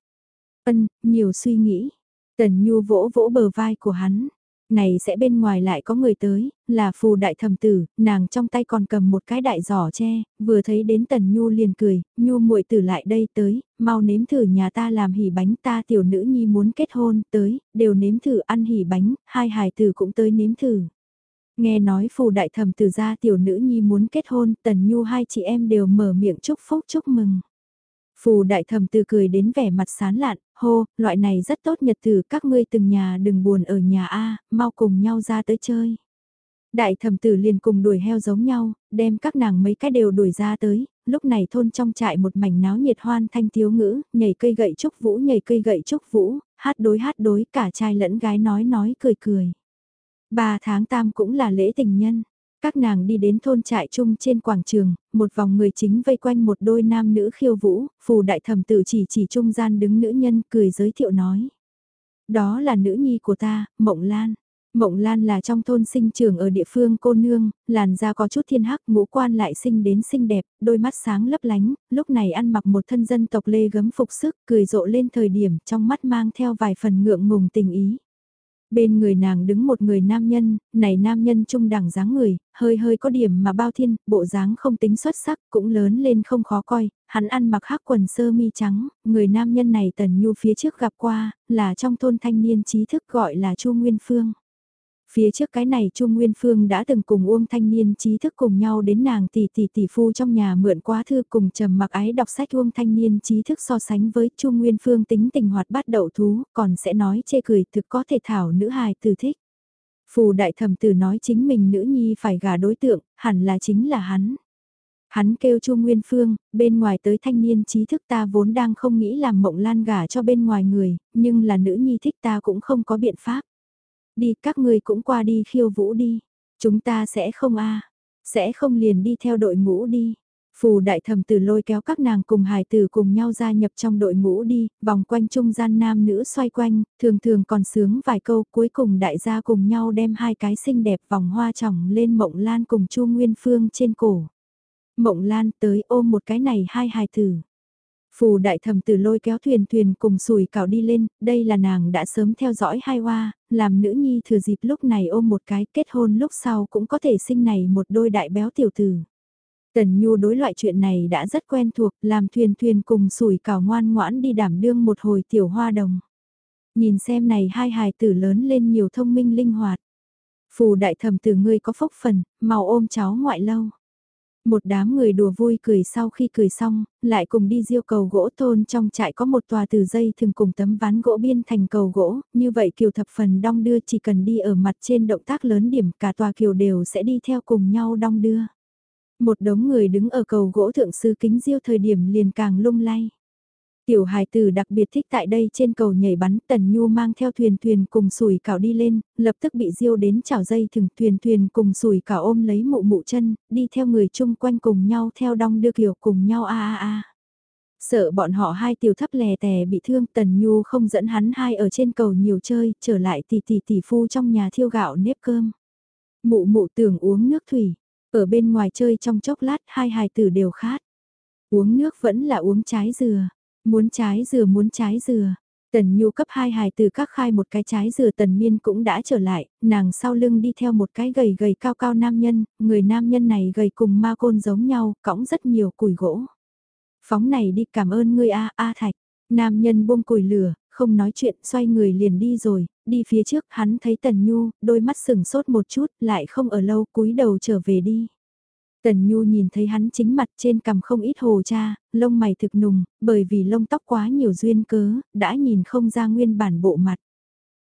Ân, nhiều suy nghĩ. Tần Nhu vỗ vỗ bờ vai của hắn, này sẽ bên ngoài lại có người tới, là phù đại thầm tử, nàng trong tay còn cầm một cái đại giỏ tre, vừa thấy đến tần nhu liền cười, nhu muội tử lại đây tới, mau nếm thử nhà ta làm hỉ bánh ta tiểu nữ nhi muốn kết hôn, tới, đều nếm thử ăn hỉ bánh, hai hài tử cũng tới nếm thử. Nghe nói phù đại thẩm từ ra tiểu nữ nhi muốn kết hôn, tần nhu hai chị em đều mở miệng chúc phúc chúc mừng. Phù đại thẩm từ cười đến vẻ mặt sán lạn, hô, loại này rất tốt nhật tử các ngươi từng nhà đừng buồn ở nhà A, mau cùng nhau ra tới chơi. Đại thẩm tử liền cùng đuổi heo giống nhau, đem các nàng mấy cái đều đuổi ra tới, lúc này thôn trong trại một mảnh náo nhiệt hoan thanh thiếu ngữ, nhảy cây gậy trúc vũ nhảy cây gậy trúc vũ, hát đối hát đối cả trai lẫn gái nói nói cười cười. Ba tháng tam cũng là lễ tình nhân, các nàng đi đến thôn trại chung trên quảng trường, một vòng người chính vây quanh một đôi nam nữ khiêu vũ, phù đại thẩm tử chỉ chỉ trung gian đứng nữ nhân cười giới thiệu nói. Đó là nữ nhi của ta, Mộng Lan. Mộng Lan là trong thôn sinh trưởng ở địa phương cô nương, làn da có chút thiên hắc, ngũ quan lại sinh đến xinh đẹp, đôi mắt sáng lấp lánh, lúc này ăn mặc một thân dân tộc lê gấm phục sức, cười rộ lên thời điểm trong mắt mang theo vài phần ngượng ngùng tình ý. Bên người nàng đứng một người nam nhân, này nam nhân trung đẳng dáng người, hơi hơi có điểm mà bao thiên, bộ dáng không tính xuất sắc, cũng lớn lên không khó coi, hắn ăn mặc hắc quần sơ mi trắng, người nam nhân này tần nhu phía trước gặp qua, là trong thôn thanh niên trí thức gọi là Chu Nguyên Phương. Phía trước cái này Chu Nguyên Phương đã từng cùng Uông Thanh Niên trí thức cùng nhau đến nàng tỷ tỷ tỷ phu trong nhà mượn quá thư cùng trầm mặc ái đọc sách Uông Thanh Niên trí thức so sánh với Chu Nguyên Phương tính tình hoạt bát đậu thú, còn sẽ nói chê cười thực có thể thảo nữ hài từ thích. Phù đại thẩm tử nói chính mình nữ nhi phải gả đối tượng, hẳn là chính là hắn. Hắn kêu Chu Nguyên Phương, bên ngoài tới thanh niên trí thức ta vốn đang không nghĩ làm mộng lan gả cho bên ngoài người, nhưng là nữ nhi thích ta cũng không có biện pháp. Đi các ngươi cũng qua đi khiêu vũ đi. Chúng ta sẽ không a Sẽ không liền đi theo đội ngũ đi. Phù đại thầm từ lôi kéo các nàng cùng hài tử cùng nhau gia nhập trong đội ngũ đi, vòng quanh trung gian nam nữ xoay quanh, thường thường còn sướng vài câu cuối cùng đại gia cùng nhau đem hai cái xinh đẹp vòng hoa trỏng lên mộng lan cùng chu Nguyên Phương trên cổ. Mộng lan tới ôm một cái này hai hài tử. Phù đại thầm từ lôi kéo thuyền thuyền cùng sùi cảo đi lên, đây là nàng đã sớm theo dõi hai hoa, làm nữ nhi thừa dịp lúc này ôm một cái kết hôn lúc sau cũng có thể sinh này một đôi đại béo tiểu tử. Tần Nhu đối loại chuyện này đã rất quen thuộc, làm thuyền thuyền cùng sủi cảo ngoan ngoãn đi đảm đương một hồi tiểu hoa đồng. Nhìn xem này hai hài tử lớn lên nhiều thông minh linh hoạt. Phù đại thẩm tử ngươi có phúc phần, màu ôm cháu ngoại lâu. Một đám người đùa vui cười sau khi cười xong, lại cùng đi diêu cầu gỗ thôn trong trại có một tòa từ dây thường cùng tấm ván gỗ biên thành cầu gỗ, như vậy kiều thập phần đong đưa chỉ cần đi ở mặt trên động tác lớn điểm cả tòa kiều đều sẽ đi theo cùng nhau đong đưa. Một đống người đứng ở cầu gỗ thượng sư kính diêu thời điểm liền càng lung lay. Tiểu hài tử đặc biệt thích tại đây trên cầu nhảy bắn tần nhu mang theo thuyền thuyền cùng sủi cảo đi lên, lập tức bị diêu đến chảo dây thừng thuyền thuyền cùng sủi cảo ôm lấy mụ mụ chân, đi theo người chung quanh cùng nhau theo đong đưa kiểu cùng nhau a a a. Sợ bọn họ hai tiểu thấp lè tè bị thương tần nhu không dẫn hắn hai ở trên cầu nhiều chơi, trở lại tỷ tỷ tỷ phu trong nhà thiêu gạo nếp cơm. Mụ mụ tưởng uống nước thủy, ở bên ngoài chơi trong chốc lát hai hài tử đều khát. Uống nước vẫn là uống trái dừa. Muốn trái dừa muốn trái dừa. Tần Nhu cấp hai hài từ các khai một cái trái dừa tần miên cũng đã trở lại, nàng sau lưng đi theo một cái gầy gầy cao cao nam nhân, người nam nhân này gầy cùng ma côn giống nhau, cõng rất nhiều củi gỗ. Phóng này đi cảm ơn ngươi A, A Thạch. Nam nhân buông củi lửa, không nói chuyện, xoay người liền đi rồi, đi phía trước hắn thấy Tần Nhu, đôi mắt sừng sốt một chút, lại không ở lâu, cúi đầu trở về đi. Tần Nhu nhìn thấy hắn chính mặt trên cằm không ít hồ cha, lông mày thực nùng, bởi vì lông tóc quá nhiều duyên cớ, đã nhìn không ra nguyên bản bộ mặt.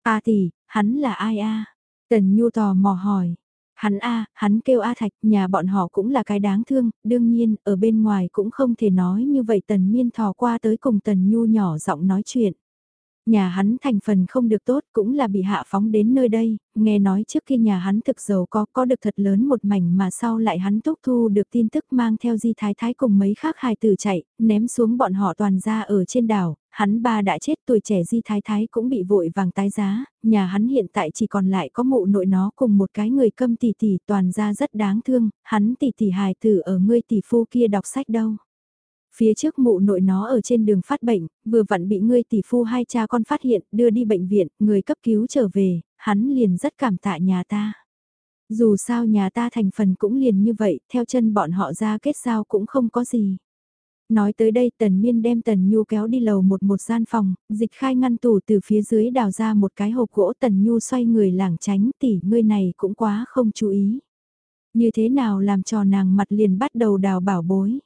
A tỷ, hắn là ai a? Tần Nhu tò mò hỏi. Hắn a, hắn kêu A Thạch, nhà bọn họ cũng là cái đáng thương, đương nhiên, ở bên ngoài cũng không thể nói như vậy Tần Miên thò qua tới cùng Tần Nhu nhỏ giọng nói chuyện. Nhà hắn thành phần không được tốt cũng là bị hạ phóng đến nơi đây, nghe nói trước khi nhà hắn thực giàu có có được thật lớn một mảnh mà sau lại hắn túc thu được tin tức mang theo di thái thái cùng mấy khác hài tử chạy, ném xuống bọn họ toàn ra ở trên đảo, hắn ba đã chết tuổi trẻ di thái thái cũng bị vội vàng tái giá, nhà hắn hiện tại chỉ còn lại có mụ nội nó cùng một cái người câm tỷ tỷ toàn ra rất đáng thương, hắn tỷ tỷ hài tử ở ngươi tỷ phu kia đọc sách đâu. Phía trước mụ nội nó ở trên đường phát bệnh, vừa vặn bị ngươi tỷ phu hai cha con phát hiện, đưa đi bệnh viện, người cấp cứu trở về, hắn liền rất cảm tạ nhà ta. Dù sao nhà ta thành phần cũng liền như vậy, theo chân bọn họ ra kết giao cũng không có gì. Nói tới đây tần miên đem tần nhu kéo đi lầu một một gian phòng, dịch khai ngăn tủ từ phía dưới đào ra một cái hộp gỗ tần nhu xoay người lảng tránh tỉ ngươi này cũng quá không chú ý. Như thế nào làm cho nàng mặt liền bắt đầu đào bảo bối.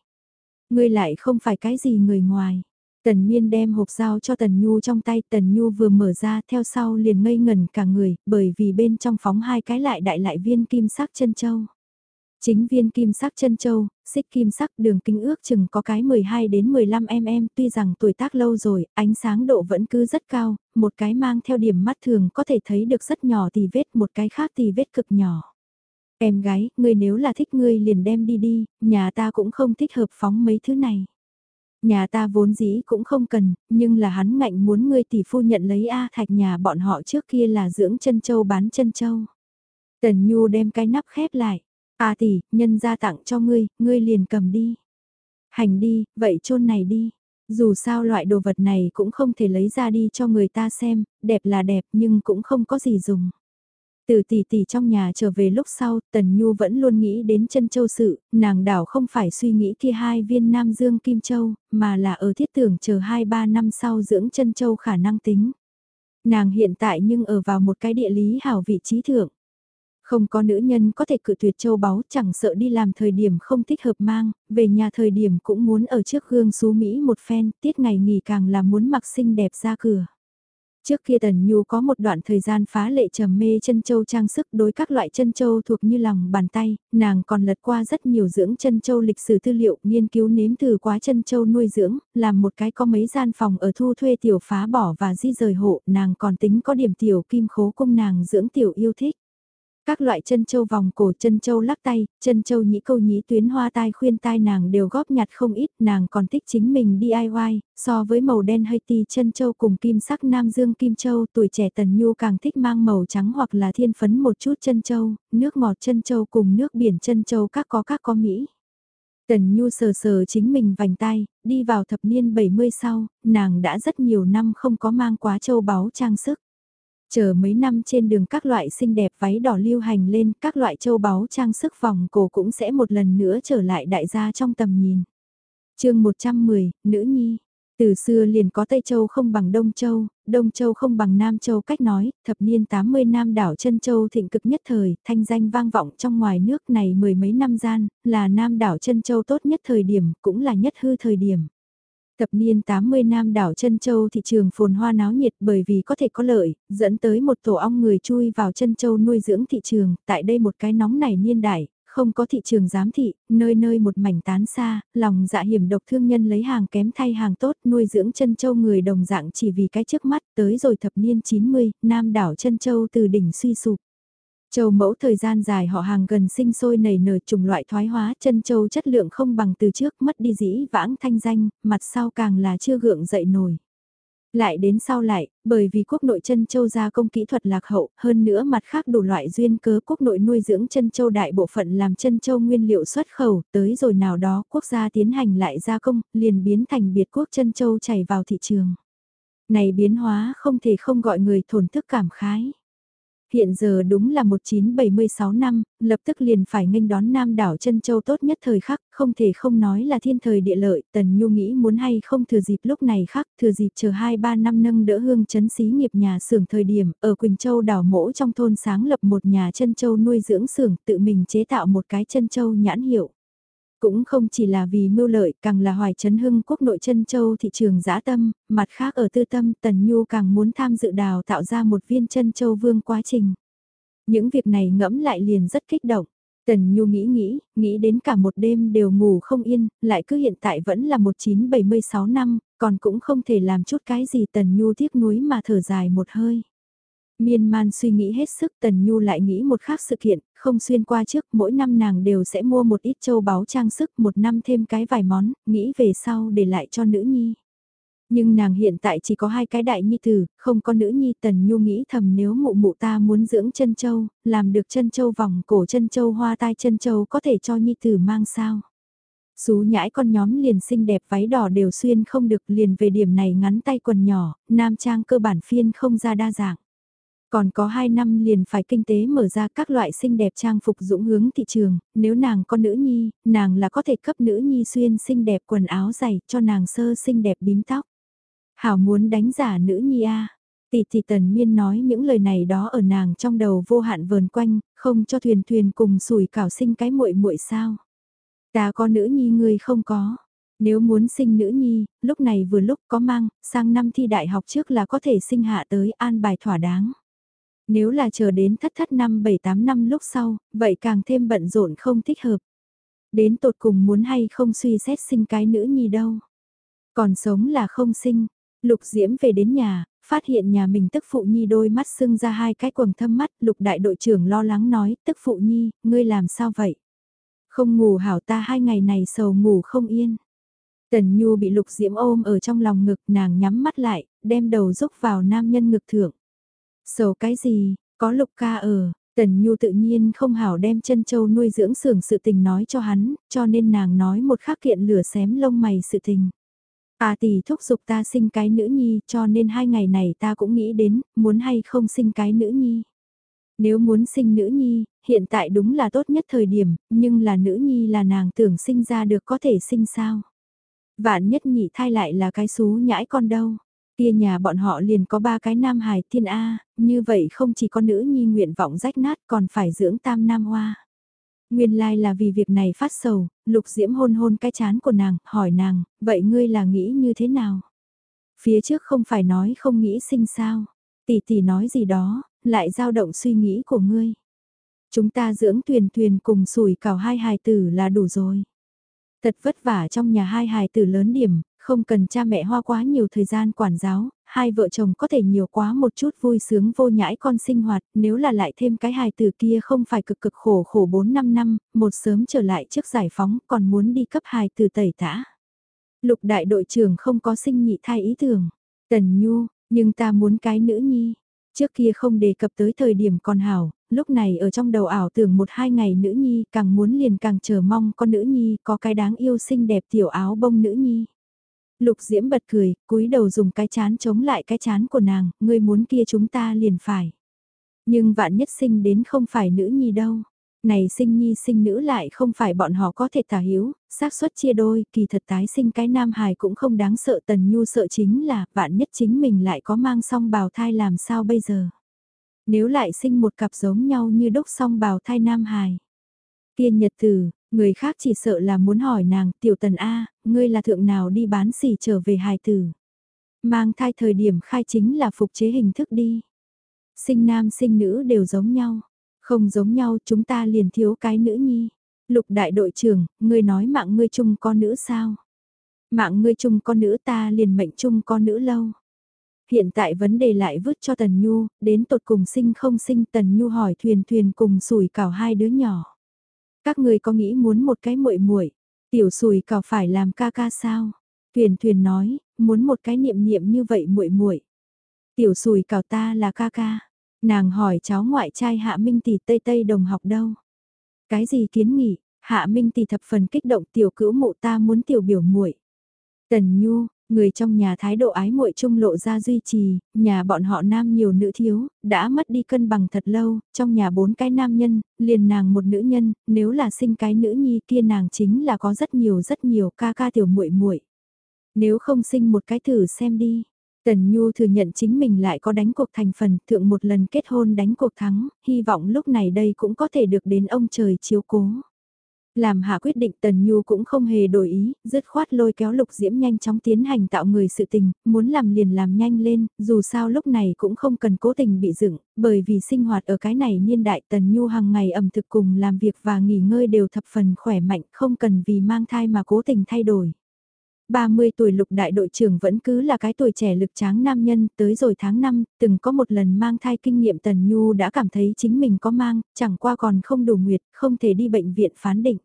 Ngươi lại không phải cái gì người ngoài. Tần Miên đem hộp dao cho Tần Nhu trong tay, Tần Nhu vừa mở ra theo sau liền ngây ngẩn cả người, bởi vì bên trong phóng hai cái lại đại lại viên kim sắc chân châu. Chính viên kim sắc chân châu, xích kim sắc đường kính ước chừng có cái 12 đến 15 mm tuy rằng tuổi tác lâu rồi, ánh sáng độ vẫn cứ rất cao, một cái mang theo điểm mắt thường có thể thấy được rất nhỏ thì vết, một cái khác thì vết cực nhỏ. Em gái, ngươi nếu là thích ngươi liền đem đi đi, nhà ta cũng không thích hợp phóng mấy thứ này. Nhà ta vốn dĩ cũng không cần, nhưng là hắn ngạnh muốn ngươi tỷ phu nhận lấy A thạch nhà bọn họ trước kia là dưỡng chân châu bán chân châu. Tần Nhu đem cái nắp khép lại. A tỷ, nhân ra tặng cho ngươi, ngươi liền cầm đi. Hành đi, vậy chôn này đi. Dù sao loại đồ vật này cũng không thể lấy ra đi cho người ta xem, đẹp là đẹp nhưng cũng không có gì dùng. Từ tỷ tỷ trong nhà trở về lúc sau, Tần Nhu vẫn luôn nghĩ đến chân châu sự, nàng đảo không phải suy nghĩ kia hai viên Nam Dương Kim Châu, mà là ở thiết tưởng chờ 2-3 năm sau dưỡng chân châu khả năng tính. Nàng hiện tại nhưng ở vào một cái địa lý hảo vị trí thượng. Không có nữ nhân có thể cự tuyệt châu báu chẳng sợ đi làm thời điểm không thích hợp mang, về nhà thời điểm cũng muốn ở trước gương xú Mỹ một phen, tiết ngày nghỉ càng là muốn mặc xinh đẹp ra cửa. Trước kia Tần Nhu có một đoạn thời gian phá lệ trầm mê chân châu trang sức đối các loại chân châu thuộc như lòng bàn tay, nàng còn lật qua rất nhiều dưỡng chân châu lịch sử tư liệu, nghiên cứu nếm thử quá chân châu nuôi dưỡng, làm một cái có mấy gian phòng ở thu thuê tiểu phá bỏ và di rời hộ, nàng còn tính có điểm tiểu kim khố cung nàng dưỡng tiểu yêu thích. Các loại chân châu vòng cổ, chân châu lắc tay, chân châu nhĩ câu nhĩ tuyến hoa tai khuyên tai nàng đều góp nhặt không ít, nàng còn thích chính mình DIY, so với màu đen Haiti chân châu cùng kim sắc Nam Dương Kim Châu, tuổi trẻ Tần Nhu càng thích mang màu trắng hoặc là thiên phấn một chút chân châu, nước ngọt chân châu cùng nước biển chân châu các có các có Mỹ. Tần Nhu sờ sờ chính mình vành tay, đi vào thập niên 70 sau, nàng đã rất nhiều năm không có mang quá châu báu trang sức. Chờ mấy năm trên đường các loại xinh đẹp váy đỏ lưu hành lên, các loại châu báu trang sức vòng cổ cũng sẽ một lần nữa trở lại đại gia trong tầm nhìn. chương 110, Nữ Nhi từ xưa liền có Tây Châu không bằng Đông Châu, Đông Châu không bằng Nam Châu cách nói, thập niên 80 Nam đảo chân Châu thịnh cực nhất thời, thanh danh vang vọng trong ngoài nước này mười mấy năm gian, là Nam đảo chân Châu tốt nhất thời điểm, cũng là nhất hư thời điểm. Thập niên 80 Nam đảo chân Châu thị trường phồn hoa náo nhiệt bởi vì có thể có lợi, dẫn tới một tổ ong người chui vào chân Châu nuôi dưỡng thị trường, tại đây một cái nóng này niên đại, không có thị trường giám thị, nơi nơi một mảnh tán xa, lòng dạ hiểm độc thương nhân lấy hàng kém thay hàng tốt nuôi dưỡng chân châu người đồng dạng chỉ vì cái trước mắt tới rồi thập niên 90, nam đảo chân châu từ đỉnh suy sụp. Châu mẫu thời gian dài họ hàng gần sinh sôi nảy nở trùng loại thoái hóa chân châu chất lượng không bằng từ trước mất đi dĩ vãng thanh danh, mặt sau càng là chưa gượng dậy nổi. Lại đến sau lại, bởi vì quốc nội chân châu gia công kỹ thuật lạc hậu, hơn nữa mặt khác đủ loại duyên cớ quốc nội nuôi dưỡng chân châu đại bộ phận làm chân châu nguyên liệu xuất khẩu, tới rồi nào đó quốc gia tiến hành lại gia công, liền biến thành biệt quốc chân châu chảy vào thị trường. Này biến hóa không thể không gọi người thổn thức cảm khái. Hiện giờ đúng là 1976 năm, lập tức liền phải nghênh đón Nam đảo chân châu tốt nhất thời khắc, không thể không nói là thiên thời địa lợi, Tần Nhu nghĩ muốn hay không thừa dịp lúc này khắc, thừa dịp chờ 2-3 năm nâng đỡ hương chấn xí nghiệp nhà xưởng thời điểm, ở Quỳnh Châu đảo mỗ trong thôn sáng lập một nhà chân châu nuôi dưỡng xưởng tự mình chế tạo một cái chân châu nhãn hiệu. Cũng không chỉ là vì mưu lợi, càng là hoài chấn hưng quốc nội chân châu thị trường giã tâm, mặt khác ở tư tâm Tần Nhu càng muốn tham dự đào tạo ra một viên chân châu vương quá trình. Những việc này ngẫm lại liền rất kích động. Tần Nhu nghĩ nghĩ, nghĩ đến cả một đêm đều ngủ không yên, lại cứ hiện tại vẫn là 1976 năm, còn cũng không thể làm chút cái gì Tần Nhu tiếc nuối mà thở dài một hơi. Miên man suy nghĩ hết sức Tần Nhu lại nghĩ một khác sự kiện, không xuyên qua trước mỗi năm nàng đều sẽ mua một ít châu báu trang sức một năm thêm cái vài món, nghĩ về sau để lại cho nữ nhi. Nhưng nàng hiện tại chỉ có hai cái đại nhi tử, không có nữ nhi Tần Nhu nghĩ thầm nếu mụ mụ ta muốn dưỡng chân châu, làm được chân châu vòng cổ chân châu hoa tai chân châu có thể cho nhi tử mang sao. Xú nhãi con nhóm liền xinh đẹp váy đỏ đều xuyên không được liền về điểm này ngắn tay quần nhỏ, nam trang cơ bản phiên không ra đa dạng. Còn có 2 năm liền phải kinh tế mở ra các loại xinh đẹp trang phục dũng hướng thị trường, nếu nàng có nữ nhi, nàng là có thể cấp nữ nhi xuyên xinh đẹp quần áo dày cho nàng sơ xinh đẹp bím tóc. Hảo muốn đánh giả nữ nhi a Tỷ tỷ tần miên nói những lời này đó ở nàng trong đầu vô hạn vờn quanh, không cho thuyền thuyền cùng sủi cảo sinh cái muội muội sao. Ta có nữ nhi ngươi không có. Nếu muốn sinh nữ nhi, lúc này vừa lúc có mang, sang năm thi đại học trước là có thể sinh hạ tới an bài thỏa đáng. Nếu là chờ đến thất thất năm 7-8 năm lúc sau, vậy càng thêm bận rộn không thích hợp. Đến tột cùng muốn hay không suy xét sinh cái nữ nhi đâu. Còn sống là không sinh. Lục Diễm về đến nhà, phát hiện nhà mình tức phụ nhi đôi mắt sưng ra hai cái quầng thâm mắt. Lục đại đội trưởng lo lắng nói, tức phụ nhi, ngươi làm sao vậy? Không ngủ hảo ta hai ngày này sầu ngủ không yên. Tần Nhu bị Lục Diễm ôm ở trong lòng ngực nàng nhắm mắt lại, đem đầu rúc vào nam nhân ngực thượng. Sầu cái gì, có lục ca ở, Tần Nhu tự nhiên không hảo đem chân châu nuôi dưỡng sưởng sự tình nói cho hắn, cho nên nàng nói một khắc kiện lửa xém lông mày sự tình. À tỷ thúc giục ta sinh cái nữ nhi cho nên hai ngày này ta cũng nghĩ đến, muốn hay không sinh cái nữ nhi. Nếu muốn sinh nữ nhi, hiện tại đúng là tốt nhất thời điểm, nhưng là nữ nhi là nàng tưởng sinh ra được có thể sinh sao. Vạn nhất nhị thai lại là cái xú nhãi con đâu. Kia nhà bọn họ liền có ba cái nam hài thiên A, như vậy không chỉ có nữ nhi nguyện vọng rách nát còn phải dưỡng tam nam hoa. Nguyên lai like là vì việc này phát sầu, lục diễm hôn hôn cái chán của nàng, hỏi nàng, vậy ngươi là nghĩ như thế nào? Phía trước không phải nói không nghĩ sinh sao, tỷ tỷ nói gì đó, lại dao động suy nghĩ của ngươi. Chúng ta dưỡng tuyền tuyền cùng sủi cào hai hài tử là đủ rồi. Thật vất vả trong nhà hai hài tử lớn điểm, không cần cha mẹ hoa quá nhiều thời gian quản giáo, hai vợ chồng có thể nhiều quá một chút vui sướng vô nhãi con sinh hoạt, nếu là lại thêm cái hài từ kia không phải cực cực khổ khổ 4-5 năm, một sớm trở lại trước giải phóng còn muốn đi cấp hài từ tẩy tả Lục đại đội trưởng không có sinh nhị thai ý tưởng, tần nhu, nhưng ta muốn cái nữ nhi. Trước kia không đề cập tới thời điểm còn hảo, lúc này ở trong đầu ảo tưởng một hai ngày nữ nhi càng muốn liền càng chờ mong con nữ nhi có cái đáng yêu xinh đẹp tiểu áo bông nữ nhi. Lục Diễm bật cười, cúi đầu dùng cái chán chống lại cái chán của nàng, ngươi muốn kia chúng ta liền phải. Nhưng vạn nhất sinh đến không phải nữ nhi đâu. Này sinh nhi sinh nữ lại không phải bọn họ có thể tả hiếu, xác suất chia đôi, kỳ thật tái sinh cái nam hài cũng không đáng sợ tần nhu sợ chính là vạn nhất chính mình lại có mang song bào thai làm sao bây giờ. Nếu lại sinh một cặp giống nhau như đúc song bào thai nam hài. Tiên nhật tử, người khác chỉ sợ là muốn hỏi nàng, tiểu tần A, ngươi là thượng nào đi bán xỉ trở về hài tử. Mang thai thời điểm khai chính là phục chế hình thức đi. Sinh nam sinh nữ đều giống nhau. Không giống nhau chúng ta liền thiếu cái nữ nhi. Lục đại đội trưởng, ngươi nói mạng ngươi chung con nữ sao? Mạng ngươi chung con nữ ta liền mệnh chung con nữ lâu. Hiện tại vấn đề lại vứt cho Tần Nhu, đến tột cùng sinh không sinh Tần Nhu hỏi thuyền thuyền cùng sủi cảo hai đứa nhỏ. Các người có nghĩ muốn một cái muội muội tiểu sùi cào phải làm ca ca sao? Thuyền thuyền nói, muốn một cái niệm niệm như vậy muội muội Tiểu sùi cào ta là ca ca. Nàng hỏi cháu ngoại trai Hạ Minh tỷ Tây Tây đồng học đâu? Cái gì kiến nghị? Hạ Minh tỷ thập phần kích động tiểu cữu mụ ta muốn tiểu biểu muội. Tần Nhu, người trong nhà thái độ ái muội trung lộ ra duy trì, nhà bọn họ nam nhiều nữ thiếu, đã mất đi cân bằng thật lâu, trong nhà bốn cái nam nhân, liền nàng một nữ nhân, nếu là sinh cái nữ nhi kia nàng chính là có rất nhiều rất nhiều ca ca tiểu muội muội. Nếu không sinh một cái thử xem đi. Tần Nhu thừa nhận chính mình lại có đánh cuộc thành phần, thượng một lần kết hôn đánh cuộc thắng, hy vọng lúc này đây cũng có thể được đến ông trời chiếu cố. Làm hạ quyết định Tần Nhu cũng không hề đổi ý, dứt khoát lôi kéo Lục Diễm nhanh chóng tiến hành tạo người sự tình, muốn làm liền làm nhanh lên, dù sao lúc này cũng không cần cố tình bị dựng, bởi vì sinh hoạt ở cái này niên đại Tần Nhu hàng ngày ẩm thực cùng làm việc và nghỉ ngơi đều thập phần khỏe mạnh, không cần vì mang thai mà cố tình thay đổi. 30 tuổi lục đại đội trưởng vẫn cứ là cái tuổi trẻ lực tráng nam nhân, tới rồi tháng 5, từng có một lần mang thai kinh nghiệm Tần Nhu đã cảm thấy chính mình có mang, chẳng qua còn không đủ nguyệt, không thể đi bệnh viện phán định.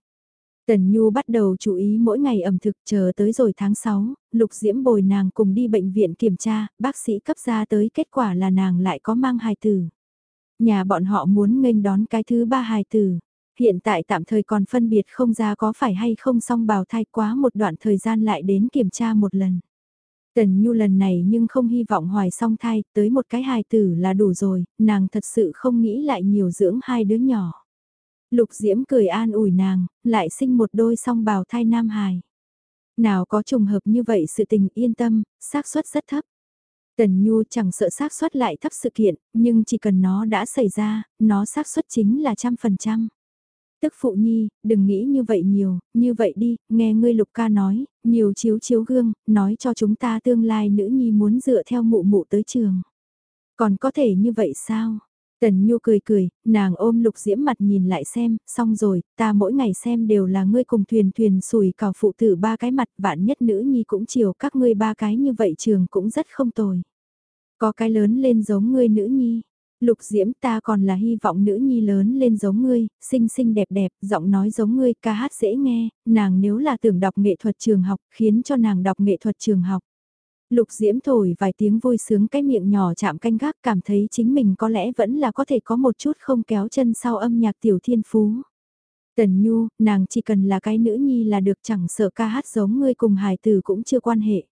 Tần Nhu bắt đầu chú ý mỗi ngày ẩm thực chờ tới rồi tháng 6, Lục Diễm bồi nàng cùng đi bệnh viện kiểm tra, bác sĩ cấp ra tới kết quả là nàng lại có mang hài tử. Nhà bọn họ muốn nghênh đón cái thứ ba hài tử. Hiện tại tạm thời còn phân biệt không ra có phải hay không xong bào thai quá một đoạn thời gian lại đến kiểm tra một lần. Tần Nhu lần này nhưng không hy vọng hoài song thai, tới một cái hài tử là đủ rồi, nàng thật sự không nghĩ lại nhiều dưỡng hai đứa nhỏ. Lục Diễm cười an ủi nàng, lại sinh một đôi song bào thai nam hài. Nào có trùng hợp như vậy sự tình yên tâm, xác suất rất thấp. Tần Nhu chẳng sợ xác suất lại thấp sự kiện, nhưng chỉ cần nó đã xảy ra, nó xác suất chính là trăm phần trăm. Tức phụ nhi, đừng nghĩ như vậy nhiều, như vậy đi, nghe ngươi lục ca nói, nhiều chiếu chiếu gương, nói cho chúng ta tương lai nữ nhi muốn dựa theo mụ mụ tới trường. Còn có thể như vậy sao? Tần Nhu cười cười, nàng ôm lục diễm mặt nhìn lại xem, xong rồi, ta mỗi ngày xem đều là ngươi cùng thuyền thuyền sùi cào phụ tử ba cái mặt, vạn nhất nữ nhi cũng chiều các ngươi ba cái như vậy trường cũng rất không tồi. Có cái lớn lên giống ngươi nữ nhi, Lục Diễm ta còn là hy vọng nữ nhi lớn lên giống ngươi, xinh xinh đẹp đẹp, giọng nói giống ngươi, ca hát dễ nghe, nàng nếu là tưởng đọc nghệ thuật trường học, khiến cho nàng đọc nghệ thuật trường học. Lục Diễm thổi vài tiếng vui sướng cái miệng nhỏ chạm canh gác cảm thấy chính mình có lẽ vẫn là có thể có một chút không kéo chân sau âm nhạc tiểu thiên phú. Tần Nhu, nàng chỉ cần là cái nữ nhi là được chẳng sợ ca hát giống ngươi cùng hài tử cũng chưa quan hệ.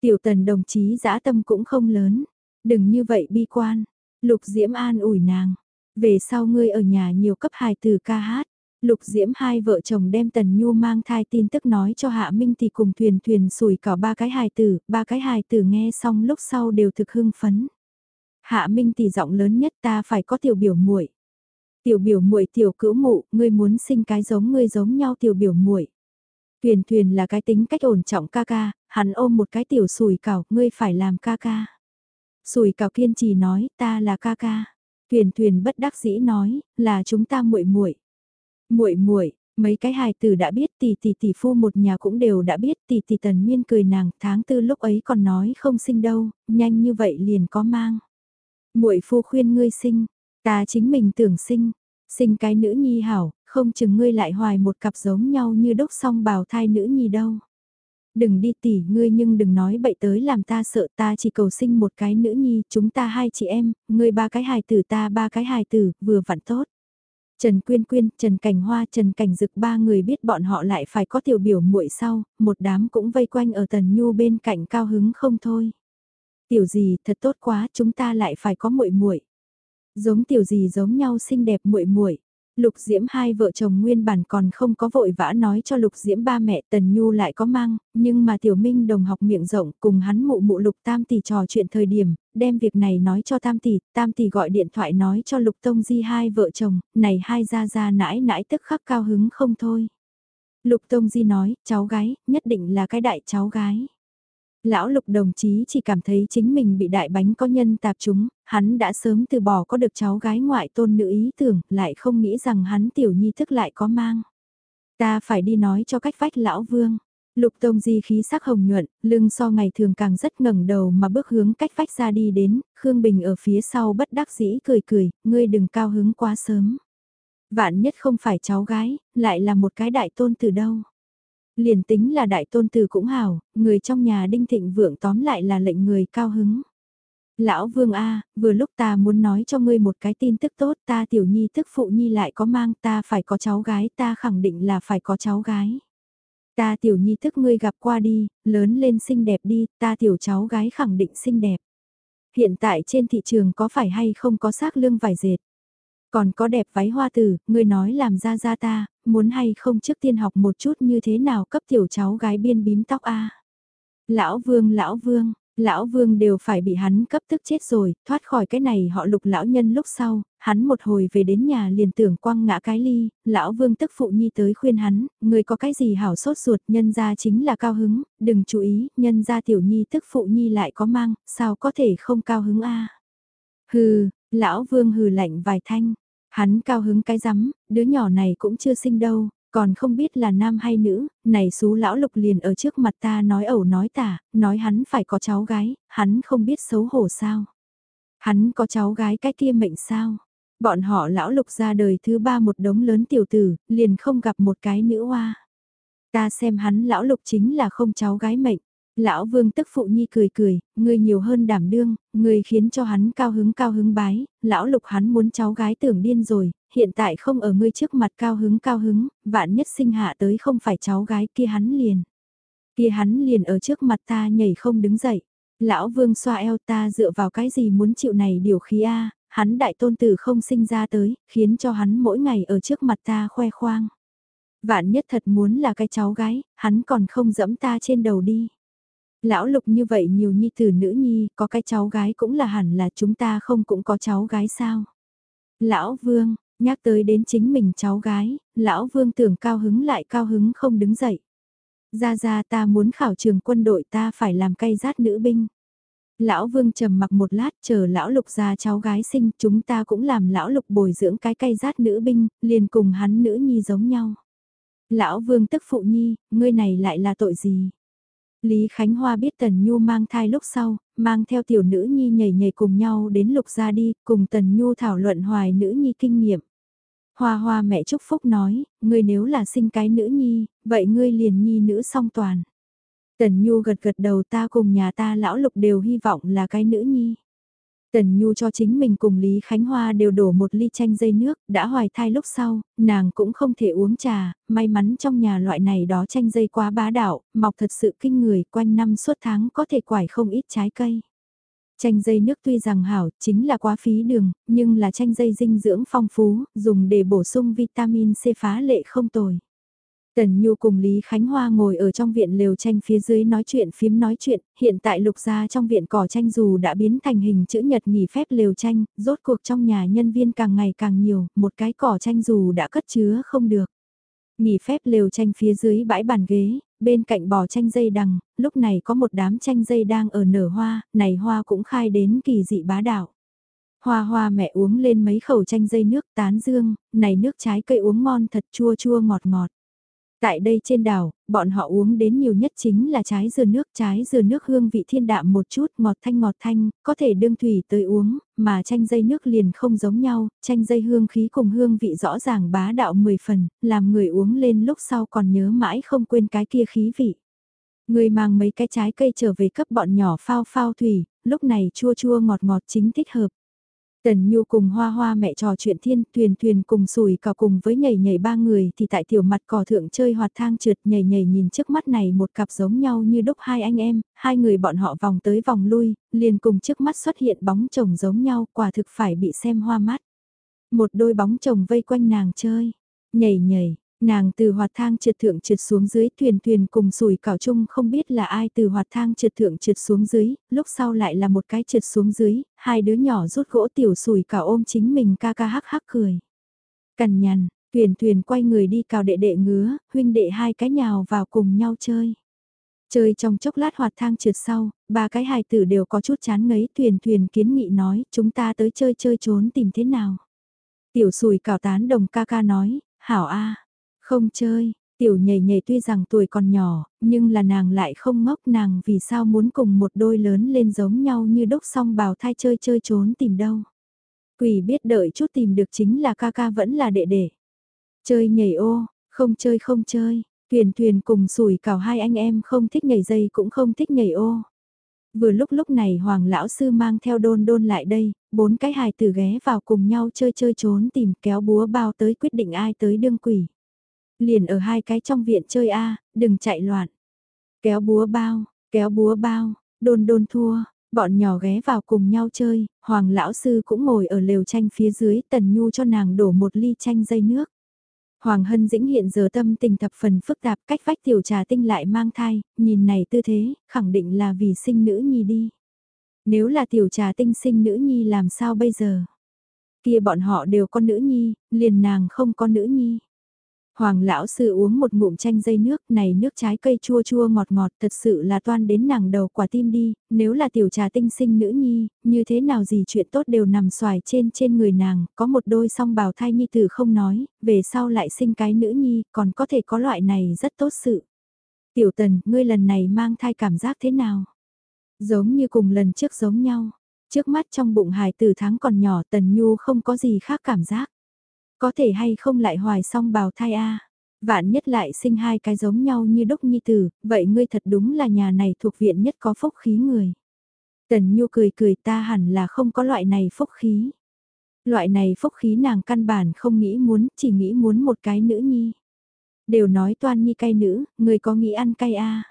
Tiểu tần đồng chí dã tâm cũng không lớn, đừng như vậy bi quan, Lục Diễm an ủi nàng, về sau ngươi ở nhà nhiều cấp hài từ ca hát. Lục Diễm hai vợ chồng đem Tần Nhu mang thai tin tức nói cho Hạ Minh thì cùng thuyền thuyền sủi cả ba cái hài tử, ba cái hài tử nghe xong lúc sau đều thực hưng phấn. Hạ Minh thì giọng lớn nhất ta phải có tiểu biểu muội. Tiểu biểu muội tiểu cữu mụ, ngươi muốn sinh cái giống ngươi giống nhau tiểu biểu muội. Thuyền thuyền là cái tính cách ổn trọng ca ca, hắn ôm một cái tiểu sùi cảo, ngươi phải làm ca ca. Sùi cào kiên trì nói, ta là ca ca. Thuyền thuyền bất đắc dĩ nói, là chúng ta muội muội. Muội muội, mấy cái hài tử đã biết tỷ tỷ tỷ phu một nhà cũng đều đã biết tỷ tỷ tần miên cười nàng tháng tư lúc ấy còn nói không sinh đâu, nhanh như vậy liền có mang. Muội phu khuyên ngươi sinh, ta chính mình tưởng sinh, sinh cái nữ nhi hảo, không chừng ngươi lại hoài một cặp giống nhau như đúc song bào thai nữ nhi đâu đừng đi tỉ ngươi nhưng đừng nói bậy tới làm ta sợ ta chỉ cầu sinh một cái nữ nhi, chúng ta hai chị em, ngươi ba cái hài tử ta ba cái hài tử, vừa vặn tốt. Trần Quyên Quyên, Trần Cảnh Hoa, Trần Cảnh Dực ba người biết bọn họ lại phải có tiểu biểu muội sau, một đám cũng vây quanh ở Tần Nhu bên cạnh cao hứng không thôi. Tiểu gì thật tốt quá, chúng ta lại phải có muội muội. Giống tiểu gì giống nhau xinh đẹp muội muội. Lục Diễm hai vợ chồng nguyên bản còn không có vội vã nói cho Lục Diễm ba mẹ Tần Nhu lại có mang, nhưng mà Tiểu Minh đồng học miệng rộng cùng hắn mụ mụ Lục Tam Tỷ trò chuyện thời điểm, đem việc này nói cho Tam Tỷ, Tam Tỷ gọi điện thoại nói cho Lục Tông Di hai vợ chồng, này hai ra ra nãi nãi tức khắc cao hứng không thôi. Lục Tông Di nói, cháu gái, nhất định là cái đại cháu gái. Lão lục đồng chí chỉ cảm thấy chính mình bị đại bánh có nhân tạp chúng, hắn đã sớm từ bỏ có được cháu gái ngoại tôn nữ ý tưởng, lại không nghĩ rằng hắn tiểu nhi thức lại có mang. Ta phải đi nói cho cách vách lão vương. Lục tông di khí sắc hồng nhuận, lưng so ngày thường càng rất ngẩng đầu mà bước hướng cách vách ra đi đến, Khương Bình ở phía sau bất đắc dĩ cười cười, ngươi đừng cao hứng quá sớm. Vạn nhất không phải cháu gái, lại là một cái đại tôn từ đâu. Liền tính là đại tôn tử cũng hảo, người trong nhà đinh thịnh vượng tóm lại là lệnh người cao hứng. Lão Vương A, vừa lúc ta muốn nói cho ngươi một cái tin tức tốt, ta tiểu nhi tức phụ nhi lại có mang ta phải có cháu gái, ta khẳng định là phải có cháu gái. Ta tiểu nhi tức ngươi gặp qua đi, lớn lên xinh đẹp đi, ta tiểu cháu gái khẳng định xinh đẹp. Hiện tại trên thị trường có phải hay không có xác lương vải dệt? Còn có đẹp váy hoa tử, ngươi nói làm ra ra ta, muốn hay không trước tiên học một chút như thế nào cấp tiểu cháu gái biên bím tóc a? Lão vương lão vương, lão vương đều phải bị hắn cấp tức chết rồi, thoát khỏi cái này họ lục lão nhân lúc sau, hắn một hồi về đến nhà liền tưởng quăng ngã cái ly, lão vương tức phụ nhi tới khuyên hắn, người có cái gì hảo sốt ruột, nhân ra chính là cao hứng, đừng chú ý, nhân ra tiểu nhi tức phụ nhi lại có mang, sao có thể không cao hứng a? Hừ, lão vương hừ lạnh vài thanh, Hắn cao hứng cái rắm, đứa nhỏ này cũng chưa sinh đâu, còn không biết là nam hay nữ, này xú lão lục liền ở trước mặt ta nói ẩu nói tả, nói hắn phải có cháu gái, hắn không biết xấu hổ sao. Hắn có cháu gái cái kia mệnh sao. Bọn họ lão lục ra đời thứ ba một đống lớn tiểu tử, liền không gặp một cái nữ hoa. Ta xem hắn lão lục chính là không cháu gái mệnh. Lão vương tức phụ nhi cười cười, người nhiều hơn đảm đương, người khiến cho hắn cao hứng cao hứng bái, lão lục hắn muốn cháu gái tưởng điên rồi, hiện tại không ở ngươi trước mặt cao hứng cao hứng, vạn nhất sinh hạ tới không phải cháu gái kia hắn liền. Kia hắn liền ở trước mặt ta nhảy không đứng dậy. Lão vương xoa eo ta dựa vào cái gì muốn chịu này điều khí a hắn đại tôn tử không sinh ra tới, khiến cho hắn mỗi ngày ở trước mặt ta khoe khoang. Vạn nhất thật muốn là cái cháu gái, hắn còn không dẫm ta trên đầu đi. Lão lục như vậy nhiều nhi tử nữ nhi, có cái cháu gái cũng là hẳn là chúng ta không cũng có cháu gái sao. Lão vương, nhắc tới đến chính mình cháu gái, lão vương tưởng cao hứng lại cao hứng không đứng dậy. Ra ra ta muốn khảo trường quân đội ta phải làm cây rát nữ binh. Lão vương trầm mặc một lát chờ lão lục ra cháu gái sinh chúng ta cũng làm lão lục bồi dưỡng cái cây rát nữ binh, liền cùng hắn nữ nhi giống nhau. Lão vương tức phụ nhi, ngươi này lại là tội gì? Lý Khánh Hoa biết Tần Nhu mang thai lúc sau, mang theo tiểu nữ nhi nhảy nhảy cùng nhau đến lục gia đi, cùng Tần Nhu thảo luận hoài nữ nhi kinh nghiệm. Hoa hoa mẹ chúc phúc nói, ngươi nếu là sinh cái nữ nhi, vậy ngươi liền nhi nữ song toàn. Tần Nhu gật gật đầu ta cùng nhà ta lão lục đều hy vọng là cái nữ nhi. Tần Nhu cho chính mình cùng Lý Khánh Hoa đều đổ một ly chanh dây nước, đã hoài thai lúc sau, nàng cũng không thể uống trà, may mắn trong nhà loại này đó chanh dây quá bá đạo, mọc thật sự kinh người, quanh năm suốt tháng có thể quải không ít trái cây. Chanh dây nước tuy rằng hảo, chính là quá phí đường, nhưng là chanh dây dinh dưỡng phong phú, dùng để bổ sung vitamin C phá lệ không tồi. Tần Nhu cùng Lý Khánh Hoa ngồi ở trong viện lều tranh phía dưới nói chuyện phím nói chuyện, hiện tại lục gia trong viện cỏ tranh dù đã biến thành hình chữ nhật nghỉ phép lều tranh, rốt cuộc trong nhà nhân viên càng ngày càng nhiều, một cái cỏ tranh dù đã cất chứa không được. Nghỉ phép lều tranh phía dưới bãi bàn ghế, bên cạnh bò tranh dây đằng, lúc này có một đám tranh dây đang ở nở hoa, này hoa cũng khai đến kỳ dị bá đạo. Hoa hoa mẹ uống lên mấy khẩu tranh dây nước tán dương, này nước trái cây uống ngon thật chua chua ngọt ngọt. Tại đây trên đảo, bọn họ uống đến nhiều nhất chính là trái dừa nước. Trái dừa nước hương vị thiên đạm một chút, ngọt thanh ngọt thanh, có thể đương thủy tới uống, mà chanh dây nước liền không giống nhau, chanh dây hương khí cùng hương vị rõ ràng bá đạo 10 phần, làm người uống lên lúc sau còn nhớ mãi không quên cái kia khí vị. Người mang mấy cái trái cây trở về cấp bọn nhỏ phao phao thủy, lúc này chua chua ngọt ngọt chính thích hợp. Tần Nhu cùng hoa hoa mẹ trò chuyện thiên thuyền thuyền cùng sùi cào cùng với nhảy nhảy ba người thì tại tiểu mặt cỏ thượng chơi hoạt thang trượt nhảy nhảy nhìn trước mắt này một cặp giống nhau như đúc hai anh em, hai người bọn họ vòng tới vòng lui, liền cùng trước mắt xuất hiện bóng chồng giống nhau quả thực phải bị xem hoa mắt. Một đôi bóng chồng vây quanh nàng chơi, nhảy nhảy, Nàng từ hoạt thang trượt thượng trượt xuống dưới thuyền thuyền cùng sùi cảo chung không biết là ai từ hoạt thang trượt thượng trượt xuống dưới, lúc sau lại là một cái trượt xuống dưới, hai đứa nhỏ rút gỗ tiểu sùi cảo ôm chính mình ca ca hắc hắc cười. Cằn nhằn, thuyền thuyền quay người đi cào đệ đệ ngứa, huynh đệ hai cái nhào vào cùng nhau chơi. Chơi trong chốc lát hoạt thang trượt sau, ba cái hài tử đều có chút chán ngấy thuyền thuyền kiến nghị nói chúng ta tới chơi chơi trốn tìm thế nào. Tiểu sùi cào tán đồng ca ca nói, hảo a không chơi, tiểu nhảy nhảy tuy rằng tuổi còn nhỏ, nhưng là nàng lại không ngốc nàng vì sao muốn cùng một đôi lớn lên giống nhau như đốc song bào thai chơi chơi trốn tìm đâu. Quỷ biết đợi chút tìm được chính là ca ca vẫn là đệ đệ. Chơi nhảy ô, không chơi không chơi, thuyền thuyền cùng sủi cào hai anh em không thích nhảy dây cũng không thích nhảy ô. Vừa lúc lúc này Hoàng Lão Sư mang theo đôn đôn lại đây, bốn cái hài tử ghé vào cùng nhau chơi chơi trốn tìm kéo búa bao tới quyết định ai tới đương quỷ. Liền ở hai cái trong viện chơi a đừng chạy loạn. Kéo búa bao, kéo búa bao, đôn đôn thua, bọn nhỏ ghé vào cùng nhau chơi, hoàng lão sư cũng ngồi ở lều tranh phía dưới tần nhu cho nàng đổ một ly chanh dây nước. Hoàng Hân Dĩnh hiện giờ tâm tình thập phần phức tạp cách vách tiểu trà tinh lại mang thai, nhìn này tư thế, khẳng định là vì sinh nữ nhi đi. Nếu là tiểu trà tinh sinh nữ nhi làm sao bây giờ? Kia bọn họ đều có nữ nhi, liền nàng không có nữ nhi. Hoàng lão sư uống một ngụm chanh dây nước này nước trái cây chua chua ngọt ngọt thật sự là toan đến nàng đầu quả tim đi, nếu là tiểu trà tinh sinh nữ nhi, như thế nào gì chuyện tốt đều nằm xoài trên trên người nàng, có một đôi song bào thai nhi tử không nói, về sau lại sinh cái nữ nhi, còn có thể có loại này rất tốt sự. Tiểu tần, ngươi lần này mang thai cảm giác thế nào? Giống như cùng lần trước giống nhau, trước mắt trong bụng hài tử tháng còn nhỏ tần nhu không có gì khác cảm giác. Có thể hay không lại hoài xong bào thai a Vạn nhất lại sinh hai cái giống nhau như đúc nhi tử, vậy ngươi thật đúng là nhà này thuộc viện nhất có phúc khí người. Tần Nhu cười cười ta hẳn là không có loại này phúc khí. Loại này phúc khí nàng căn bản không nghĩ muốn, chỉ nghĩ muốn một cái nữ nhi. Đều nói toan nhi cay nữ, người có nghĩ ăn cay a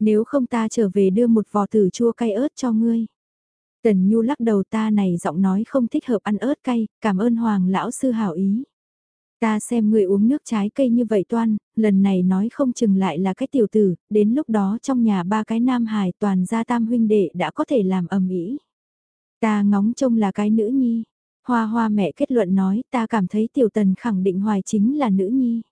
Nếu không ta trở về đưa một vò tử chua cay ớt cho ngươi. Tần Nhu lắc đầu ta này giọng nói không thích hợp ăn ớt cay, cảm ơn Hoàng lão sư hảo ý. Ta xem người uống nước trái cây như vậy toan, lần này nói không chừng lại là cái tiểu tử, đến lúc đó trong nhà ba cái nam hài toàn gia tam huynh đệ đã có thể làm ầm ĩ. Ta ngóng trông là cái nữ nhi. Hoa hoa mẹ kết luận nói ta cảm thấy tiểu tần khẳng định hoài chính là nữ nhi.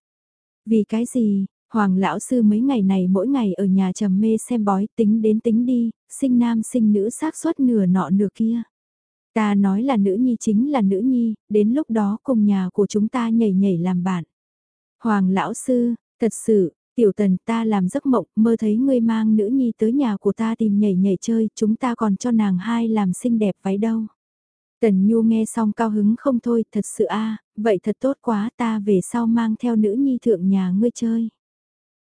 Vì cái gì, Hoàng lão sư mấy ngày này mỗi ngày ở nhà trầm mê xem bói tính đến tính đi, sinh nam sinh nữ xác suất nửa nọ nửa kia. Ta nói là nữ nhi chính là nữ nhi, đến lúc đó cùng nhà của chúng ta nhảy nhảy làm bạn. Hoàng lão sư, thật sự, tiểu tần ta làm giấc mộng mơ thấy ngươi mang nữ nhi tới nhà của ta tìm nhảy nhảy chơi, chúng ta còn cho nàng hai làm xinh đẹp váy đâu. Tần Nhu nghe xong cao hứng không thôi, thật sự a à, vậy thật tốt quá ta về sau mang theo nữ nhi thượng nhà ngươi chơi.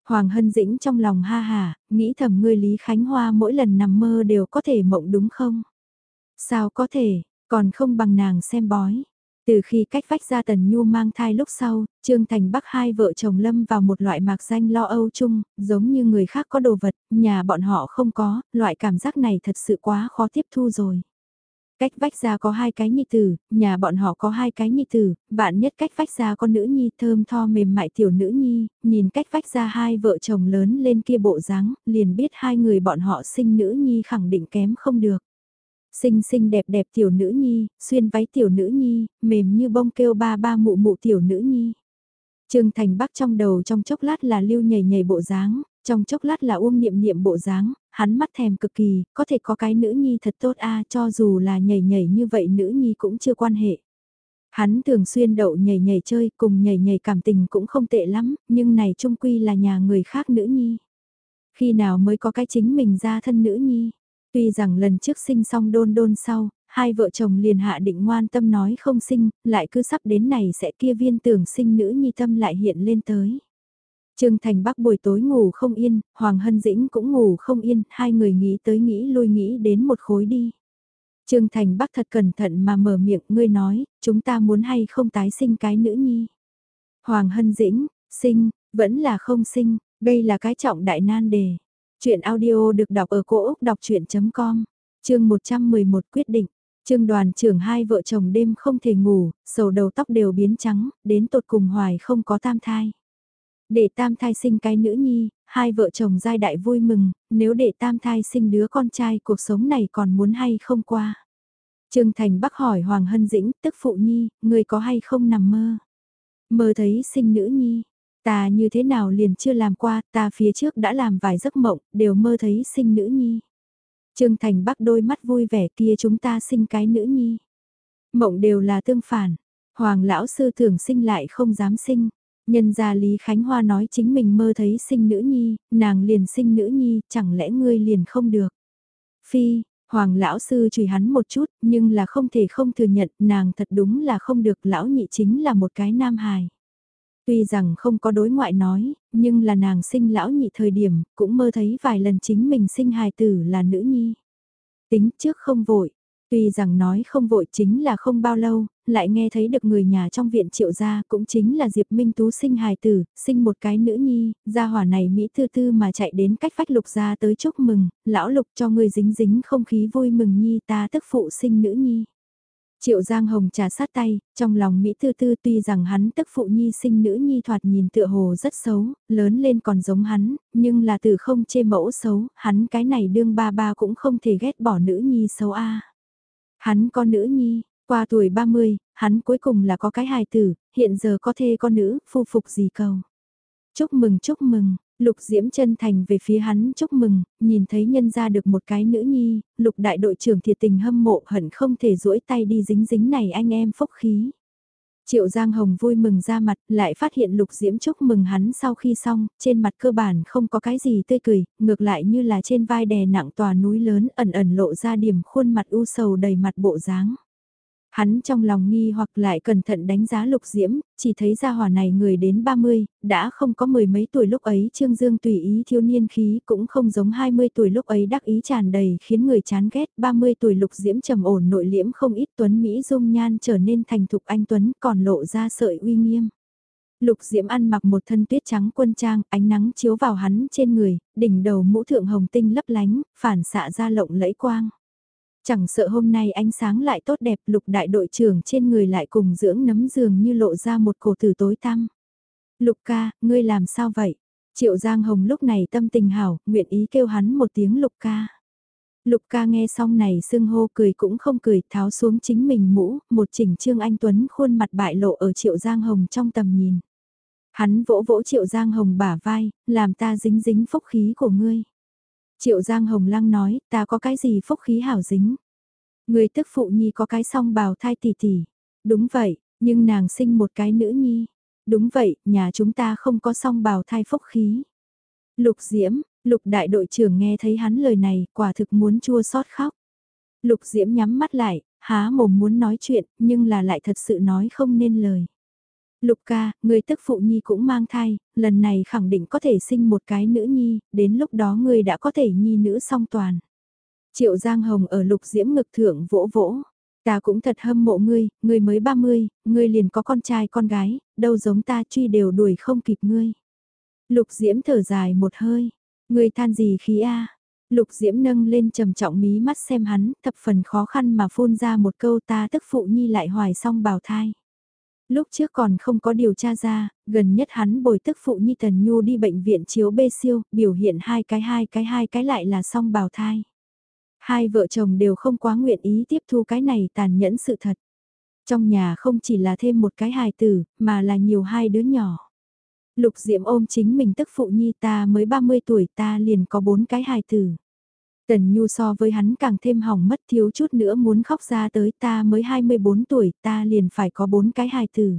Hoàng Hân Dĩnh trong lòng ha hà, nghĩ thầm ngươi Lý Khánh Hoa mỗi lần nằm mơ đều có thể mộng đúng không? Sao có thể, còn không bằng nàng xem bói. Từ khi cách vách ra Tần Nhu mang thai lúc sau, Trương Thành Bắc hai vợ chồng lâm vào một loại mạc danh lo âu chung, giống như người khác có đồ vật, nhà bọn họ không có, loại cảm giác này thật sự quá khó tiếp thu rồi. Cách vách ra có hai cái nhi tử, nhà bọn họ có hai cái nhi tử, bạn nhất cách vách ra con nữ nhi thơm tho mềm mại tiểu nữ nhi, nhìn cách vách ra hai vợ chồng lớn lên kia bộ dáng, liền biết hai người bọn họ sinh nữ nhi khẳng định kém không được. Xinh xinh đẹp đẹp tiểu nữ nhi, xuyên váy tiểu nữ nhi, mềm như bông kêu ba ba mụ mụ tiểu nữ nhi. Trương Thành Bắc trong đầu trong chốc lát là lưu nhảy nhảy bộ dáng, trong chốc lát là uông niệm niệm bộ dáng, hắn mắt thèm cực kỳ, có thể có cái nữ nhi thật tốt a cho dù là nhảy nhảy như vậy nữ nhi cũng chưa quan hệ. Hắn thường xuyên đậu nhảy nhảy chơi cùng nhảy nhảy cảm tình cũng không tệ lắm, nhưng này trung quy là nhà người khác nữ nhi. Khi nào mới có cái chính mình ra thân nữ nhi? Tuy rằng lần trước sinh xong đôn đôn sau, hai vợ chồng liền hạ định ngoan tâm nói không sinh, lại cứ sắp đến này sẽ kia viên tưởng sinh nữ nhi tâm lại hiện lên tới. Trương Thành Bắc buổi tối ngủ không yên, Hoàng Hân Dĩnh cũng ngủ không yên, hai người nghĩ tới nghĩ lui nghĩ đến một khối đi. Trương Thành Bắc thật cẩn thận mà mở miệng, ngươi nói, chúng ta muốn hay không tái sinh cái nữ nhi. Hoàng Hân Dĩnh, sinh, vẫn là không sinh, đây là cái trọng đại nan đề. Chuyện audio được đọc ở cổ Úc đọc chuyện.com, chương 111 quyết định. Trương đoàn trưởng hai vợ chồng đêm không thể ngủ, sầu đầu tóc đều biến trắng, đến tột cùng hoài không có tam thai. Để tam thai sinh cái nữ nhi, hai vợ chồng giai đại vui mừng, nếu để tam thai sinh đứa con trai cuộc sống này còn muốn hay không qua. Trương Thành Bắc hỏi Hoàng Hân Dĩnh, tức phụ nhi, người có hay không nằm mơ? Mơ thấy sinh nữ nhi, ta như thế nào liền chưa làm qua, ta phía trước đã làm vài giấc mộng, đều mơ thấy sinh nữ nhi. Trương Thành Bắc đôi mắt vui vẻ kia chúng ta sinh cái nữ nhi. Mộng đều là tương phản, Hoàng lão sư thường sinh lại không dám sinh. Nhân gia Lý Khánh Hoa nói chính mình mơ thấy sinh nữ nhi, nàng liền sinh nữ nhi, chẳng lẽ ngươi liền không được. Phi, Hoàng lão sư chửi hắn một chút, nhưng là không thể không thừa nhận, nàng thật đúng là không được, lão nhị chính là một cái nam hài. Tuy rằng không có đối ngoại nói, nhưng là nàng sinh lão nhị thời điểm, cũng mơ thấy vài lần chính mình sinh hài tử là nữ nhi. Tính trước không vội, Tuy rằng nói không vội chính là không bao lâu, lại nghe thấy được người nhà trong viện triệu gia cũng chính là Diệp Minh Tú sinh hài tử, sinh một cái nữ nhi, gia hỏa này Mỹ tư tư mà chạy đến cách phách lục gia tới chúc mừng, lão lục cho người dính dính không khí vui mừng nhi ta tức phụ sinh nữ nhi. Triệu Giang Hồng trà sát tay, trong lòng Mỹ Tư Tư tuy rằng hắn tức phụ nhi sinh nữ nhi thoạt nhìn tựa hồ rất xấu, lớn lên còn giống hắn, nhưng là từ không chê mẫu xấu, hắn cái này đương ba ba cũng không thể ghét bỏ nữ nhi xấu a. Hắn có nữ nhi, qua tuổi 30, hắn cuối cùng là có cái hài tử, hiện giờ có thê con nữ, phu phục gì cầu. Chúc mừng chúc mừng, Lục Diễm chân thành về phía hắn chúc mừng, nhìn thấy nhân ra được một cái nữ nhi, Lục đại đội trưởng thiệt tình hâm mộ hận không thể duỗi tay đi dính dính này anh em phúc khí. Triệu Giang Hồng vui mừng ra mặt, lại phát hiện Lục Diễm chúc mừng hắn sau khi xong, trên mặt cơ bản không có cái gì tươi cười, ngược lại như là trên vai đè nặng tòa núi lớn ẩn ẩn lộ ra điểm khuôn mặt u sầu đầy mặt bộ dáng. Hắn trong lòng nghi hoặc lại cẩn thận đánh giá lục diễm, chỉ thấy ra hỏa này người đến 30, đã không có mười mấy tuổi lúc ấy Trương Dương tùy ý thiếu niên khí cũng không giống 20 tuổi lúc ấy đắc ý tràn đầy khiến người chán ghét, 30 tuổi lục diễm trầm ổn nội liễm không ít tuấn Mỹ dung nhan trở nên thành thục anh tuấn còn lộ ra sợi uy nghiêm. Lục Diễm ăn mặc một thân tuyết trắng quân trang, ánh nắng chiếu vào hắn trên người, đỉnh đầu mũ thượng hồng tinh lấp lánh, phản xạ ra lộng lẫy quang. Chẳng sợ hôm nay ánh sáng lại tốt đẹp lục đại đội trưởng trên người lại cùng dưỡng nấm giường như lộ ra một cổ tử tối tăm. Lục ca, ngươi làm sao vậy? Triệu Giang Hồng lúc này tâm tình hảo, nguyện ý kêu hắn một tiếng lục ca. Lục ca nghe xong này sưng hô cười cũng không cười tháo xuống chính mình mũ, một chỉnh trương anh Tuấn khuôn mặt bại lộ ở Triệu Giang Hồng trong tầm nhìn. Hắn vỗ vỗ Triệu Giang Hồng bả vai, làm ta dính dính phúc khí của ngươi. Triệu Giang Hồng Lăng nói, ta có cái gì phúc khí hảo dính. Người tức phụ nhi có cái song bào thai tỷ tỷ. Đúng vậy, nhưng nàng sinh một cái nữ nhi. Đúng vậy, nhà chúng ta không có song bào thai phúc khí. Lục Diễm, Lục đại đội trưởng nghe thấy hắn lời này, quả thực muốn chua xót khóc. Lục Diễm nhắm mắt lại, há mồm muốn nói chuyện, nhưng là lại thật sự nói không nên lời. Lục ca, người tức phụ nhi cũng mang thai, lần này khẳng định có thể sinh một cái nữ nhi, đến lúc đó người đã có thể nhi nữ song toàn. Triệu Giang Hồng ở lục diễm ngực thượng vỗ vỗ. Ta cũng thật hâm mộ ngươi, ngươi mới 30, ngươi liền có con trai con gái, đâu giống ta truy đều đuổi không kịp ngươi. Lục diễm thở dài một hơi, ngươi than gì khí a? Lục diễm nâng lên trầm trọng mí mắt xem hắn, thập phần khó khăn mà phun ra một câu ta tức phụ nhi lại hoài xong bào thai. Lúc trước còn không có điều tra ra, gần nhất hắn bồi tức phụ nhi Tần Nhu đi bệnh viện chiếu bê siêu, biểu hiện hai cái hai cái hai cái lại là song bào thai. Hai vợ chồng đều không quá nguyện ý tiếp thu cái này tàn nhẫn sự thật. Trong nhà không chỉ là thêm một cái hài tử, mà là nhiều hai đứa nhỏ. Lục Diệm ôm chính mình tức phụ nhi ta mới 30 tuổi ta liền có bốn cái hài tử. Tần Nhu so với hắn càng thêm hỏng mất thiếu chút nữa muốn khóc ra tới ta mới 24 tuổi ta liền phải có bốn cái hài tử.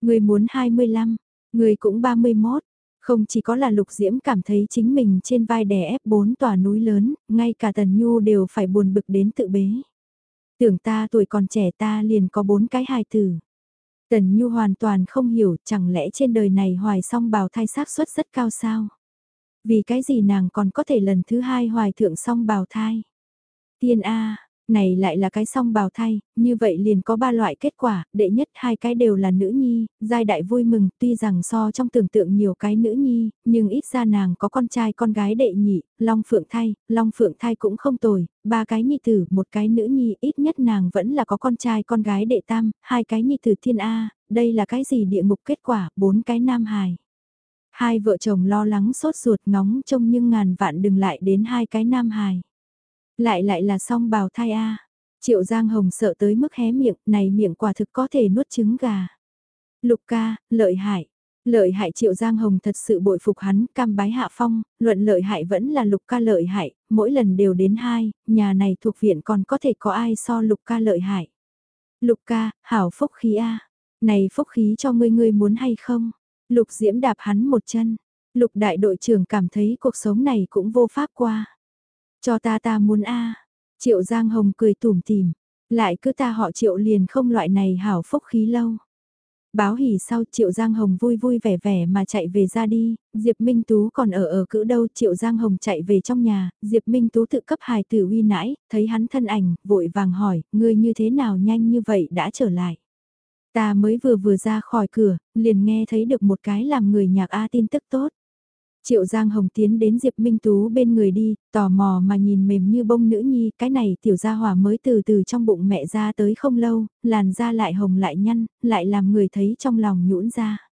Người muốn 25, người cũng 31, không chỉ có là lục diễm cảm thấy chính mình trên vai đè ép bốn tòa núi lớn, ngay cả tần nhu đều phải buồn bực đến tự bế. Tưởng ta tuổi còn trẻ ta liền có bốn cái hài tử. Tần Nhu hoàn toàn không hiểu chẳng lẽ trên đời này hoài song bào thai xác suất rất cao sao? Vì cái gì nàng còn có thể lần thứ hai hoài thượng song bào thai? Tiên A, này lại là cái song bào thai, như vậy liền có ba loại kết quả, đệ nhất hai cái đều là nữ nhi, giai đại vui mừng, tuy rằng so trong tưởng tượng nhiều cái nữ nhi, nhưng ít ra nàng có con trai con gái đệ nhị, long phượng thai, long phượng thai cũng không tồi, ba cái nhi tử, một cái nữ nhi, ít nhất nàng vẫn là có con trai con gái đệ tam, hai cái nhi tử thiên A, đây là cái gì địa ngục kết quả, bốn cái nam hài. Hai vợ chồng lo lắng sốt ruột ngóng trông nhưng ngàn vạn đừng lại đến hai cái nam hài. Lại lại là song bào thai A. Triệu Giang Hồng sợ tới mức hé miệng, này miệng quả thực có thể nuốt trứng gà. Lục ca, lợi hại. Lợi hại Triệu Giang Hồng thật sự bội phục hắn, cam bái hạ phong, luận lợi hại vẫn là lục ca lợi hại, mỗi lần đều đến hai, nhà này thuộc viện còn có thể có ai so lục ca lợi hại. Lục ca, hảo phúc khí A. Này phúc khí cho ngươi ngươi muốn hay không? Lục diễm đạp hắn một chân. Lục đại đội trưởng cảm thấy cuộc sống này cũng vô pháp qua. Cho ta ta muốn a Triệu Giang Hồng cười tủm tìm. Lại cứ ta họ triệu liền không loại này hảo phúc khí lâu. Báo hỉ sau Triệu Giang Hồng vui vui vẻ vẻ mà chạy về ra đi, Diệp Minh Tú còn ở ở cữ đâu Triệu Giang Hồng chạy về trong nhà, Diệp Minh Tú tự cấp hài tử uy nãi, thấy hắn thân ảnh, vội vàng hỏi, ngươi như thế nào nhanh như vậy đã trở lại. Ta mới vừa vừa ra khỏi cửa, liền nghe thấy được một cái làm người nhạc A tin tức tốt. Triệu Giang Hồng tiến đến Diệp Minh Tú bên người đi, tò mò mà nhìn mềm như bông nữ nhi, cái này tiểu gia hỏa mới từ từ trong bụng mẹ ra tới không lâu, làn da lại hồng lại nhăn, lại làm người thấy trong lòng nhũn ra.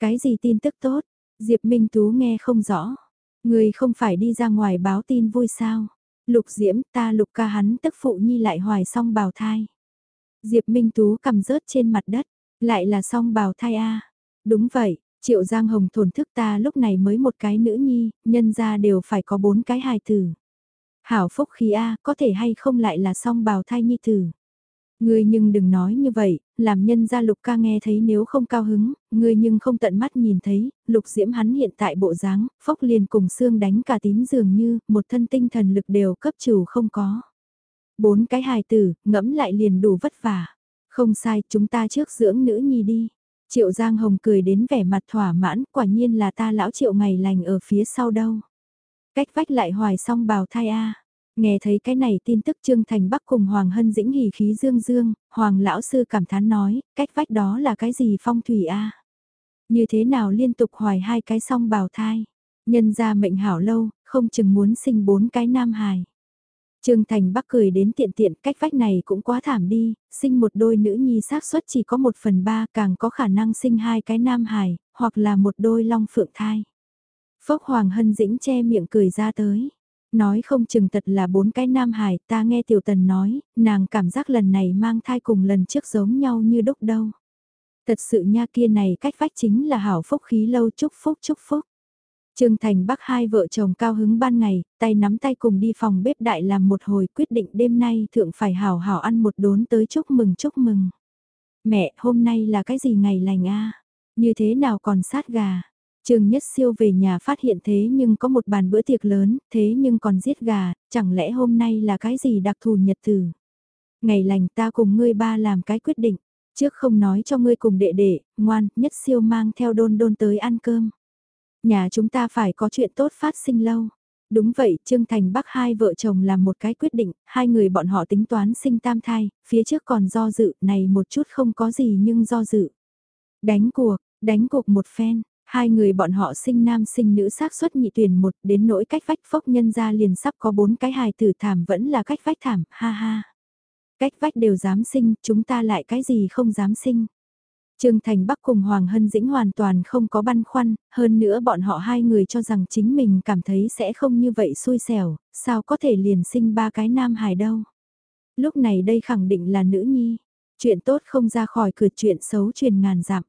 Cái gì tin tức tốt? Diệp Minh Tú nghe không rõ. Người không phải đi ra ngoài báo tin vui sao? Lục Diễm, ta lục ca hắn tức phụ nhi lại hoài xong bào thai. Diệp Minh Tú cầm rớt trên mặt đất, lại là song bào thai a. Đúng vậy, Triệu Giang Hồng thổn thức ta lúc này mới một cái nữ nhi, nhân ra đều phải có bốn cái hài tử. Hảo phúc khí A, có thể hay không lại là song bào thai nhi tử. Ngươi nhưng đừng nói như vậy, làm nhân gia lục ca nghe thấy nếu không cao hứng, ngươi nhưng không tận mắt nhìn thấy, lục diễm hắn hiện tại bộ dáng, phốc liền cùng xương đánh cả tím dường như, một thân tinh thần lực đều cấp chủ không có. Bốn cái hài tử, ngẫm lại liền đủ vất vả. Không sai, chúng ta trước dưỡng nữ nhi đi. Triệu Giang Hồng cười đến vẻ mặt thỏa mãn, quả nhiên là ta lão triệu ngày lành ở phía sau đâu. Cách vách lại hoài xong bào thai a. Nghe thấy cái này tin tức Trương Thành Bắc cùng Hoàng Hân Dĩnh hỉ khí dương dương, Hoàng lão sư cảm thán nói, cách vách đó là cái gì phong thủy a? Như thế nào liên tục hoài hai cái song bào thai? Nhân ra mệnh hảo lâu, không chừng muốn sinh bốn cái nam hài. Trương Thành Bắc cười đến tiện tiện cách vách này cũng quá thảm đi, sinh một đôi nữ nhi xác suất chỉ có một phần ba càng có khả năng sinh hai cái nam hài, hoặc là một đôi long phượng thai. Phốc Hoàng Hân Dĩnh che miệng cười ra tới. Nói không chừng thật là bốn cái nam hài, ta nghe Tiểu Tần nói, nàng cảm giác lần này mang thai cùng lần trước giống nhau như đúc đâu. Thật sự nha kia này cách vách chính là hảo phúc khí lâu chúc phúc chúc phúc. Trương Thành Bắc hai vợ chồng cao hứng ban ngày, tay nắm tay cùng đi phòng bếp đại làm một hồi quyết định đêm nay thượng phải hảo hảo ăn một đốn tới chúc mừng chúc mừng. Mẹ, hôm nay là cái gì ngày lành a? Như thế nào còn sát gà? Trương Nhất Siêu về nhà phát hiện thế nhưng có một bàn bữa tiệc lớn, thế nhưng còn giết gà, chẳng lẽ hôm nay là cái gì đặc thù nhật tử? Ngày lành ta cùng ngươi ba làm cái quyết định, trước không nói cho ngươi cùng đệ đệ, ngoan, Nhất Siêu mang theo đôn đôn tới ăn cơm. Nhà chúng ta phải có chuyện tốt phát sinh lâu. Đúng vậy, Trương Thành Bắc hai vợ chồng làm một cái quyết định, hai người bọn họ tính toán sinh tam thai, phía trước còn do dự, này một chút không có gì nhưng do dự. Đánh cuộc, đánh cuộc một phen, hai người bọn họ sinh nam sinh nữ xác suất nhị tuyển một đến nỗi cách vách phốc nhân ra liền sắp có bốn cái hài tử thảm vẫn là cách vách thảm, ha ha. Cách vách đều dám sinh, chúng ta lại cái gì không dám sinh. Trương Thành Bắc cùng Hoàng Hân Dĩnh hoàn toàn không có băn khoăn, hơn nữa bọn họ hai người cho rằng chính mình cảm thấy sẽ không như vậy xui xẻo, sao có thể liền sinh ba cái nam hài đâu. Lúc này đây khẳng định là nữ nhi, chuyện tốt không ra khỏi cửa chuyện xấu truyền ngàn dặm.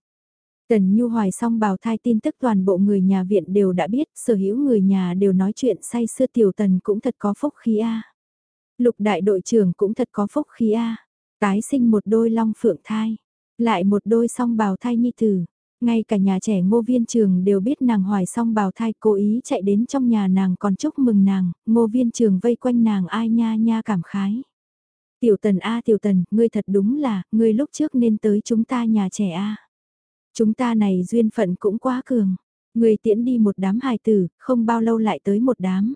Tần Nhu Hoài xong bào thai tin tức toàn bộ người nhà viện đều đã biết, sở hữu người nhà đều nói chuyện say xưa tiểu tần cũng thật có phúc khí a. Lục đại đội trưởng cũng thật có phúc khí a. Tái sinh một đôi long phượng thai. Lại một đôi song bào thai nhi tử. Ngay cả nhà trẻ ngô viên trường đều biết nàng hoài song bào thai cố ý chạy đến trong nhà nàng còn chúc mừng nàng, ngô viên trường vây quanh nàng ai nha nha cảm khái. Tiểu tần a tiểu tần, ngươi thật đúng là, ngươi lúc trước nên tới chúng ta nhà trẻ a. Chúng ta này duyên phận cũng quá cường. Ngươi tiễn đi một đám hài tử, không bao lâu lại tới một đám.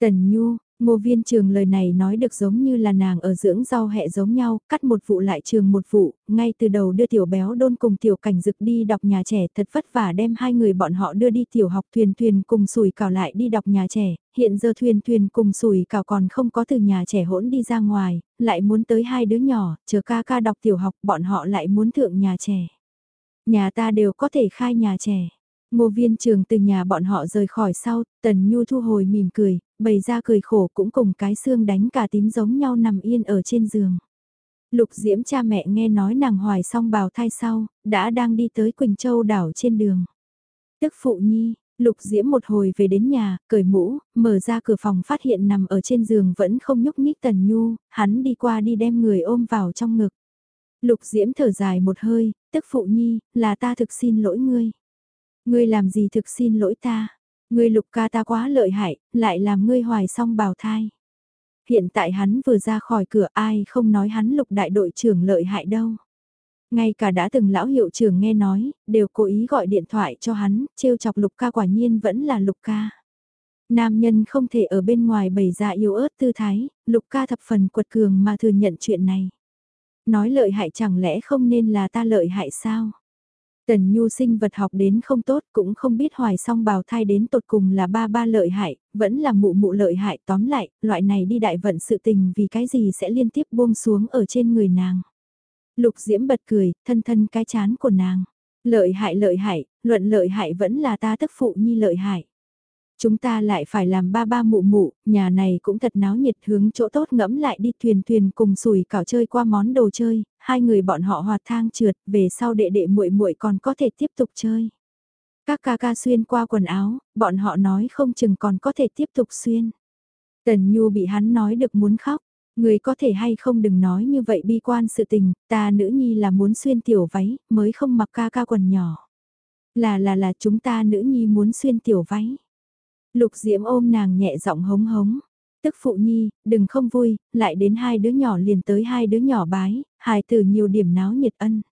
Tần Nhu, Ngô viên trường lời này nói được giống như là nàng ở dưỡng rau hẹ giống nhau, cắt một vụ lại trường một vụ, ngay từ đầu đưa tiểu béo đôn cùng tiểu cảnh dực đi đọc nhà trẻ thật vất vả đem hai người bọn họ đưa đi tiểu học thuyền thuyền cùng sùi cào lại đi đọc nhà trẻ, hiện giờ thuyền thuyền cùng sùi cào còn không có từ nhà trẻ hỗn đi ra ngoài, lại muốn tới hai đứa nhỏ, chờ ca ca đọc tiểu học bọn họ lại muốn thượng nhà trẻ. Nhà ta đều có thể khai nhà trẻ. Ngô viên trường từ nhà bọn họ rời khỏi sau, tần nhu thu hồi mỉm cười, bày ra cười khổ cũng cùng cái xương đánh cả tím giống nhau nằm yên ở trên giường. Lục diễm cha mẹ nghe nói nàng hoài xong bào thai sau, đã đang đi tới Quỳnh Châu đảo trên đường. Tức phụ nhi, lục diễm một hồi về đến nhà, cởi mũ, mở ra cửa phòng phát hiện nằm ở trên giường vẫn không nhúc nhích tần nhu, hắn đi qua đi đem người ôm vào trong ngực. Lục diễm thở dài một hơi, tức phụ nhi, là ta thực xin lỗi ngươi. Ngươi làm gì thực xin lỗi ta? Ngươi lục ca ta quá lợi hại, lại làm ngươi hoài xong bào thai. Hiện tại hắn vừa ra khỏi cửa ai không nói hắn lục đại đội trưởng lợi hại đâu. Ngay cả đã từng lão hiệu trưởng nghe nói, đều cố ý gọi điện thoại cho hắn, trêu chọc lục ca quả nhiên vẫn là lục ca. Nam nhân không thể ở bên ngoài bày ra yếu ớt tư thái, lục ca thập phần quật cường mà thừa nhận chuyện này. Nói lợi hại chẳng lẽ không nên là ta lợi hại sao? Tần Nhu sinh vật học đến không tốt cũng không biết hoài song bào thai đến tột cùng là ba ba lợi hại, vẫn là mụ mụ lợi hại tóm lại, loại này đi đại vận sự tình vì cái gì sẽ liên tiếp buông xuống ở trên người nàng. Lục Diễm bật cười, thân thân cái chán của nàng. Lợi hại lợi hại, luận lợi hại vẫn là ta tức phụ nhi lợi hại. Chúng ta lại phải làm ba ba mụ mụ, nhà này cũng thật náo nhiệt hướng chỗ tốt ngẫm lại đi thuyền thuyền cùng sùi cảo chơi qua món đồ chơi, hai người bọn họ hòa thang trượt, về sau đệ đệ muội muội còn có thể tiếp tục chơi. Các ca ca xuyên qua quần áo, bọn họ nói không chừng còn có thể tiếp tục xuyên. Tần Nhu bị hắn nói được muốn khóc, người có thể hay không đừng nói như vậy bi quan sự tình, ta nữ nhi là muốn xuyên tiểu váy, mới không mặc ca ca quần nhỏ. Là là là chúng ta nữ nhi muốn xuyên tiểu váy. Lục Diễm ôm nàng nhẹ giọng hống hống. Tức phụ nhi, đừng không vui, lại đến hai đứa nhỏ liền tới hai đứa nhỏ bái, hài từ nhiều điểm náo nhiệt ân.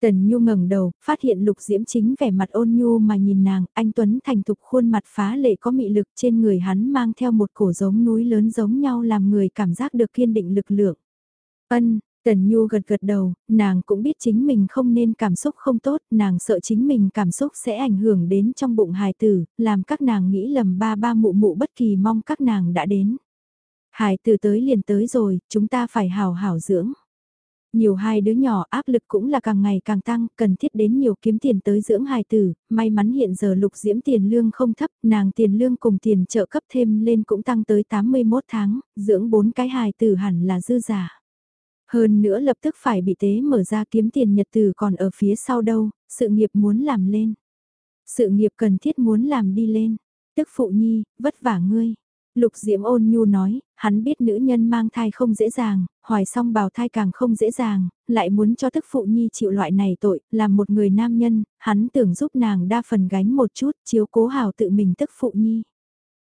Tần Nhu ngẩng đầu, phát hiện Lục Diễm chính vẻ mặt ôn nhu mà nhìn nàng, anh Tuấn thành thục khuôn mặt phá lệ có mị lực trên người hắn mang theo một cổ giống núi lớn giống nhau làm người cảm giác được kiên định lực lượng. Ân, Tần Nhu gật gật đầu, nàng cũng biết chính mình không nên cảm xúc không tốt, nàng sợ chính mình cảm xúc sẽ ảnh hưởng đến trong bụng hài tử, làm các nàng nghĩ lầm ba ba mụ mụ bất kỳ mong các nàng đã đến. Hài tử tới liền tới rồi, chúng ta phải hào hảo dưỡng. Nhiều hai đứa nhỏ áp lực cũng là càng ngày càng tăng, cần thiết đến nhiều kiếm tiền tới dưỡng hài tử, may mắn hiện giờ lục diễm tiền lương không thấp, nàng tiền lương cùng tiền trợ cấp thêm lên cũng tăng tới 81 tháng, dưỡng bốn cái hài tử hẳn là dư giả. Hơn nữa lập tức phải bị tế mở ra kiếm tiền nhật từ còn ở phía sau đâu, sự nghiệp muốn làm lên. Sự nghiệp cần thiết muốn làm đi lên. Tức phụ nhi, vất vả ngươi. Lục Diễm ôn nhu nói, hắn biết nữ nhân mang thai không dễ dàng, hoài xong bào thai càng không dễ dàng, lại muốn cho tức phụ nhi chịu loại này tội, làm một người nam nhân, hắn tưởng giúp nàng đa phần gánh một chút, chiếu cố hào tự mình tức phụ nhi.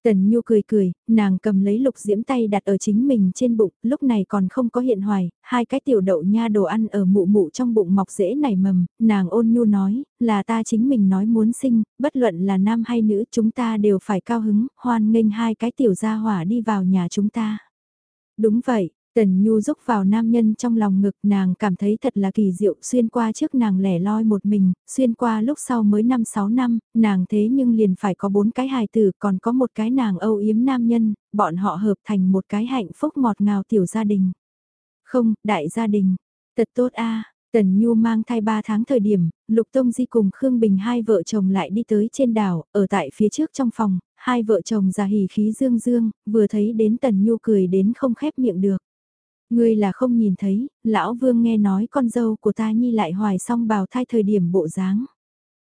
Tần Nhu cười cười, nàng cầm lấy lục diễm tay đặt ở chính mình trên bụng, lúc này còn không có hiện hoài, hai cái tiểu đậu nha đồ ăn ở mụ mụ trong bụng mọc rễ nảy mầm, nàng ôn nhu nói, là ta chính mình nói muốn sinh, bất luận là nam hay nữ chúng ta đều phải cao hứng, hoan nghênh hai cái tiểu gia hỏa đi vào nhà chúng ta. Đúng vậy, Tần Nhu rúc vào nam nhân trong lòng ngực nàng cảm thấy thật là kỳ diệu xuyên qua trước nàng lẻ loi một mình, xuyên qua lúc sau mới 5-6 năm, nàng thế nhưng liền phải có bốn cái hài tử còn có một cái nàng âu yếm nam nhân, bọn họ hợp thành một cái hạnh phúc ngọt ngào tiểu gia đình. Không, đại gia đình, thật tốt a Tần Nhu mang thai 3 tháng thời điểm, Lục Tông Di cùng Khương Bình hai vợ chồng lại đi tới trên đảo, ở tại phía trước trong phòng, hai vợ chồng già hỉ khí dương dương, vừa thấy đến Tần Nhu cười đến không khép miệng được. Ngươi là không nhìn thấy, lão vương nghe nói con dâu của ta nhi lại hoài xong bào thai thời điểm bộ dáng.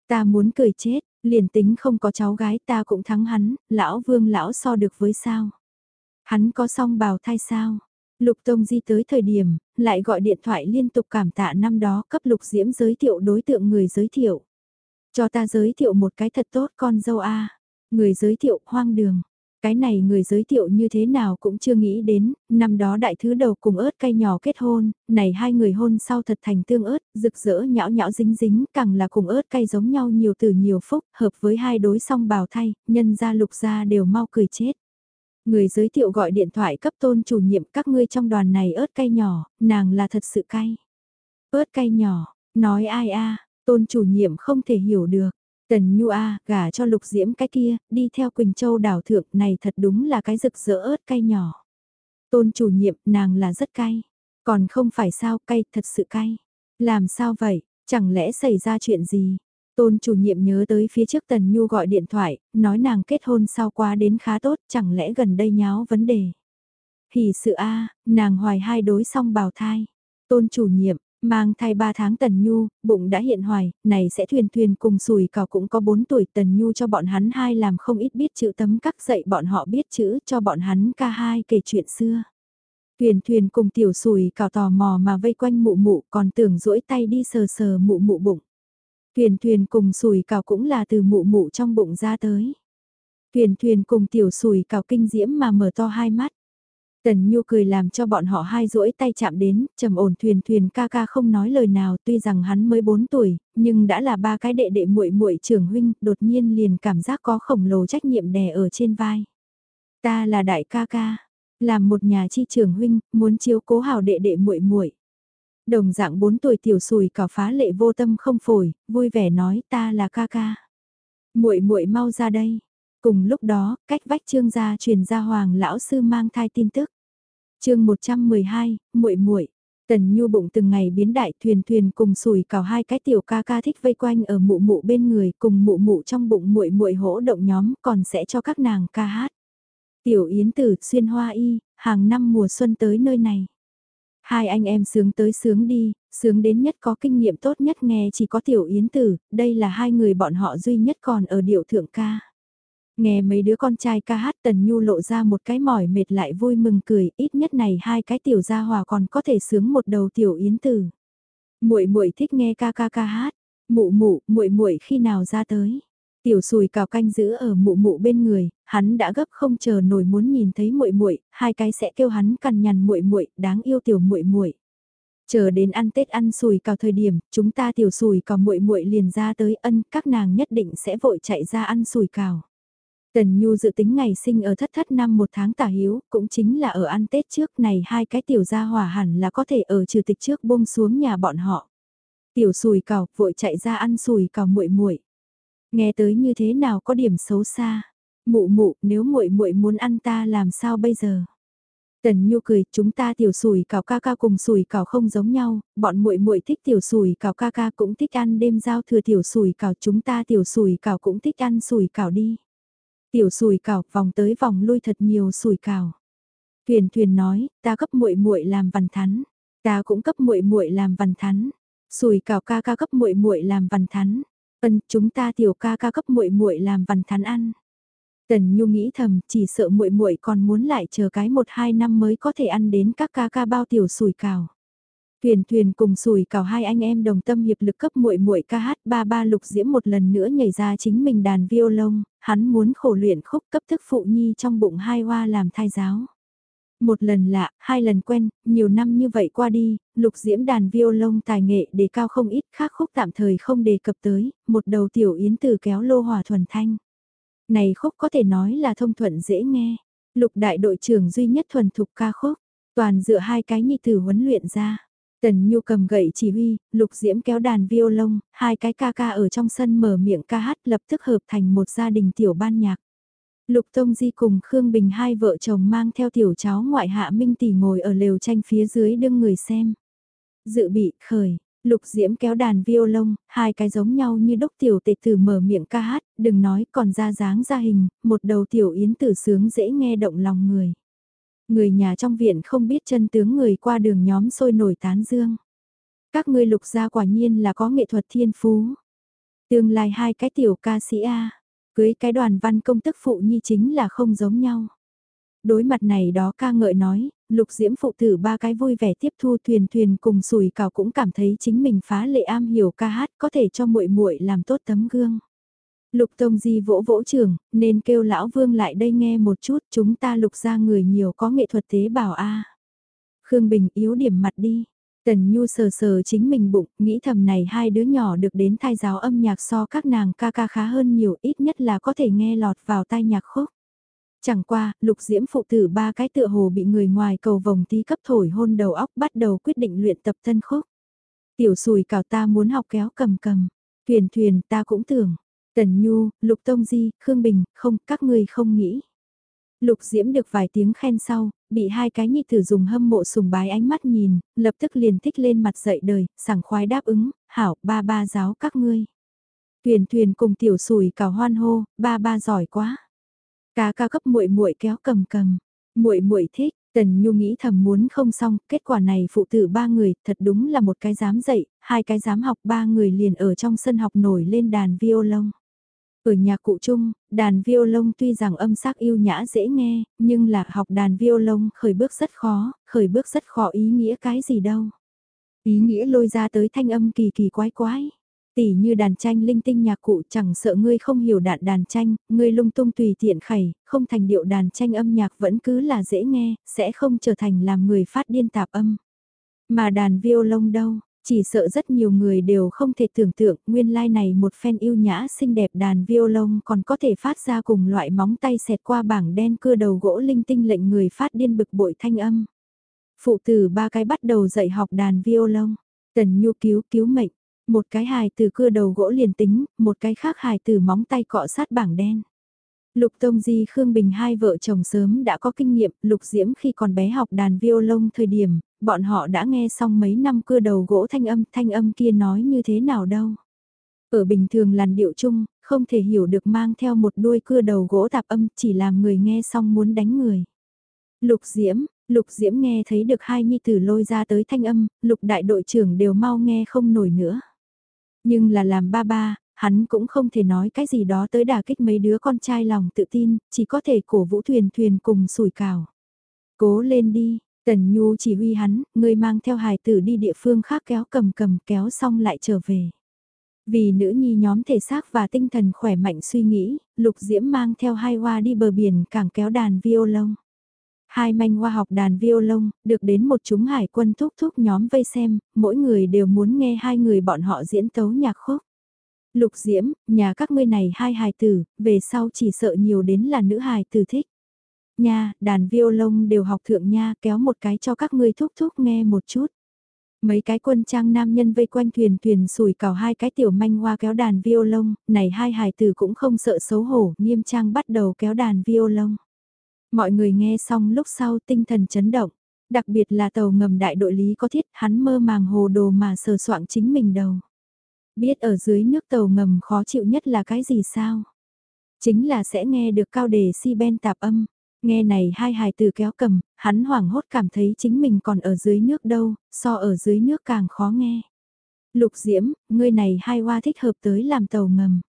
Ta muốn cười chết, liền tính không có cháu gái ta cũng thắng hắn, lão vương lão so được với sao. Hắn có xong bào thai sao? Lục Tông Di tới thời điểm, lại gọi điện thoại liên tục cảm tạ năm đó cấp Lục Diễm giới thiệu đối tượng người giới thiệu. Cho ta giới thiệu một cái thật tốt con dâu A. Người giới thiệu hoang đường. Cái này người giới thiệu như thế nào cũng chưa nghĩ đến, năm đó đại thứ đầu cùng ớt cây nhỏ kết hôn, này hai người hôn sau thật thành tương ớt, rực rỡ nhão nhão dính dính, càng là cùng ớt cây giống nhau nhiều từ nhiều phúc, hợp với hai đối song bào thay, nhân gia lục gia đều mau cười chết. Người giới thiệu gọi điện thoại cấp tôn chủ nhiệm các ngươi trong đoàn này ớt cay nhỏ, nàng là thật sự cay. Ớt cay nhỏ, nói ai a tôn chủ nhiệm không thể hiểu được. Tần Nhu A, gả cho lục diễm cái kia, đi theo Quỳnh Châu đảo thượng này thật đúng là cái rực rỡ ớt cay nhỏ. Tôn chủ nhiệm, nàng là rất cay. Còn không phải sao cay, thật sự cay. Làm sao vậy, chẳng lẽ xảy ra chuyện gì? Tôn chủ nhiệm nhớ tới phía trước Tần Nhu gọi điện thoại, nói nàng kết hôn sau quá đến khá tốt, chẳng lẽ gần đây nháo vấn đề. Hỉ sự A, nàng hoài hai đối song bào thai. Tôn chủ nhiệm, Mang thai 3 tháng Tần Nhu, bụng đã hiện hoài, này sẽ thuyền thuyền cùng sùi cào cũng có 4 tuổi Tần Nhu cho bọn hắn hai làm không ít biết chữ tấm các dạy bọn họ biết chữ cho bọn hắn ca hai kể chuyện xưa. Thuyền thuyền cùng tiểu sùi cào tò mò mà vây quanh mụ mụ còn tưởng duỗi tay đi sờ sờ mụ mụ bụng. Thuyền thuyền cùng sùi cào cũng là từ mụ mụ trong bụng ra tới. Thuyền thuyền cùng tiểu sùi cào kinh diễm mà mở to hai mắt. Tần Nhu cười làm cho bọn họ hai rỗi tay chạm đến, trầm ổn thuyền thuyền ca ca không nói lời nào tuy rằng hắn mới 4 tuổi, nhưng đã là ba cái đệ đệ muội muội trưởng huynh, đột nhiên liền cảm giác có khổng lồ trách nhiệm đè ở trên vai. Ta là đại ca ca, làm một nhà chi trưởng huynh, muốn chiếu cố hào đệ đệ muội muội. Đồng dạng 4 tuổi tiểu sùi cả phá lệ vô tâm không phổi, vui vẻ nói ta là ca ca. Muội muội mau ra đây. Cùng lúc đó, cách vách trương gia truyền ra hoàng lão sư mang thai tin tức chương 112, muội muội Tần Nhu bụng từng ngày biến đại thuyền thuyền cùng sùi cào hai cái tiểu ca ca thích vây quanh ở mụ mụ bên người cùng mụ mụ trong bụng muội muội hỗ động nhóm còn sẽ cho các nàng ca hát. Tiểu Yến Tử xuyên hoa y, hàng năm mùa xuân tới nơi này. Hai anh em sướng tới sướng đi, sướng đến nhất có kinh nghiệm tốt nhất nghe chỉ có Tiểu Yến Tử, đây là hai người bọn họ duy nhất còn ở điệu thượng ca. Nghe mấy đứa con trai ca hát Tần Nhu lộ ra một cái mỏi mệt lại vui mừng cười, ít nhất này hai cái tiểu gia hòa còn có thể sướng một đầu tiểu yến tử. Muội muội thích nghe ca ca ca hát, mụ mụ, muội muội khi nào ra tới. Tiểu sùi cào canh giữ ở mụ mụ bên người, hắn đã gấp không chờ nổi muốn nhìn thấy muội muội, hai cái sẽ kêu hắn cằn nhằn muội muội, đáng yêu tiểu muội muội. Chờ đến ăn Tết ăn sùi cào thời điểm, chúng ta tiểu sùi cào muội muội liền ra tới ân, các nàng nhất định sẽ vội chạy ra ăn sùi cào. Tần Nhu dự tính ngày sinh ở thất thất năm một tháng tả hiếu, cũng chính là ở ăn Tết trước này hai cái tiểu gia hỏa hẳn là có thể ở trừ tịch trước buông xuống nhà bọn họ. Tiểu sùi cào vội chạy ra ăn sùi cào muội muội. Nghe tới như thế nào có điểm xấu xa. Mụ mụ, nếu muội muội muốn ăn ta làm sao bây giờ? Tần Nhu cười, chúng ta tiểu sùi cào ca ca cùng sùi cào không giống nhau, bọn muội muội thích tiểu sùi cào ca ca cũng thích ăn đêm giao thừa tiểu sùi cào, chúng ta tiểu sùi cào cũng thích ăn sùi cào đi. Tiểu sùi cảo vòng tới vòng lui thật nhiều sùi cảo, Thuyền thuyền nói, ta cấp muội muội làm văn thắn, ta cũng cấp muội muội làm văn thắn. Sùi cảo ca ca cấp muội muội làm văn thắn. Ân, chúng ta tiểu ca ca cấp muội muội làm văn thắn ăn. Tần Nhu nghĩ thầm, chỉ sợ muội muội còn muốn lại chờ cái một hai năm mới có thể ăn đến các ca ca bao tiểu sùi cảo. Thuyền thuyền cùng Sủi cào hai anh em đồng tâm hiệp lực cấp muội muội ca hát ba ba lục diễm một lần nữa nhảy ra chính mình đàn violon, hắn muốn khổ luyện khúc cấp thức phụ nhi trong bụng hai hoa làm thai giáo. Một lần lạ, hai lần quen, nhiều năm như vậy qua đi, lục diễm đàn violon tài nghệ đề cao không ít khác khúc tạm thời không đề cập tới, một đầu tiểu yến từ kéo lô hòa thuần thanh. Này khúc có thể nói là thông thuận dễ nghe, lục đại đội trưởng duy nhất thuần thục ca khúc, toàn dựa hai cái nhi từ huấn luyện ra. Tần Nhu cầm gậy chỉ huy, Lục Diễm kéo đàn violon, hai cái ca ca ở trong sân mở miệng ca hát lập tức hợp thành một gia đình tiểu ban nhạc. Lục Tông Di cùng Khương Bình hai vợ chồng mang theo tiểu cháu ngoại hạ Minh Tỷ ngồi ở lều tranh phía dưới đương người xem. Dự bị khởi, Lục Diễm kéo đàn violon, hai cái giống nhau như đốc tiểu tệ tử mở miệng ca hát, đừng nói còn ra dáng ra hình, một đầu tiểu yến tử sướng dễ nghe động lòng người. Người nhà trong viện không biết chân tướng người qua đường nhóm sôi nổi tán dương. Các ngươi lục gia quả nhiên là có nghệ thuật thiên phú. Tương lai hai cái tiểu ca sĩ A, cưới cái đoàn văn công tức phụ nhi chính là không giống nhau. Đối mặt này đó ca ngợi nói, lục diễm phụ tử ba cái vui vẻ tiếp thu thuyền thuyền cùng sùi cào cũng cảm thấy chính mình phá lệ am hiểu ca hát có thể cho muội muội làm tốt tấm gương. Lục Tông Di vỗ vỗ trường, nên kêu lão vương lại đây nghe một chút, chúng ta lục ra người nhiều có nghệ thuật tế bào a. Khương Bình yếu điểm mặt đi. Tần Nhu sờ sờ chính mình bụng, nghĩ thầm này hai đứa nhỏ được đến thai giáo âm nhạc so các nàng ca ca khá hơn nhiều, ít nhất là có thể nghe lọt vào tai nhạc khúc. Chẳng qua, lục diễm phụ tử ba cái tựa hồ bị người ngoài cầu vòng tí cấp thổi hôn đầu óc bắt đầu quyết định luyện tập thân khúc. Tiểu sùi cào ta muốn học kéo cầm cầm, thuyền thuyền ta cũng tưởng. Tần Nhu, Lục Tông Di, Khương Bình, không, các người không nghĩ. Lục Diễm được vài tiếng khen sau, bị hai cái nhi tử dùng hâm mộ sùng bái ánh mắt nhìn, lập tức liền thích lên mặt dậy đời, sảng khoái đáp ứng, hảo, ba ba giáo các ngươi. Tuyền thuyền cùng tiểu sùi cào hoan hô, ba ba giỏi quá. Cá ca cấp muội muội kéo cầm cầm, muội muội thích, Tần Nhu nghĩ thầm muốn không xong, kết quả này phụ tử ba người, thật đúng là một cái dám dạy, hai cái dám học ba người liền ở trong sân học nổi lên đàn violon. Ở nhà cụ chung, đàn violon tuy rằng âm sắc yêu nhã dễ nghe, nhưng là học đàn violon khởi bước rất khó, khởi bước rất khó ý nghĩa cái gì đâu. Ý nghĩa lôi ra tới thanh âm kỳ kỳ quái quái. Tỉ như đàn tranh linh tinh nhạc cụ chẳng sợ ngươi không hiểu đạn đàn tranh, ngươi lung tung tùy tiện khẩy, không thành điệu đàn tranh âm nhạc vẫn cứ là dễ nghe, sẽ không trở thành làm người phát điên tạp âm. Mà đàn violon đâu, chỉ sợ rất nhiều người đều không thể tưởng tượng nguyên lai like này một phen yêu nhã xinh đẹp đàn violon còn có thể phát ra cùng loại móng tay xẹt qua bảng đen cưa đầu gỗ linh tinh lệnh người phát điên bực bội thanh âm. Phụ tử ba cái bắt đầu dạy học đàn violon, tần nhu cứu cứu mệnh, một cái hài từ cưa đầu gỗ liền tính, một cái khác hài từ móng tay cọ sát bảng đen. Lục Tông Di Khương Bình hai vợ chồng sớm đã có kinh nghiệm, Lục Diễm khi còn bé học đàn violon thời điểm, bọn họ đã nghe xong mấy năm cưa đầu gỗ thanh âm, thanh âm kia nói như thế nào đâu. Ở bình thường làn điệu chung, không thể hiểu được mang theo một đuôi cưa đầu gỗ tạp âm chỉ làm người nghe xong muốn đánh người. Lục Diễm, Lục Diễm nghe thấy được hai nhi tử lôi ra tới thanh âm, lục đại đội trưởng đều mau nghe không nổi nữa. Nhưng là làm ba ba, hắn cũng không thể nói cái gì đó tới đả kích mấy đứa con trai lòng tự tin, chỉ có thể cổ vũ thuyền thuyền cùng sủi cào. Cố lên đi, Tần Nhu chỉ huy hắn, người mang theo hài tử đi địa phương khác kéo cầm cầm kéo xong lại trở về. Vì nữ nhi nhóm thể xác và tinh thần khỏe mạnh suy nghĩ, Lục Diễm mang theo hai hoa đi bờ biển càng kéo đàn violon. Hai manh hoa học đàn violon, được đến một chúng hải quân thúc thúc nhóm vây xem, mỗi người đều muốn nghe hai người bọn họ diễn tấu nhạc khúc. Lục Diễm, nhà các ngươi này hai hài tử, về sau chỉ sợ nhiều đến là nữ hài tử thích. Nha, đàn violon đều học thượng nha, kéo một cái cho các ngươi thúc thúc nghe một chút. Mấy cái quân trang nam nhân vây quanh thuyền thuyền sủi cào hai cái tiểu manh hoa kéo đàn violon, này hai hài tử cũng không sợ xấu hổ, nghiêm trang bắt đầu kéo đàn violon. Mọi người nghe xong lúc sau tinh thần chấn động, đặc biệt là tàu ngầm đại đội lý có thiết hắn mơ màng hồ đồ mà sờ soạn chính mình đầu. Biết ở dưới nước tàu ngầm khó chịu nhất là cái gì sao? Chính là sẽ nghe được cao đề si ben tạp âm. Nghe này hai hài từ kéo cầm, hắn hoảng hốt cảm thấy chính mình còn ở dưới nước đâu, so ở dưới nước càng khó nghe. Lục Diễm, ngươi này hai hoa thích hợp tới làm tàu ngầm.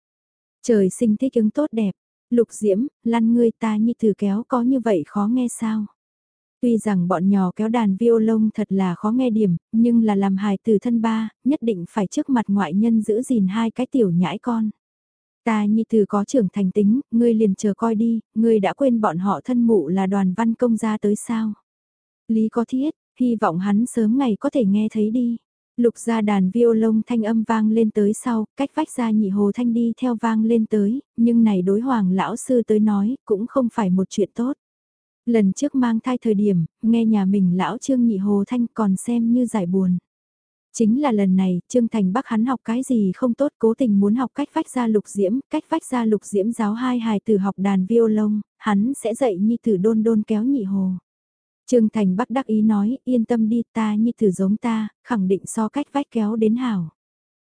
Trời sinh thích ứng tốt đẹp. Lục Diễm, lăn ngươi ta như thử kéo có như vậy khó nghe sao? Tuy rằng bọn nhỏ kéo đàn violon thật là khó nghe điểm, nhưng là làm hài từ thân ba, nhất định phải trước mặt ngoại nhân giữ gìn hai cái tiểu nhãi con. Ta nhi từ có trưởng thành tính, ngươi liền chờ coi đi, ngươi đã quên bọn họ thân mụ là đoàn văn công gia tới sao. Lý có thiết, hy vọng hắn sớm ngày có thể nghe thấy đi. Lục ra đàn violon thanh âm vang lên tới sau, cách vách ra nhị hồ thanh đi theo vang lên tới, nhưng này đối hoàng lão sư tới nói, cũng không phải một chuyện tốt. Lần trước mang thai thời điểm, nghe nhà mình lão Trương Nhị Hồ Thanh còn xem như giải buồn. Chính là lần này, Trương Thành Bắc hắn học cái gì không tốt cố tình muốn học cách vách ra lục diễm, cách vách ra lục diễm giáo hai hài từ học đàn violon, hắn sẽ dạy Nhi Tử đôn đôn kéo Nhị Hồ. Trương Thành Bắc đắc ý nói, yên tâm đi ta Nhi Tử giống ta, khẳng định so cách vách kéo đến hảo.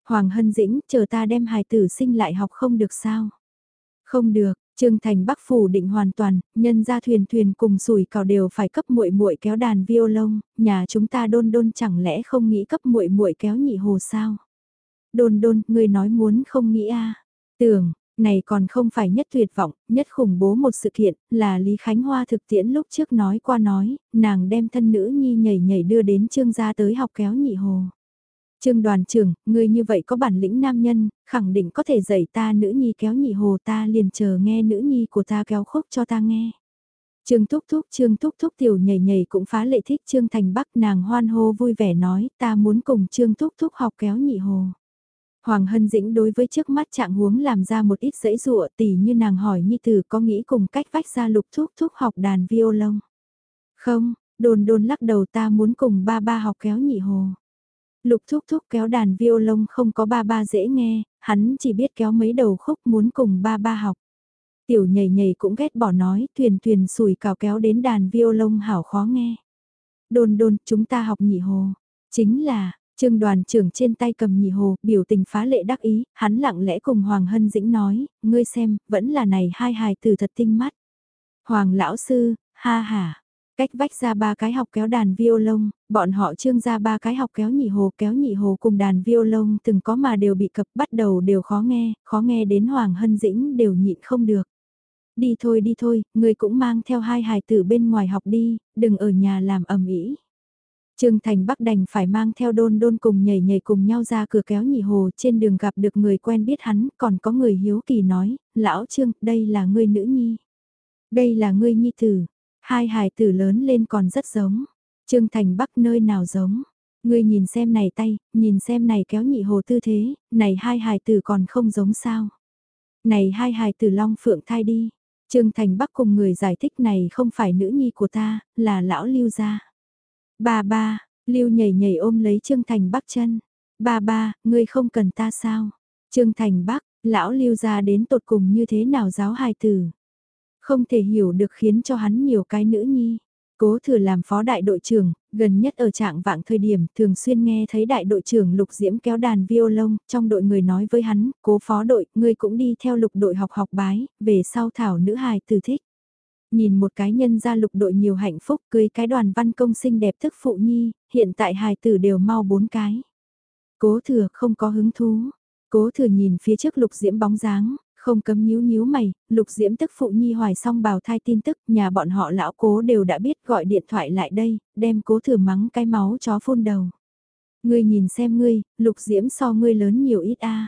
Hoàng Hân Dĩnh, chờ ta đem hài tử sinh lại học không được sao? Không được, Trương Thành Bắc phủ định hoàn toàn, nhân ra thuyền thuyền cùng sủi cào đều phải cấp muội muội kéo đàn violon, nhà chúng ta đôn đôn chẳng lẽ không nghĩ cấp muội muội kéo nhị hồ sao? Đôn đôn, người nói muốn không nghĩ a? À? Tưởng, này còn không phải nhất tuyệt vọng, nhất khủng bố một sự kiện, là Lý Khánh Hoa thực tiễn lúc trước nói qua nói, nàng đem thân nữ nhi nhảy nhảy đưa đến trương gia tới học kéo nhị hồ. Trương đoàn trưởng, ngươi như vậy có bản lĩnh nam nhân, khẳng định có thể dạy ta nữ nhi kéo nhị hồ ta liền chờ nghe nữ nhi của ta kéo khúc cho ta nghe. Trương Thúc Thúc Trương Thúc Thúc tiểu nhảy nhảy cũng phá lệ thích Trương Thành Bắc nàng hoan hô vui vẻ nói ta muốn cùng Trương Thúc Thúc học kéo nhị hồ. Hoàng Hân Dĩnh đối với trước mắt trạng huống làm ra một ít dễ dụa tỉ như nàng hỏi Nhi Tử có nghĩ cùng cách vách ra lục thúc thúc học đàn violon. Không, đồn đồn lắc đầu ta muốn cùng ba ba học kéo nhị hồ. Lục thúc thúc kéo đàn violon không có ba ba dễ nghe, hắn chỉ biết kéo mấy đầu khúc muốn cùng ba ba học. Tiểu nhảy nhảy cũng ghét bỏ nói, thuyền thuyền sùi cào kéo đến đàn violon hảo khó nghe. Đồn đồn, chúng ta học nhị hồ. Chính là, Trương đoàn trưởng trên tay cầm nhị hồ, biểu tình phá lệ đắc ý, hắn lặng lẽ cùng Hoàng Hân Dĩnh nói, ngươi xem, vẫn là này hai hài từ thật tinh mắt. Hoàng lão sư, ha ha, cách vách ra ba cái học kéo đàn violon, bọn họ trương ra ba cái học kéo nhị hồ kéo nhị hồ cùng đàn violon từng có mà đều bị cập bắt đầu đều khó nghe, khó nghe đến Hoàng Hân Dĩnh đều nhịn không được. Đi thôi đi thôi, người cũng mang theo hai hài tử bên ngoài học đi, đừng ở nhà làm ầm ĩ. Trương Thành Bắc đành phải mang theo đôn đôn cùng nhảy nhảy cùng nhau ra cửa kéo nhị hồ trên đường gặp được người quen biết hắn, còn có người hiếu kỳ nói, lão Trương, đây là ngươi nữ nhi. Đây là ngươi nhi tử, hai hài tử lớn lên còn rất giống. Trương Thành Bắc nơi nào giống. Ngươi nhìn xem này tay, nhìn xem này kéo nhị hồ tư thế, này hai hài tử còn không giống sao. Này hai hài tử long phượng thai đi. Trương Thành Bắc cùng người giải thích này không phải nữ nhi của ta, là lão lưu gia. Ba ba, Lưu nhảy nhảy ôm lấy Trương Thành Bắc chân. Ba ba, ngươi không cần ta sao? Trương Thành Bắc, lão Lưu gia đến tột cùng như thế nào giáo hài tử? Không thể hiểu được khiến cho hắn nhiều cái nữ nhi. Cố thừa làm phó đại đội trưởng, gần nhất ở trạng vạng thời điểm thường xuyên nghe thấy đại đội trưởng Lục Diễm kéo đàn violon, trong đội người nói với hắn, cố phó đội, ngươi cũng đi theo lục đội học học bái, về sau thảo nữ hài tử thích. Nhìn một cái nhân gia lục đội nhiều hạnh phúc cưới cái đoàn văn công xinh đẹp thức phụ nhi, hiện tại hài tử đều mau bốn cái. Cố thừa không có hứng thú. Cố thừa nhìn phía trước lục diễm bóng dáng, không cấm nhíu nhíu mày, lục diễm tức phụ nhi hoài xong bào thai tin tức, nhà bọn họ lão cố đều đã biết gọi điện thoại lại đây, đem cố thừa mắng cái máu chó phun đầu. Ngươi nhìn xem ngươi, lục diễm so ngươi lớn nhiều ít a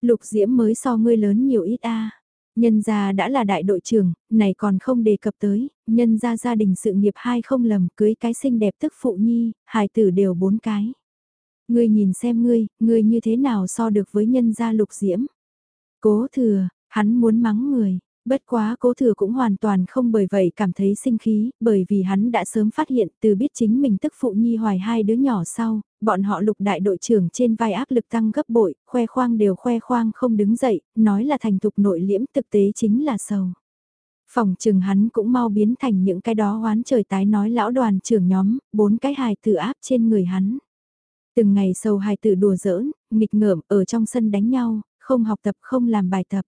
Lục diễm mới so ngươi lớn nhiều ít a Nhân gia đã là đại đội trưởng, này còn không đề cập tới, nhân gia gia đình sự nghiệp hai không lầm cưới cái xinh đẹp tức phụ nhi, hài tử đều bốn cái. Ngươi nhìn xem ngươi, ngươi như thế nào so được với nhân gia lục diễm. Cố thừa, hắn muốn mắng người, Bất quá cố thừa cũng hoàn toàn không bởi vậy cảm thấy sinh khí, bởi vì hắn đã sớm phát hiện từ biết chính mình tức phụ nhi hoài hai đứa nhỏ sau, bọn họ lục đại đội trưởng trên vai áp lực tăng gấp bội, khoe khoang đều khoe khoang không đứng dậy, nói là thành thục nội liễm thực tế chính là sầu. Phòng trừng hắn cũng mau biến thành những cái đó hoán trời tái nói lão đoàn trưởng nhóm, bốn cái hài tử áp trên người hắn. Từng ngày sầu hài tử đùa giỡn, nghịch ngợm ở trong sân đánh nhau, không học tập không làm bài tập.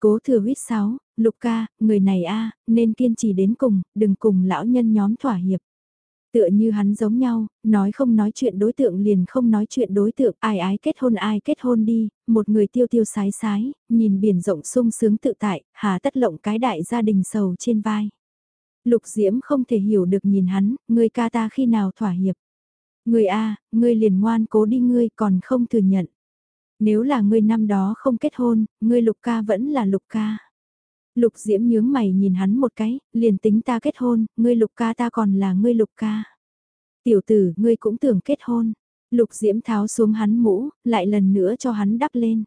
Cố thừa huyết sáo, lục ca, người này a nên kiên trì đến cùng, đừng cùng lão nhân nhóm thỏa hiệp. Tựa như hắn giống nhau, nói không nói chuyện đối tượng liền không nói chuyện đối tượng, ai ái kết hôn ai kết hôn đi, một người tiêu tiêu sái sái, nhìn biển rộng sung sướng tự tại, hà tất lộng cái đại gia đình sầu trên vai. Lục Diễm không thể hiểu được nhìn hắn, người ca ta khi nào thỏa hiệp. Người A, người liền ngoan cố đi ngươi còn không thừa nhận. Nếu là ngươi năm đó không kết hôn, ngươi lục ca vẫn là lục ca. Lục diễm nhướng mày nhìn hắn một cái, liền tính ta kết hôn, ngươi lục ca ta còn là ngươi lục ca. Tiểu tử, ngươi cũng tưởng kết hôn. Lục diễm tháo xuống hắn mũ, lại lần nữa cho hắn đắp lên.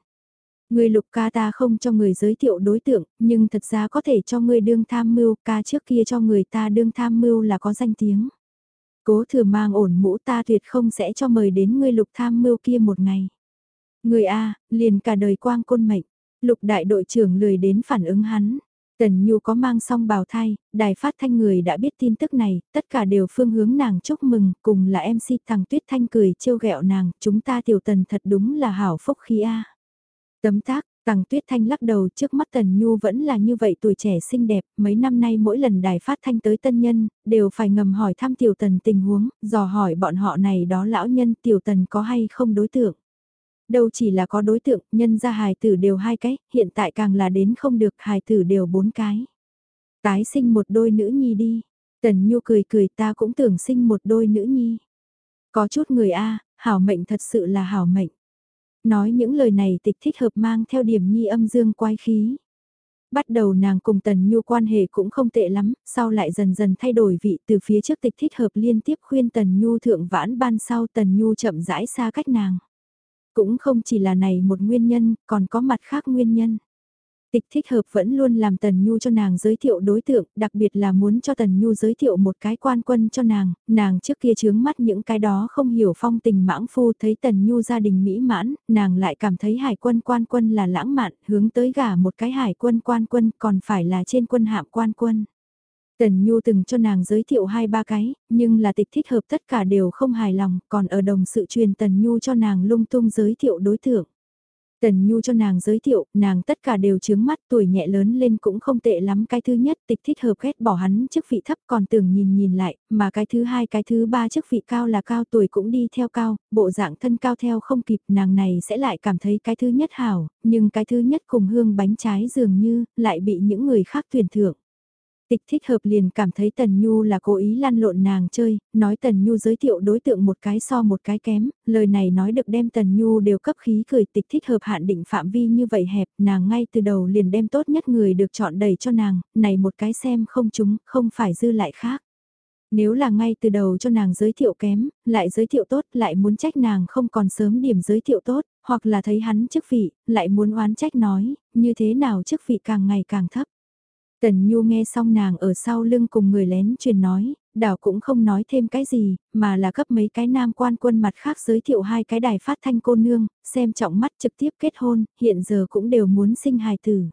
Ngươi lục ca ta không cho người giới thiệu đối tượng, nhưng thật ra có thể cho ngươi đương tham mưu, ca trước kia cho người ta đương tham mưu là có danh tiếng. Cố thừa mang ổn mũ ta tuyệt không sẽ cho mời đến ngươi lục tham mưu kia một ngày. Người A, liền cả đời quang côn mệnh. Lục đại đội trưởng lười đến phản ứng hắn. Tần Nhu có mang song bào thai, đài phát thanh người đã biết tin tức này, tất cả đều phương hướng nàng chúc mừng, cùng là MC thằng Tuyết Thanh cười trêu ghẹo nàng, chúng ta tiểu tần thật đúng là hảo phúc khí A. Tấm tác, Tằng Tuyết Thanh lắc đầu trước mắt Tần Nhu vẫn là như vậy tuổi trẻ xinh đẹp, mấy năm nay mỗi lần đài phát thanh tới tân nhân, đều phải ngầm hỏi thăm tiểu tần tình huống, dò hỏi bọn họ này đó lão nhân tiểu tần có hay không đối tượng. Đâu chỉ là có đối tượng, nhân ra hài tử đều hai cái, hiện tại càng là đến không được hài tử đều bốn cái. Tái sinh một đôi nữ nhi đi. Tần Nhu cười cười ta cũng tưởng sinh một đôi nữ nhi. Có chút người A, hảo mệnh thật sự là hảo mệnh. Nói những lời này tịch thích hợp mang theo điểm nhi âm dương quái khí. Bắt đầu nàng cùng Tần Nhu quan hệ cũng không tệ lắm, sau lại dần dần thay đổi vị từ phía trước tịch thích hợp liên tiếp khuyên Tần Nhu thượng vãn ban sau Tần Nhu chậm rãi xa cách nàng. Cũng không chỉ là này một nguyên nhân, còn có mặt khác nguyên nhân. Tịch thích hợp vẫn luôn làm Tần Nhu cho nàng giới thiệu đối tượng, đặc biệt là muốn cho Tần Nhu giới thiệu một cái quan quân cho nàng, nàng trước kia chướng mắt những cái đó không hiểu phong tình mãng phu thấy Tần Nhu gia đình mỹ mãn, nàng lại cảm thấy hải quân quan quân là lãng mạn, hướng tới gả một cái hải quân quan quân còn phải là trên quân hạm quan quân. Tần Nhu từng cho nàng giới thiệu hai ba cái, nhưng là tịch thích hợp tất cả đều không hài lòng, còn ở đồng sự truyền Tần Nhu cho nàng lung tung giới thiệu đối tượng. Tần Nhu cho nàng giới thiệu, nàng tất cả đều chướng mắt tuổi nhẹ lớn lên cũng không tệ lắm. Cái thứ nhất tịch thích hợp ghét bỏ hắn chức vị thấp còn tưởng nhìn nhìn lại, mà cái thứ hai cái thứ ba chức vị cao là cao tuổi cũng đi theo cao, bộ dạng thân cao theo không kịp nàng này sẽ lại cảm thấy cái thứ nhất hảo, nhưng cái thứ nhất cùng hương bánh trái dường như lại bị những người khác tuyển thưởng. Tịch thích hợp liền cảm thấy Tần Nhu là cố ý lăn lộn nàng chơi, nói Tần Nhu giới thiệu đối tượng một cái so một cái kém, lời này nói được đem Tần Nhu đều cấp khí cười tịch thích hợp hạn định phạm vi như vậy hẹp, nàng ngay từ đầu liền đem tốt nhất người được chọn đầy cho nàng, này một cái xem không chúng, không phải dư lại khác. Nếu là ngay từ đầu cho nàng giới thiệu kém, lại giới thiệu tốt, lại muốn trách nàng không còn sớm điểm giới thiệu tốt, hoặc là thấy hắn chức vị, lại muốn oán trách nói, như thế nào chức vị càng ngày càng thấp. Tần Nhu nghe xong nàng ở sau lưng cùng người lén truyền nói, đảo cũng không nói thêm cái gì, mà là cấp mấy cái nam quan quân mặt khác giới thiệu hai cái đài phát thanh cô nương, xem trọng mắt trực tiếp kết hôn, hiện giờ cũng đều muốn sinh hài tử.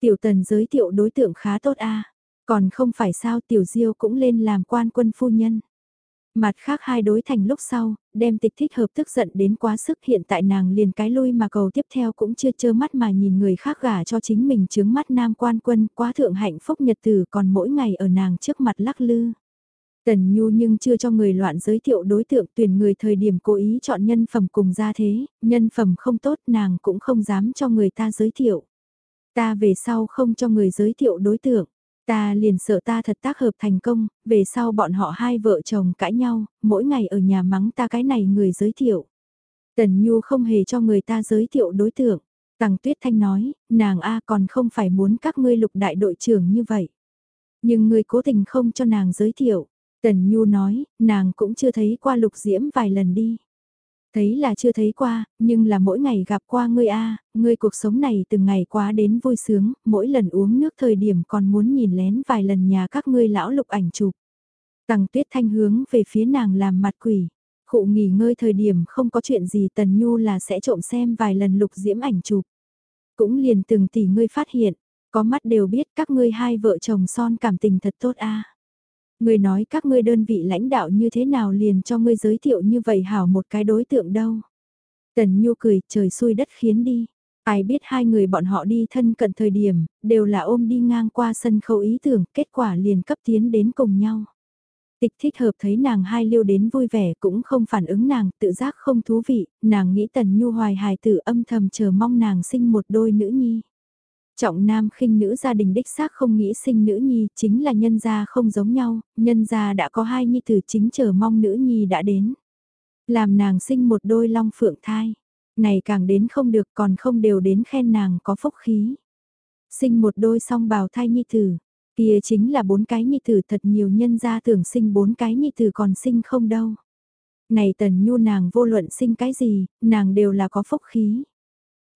Tiểu tần giới thiệu đối tượng khá tốt a còn không phải sao tiểu diêu cũng lên làm quan quân phu nhân. Mặt khác hai đối thành lúc sau, đem tịch thích hợp tức giận đến quá sức hiện tại nàng liền cái lui mà cầu tiếp theo cũng chưa chơ mắt mà nhìn người khác gả cho chính mình chướng mắt nam quan quân quá thượng hạnh phúc nhật tử còn mỗi ngày ở nàng trước mặt lắc lư. Tần Nhu nhưng chưa cho người loạn giới thiệu đối tượng tuyển người thời điểm cố ý chọn nhân phẩm cùng ra thế, nhân phẩm không tốt nàng cũng không dám cho người ta giới thiệu. Ta về sau không cho người giới thiệu đối tượng. Ta liền sợ ta thật tác hợp thành công, về sau bọn họ hai vợ chồng cãi nhau, mỗi ngày ở nhà mắng ta cái này người giới thiệu. Tần Nhu không hề cho người ta giới thiệu đối tượng. Tằng Tuyết Thanh nói, nàng A còn không phải muốn các ngươi lục đại đội trưởng như vậy. Nhưng người cố tình không cho nàng giới thiệu. Tần Nhu nói, nàng cũng chưa thấy qua lục diễm vài lần đi. Thấy là chưa thấy qua, nhưng là mỗi ngày gặp qua ngươi a, ngươi cuộc sống này từng ngày quá đến vui sướng, mỗi lần uống nước thời điểm còn muốn nhìn lén vài lần nhà các ngươi lão lục ảnh chụp. Tằng tuyết thanh hướng về phía nàng làm mặt quỷ. Khụ nghỉ ngơi thời điểm không có chuyện gì tần nhu là sẽ trộm xem vài lần lục diễm ảnh chụp. Cũng liền từng tỷ ngươi phát hiện, có mắt đều biết các ngươi hai vợ chồng son cảm tình thật tốt a. Người nói các ngươi đơn vị lãnh đạo như thế nào liền cho ngươi giới thiệu như vậy hảo một cái đối tượng đâu. Tần Nhu cười trời xui đất khiến đi. Ai biết hai người bọn họ đi thân cận thời điểm, đều là ôm đi ngang qua sân khấu ý tưởng, kết quả liền cấp tiến đến cùng nhau. Tịch thích hợp thấy nàng hai liêu đến vui vẻ cũng không phản ứng nàng, tự giác không thú vị, nàng nghĩ tần nhu hoài hài tử âm thầm chờ mong nàng sinh một đôi nữ nhi. Trọng nam khinh nữ gia đình đích xác không nghĩ sinh nữ nhi, chính là nhân gia không giống nhau, nhân gia đã có hai nhi tử chính chờ mong nữ nhi đã đến. Làm nàng sinh một đôi long phượng thai, này càng đến không được còn không đều đến khen nàng có phúc khí. Sinh một đôi song bào thai nhi tử, kia chính là bốn cái nhi tử thật nhiều nhân gia tưởng sinh bốn cái nhi tử còn sinh không đâu. Này tần nhu nàng vô luận sinh cái gì, nàng đều là có phúc khí.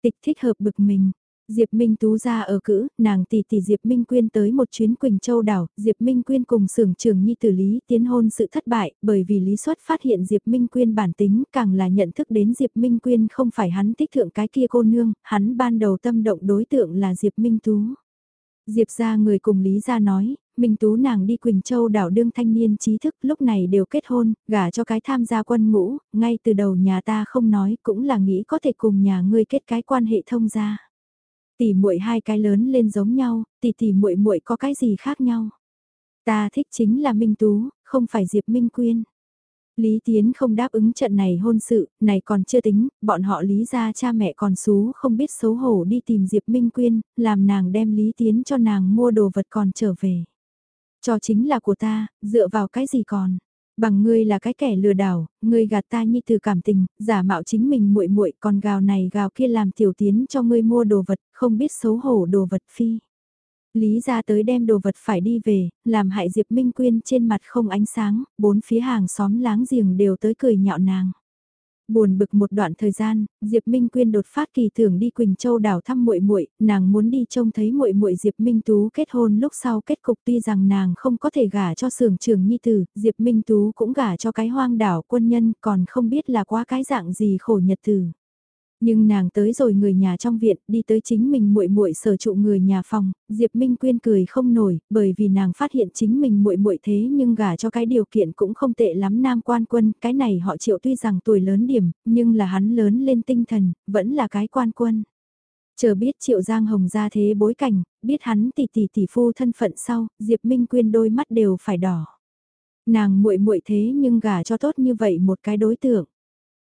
Tịch thích hợp bực mình, Diệp Minh Tú ra ở cữ, nàng tỷ tỷ Diệp Minh Quyên tới một chuyến Quỳnh Châu đảo, Diệp Minh Quyên cùng sưởng trường nhi tử Lý tiến hôn sự thất bại, bởi vì Lý xuất phát hiện Diệp Minh Quyên bản tính càng là nhận thức đến Diệp Minh Quyên không phải hắn thích thượng cái kia cô nương, hắn ban đầu tâm động đối tượng là Diệp Minh Tú. Diệp ra người cùng Lý ra nói, Minh Tú nàng đi Quỳnh Châu đảo đương thanh niên trí thức lúc này đều kết hôn, gả cho cái tham gia quân ngũ, ngay từ đầu nhà ta không nói cũng là nghĩ có thể cùng nhà ngươi kết cái quan hệ thông gia. Tỷ muội hai cái lớn lên giống nhau, tỷ tỷ muội muội có cái gì khác nhau? Ta thích chính là Minh Tú, không phải Diệp Minh Quyên. Lý Tiến không đáp ứng trận này hôn sự, này còn chưa tính, bọn họ Lý ra cha mẹ còn xú không biết xấu hổ đi tìm Diệp Minh Quyên, làm nàng đem Lý Tiến cho nàng mua đồ vật còn trở về. Cho chính là của ta, dựa vào cái gì còn. Bằng ngươi là cái kẻ lừa đảo, ngươi gạt ta nhi từ cảm tình, giả mạo chính mình muội muội, còn gào này gào kia làm tiểu tiến cho ngươi mua đồ vật, không biết xấu hổ đồ vật phi. Lý ra tới đem đồ vật phải đi về, làm hại Diệp Minh Quyên trên mặt không ánh sáng, bốn phía hàng xóm láng giềng đều tới cười nhạo nàng. Buồn bực một đoạn thời gian, Diệp Minh Quyên đột phát kỳ thưởng đi Quỳnh Châu đảo thăm muội muội, nàng muốn đi trông thấy muội muội Diệp Minh Tú kết hôn lúc sau kết cục tuy rằng nàng không có thể gả cho sưởng trưởng nhi tử, Diệp Minh Tú cũng gả cho cái hoang đảo quân nhân, còn không biết là quá cái dạng gì khổ nhật tử. Nhưng nàng tới rồi người nhà trong viện, đi tới chính mình muội muội sở trụ người nhà phòng, Diệp Minh Quyên cười không nổi, bởi vì nàng phát hiện chính mình muội muội thế nhưng gả cho cái điều kiện cũng không tệ lắm nam quan quân, cái này họ Triệu tuy rằng tuổi lớn điểm, nhưng là hắn lớn lên tinh thần, vẫn là cái quan quân. Chờ biết Triệu Giang Hồng ra thế bối cảnh, biết hắn tỷ tỷ tỷ phu thân phận sau, Diệp Minh Quyên đôi mắt đều phải đỏ. Nàng muội muội thế nhưng gả cho tốt như vậy một cái đối tượng.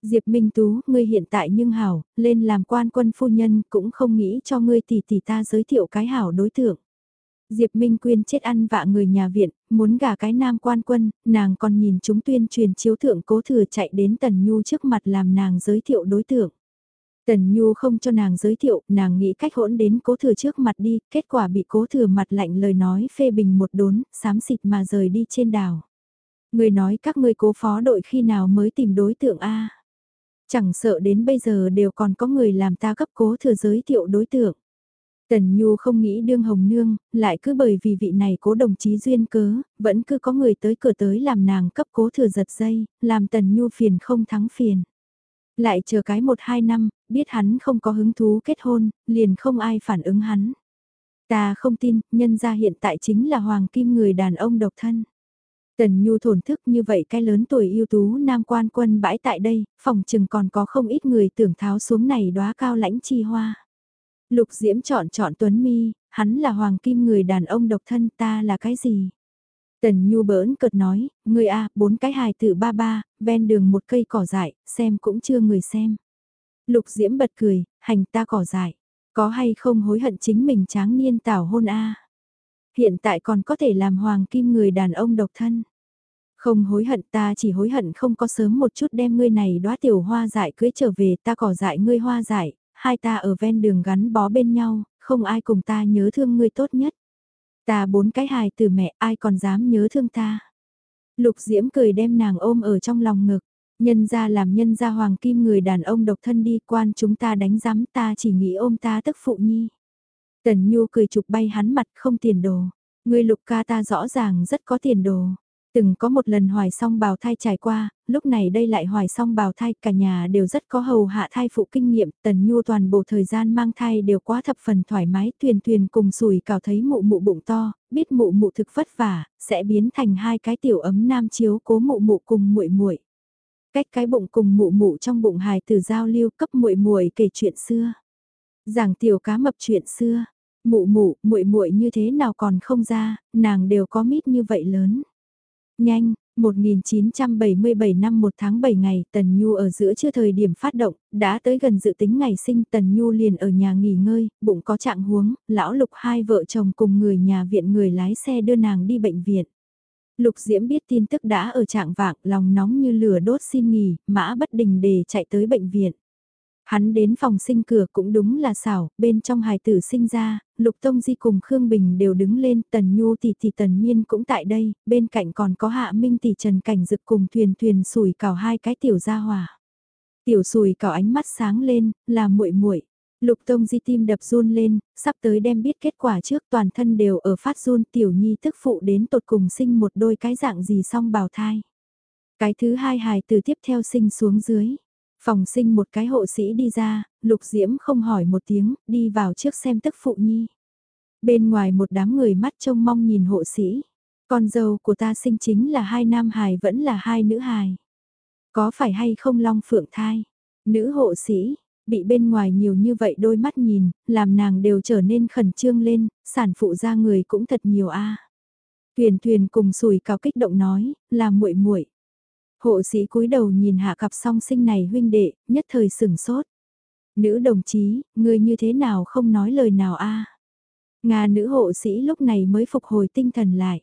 Diệp Minh Tú, ngươi hiện tại nhưng hảo, lên làm quan quân phu nhân cũng không nghĩ cho ngươi tỷ tỷ ta giới thiệu cái hảo đối tượng. Diệp Minh Quyên chết ăn vạ người nhà viện, muốn gả cái nam quan quân, nàng còn nhìn chúng tuyên truyền chiếu thượng cố thừa chạy đến Tần Nhu trước mặt làm nàng giới thiệu đối tượng. Tần Nhu không cho nàng giới thiệu, nàng nghĩ cách hỗn đến cố thừa trước mặt đi, kết quả bị cố thừa mặt lạnh lời nói phê bình một đốn, sám xịt mà rời đi trên đảo. Người nói các ngươi cố phó đội khi nào mới tìm đối tượng A. Chẳng sợ đến bây giờ đều còn có người làm ta cấp cố thừa giới thiệu đối tượng. Tần Nhu không nghĩ đương hồng nương, lại cứ bởi vì vị này cố đồng chí duyên cớ, vẫn cứ có người tới cửa tới làm nàng cấp cố thừa giật dây, làm Tần Nhu phiền không thắng phiền. Lại chờ cái một hai năm, biết hắn không có hứng thú kết hôn, liền không ai phản ứng hắn. Ta không tin, nhân ra hiện tại chính là hoàng kim người đàn ông độc thân. Tần Nhu thổn thức như vậy cái lớn tuổi ưu tú nam quan quân bãi tại đây, phòng chừng còn có không ít người tưởng tháo xuống này đóa cao lãnh chi hoa. Lục Diễm chọn chọn Tuấn Mi, hắn là hoàng kim người đàn ông độc thân ta là cái gì? Tần Nhu bỡn cợt nói, người A, bốn cái hài tử ba ba, ven đường một cây cỏ dại, xem cũng chưa người xem. Lục Diễm bật cười, hành ta cỏ dại, có hay không hối hận chính mình tráng niên tảo hôn A. Hiện tại còn có thể làm hoàng kim người đàn ông độc thân. Không hối hận ta chỉ hối hận không có sớm một chút đem ngươi này đóa tiểu hoa dại cưới trở về ta cỏ dại ngươi hoa dại, hai ta ở ven đường gắn bó bên nhau, không ai cùng ta nhớ thương ngươi tốt nhất. Ta bốn cái hài từ mẹ ai còn dám nhớ thương ta. Lục Diễm cười đem nàng ôm ở trong lòng ngực. Nhân ra làm nhân ra hoàng kim người đàn ông độc thân đi quan chúng ta đánh giám ta chỉ nghĩ ôm ta tức phụ nhi. Tần Nhu cười chụp bay hắn mặt không tiền đồ. Người lục ca ta rõ ràng rất có tiền đồ. Từng có một lần hoài song bào thai trải qua, lúc này đây lại hoài song bào thai, cả nhà đều rất có hầu hạ thai phụ kinh nghiệm, tần nhu toàn bộ thời gian mang thai đều quá thập phần thoải mái, thuyền thuyền cùng sùi cào thấy mụ mụ bụng to, biết mụ mụ thực vất vả, sẽ biến thành hai cái tiểu ấm nam chiếu cố mụ mụ cùng muội muội. Cách cái bụng cùng mụ mụ trong bụng hài từ giao lưu cấp muội muội kể chuyện xưa. Giảng tiểu cá mập chuyện xưa, mụ mụ, muội muội như thế nào còn không ra, nàng đều có mít như vậy lớn. Nhanh, 1977 năm 1 tháng 7 ngày, Tần Nhu ở giữa chưa thời điểm phát động, đã tới gần dự tính ngày sinh Tần Nhu liền ở nhà nghỉ ngơi, bụng có trạng huống, lão lục hai vợ chồng cùng người nhà viện người lái xe đưa nàng đi bệnh viện. Lục Diễm biết tin tức đã ở trạng vạng, lòng nóng như lửa đốt xin nghỉ, mã bất đình để chạy tới bệnh viện. Hắn đến phòng sinh cửa cũng đúng là xảo, bên trong hài tử sinh ra, Lục Tông Di cùng Khương Bình đều đứng lên, Tần Nhu tỷ tỷ Tần Miên cũng tại đây, bên cạnh còn có Hạ Minh tỷ Trần Cảnh Dực cùng thuyền thuyền sủi cào hai cái tiểu gia hỏa. Tiểu sùi cào ánh mắt sáng lên, là muội muội. Lục Tông Di tim đập run lên, sắp tới đem biết kết quả trước toàn thân đều ở phát run tiểu nhi tức phụ đến tột cùng sinh một đôi cái dạng gì xong bào thai. Cái thứ hai hài từ tiếp theo sinh xuống dưới. Phòng sinh một cái hộ sĩ đi ra, lục diễm không hỏi một tiếng, đi vào trước xem tức phụ nhi. Bên ngoài một đám người mắt trông mong nhìn hộ sĩ. Con dâu của ta sinh chính là hai nam hài vẫn là hai nữ hài. Có phải hay không long phượng thai? Nữ hộ sĩ, bị bên ngoài nhiều như vậy đôi mắt nhìn, làm nàng đều trở nên khẩn trương lên, sản phụ ra người cũng thật nhiều a. À. Thuyền thuyền cùng sùi cao kích động nói, là muội muội. Hộ sĩ cúi đầu nhìn hạ cặp song sinh này huynh đệ, nhất thời sửng sốt. Nữ đồng chí, người như thế nào không nói lời nào a? Nga nữ hộ sĩ lúc này mới phục hồi tinh thần lại.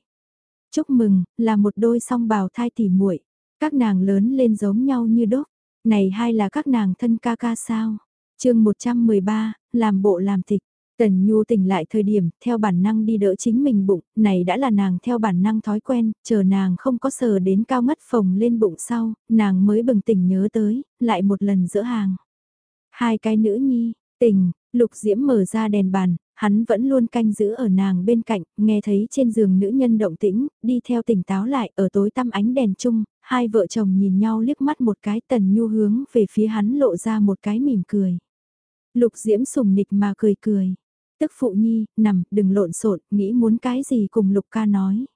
Chúc mừng, là một đôi song bào thai tỉ muội. Các nàng lớn lên giống nhau như đốt. Này hai là các nàng thân ca ca sao? chương 113, làm bộ làm tịch. Tần Nhu tỉnh lại thời điểm, theo bản năng đi đỡ chính mình bụng, này đã là nàng theo bản năng thói quen, chờ nàng không có sờ đến cao ngất phồng lên bụng sau, nàng mới bừng tỉnh nhớ tới, lại một lần giữa hàng. Hai cái nữ nhi, tỉnh, lục diễm mở ra đèn bàn, hắn vẫn luôn canh giữ ở nàng bên cạnh, nghe thấy trên giường nữ nhân động tĩnh, đi theo tỉnh táo lại ở tối tăm ánh đèn chung, hai vợ chồng nhìn nhau liếc mắt một cái tần nhu hướng về phía hắn lộ ra một cái mỉm cười. Lục diễm sùng nịch mà cười cười. Tức phụ nhi, nằm, đừng lộn xộn, nghĩ muốn cái gì cùng lục ca nói.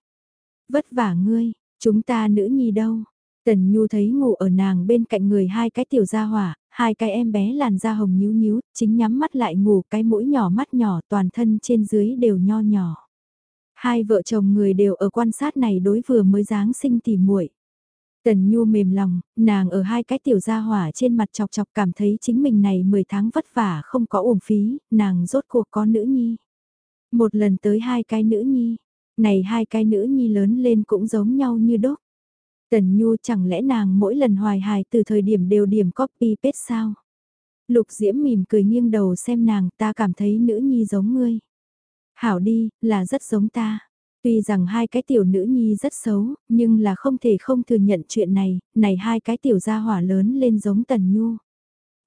Vất vả ngươi, chúng ta nữ nhi đâu. Tần Nhu thấy ngủ ở nàng bên cạnh người hai cái tiểu gia hỏa, hai cái em bé làn da hồng nhíu nhíu, chính nhắm mắt lại ngủ cái mũi nhỏ mắt nhỏ toàn thân trên dưới đều nho nhỏ. Hai vợ chồng người đều ở quan sát này đối vừa mới dáng sinh tỉ muội. Tần Nhu mềm lòng, nàng ở hai cái tiểu gia hỏa trên mặt chọc chọc cảm thấy chính mình này 10 tháng vất vả không có uổng phí, nàng rốt cuộc có nữ nhi. Một lần tới hai cái nữ nhi, này hai cái nữ nhi lớn lên cũng giống nhau như đốt. Tần Nhu chẳng lẽ nàng mỗi lần hoài hài từ thời điểm đều điểm copy paste sao? Lục Diễm mỉm cười nghiêng đầu xem nàng ta cảm thấy nữ nhi giống ngươi. Hảo đi, là rất giống ta. Tuy rằng hai cái tiểu nữ nhi rất xấu, nhưng là không thể không thừa nhận chuyện này, này hai cái tiểu gia hỏa lớn lên giống Tần Nhu.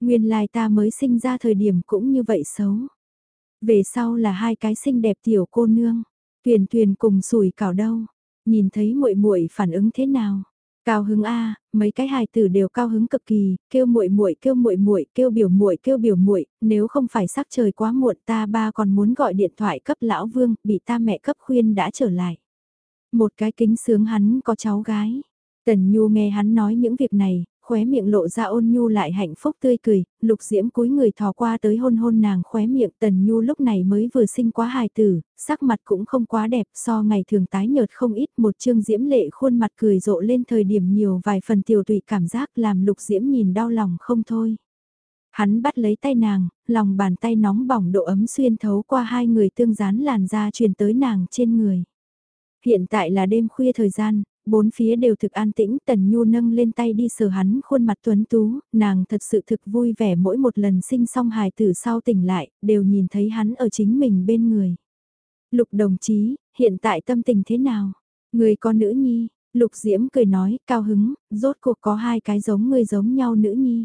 Nguyên lai ta mới sinh ra thời điểm cũng như vậy xấu. Về sau là hai cái xinh đẹp tiểu cô nương, Tuyền Tuyền cùng sủi cảo đâu, nhìn thấy muội muội phản ứng thế nào? Cao hứng a, mấy cái hài tử đều cao hứng cực kỳ, kêu muội muội, kêu muội muội, kêu biểu muội, kêu biểu muội, nếu không phải sắc trời quá muộn, ta ba còn muốn gọi điện thoại cấp lão Vương, bị ta mẹ cấp khuyên đã trở lại. Một cái kính sướng hắn có cháu gái. Tần Nhu nghe hắn nói những việc này, khóe miệng lộ ra ôn nhu lại hạnh phúc tươi cười, lục diễm cúi người thò qua tới hôn hôn nàng khóe miệng tần nhu lúc này mới vừa sinh quá hài tử, sắc mặt cũng không quá đẹp so ngày thường tái nhợt không ít một chương diễm lệ khuôn mặt cười rộ lên thời điểm nhiều vài phần tiểu tụy cảm giác làm lục diễm nhìn đau lòng không thôi. Hắn bắt lấy tay nàng, lòng bàn tay nóng bỏng độ ấm xuyên thấu qua hai người tương dán làn da truyền tới nàng trên người. Hiện tại là đêm khuya thời gian, bốn phía đều thực an tĩnh, Tần Nhu nâng lên tay đi sờ hắn khuôn mặt tuấn tú, nàng thật sự thực vui vẻ mỗi một lần sinh xong hài tử sau tỉnh lại, đều nhìn thấy hắn ở chính mình bên người. Lục đồng chí, hiện tại tâm tình thế nào? Người có nữ nhi, Lục Diễm cười nói, cao hứng, rốt cuộc có hai cái giống người giống nhau nữ nhi.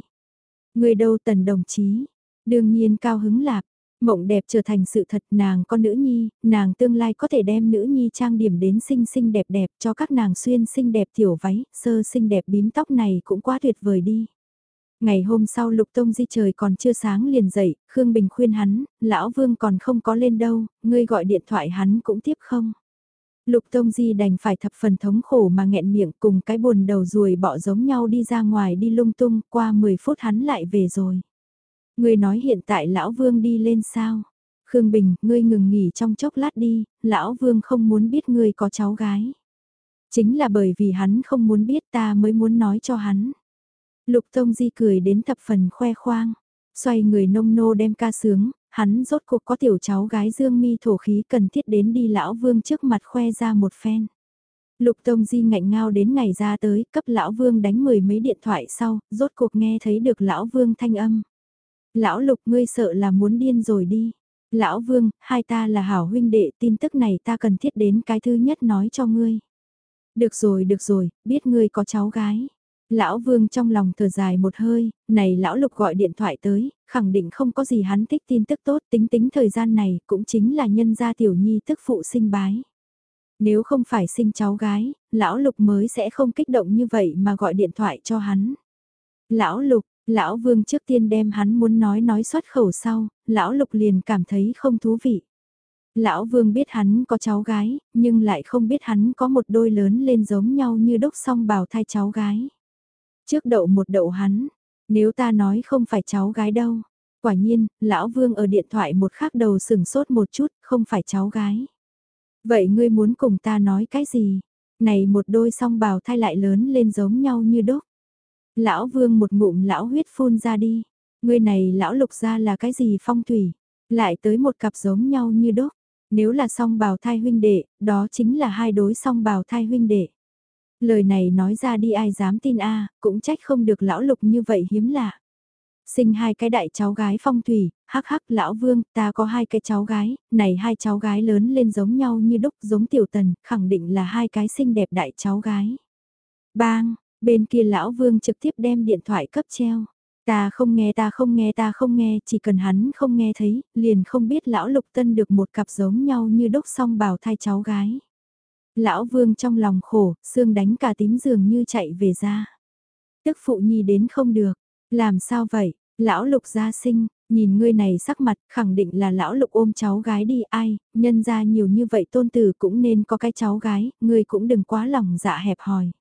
Người đâu tần đồng chí? Đương nhiên cao hứng lạp, Mộng đẹp trở thành sự thật nàng con nữ nhi, nàng tương lai có thể đem nữ nhi trang điểm đến xinh xinh đẹp đẹp cho các nàng xuyên xinh đẹp tiểu váy, sơ xinh đẹp bím tóc này cũng quá tuyệt vời đi. Ngày hôm sau Lục Tông Di trời còn chưa sáng liền dậy, Khương Bình khuyên hắn, lão vương còn không có lên đâu, ngươi gọi điện thoại hắn cũng tiếp không. Lục Tông Di đành phải thập phần thống khổ mà nghẹn miệng cùng cái buồn đầu ruồi bọ giống nhau đi ra ngoài đi lung tung, qua 10 phút hắn lại về rồi. Ngươi nói hiện tại lão vương đi lên sao? Khương Bình, ngươi ngừng nghỉ trong chốc lát đi, lão vương không muốn biết ngươi có cháu gái. Chính là bởi vì hắn không muốn biết ta mới muốn nói cho hắn. Lục Tông Di cười đến thập phần khoe khoang, xoay người nông nô đem ca sướng, hắn rốt cuộc có tiểu cháu gái dương mi thổ khí cần thiết đến đi lão vương trước mặt khoe ra một phen. Lục Tông Di ngạnh ngao đến ngày ra tới, cấp lão vương đánh mười mấy điện thoại sau, rốt cuộc nghe thấy được lão vương thanh âm. Lão Lục ngươi sợ là muốn điên rồi đi. Lão Vương, hai ta là hảo huynh đệ tin tức này ta cần thiết đến cái thứ nhất nói cho ngươi. Được rồi, được rồi, biết ngươi có cháu gái. Lão Vương trong lòng thở dài một hơi, này lão Lục gọi điện thoại tới, khẳng định không có gì hắn thích tin tức tốt tính tính thời gian này cũng chính là nhân gia tiểu nhi tức phụ sinh bái. Nếu không phải sinh cháu gái, lão Lục mới sẽ không kích động như vậy mà gọi điện thoại cho hắn. Lão Lục, Lão Vương trước tiên đem hắn muốn nói nói xuất khẩu sau, lão Lục liền cảm thấy không thú vị. Lão Vương biết hắn có cháu gái, nhưng lại không biết hắn có một đôi lớn lên giống nhau như đốc song bào thai cháu gái. Trước đậu một đậu hắn, nếu ta nói không phải cháu gái đâu. Quả nhiên, lão Vương ở điện thoại một khắc đầu sừng sốt một chút, không phải cháu gái. Vậy ngươi muốn cùng ta nói cái gì? Này một đôi song bào thai lại lớn lên giống nhau như đúc. Lão vương một ngụm lão huyết phun ra đi. Người này lão lục ra là cái gì phong thủy. Lại tới một cặp giống nhau như đúc. Nếu là song bào thai huynh đệ, đó chính là hai đối song bào thai huynh đệ. Lời này nói ra đi ai dám tin a cũng trách không được lão lục như vậy hiếm lạ. Sinh hai cái đại cháu gái phong thủy, hắc hắc lão vương, ta có hai cái cháu gái, này hai cháu gái lớn lên giống nhau như đúc giống tiểu tần, khẳng định là hai cái xinh đẹp đại cháu gái. Bang, bên kia lão vương trực tiếp đem điện thoại cấp treo. Ta không nghe ta không nghe ta không nghe, chỉ cần hắn không nghe thấy, liền không biết lão lục tân được một cặp giống nhau như đúc song bào thai cháu gái. Lão vương trong lòng khổ, xương đánh cả tím giường như chạy về ra. Tức phụ nhi đến không được, làm sao vậy, lão lục gia sinh, nhìn ngươi này sắc mặt khẳng định là lão lục ôm cháu gái đi ai, nhân ra nhiều như vậy tôn tử cũng nên có cái cháu gái, ngươi cũng đừng quá lòng dạ hẹp hòi.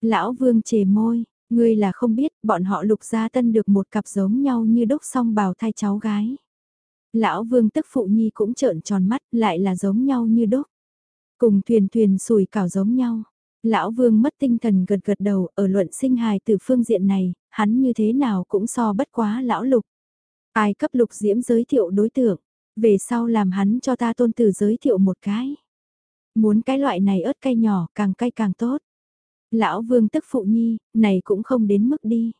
Lão vương chề môi, ngươi là không biết bọn họ lục gia tân được một cặp giống nhau như đúc song bào thai cháu gái. Lão vương tức phụ nhi cũng trợn tròn mắt lại là giống nhau như đúc. Cùng thuyền thuyền sùi cảo giống nhau. Lão vương mất tinh thần gật gật đầu ở luận sinh hài từ phương diện này, hắn như thế nào cũng so bất quá lão lục. Ai cấp lục diễm giới thiệu đối tượng, về sau làm hắn cho ta tôn tử giới thiệu một cái. Muốn cái loại này ớt cay nhỏ càng cay càng tốt. Lão vương tức phụ nhi, này cũng không đến mức đi.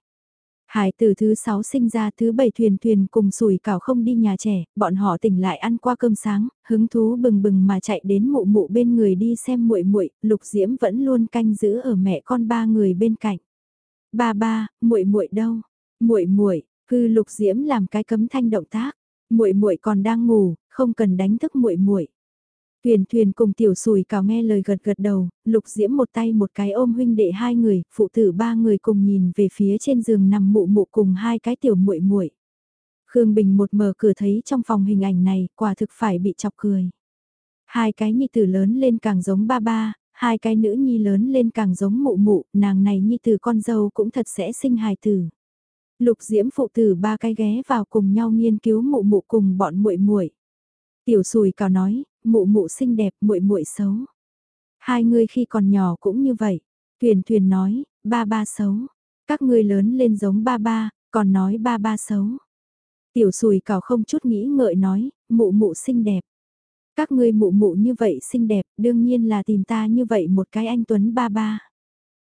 Hải từ thứ 6 sinh ra thứ 7 thuyền thuyền cùng sủi cảo không đi nhà trẻ, bọn họ tỉnh lại ăn qua cơm sáng, hứng thú bừng bừng mà chạy đến mụ mụ bên người đi xem muội muội, Lục Diễm vẫn luôn canh giữ ở mẹ con ba người bên cạnh. Ba ba, muội muội đâu? Muội muội, Cư Lục Diễm làm cái cấm thanh động tác. Muội muội còn đang ngủ, không cần đánh thức muội muội. Tuyền thuyền cùng tiểu sùi cào nghe lời gật gật đầu, lục diễm một tay một cái ôm huynh đệ hai người, phụ tử ba người cùng nhìn về phía trên giường nằm mụ mụ cùng hai cái tiểu muội muội. Khương Bình một mở cửa thấy trong phòng hình ảnh này, quả thực phải bị chọc cười. Hai cái nhi tử lớn lên càng giống ba ba, hai cái nữ nhi lớn lên càng giống mụ mụ, nàng này nhi tử con dâu cũng thật sẽ sinh hài tử. Lục Diễm phụ tử ba cái ghé vào cùng nhau nghiên cứu mụ mụ cùng bọn muội muội. Tiểu Sùi cào nói, mụ mụ xinh đẹp, muội muội xấu. Hai người khi còn nhỏ cũng như vậy. Thuyền thuyền nói, ba ba xấu. Các ngươi lớn lên giống ba ba, còn nói ba ba xấu. Tiểu sùi cào không chút nghĩ ngợi nói, mụ mụ xinh đẹp. Các ngươi mụ mụ như vậy xinh đẹp, đương nhiên là tìm ta như vậy một cái anh tuấn ba ba.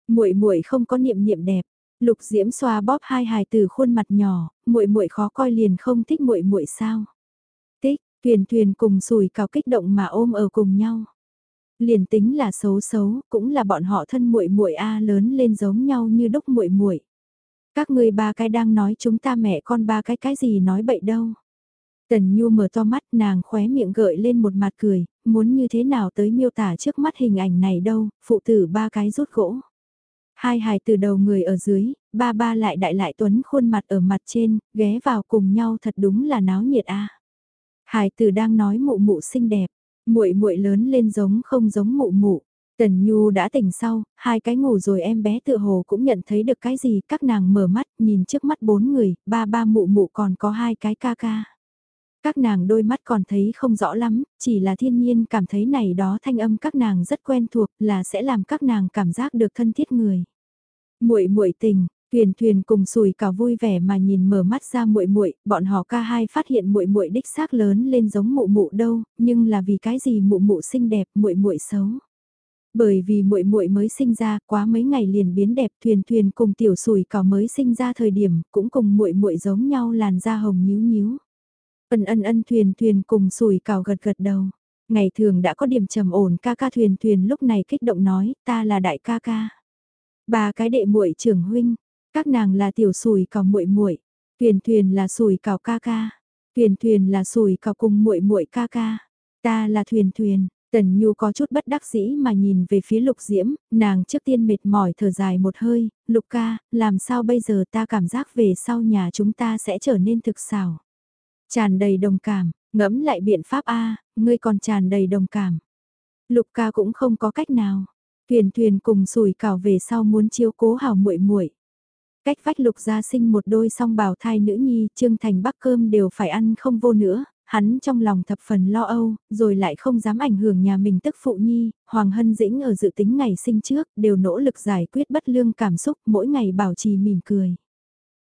Muội muội không có niệm niệm đẹp. Lục Diễm xoa bóp hai hài từ khuôn mặt nhỏ, muội muội khó coi liền không thích muội muội sao? Thích, Thuyền thuyền cùng sùi cào kích động mà ôm ở cùng nhau. Liền tính là xấu xấu, cũng là bọn họ thân muội muội a lớn lên giống nhau như đúc muội muội. Các ngươi ba cái đang nói chúng ta mẹ con ba cái cái gì nói bậy đâu. Tần Nhu mở to mắt nàng khóe miệng gợi lên một mặt cười, muốn như thế nào tới miêu tả trước mắt hình ảnh này đâu, phụ tử ba cái rút gỗ. Hai hài từ đầu người ở dưới, ba ba lại đại lại tuấn khuôn mặt ở mặt trên, ghé vào cùng nhau thật đúng là náo nhiệt a. Hải tử đang nói mụ mụ xinh đẹp, muội muội lớn lên giống không giống mụ mụ. Tần Nhu đã tỉnh sau, hai cái ngủ rồi em bé tự hồ cũng nhận thấy được cái gì, các nàng mở mắt, nhìn trước mắt bốn người, ba ba mụ mụ còn có hai cái ca ca. Các nàng đôi mắt còn thấy không rõ lắm, chỉ là thiên nhiên cảm thấy này đó thanh âm các nàng rất quen thuộc là sẽ làm các nàng cảm giác được thân thiết người. Muội muội tình, Thuyền thuyền cùng sùi cào vui vẻ mà nhìn mở mắt ra muội muội, bọn họ ca hai phát hiện muội muội đích xác lớn lên giống mụ mụ đâu, nhưng là vì cái gì mụ mụ xinh đẹp, muội muội xấu. Bởi vì muội muội mới sinh ra, quá mấy ngày liền biến đẹp, thuyền thuyền cùng tiểu sùi cào mới sinh ra thời điểm, cũng cùng muội muội giống nhau làn da hồng nhíu nhíu. Ân ân ân thuyền thuyền cùng sùi cào gật gật đầu. Ngày thường đã có điểm trầm ổn ca ca thuyền thuyền lúc này kích động nói, ta là đại ca ca. Ba cái đệ muội trưởng huynh, các nàng là tiểu sùi cào muội muội, Thuyền Thuyền là sùi cào ca ca, Thuyền Thuyền là sùi cào cùng muội muội ca ca. Ta là Thuyền Thuyền. Tần Nhu có chút bất đắc dĩ mà nhìn về phía Lục Diễm, nàng trước tiên mệt mỏi thở dài một hơi, Lục ca, làm sao bây giờ ta cảm giác về sau nhà chúng ta sẽ trở nên thực xảo. Tràn đầy đồng cảm, ngẫm lại biện pháp A, ngươi còn tràn đầy đồng cảm. Lục ca cũng không có cách nào. Thuyền thuyền cùng sùi cào về sau muốn chiếu cố hảo muội muội. Cách vách lục gia sinh một đôi song bào thai nữ nhi, Trương Thành Bắc cơm đều phải ăn không vô nữa, hắn trong lòng thập phần lo âu, rồi lại không dám ảnh hưởng nhà mình tức phụ nhi, Hoàng Hân Dĩnh ở dự tính ngày sinh trước, đều nỗ lực giải quyết bất lương cảm xúc, mỗi ngày bảo trì mỉm cười.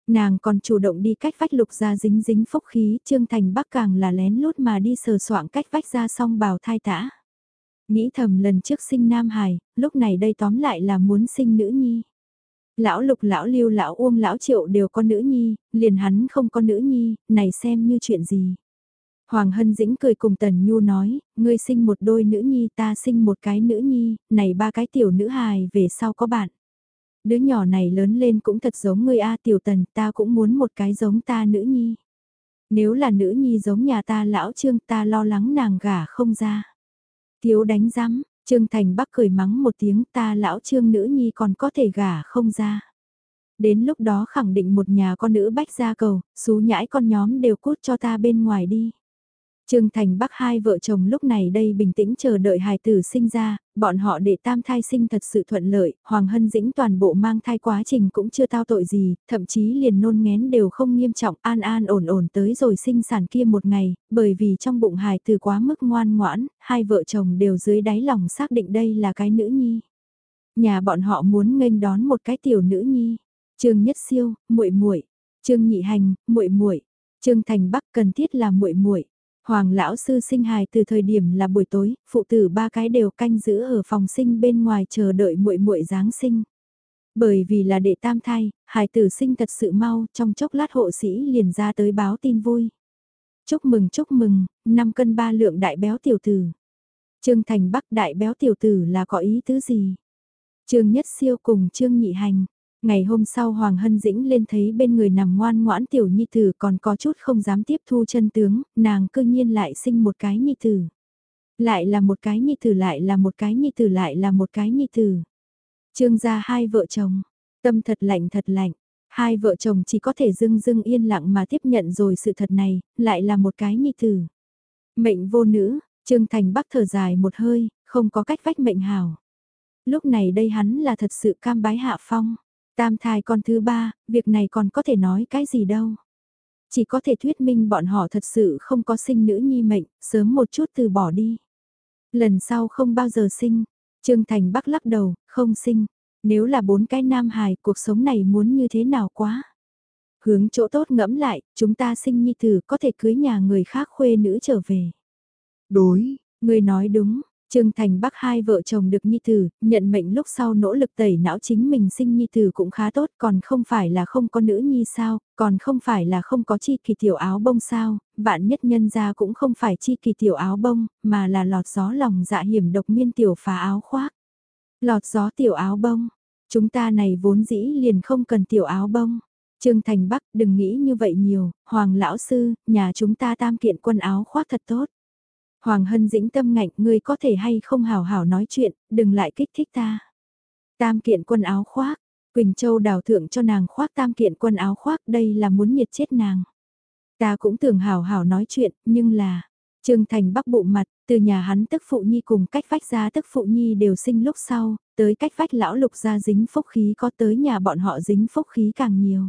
Nàng còn chủ động đi cách vách lục ra dính dính phúc khí, Trương Thành Bắc càng là lén lút mà đi sờ soạng cách vách ra xong bào thai tã. Nghĩ thầm lần trước sinh Nam Hải, lúc này đây tóm lại là muốn sinh nữ nhi. Lão lục lão lưu lão uông lão triệu đều có nữ nhi, liền hắn không có nữ nhi, này xem như chuyện gì. Hoàng Hân Dĩnh cười cùng Tần Nhu nói, ngươi sinh một đôi nữ nhi ta sinh một cái nữ nhi, này ba cái tiểu nữ hài về sau có bạn. Đứa nhỏ này lớn lên cũng thật giống ngươi A tiểu tần ta cũng muốn một cái giống ta nữ nhi. Nếu là nữ nhi giống nhà ta lão trương ta lo lắng nàng gả không ra. Thiếu đánh rắm, Trương Thành Bắc cười mắng một tiếng ta lão trương nữ nhi còn có thể gả không ra. Đến lúc đó khẳng định một nhà con nữ bách ra cầu, xú nhãi con nhóm đều cút cho ta bên ngoài đi. Trương Thành Bắc hai vợ chồng lúc này đây bình tĩnh chờ đợi hài tử sinh ra, bọn họ để tam thai sinh thật sự thuận lợi, Hoàng Hân Dĩnh toàn bộ mang thai quá trình cũng chưa tao tội gì, thậm chí liền nôn ngén đều không nghiêm trọng, an an ổn ổn tới rồi sinh sản kia một ngày, bởi vì trong bụng hài tử quá mức ngoan ngoãn, hai vợ chồng đều dưới đáy lòng xác định đây là cái nữ nhi. Nhà bọn họ muốn nghênh đón một cái tiểu nữ nhi. Trương Nhất Siêu, muội muội, Trương Nhị Hành, muội muội, Trương Thành Bắc cần thiết là muội muội. Hoàng lão sư sinh hài từ thời điểm là buổi tối, phụ tử ba cái đều canh giữ ở phòng sinh bên ngoài chờ đợi muội muội giáng sinh. Bởi vì là đệ tam thai, hài tử sinh thật sự mau, trong chốc lát hộ sĩ liền ra tới báo tin vui. Chúc mừng chúc mừng, 5 cân 3 lượng đại béo tiểu tử. Trương Thành Bắc đại béo tiểu tử là có ý tứ gì? Trương Nhất Siêu cùng Trương Nhị Hành, Ngày hôm sau Hoàng Hân Dĩnh lên thấy bên người nằm ngoan ngoãn tiểu nhi tử còn có chút không dám tiếp thu chân tướng, nàng cư nhiên lại sinh một cái nhi tử. Lại là một cái nhi tử lại là một cái nhi tử lại là một cái nhi tử. Trương gia hai vợ chồng, tâm thật lạnh thật lạnh, hai vợ chồng chỉ có thể dưng dưng yên lặng mà tiếp nhận rồi sự thật này, lại là một cái nhi tử. Mệnh vô nữ, Trương Thành Bắc thở dài một hơi, không có cách vách mệnh hào. Lúc này đây hắn là thật sự cam bái hạ phong. Tam thai con thứ ba, việc này còn có thể nói cái gì đâu. Chỉ có thể thuyết minh bọn họ thật sự không có sinh nữ nhi mệnh, sớm một chút từ bỏ đi. Lần sau không bao giờ sinh, Trương Thành Bắc lắc đầu, không sinh. Nếu là bốn cái nam hài, cuộc sống này muốn như thế nào quá. Hướng chỗ tốt ngẫm lại, chúng ta sinh nhi tử có thể cưới nhà người khác khuê nữ trở về. Đối, người nói đúng, Trương Thành Bắc hai vợ chồng được nhi tử, nhận mệnh lúc sau nỗ lực tẩy não chính mình sinh nhi tử cũng khá tốt, còn không phải là không có nữ nhi sao, còn không phải là không có chi kỳ tiểu áo bông sao, vạn nhất nhân ra cũng không phải chi kỳ tiểu áo bông, mà là lọt gió lòng dạ hiểm độc miên tiểu phá áo khoác. Lọt gió tiểu áo bông, chúng ta này vốn dĩ liền không cần tiểu áo bông. Trương Thành Bắc đừng nghĩ như vậy nhiều, Hoàng Lão Sư, nhà chúng ta tam kiện quân áo khoác thật tốt. Hoàng Hân dĩnh tâm ngạnh ngươi có thể hay không hào hào nói chuyện, đừng lại kích thích ta. Tam kiện quần áo khoác, Quỳnh Châu đào thượng cho nàng khoác tam kiện quần áo khoác đây là muốn nhiệt chết nàng. Ta cũng tưởng hào hào nói chuyện, nhưng là... Trương Thành bắc bụng mặt, từ nhà hắn tức phụ nhi cùng cách vách ra tức phụ nhi đều sinh lúc sau, tới cách vách lão lục ra dính phúc khí có tới nhà bọn họ dính phúc khí càng nhiều.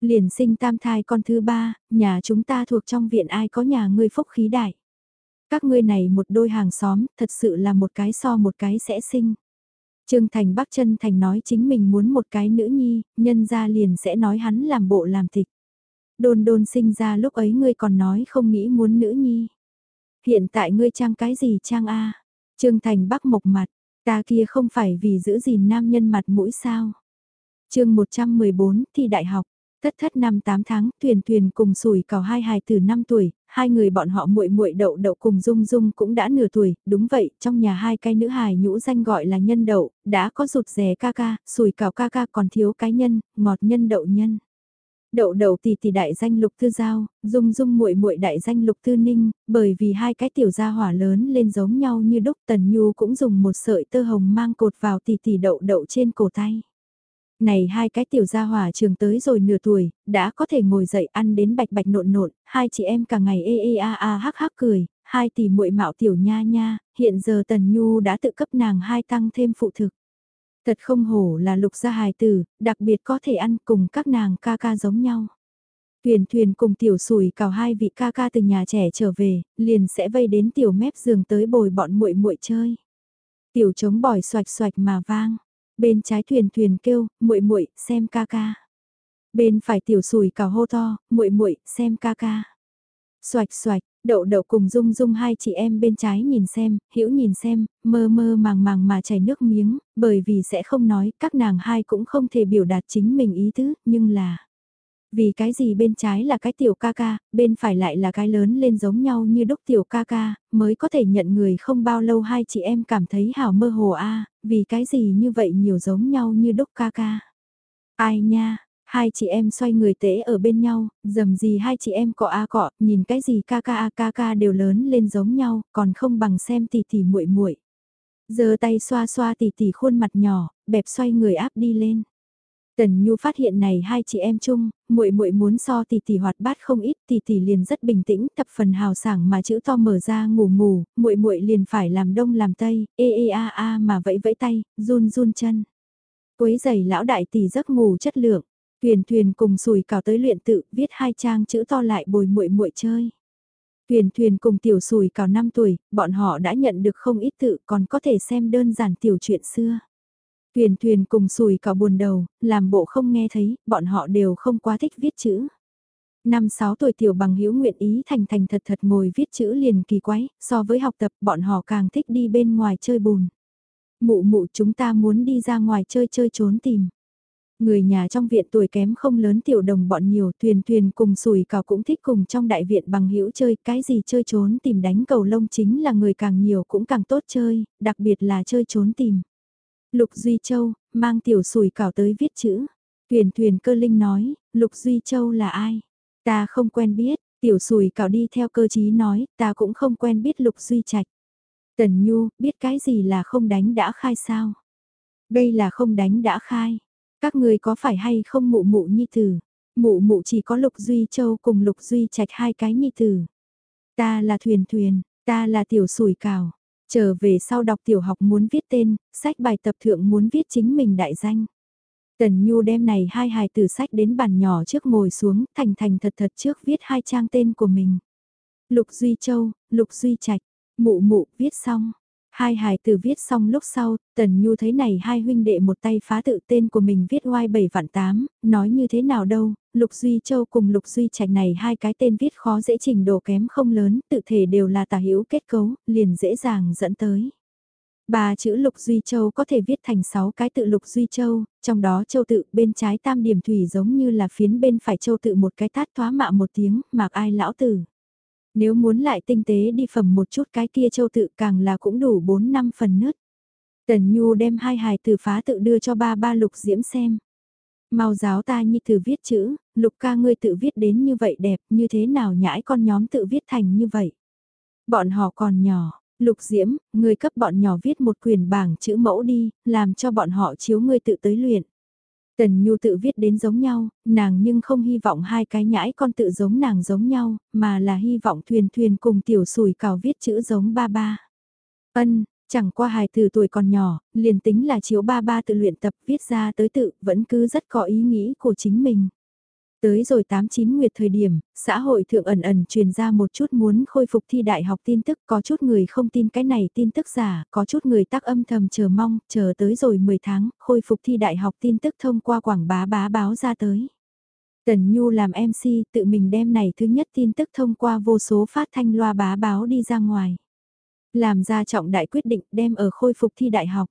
Liền sinh tam thai con thứ ba, nhà chúng ta thuộc trong viện ai có nhà ngươi phúc khí đại. Các ngươi này một đôi hàng xóm, thật sự là một cái so một cái sẽ sinh. Trương Thành Bắc chân Thành nói chính mình muốn một cái nữ nhi, nhân ra liền sẽ nói hắn làm bộ làm thịt. Đôn đôn sinh ra lúc ấy ngươi còn nói không nghĩ muốn nữ nhi. Hiện tại ngươi trang cái gì trang A? Trương Thành Bắc mộc mặt, ta kia không phải vì giữ gìn nam nhân mặt mũi sao? chương 114 thi đại học, Thất thất năm 8 tháng, thuyền thuyền cùng sủi cào hai hài từ 5 tuổi, hai người bọn họ muội muội đậu đậu cùng dung dung cũng đã nửa tuổi, đúng vậy, trong nhà hai cái nữ hài nhũ danh gọi là nhân đậu, đã có rụt rè ca ca, sủi cào ca ca còn thiếu cái nhân, ngọt nhân đậu nhân. Đậu đậu tỷ tỷ đại danh lục tư giao, dung dung muội muội đại danh lục tư ninh, bởi vì hai cái tiểu gia hỏa lớn lên giống nhau như đúc tần nhu cũng dùng một sợi tơ hồng mang cột vào tỷ tỷ đậu đậu trên cổ tay. Này hai cái tiểu gia hỏa trường tới rồi nửa tuổi, đã có thể ngồi dậy ăn đến bạch bạch nộn nộn, hai chị em cả ngày ê ê a a hắc hắc cười, hai tỷ muội mạo tiểu nha nha, hiện giờ Tần Nhu đã tự cấp nàng hai tăng thêm phụ thực. Thật không hổ là lục gia hài tử, đặc biệt có thể ăn cùng các nàng ca ca giống nhau. Thuyền thuyền cùng tiểu sùi cào hai vị ca ca từ nhà trẻ trở về, liền sẽ vây đến tiểu mép giường tới bồi bọn muội muội chơi. Tiểu trống bỏi xoạch xoạch mà vang. Bên trái thuyền thuyền kêu, muội muội xem ca ca. Bên phải tiểu sùi cào hô to, muội muội xem ca ca. Xoạch xoạch, đậu đậu cùng dung dung hai chị em bên trái nhìn xem, hữu nhìn xem, mơ mơ màng màng mà chảy nước miếng, bởi vì sẽ không nói, các nàng hai cũng không thể biểu đạt chính mình ý tứ, nhưng là... Vì cái gì bên trái là cái tiểu ca ca, bên phải lại là cái lớn lên giống nhau như đúc tiểu ca ca, mới có thể nhận người không bao lâu hai chị em cảm thấy hào mơ hồ a vì cái gì như vậy nhiều giống nhau như đúc ca ca. Ai nha, hai chị em xoay người tễ ở bên nhau, dầm gì hai chị em cọ a cọ, nhìn cái gì ca ca a ca ca đều lớn lên giống nhau, còn không bằng xem tỷ tỷ muội muội. Giờ tay xoa xoa tỷ tỷ khuôn mặt nhỏ, bẹp xoay người áp đi lên. Tần Nhu phát hiện này hai chị em chung, muội muội muốn so tỷ tỷ hoạt bát không ít, tỷ tỷ liền rất bình tĩnh, thập phần hào sảng mà chữ to mở ra ngủ ngủ, muội muội liền phải làm đông làm tây, ê ê a a mà vẫy vẫy tay, run run chân. Quấy giày lão đại tỷ giấc ngủ chất lượng, Tuyền Thuyền cùng sùi cào tới luyện tự, viết hai trang chữ to lại bồi muội muội chơi. Tuyền Thuyền cùng tiểu sùi cào 5 tuổi, bọn họ đã nhận được không ít tự còn có thể xem đơn giản tiểu chuyện xưa. Tuyền Thuyền cùng sùi Cỏ buồn đầu, làm bộ không nghe thấy, bọn họ đều không quá thích viết chữ. Năm sáu tuổi tiểu bằng hữu nguyện ý thành thành thật thật ngồi viết chữ liền kỳ quái, so với học tập bọn họ càng thích đi bên ngoài chơi bùn. Mụ mụ chúng ta muốn đi ra ngoài chơi chơi trốn tìm. Người nhà trong viện tuổi kém không lớn tiểu đồng bọn nhiều thuyền thuyền cùng sùi cào cũng thích cùng trong đại viện bằng hữu chơi cái gì chơi trốn tìm đánh cầu lông chính là người càng nhiều cũng càng tốt chơi, đặc biệt là chơi trốn tìm. Lục Duy Châu, mang tiểu sùi cảo tới viết chữ. Thuyền thuyền cơ linh nói, Lục Duy Châu là ai? Ta không quen biết, tiểu sùi cảo đi theo cơ chí nói, ta cũng không quen biết Lục Duy Trạch. Tần Nhu, biết cái gì là không đánh đã khai sao? Đây là không đánh đã khai. Các người có phải hay không mụ mụ nhi tử? Mụ mụ chỉ có Lục Duy Châu cùng Lục Duy Trạch hai cái nhi tử. Ta là thuyền thuyền, ta là tiểu sủi cảo. Trở về sau đọc tiểu học muốn viết tên, sách bài tập thượng muốn viết chính mình đại danh. Tần Nhu đem này hai hài tử sách đến bàn nhỏ trước ngồi xuống, thành thành thật thật trước viết hai trang tên của mình. Lục Duy Châu, Lục Duy Trạch, mụ mụ viết xong. Hai hài tử viết xong lúc sau, Tần Nhu thấy này hai huynh đệ một tay phá tự tên của mình viết oai bảy vạn tám, nói như thế nào đâu, Lục Duy Châu cùng Lục Duy Trạch này hai cái tên viết khó dễ trình độ kém không lớn, tự thể đều là tả hữu kết cấu, liền dễ dàng dẫn tới. Ba chữ Lục Duy Châu có thể viết thành 6 cái tự Lục Duy Châu, trong đó Châu tự bên trái tam điểm thủy giống như là phiến bên phải Châu tự một cái tát thoá mạ một tiếng, mạc ai lão tử. Nếu muốn lại tinh tế đi phẩm một chút cái kia châu tự càng là cũng đủ 4 năm phần nứt. Tần Nhu đem hai hài từ phá tự đưa cho ba ba lục diễm xem. Mau giáo ta như từ viết chữ, lục ca ngươi tự viết đến như vậy đẹp, như thế nào nhãi con nhóm tự viết thành như vậy. Bọn họ còn nhỏ, lục diễm, ngươi cấp bọn nhỏ viết một quyền bảng chữ mẫu đi, làm cho bọn họ chiếu ngươi tự tới luyện. Tần Nhu tự viết đến giống nhau, nàng nhưng không hy vọng hai cái nhãi con tự giống nàng giống nhau, mà là hy vọng thuyền thuyền cùng tiểu sùi cào viết chữ giống ba ba. Ân, chẳng qua hài từ tuổi còn nhỏ, liền tính là chiếu ba ba tự luyện tập viết ra tới tự, vẫn cứ rất có ý nghĩ của chính mình. Tới rồi 89 nguyệt thời điểm, xã hội thượng ẩn ẩn truyền ra một chút muốn khôi phục thi đại học tin tức, có chút người không tin cái này tin tức giả, có chút người tác âm thầm chờ mong, chờ tới rồi 10 tháng, khôi phục thi đại học tin tức thông qua quảng bá bá báo ra tới. Tần Nhu làm MC tự mình đem này thứ nhất tin tức thông qua vô số phát thanh loa bá báo đi ra ngoài. Làm ra trọng đại quyết định đem ở khôi phục thi đại học.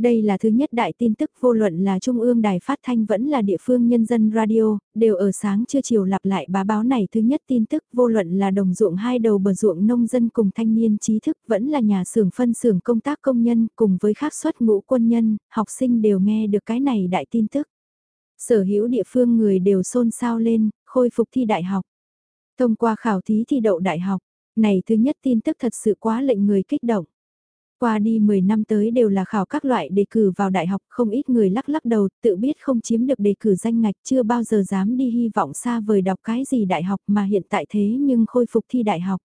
Đây là thứ nhất đại tin tức vô luận là Trung ương Đài Phát Thanh vẫn là địa phương nhân dân radio, đều ở sáng chưa chiều lặp lại bá báo này thứ nhất tin tức vô luận là đồng ruộng hai đầu bờ ruộng nông dân cùng thanh niên trí thức vẫn là nhà xưởng phân xưởng công tác công nhân cùng với khác xuất ngũ quân nhân, học sinh đều nghe được cái này đại tin tức. Sở hữu địa phương người đều xôn xao lên, khôi phục thi đại học. Thông qua khảo thí thi đậu đại học, này thứ nhất tin tức thật sự quá lệnh người kích động. Qua đi 10 năm tới đều là khảo các loại đề cử vào đại học, không ít người lắc lắc đầu, tự biết không chiếm được đề cử danh ngạch, chưa bao giờ dám đi hy vọng xa vời đọc cái gì đại học mà hiện tại thế nhưng khôi phục thi đại học.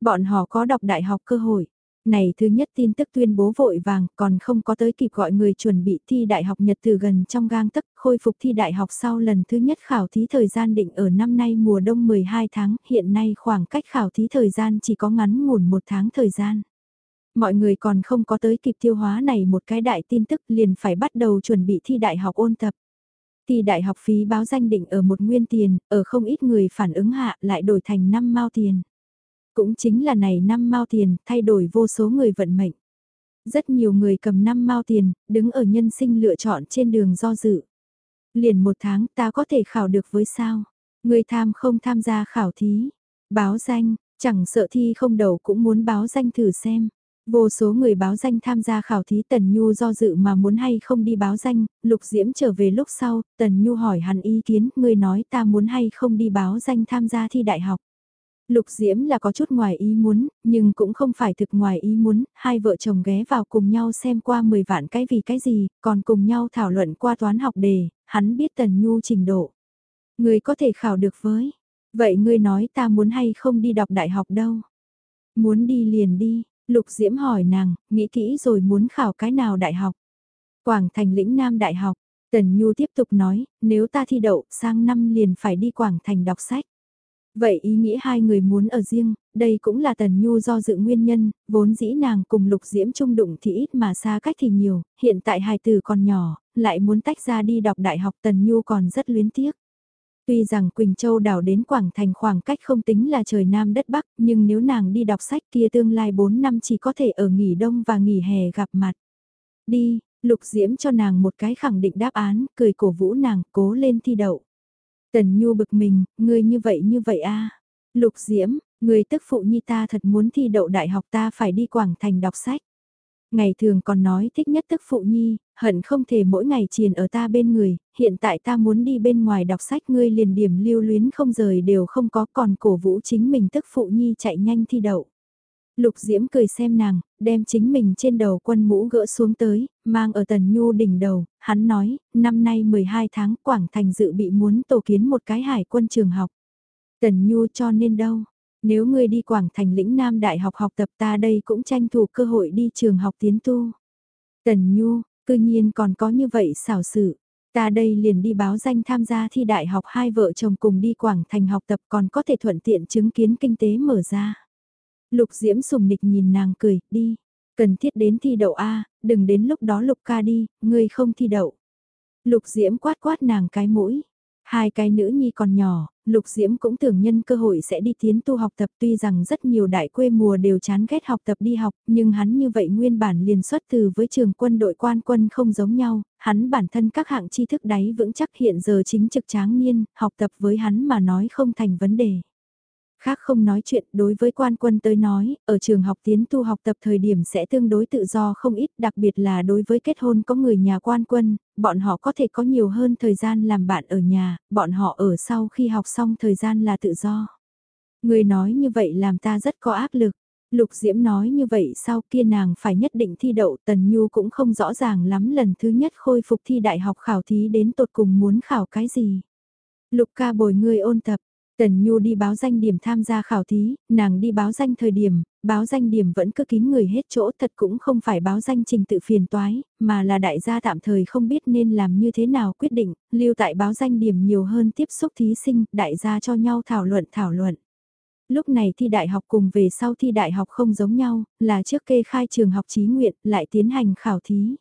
Bọn họ có đọc đại học cơ hội. Này thứ nhất tin tức tuyên bố vội vàng, còn không có tới kịp gọi người chuẩn bị thi đại học nhật từ gần trong gang tấc khôi phục thi đại học sau lần thứ nhất khảo thí thời gian định ở năm nay mùa đông 12 tháng, hiện nay khoảng cách khảo thí thời gian chỉ có ngắn ngủn một tháng thời gian. Mọi người còn không có tới kịp tiêu hóa này một cái đại tin tức liền phải bắt đầu chuẩn bị thi đại học ôn tập. thi đại học phí báo danh định ở một nguyên tiền, ở không ít người phản ứng hạ lại đổi thành 5 mao tiền. Cũng chính là này 5 mao tiền, thay đổi vô số người vận mệnh. Rất nhiều người cầm 5 mao tiền, đứng ở nhân sinh lựa chọn trên đường do dự. Liền một tháng ta có thể khảo được với sao? Người tham không tham gia khảo thí. Báo danh, chẳng sợ thi không đầu cũng muốn báo danh thử xem. Vô số người báo danh tham gia khảo thí Tần Nhu do dự mà muốn hay không đi báo danh, Lục Diễm trở về lúc sau, Tần Nhu hỏi hắn ý kiến, người nói ta muốn hay không đi báo danh tham gia thi đại học. Lục Diễm là có chút ngoài ý muốn, nhưng cũng không phải thực ngoài ý muốn, hai vợ chồng ghé vào cùng nhau xem qua 10 vạn cái vì cái gì, còn cùng nhau thảo luận qua toán học đề, hắn biết Tần Nhu trình độ. Người có thể khảo được với, vậy ngươi nói ta muốn hay không đi đọc đại học đâu? Muốn đi liền đi, Lục Diễm hỏi nàng, nghĩ kỹ rồi muốn khảo cái nào đại học? Quảng Thành lĩnh Nam Đại học, Tần Nhu tiếp tục nói, nếu ta thi đậu, sang năm liền phải đi Quảng Thành đọc sách. Vậy ý nghĩa hai người muốn ở riêng, đây cũng là Tần Nhu do dự nguyên nhân, vốn dĩ nàng cùng Lục Diễm trung đụng thì ít mà xa cách thì nhiều, hiện tại hài tử còn nhỏ, lại muốn tách ra đi đọc đại học Tần Nhu còn rất luyến tiếc. Tuy rằng Quỳnh Châu đảo đến Quảng Thành khoảng cách không tính là trời Nam đất Bắc, nhưng nếu nàng đi đọc sách kia tương lai 4 năm chỉ có thể ở nghỉ đông và nghỉ hè gặp mặt. Đi, Lục Diễm cho nàng một cái khẳng định đáp án, cười cổ vũ nàng, cố lên thi đậu. Tần Nhu bực mình, ngươi như vậy như vậy a Lục Diễm, người tức phụ nhi ta thật muốn thi đậu đại học ta phải đi Quảng Thành đọc sách. Ngày thường còn nói thích nhất tức phụ nhi, hận không thể mỗi ngày triền ở ta bên người, hiện tại ta muốn đi bên ngoài đọc sách ngươi liền điểm lưu luyến không rời đều không có còn cổ vũ chính mình tức phụ nhi chạy nhanh thi đậu. Lục Diễm cười xem nàng, đem chính mình trên đầu quân mũ gỡ xuống tới, mang ở tần nhu đỉnh đầu, hắn nói, năm nay 12 tháng Quảng Thành dự bị muốn tổ kiến một cái hải quân trường học. Tần nhu cho nên đâu, nếu ngươi đi Quảng Thành lĩnh Nam Đại học học tập ta đây cũng tranh thủ cơ hội đi trường học tiến tu. Tần nhu, cư nhiên còn có như vậy xảo sự. Ta đây liền đi báo danh tham gia thi đại học hai vợ chồng cùng đi Quảng Thành học tập còn có thể thuận tiện chứng kiến kinh tế mở ra. Lục Diễm sùng nịch nhìn nàng cười, đi. Cần thiết đến thi đậu A, đừng đến lúc đó Lục ca đi, ngươi không thi đậu. Lục Diễm quát quát nàng cái mũi. Hai cái nữ nhi còn nhỏ, Lục Diễm cũng tưởng nhân cơ hội sẽ đi tiến tu học tập tuy rằng rất nhiều đại quê mùa đều chán ghét học tập đi học, nhưng hắn như vậy nguyên bản liền xuất từ với trường quân đội quan quân không giống nhau, hắn bản thân các hạng tri thức đáy vững chắc hiện giờ chính trực tráng niên, học tập với hắn mà nói không thành vấn đề. Khác không nói chuyện đối với quan quân tới nói, ở trường học tiến tu học tập thời điểm sẽ tương đối tự do không ít đặc biệt là đối với kết hôn có người nhà quan quân, bọn họ có thể có nhiều hơn thời gian làm bạn ở nhà, bọn họ ở sau khi học xong thời gian là tự do. Người nói như vậy làm ta rất có áp lực. Lục Diễm nói như vậy sau kia nàng phải nhất định thi đậu Tần Nhu cũng không rõ ràng lắm lần thứ nhất khôi phục thi đại học khảo thí đến tột cùng muốn khảo cái gì. Lục ca bồi người ôn tập, Tần Nhu đi báo danh điểm tham gia khảo thí, nàng đi báo danh thời điểm, báo danh điểm vẫn cứ kín người hết chỗ thật cũng không phải báo danh trình tự phiền toái, mà là đại gia tạm thời không biết nên làm như thế nào quyết định, lưu tại báo danh điểm nhiều hơn tiếp xúc thí sinh, đại gia cho nhau thảo luận thảo luận. Lúc này thi đại học cùng về sau thi đại học không giống nhau, là trước kê khai trường học trí nguyện, lại tiến hành khảo thí.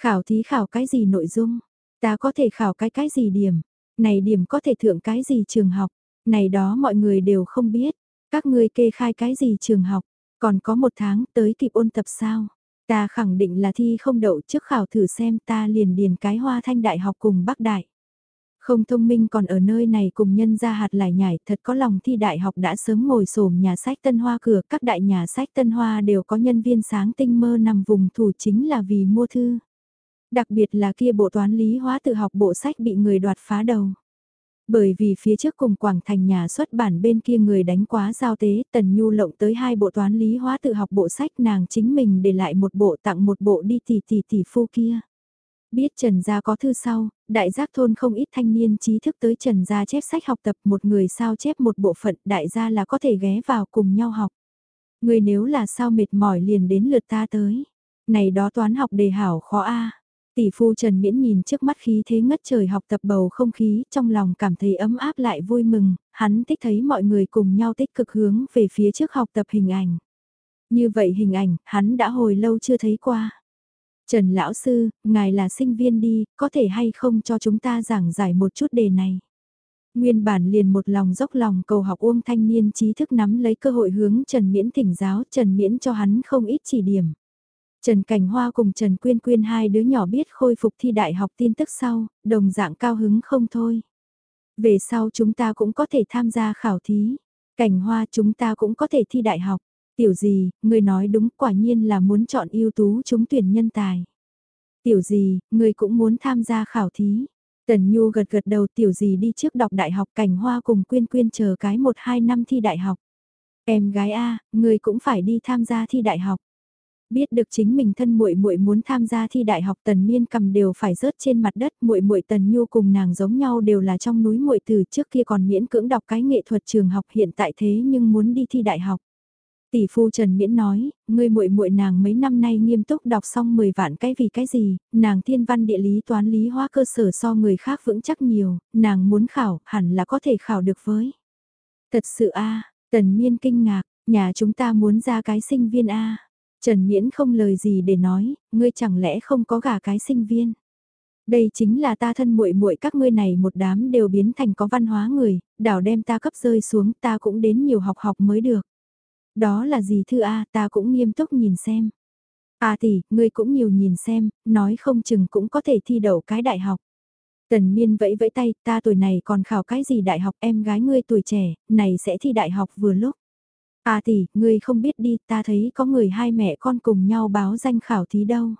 Khảo thí khảo cái gì nội dung? Ta có thể khảo cái cái gì điểm? Này điểm có thể thượng cái gì trường học? Này đó mọi người đều không biết, các ngươi kê khai cái gì trường học, còn có một tháng tới kịp ôn tập sao. Ta khẳng định là thi không đậu trước khảo thử xem ta liền điền cái hoa thanh đại học cùng Bắc Đại. Không thông minh còn ở nơi này cùng nhân ra hạt lại nhảy thật có lòng thi đại học đã sớm ngồi sổm nhà sách Tân Hoa cửa các đại nhà sách Tân Hoa đều có nhân viên sáng tinh mơ nằm vùng thủ chính là vì mua thư. Đặc biệt là kia bộ toán lý hóa tự học bộ sách bị người đoạt phá đầu. Bởi vì phía trước cùng Quảng Thành nhà xuất bản bên kia người đánh quá giao tế, Tần Nhu lộng tới hai bộ toán lý hóa tự học bộ sách nàng chính mình để lại một bộ tặng một bộ đi tỷ tỷ tỷ phu kia. Biết Trần Gia có thư sau, đại giác thôn không ít thanh niên trí thức tới Trần Gia chép sách học tập một người sao chép một bộ phận đại gia là có thể ghé vào cùng nhau học. Người nếu là sao mệt mỏi liền đến lượt ta tới. Này đó toán học đề hảo khó a Tỷ phu Trần Miễn nhìn trước mắt khí thế ngất trời học tập bầu không khí, trong lòng cảm thấy ấm áp lại vui mừng, hắn thích thấy mọi người cùng nhau tích cực hướng về phía trước học tập hình ảnh. Như vậy hình ảnh, hắn đã hồi lâu chưa thấy qua. Trần Lão Sư, ngài là sinh viên đi, có thể hay không cho chúng ta giảng giải một chút đề này. Nguyên bản liền một lòng dốc lòng cầu học Uông thanh niên trí thức nắm lấy cơ hội hướng Trần Miễn thỉnh giáo, Trần Miễn cho hắn không ít chỉ điểm. Trần Cảnh Hoa cùng Trần Quyên Quyên hai đứa nhỏ biết khôi phục thi đại học tin tức sau, đồng dạng cao hứng không thôi. Về sau chúng ta cũng có thể tham gia khảo thí. Cảnh Hoa chúng ta cũng có thể thi đại học. Tiểu gì, người nói đúng quả nhiên là muốn chọn ưu tú chúng tuyển nhân tài. Tiểu gì, người cũng muốn tham gia khảo thí. Tần Nhu gật gật đầu tiểu gì đi trước đọc đại học cảnh hoa cùng quyên quyên chờ cái 1-2 năm thi đại học. Em gái A, người cũng phải đi tham gia thi đại học. Biết được chính mình thân muội muội muốn tham gia thi đại học Tần Miên cầm đều phải rớt trên mặt đất, muội muội Tần Nhu cùng nàng giống nhau đều là trong núi muội từ trước kia còn miễn cưỡng đọc cái nghệ thuật trường học hiện tại thế nhưng muốn đi thi đại học. Tỷ phu Trần Miễn nói, ngươi muội muội nàng mấy năm nay nghiêm túc đọc xong 10 vạn cái vì cái gì, nàng thiên văn địa lý toán lý hóa cơ sở so người khác vững chắc nhiều, nàng muốn khảo, hẳn là có thể khảo được với. Thật sự a Tần Miên kinh ngạc, nhà chúng ta muốn ra cái sinh viên a Trần Miễn không lời gì để nói, ngươi chẳng lẽ không có gả cái sinh viên. Đây chính là ta thân muội muội các ngươi này một đám đều biến thành có văn hóa người, đảo đem ta cấp rơi xuống ta cũng đến nhiều học học mới được. Đó là gì thư A ta cũng nghiêm túc nhìn xem. A tỷ, ngươi cũng nhiều nhìn xem, nói không chừng cũng có thể thi đậu cái đại học. Tần miên vẫy vẫy tay, ta tuổi này còn khảo cái gì đại học em gái ngươi tuổi trẻ, này sẽ thi đại học vừa lúc à tỷ, ngươi không biết đi, ta thấy có người hai mẹ con cùng nhau báo danh khảo thí đâu.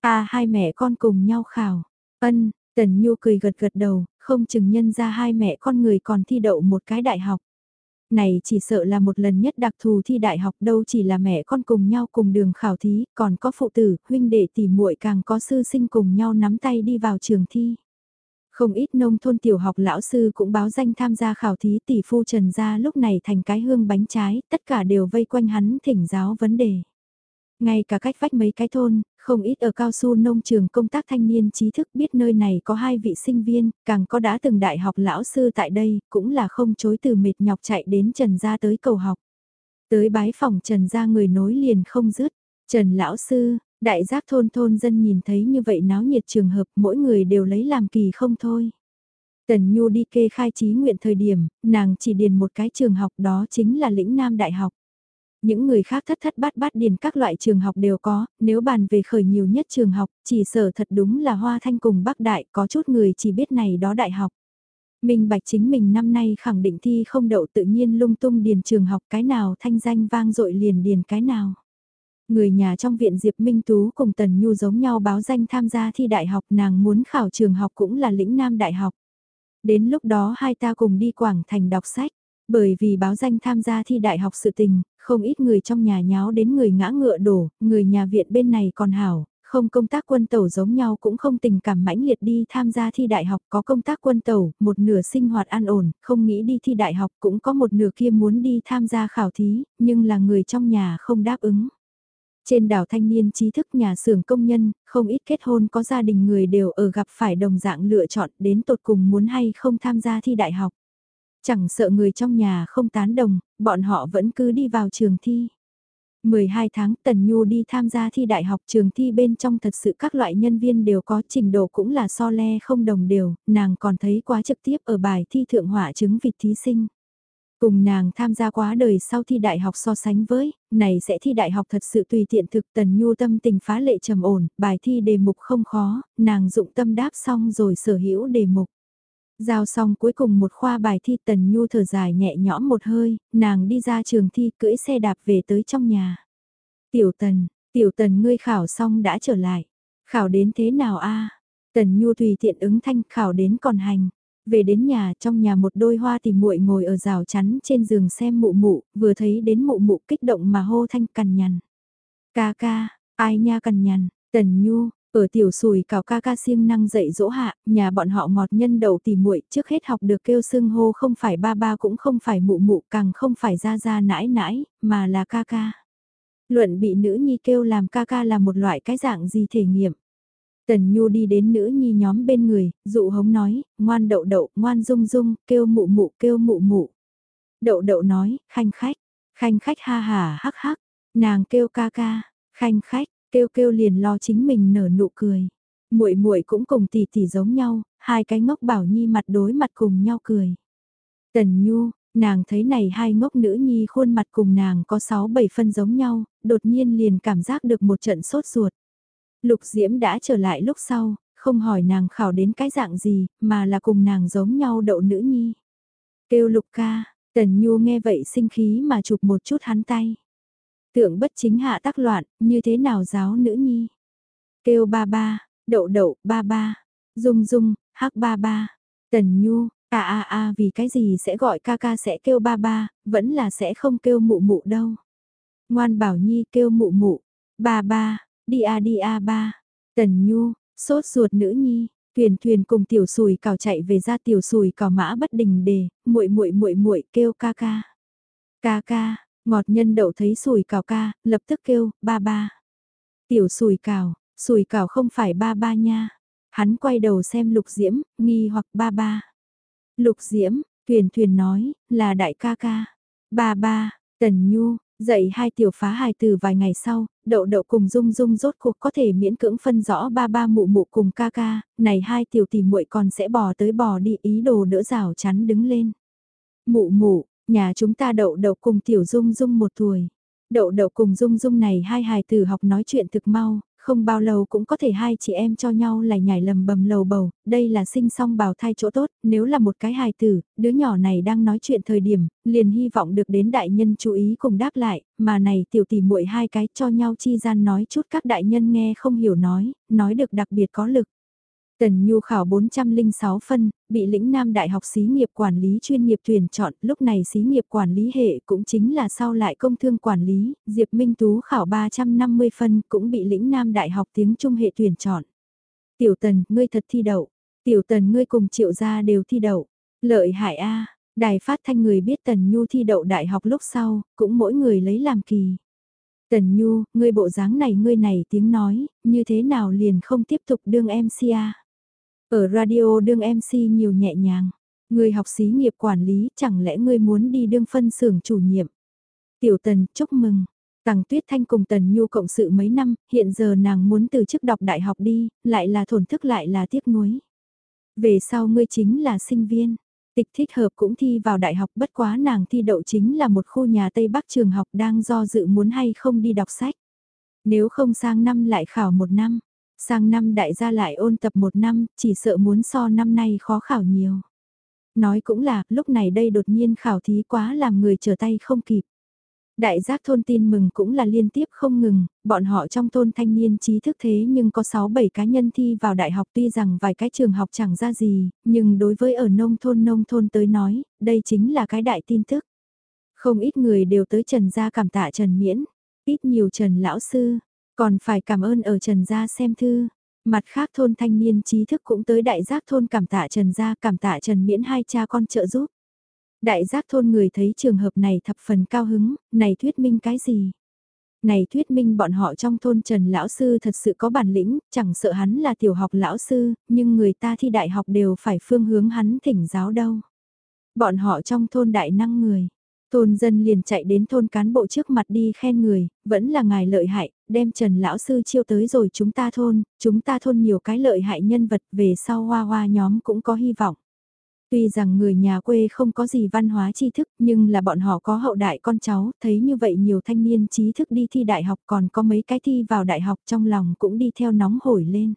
à hai mẹ con cùng nhau khảo. Ân, Tần Nhu cười gật gật đầu, không chừng nhân ra hai mẹ con người còn thi đậu một cái đại học. Này chỉ sợ là một lần nhất đặc thù thi đại học đâu chỉ là mẹ con cùng nhau cùng đường khảo thí, còn có phụ tử, huynh đệ tỷ muội càng có sư sinh cùng nhau nắm tay đi vào trường thi. Không ít nông thôn tiểu học lão sư cũng báo danh tham gia khảo thí tỷ phu trần gia lúc này thành cái hương bánh trái, tất cả đều vây quanh hắn thỉnh giáo vấn đề. Ngay cả cách vách mấy cái thôn, không ít ở cao su nông trường công tác thanh niên trí thức biết nơi này có hai vị sinh viên, càng có đã từng đại học lão sư tại đây, cũng là không chối từ mệt nhọc chạy đến Trần Gia tới cầu học. Tới bái phòng Trần Gia người nối liền không dứt, Trần Lão Sư, đại giác thôn thôn dân nhìn thấy như vậy náo nhiệt trường hợp mỗi người đều lấy làm kỳ không thôi. Tần Nhu đi kê khai trí nguyện thời điểm, nàng chỉ điền một cái trường học đó chính là lĩnh Nam Đại học. Những người khác thất thất bát bát điền các loại trường học đều có, nếu bàn về khởi nhiều nhất trường học, chỉ sở thật đúng là Hoa Thanh cùng Bắc Đại, có chút người chỉ biết này đó đại học. mình Bạch chính mình năm nay khẳng định thi không đậu tự nhiên lung tung điền trường học cái nào thanh danh vang dội liền điền cái nào. Người nhà trong viện Diệp Minh Tú cùng Tần Nhu giống nhau báo danh tham gia thi đại học nàng muốn khảo trường học cũng là lĩnh Nam Đại học. Đến lúc đó hai ta cùng đi Quảng Thành đọc sách. Bởi vì báo danh tham gia thi đại học sự tình, không ít người trong nhà nháo đến người ngã ngựa đổ, người nhà viện bên này còn hảo, không công tác quân tàu giống nhau cũng không tình cảm mãnh liệt đi tham gia thi đại học có công tác quân tàu, một nửa sinh hoạt an ổn, không nghĩ đi thi đại học cũng có một nửa kia muốn đi tham gia khảo thí, nhưng là người trong nhà không đáp ứng. Trên đảo thanh niên trí thức nhà xưởng công nhân, không ít kết hôn có gia đình người đều ở gặp phải đồng dạng lựa chọn đến tột cùng muốn hay không tham gia thi đại học. Chẳng sợ người trong nhà không tán đồng, bọn họ vẫn cứ đi vào trường thi. 12 tháng Tần Nhu đi tham gia thi đại học trường thi bên trong thật sự các loại nhân viên đều có trình độ cũng là so le không đồng đều, nàng còn thấy quá trực tiếp ở bài thi thượng họa chứng vịt thí sinh. Cùng nàng tham gia quá đời sau thi đại học so sánh với, này sẽ thi đại học thật sự tùy tiện thực Tần Nhu tâm tình phá lệ trầm ổn, bài thi đề mục không khó, nàng dụng tâm đáp xong rồi sở hữu đề mục. Giao xong cuối cùng một khoa bài thi Tần Nhu thở dài nhẹ nhõm một hơi, nàng đi ra trường thi cưỡi xe đạp về tới trong nhà. Tiểu Tần, Tiểu Tần ngươi khảo xong đã trở lại. Khảo đến thế nào a Tần Nhu tùy tiện ứng thanh khảo đến còn hành. Về đến nhà trong nhà một đôi hoa tìm muội ngồi ở rào chắn trên giường xem mụ mụ, vừa thấy đến mụ mụ kích động mà hô thanh cằn nhằn. Ca ca, ai nha cằn nhằn, Tần Nhu, ở tiểu sùi cào ca ca siêng năng dạy dỗ hạ, nhà bọn họ ngọt nhân đầu tỉ muội trước hết học được kêu xưng hô không phải ba ba cũng không phải mụ mụ càng không phải ra ra nãi nãi, mà là ca ca. Luận bị nữ nhi kêu làm ca ca là một loại cái dạng gì thể nghiệm. Tần Nhu đi đến nữ nhi nhóm bên người, dụ hống nói, ngoan đậu đậu, ngoan dung dung, kêu mụ mụ, kêu mụ mụ. Đậu đậu nói, khanh khách, khanh khách ha hà hắc hắc, nàng kêu ca ca, khanh khách, Kêu kêu liền lo chính mình nở nụ cười. Muội muội cũng cùng tỷ tỷ giống nhau, hai cái ngốc bảo nhi mặt đối mặt cùng nhau cười. Tần Nhu, nàng thấy này hai ngốc nữ nhi khuôn mặt cùng nàng có 6-7 phân giống nhau, đột nhiên liền cảm giác được một trận sốt ruột. Lục Diễm đã trở lại lúc sau, không hỏi nàng khảo đến cái dạng gì, mà là cùng nàng giống nhau đậu nữ nhi. Kêu Lục ca, Tần Nhu nghe vậy sinh khí mà chụp một chút hắn tay. Tượng bất chính hạ tác loạn, như thế nào giáo nữ nhi. Kêu ba ba, đậu đậu, ba ba, dung dung, hắc ba ba, Tần Nhu, a a a vì cái gì sẽ gọi ca ca sẽ kêu ba ba, vẫn là sẽ không kêu mụ mụ đâu. Ngoan bảo nhi kêu mụ mụ, ba ba, đi a đi a ba, Tần Nhu, sốt ruột nữ nhi, Thuyền thuyền cùng tiểu sùi cào chạy về ra tiểu sùi cào mã bất đình đề, muội muội muội muội kêu ca ca. Ca ca, ngọt nhân đậu thấy sùi cào ca, lập tức kêu, ba ba. Tiểu sùi cào, sùi cào không phải ba ba nha. Hắn quay đầu xem lục diễm, nghi hoặc ba ba. Lục diễm, thuyền thuyền nói, là đại ca ca. Ba ba, tần nhu, Dạy hai tiểu phá hài từ vài ngày sau, đậu đậu cùng dung dung rốt cuộc có thể miễn cưỡng phân rõ ba ba mụ mụ cùng ca ca, này hai tiểu tỷ muội còn sẽ bò tới bò đi ý đồ đỡ rào chắn đứng lên. Mụ mụ, nhà chúng ta đậu đậu cùng tiểu dung dung một tuổi. Đậu đậu cùng dung dung này hai hài tử học nói chuyện thực mau, không bao lâu cũng có thể hai chị em cho nhau lại nhảy lầm bầm lầu bầu, đây là sinh song bào thai chỗ tốt, nếu là một cái hài tử, đứa nhỏ này đang nói chuyện thời điểm, liền hy vọng được đến đại nhân chú ý cùng đáp lại, mà này tiểu tỷ muội hai cái cho nhau chi gian nói chút các đại nhân nghe không hiểu nói, nói được đặc biệt có lực. Tần Nhu khảo 406 phân, bị lĩnh Nam Đại học xí nghiệp quản lý chuyên nghiệp tuyển chọn, lúc này xí nghiệp quản lý hệ cũng chính là sau lại công thương quản lý, Diệp Minh Tú khảo 350 phân cũng bị lĩnh Nam Đại học tiếng Trung hệ tuyển chọn. Tiểu Tần, ngươi thật thi đậu. Tiểu Tần ngươi cùng triệu gia đều thi đậu. Lợi hại A, đài phát thanh người biết Tần Nhu thi đậu đại học lúc sau, cũng mỗi người lấy làm kỳ. Tần Nhu, ngươi bộ dáng này ngươi này tiếng nói, như thế nào liền không tiếp tục đương MC a? Ở radio đương MC nhiều nhẹ nhàng. Người học xí nghiệp quản lý chẳng lẽ ngươi muốn đi đương phân xưởng chủ nhiệm. Tiểu Tần chúc mừng. Tằng Tuyết Thanh cùng Tần Nhu cộng sự mấy năm, hiện giờ nàng muốn từ chức đọc đại học đi, lại là thổn thức lại là tiếc nuối. Về sau ngươi chính là sinh viên. Tịch thích hợp cũng thi vào đại học bất quá nàng thi đậu chính là một khu nhà Tây Bắc trường học đang do dự muốn hay không đi đọc sách. Nếu không sang năm lại khảo một năm, Sang năm đại gia lại ôn tập một năm, chỉ sợ muốn so năm nay khó khảo nhiều. Nói cũng là, lúc này đây đột nhiên khảo thí quá làm người trở tay không kịp. Đại giác thôn tin mừng cũng là liên tiếp không ngừng, bọn họ trong thôn thanh niên trí thức thế nhưng có 6-7 cá nhân thi vào đại học tuy rằng vài cái trường học chẳng ra gì, nhưng đối với ở nông thôn nông thôn tới nói, đây chính là cái đại tin tức. Không ít người đều tới Trần gia cảm tạ Trần Miễn, ít nhiều Trần Lão Sư, còn phải cảm ơn ở Trần Gia xem thư. Mặt khác thôn thanh niên trí thức cũng tới đại giác thôn cảm tạ Trần Gia cảm tạ Trần Miễn hai cha con trợ giúp. Đại giác thôn người thấy trường hợp này thập phần cao hứng, này thuyết minh cái gì? Này thuyết minh bọn họ trong thôn Trần Lão Sư thật sự có bản lĩnh, chẳng sợ hắn là tiểu học Lão Sư, nhưng người ta thi đại học đều phải phương hướng hắn thỉnh giáo đâu. Bọn họ trong thôn đại năng người, Thôn dân liền chạy đến thôn cán bộ trước mặt đi khen người, vẫn là ngài lợi hại, đem Trần Lão Sư chiêu tới rồi chúng ta thôn, chúng ta thôn nhiều cái lợi hại nhân vật về sau hoa hoa nhóm cũng có hy vọng. Tuy rằng người nhà quê không có gì văn hóa tri thức nhưng là bọn họ có hậu đại con cháu, thấy như vậy nhiều thanh niên trí thức đi thi đại học còn có mấy cái thi vào đại học trong lòng cũng đi theo nóng hổi lên.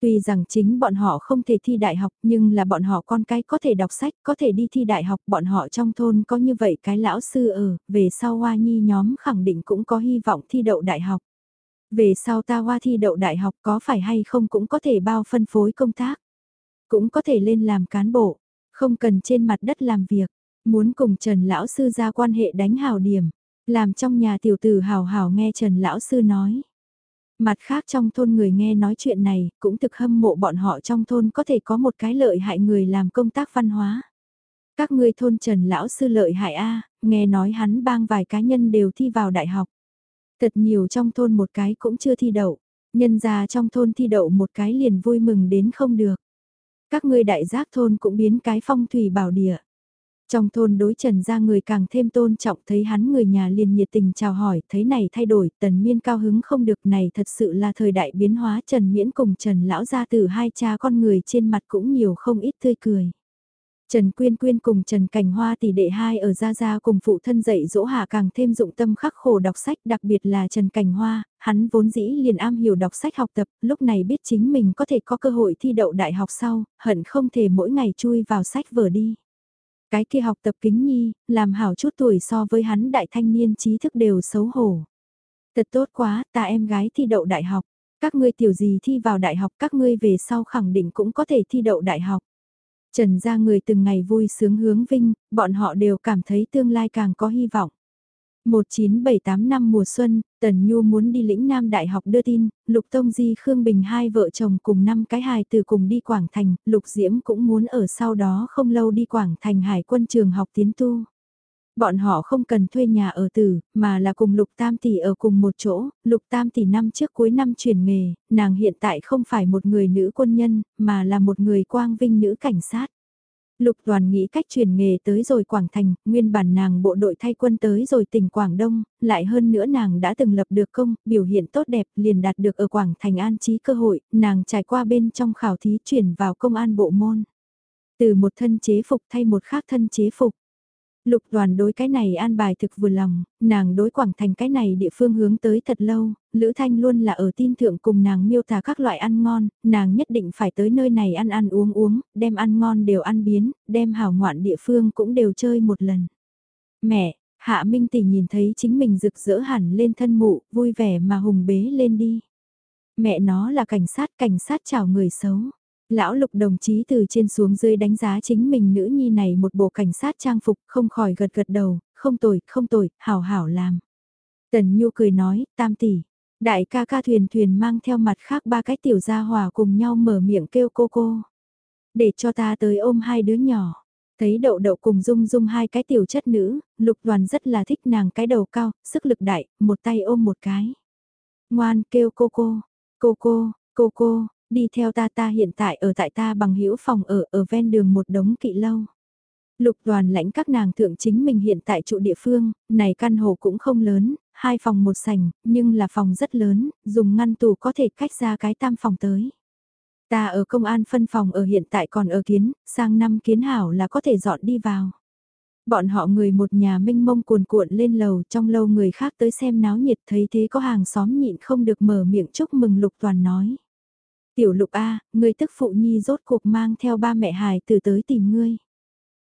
Tuy rằng chính bọn họ không thể thi đại học nhưng là bọn họ con cái có thể đọc sách, có thể đi thi đại học, bọn họ trong thôn có như vậy cái lão sư ở, về sau Hoa Nhi nhóm khẳng định cũng có hy vọng thi đậu đại học. Về sau ta Hoa thi đậu đại học có phải hay không cũng có thể bao phân phối công tác. Cũng có thể lên làm cán bộ, không cần trên mặt đất làm việc, muốn cùng Trần Lão Sư ra quan hệ đánh hào điểm, làm trong nhà tiểu tử hào hào nghe Trần Lão Sư nói Mặt khác trong thôn người nghe nói chuyện này, cũng thực hâm mộ bọn họ trong thôn có thể có một cái lợi hại người làm công tác văn hóa. Các ngươi thôn Trần Lão Sư lợi hại A, nghe nói hắn bang vài cá nhân đều thi vào đại học. Thật nhiều trong thôn một cái cũng chưa thi đậu, nhân ra trong thôn thi đậu một cái liền vui mừng đến không được. Các ngươi đại giác thôn cũng biến cái phong thủy bảo địa. Trong thôn đối trần ra người càng thêm tôn trọng thấy hắn người nhà liền nhiệt tình chào hỏi, thấy này thay đổi, tần miên cao hứng không được này thật sự là thời đại biến hóa trần miễn cùng trần lão gia từ hai cha con người trên mặt cũng nhiều không ít tươi cười. Trần Quyên Quyên cùng Trần Cảnh Hoa tỷ đệ hai ở Gia Gia cùng phụ thân dạy dỗ hạ càng thêm dụng tâm khắc khổ đọc sách đặc biệt là Trần Cảnh Hoa, hắn vốn dĩ liền am hiểu đọc sách học tập, lúc này biết chính mình có thể có cơ hội thi đậu đại học sau, hận không thể mỗi ngày chui vào sách vở đi. Cái kia học tập kính nhi, làm hảo chút tuổi so với hắn đại thanh niên trí thức đều xấu hổ. Thật tốt quá, ta em gái thi đậu đại học, các ngươi tiểu gì thi vào đại học các ngươi về sau khẳng định cũng có thể thi đậu đại học. Trần gia người từng ngày vui sướng hướng vinh, bọn họ đều cảm thấy tương lai càng có hy vọng. 1978 năm mùa xuân, Tần Nhu muốn đi lĩnh Nam Đại học đưa tin, Lục Tông Di Khương Bình hai vợ chồng cùng năm cái hài từ cùng đi Quảng Thành, Lục Diễm cũng muốn ở sau đó không lâu đi Quảng Thành Hải quân trường học tiến tu. Bọn họ không cần thuê nhà ở tử, mà là cùng Lục Tam Tỷ ở cùng một chỗ, Lục Tam Tỷ năm trước cuối năm chuyển nghề, nàng hiện tại không phải một người nữ quân nhân, mà là một người quang vinh nữ cảnh sát. Lục Đoàn nghĩ cách chuyển nghề tới rồi Quảng Thành, nguyên bản nàng bộ đội thay quân tới rồi tỉnh Quảng Đông, lại hơn nữa nàng đã từng lập được công, biểu hiện tốt đẹp liền đạt được ở Quảng Thành an trí cơ hội, nàng trải qua bên trong khảo thí chuyển vào công an bộ môn. Từ một thân chế phục thay một khác thân chế phục. Lục đoàn đối cái này an bài thực vừa lòng, nàng đối quảng thành cái này địa phương hướng tới thật lâu, Lữ Thanh luôn là ở tin thượng cùng nàng miêu tả các loại ăn ngon, nàng nhất định phải tới nơi này ăn ăn uống uống, đem ăn ngon đều ăn biến, đem hảo ngoạn địa phương cũng đều chơi một lần. Mẹ, Hạ Minh Tỷ nhìn thấy chính mình rực rỡ hẳn lên thân mụ, vui vẻ mà hùng bế lên đi. Mẹ nó là cảnh sát, cảnh sát chào người xấu. Lão lục đồng chí từ trên xuống dưới đánh giá chính mình nữ nhi này một bộ cảnh sát trang phục không khỏi gật gật đầu, không tồi, không tồi, hảo hảo làm. Tần Nhu cười nói, tam tỷ, đại ca ca thuyền thuyền mang theo mặt khác ba cái tiểu gia hòa cùng nhau mở miệng kêu cô cô. Để cho ta tới ôm hai đứa nhỏ. Thấy đậu đậu cùng dung dung hai cái tiểu chất nữ, lục đoàn rất là thích nàng cái đầu cao, sức lực đại, một tay ôm một cái. Ngoan kêu cô cô, cô cô, cô cô, đi theo ta ta hiện tại ở tại ta bằng hữu phòng ở ở ven đường một đống kỵ lâu. Lục đoàn lãnh các nàng thượng chính mình hiện tại trụ địa phương, này căn hộ cũng không lớn, hai phòng một sảnh, nhưng là phòng rất lớn, dùng ngăn tủ có thể cách ra cái tam phòng tới. Ta ở công an phân phòng ở hiện tại còn ở kiến, sang năm kiến hảo là có thể dọn đi vào. Bọn họ người một nhà minh mông cuồn cuộn lên lầu trong lâu người khác tới xem náo nhiệt thấy thế có hàng xóm nhịn không được mở miệng chúc mừng lục toàn nói. Tiểu lục A, người tức phụ nhi rốt cuộc mang theo ba mẹ hài từ tới tìm ngươi.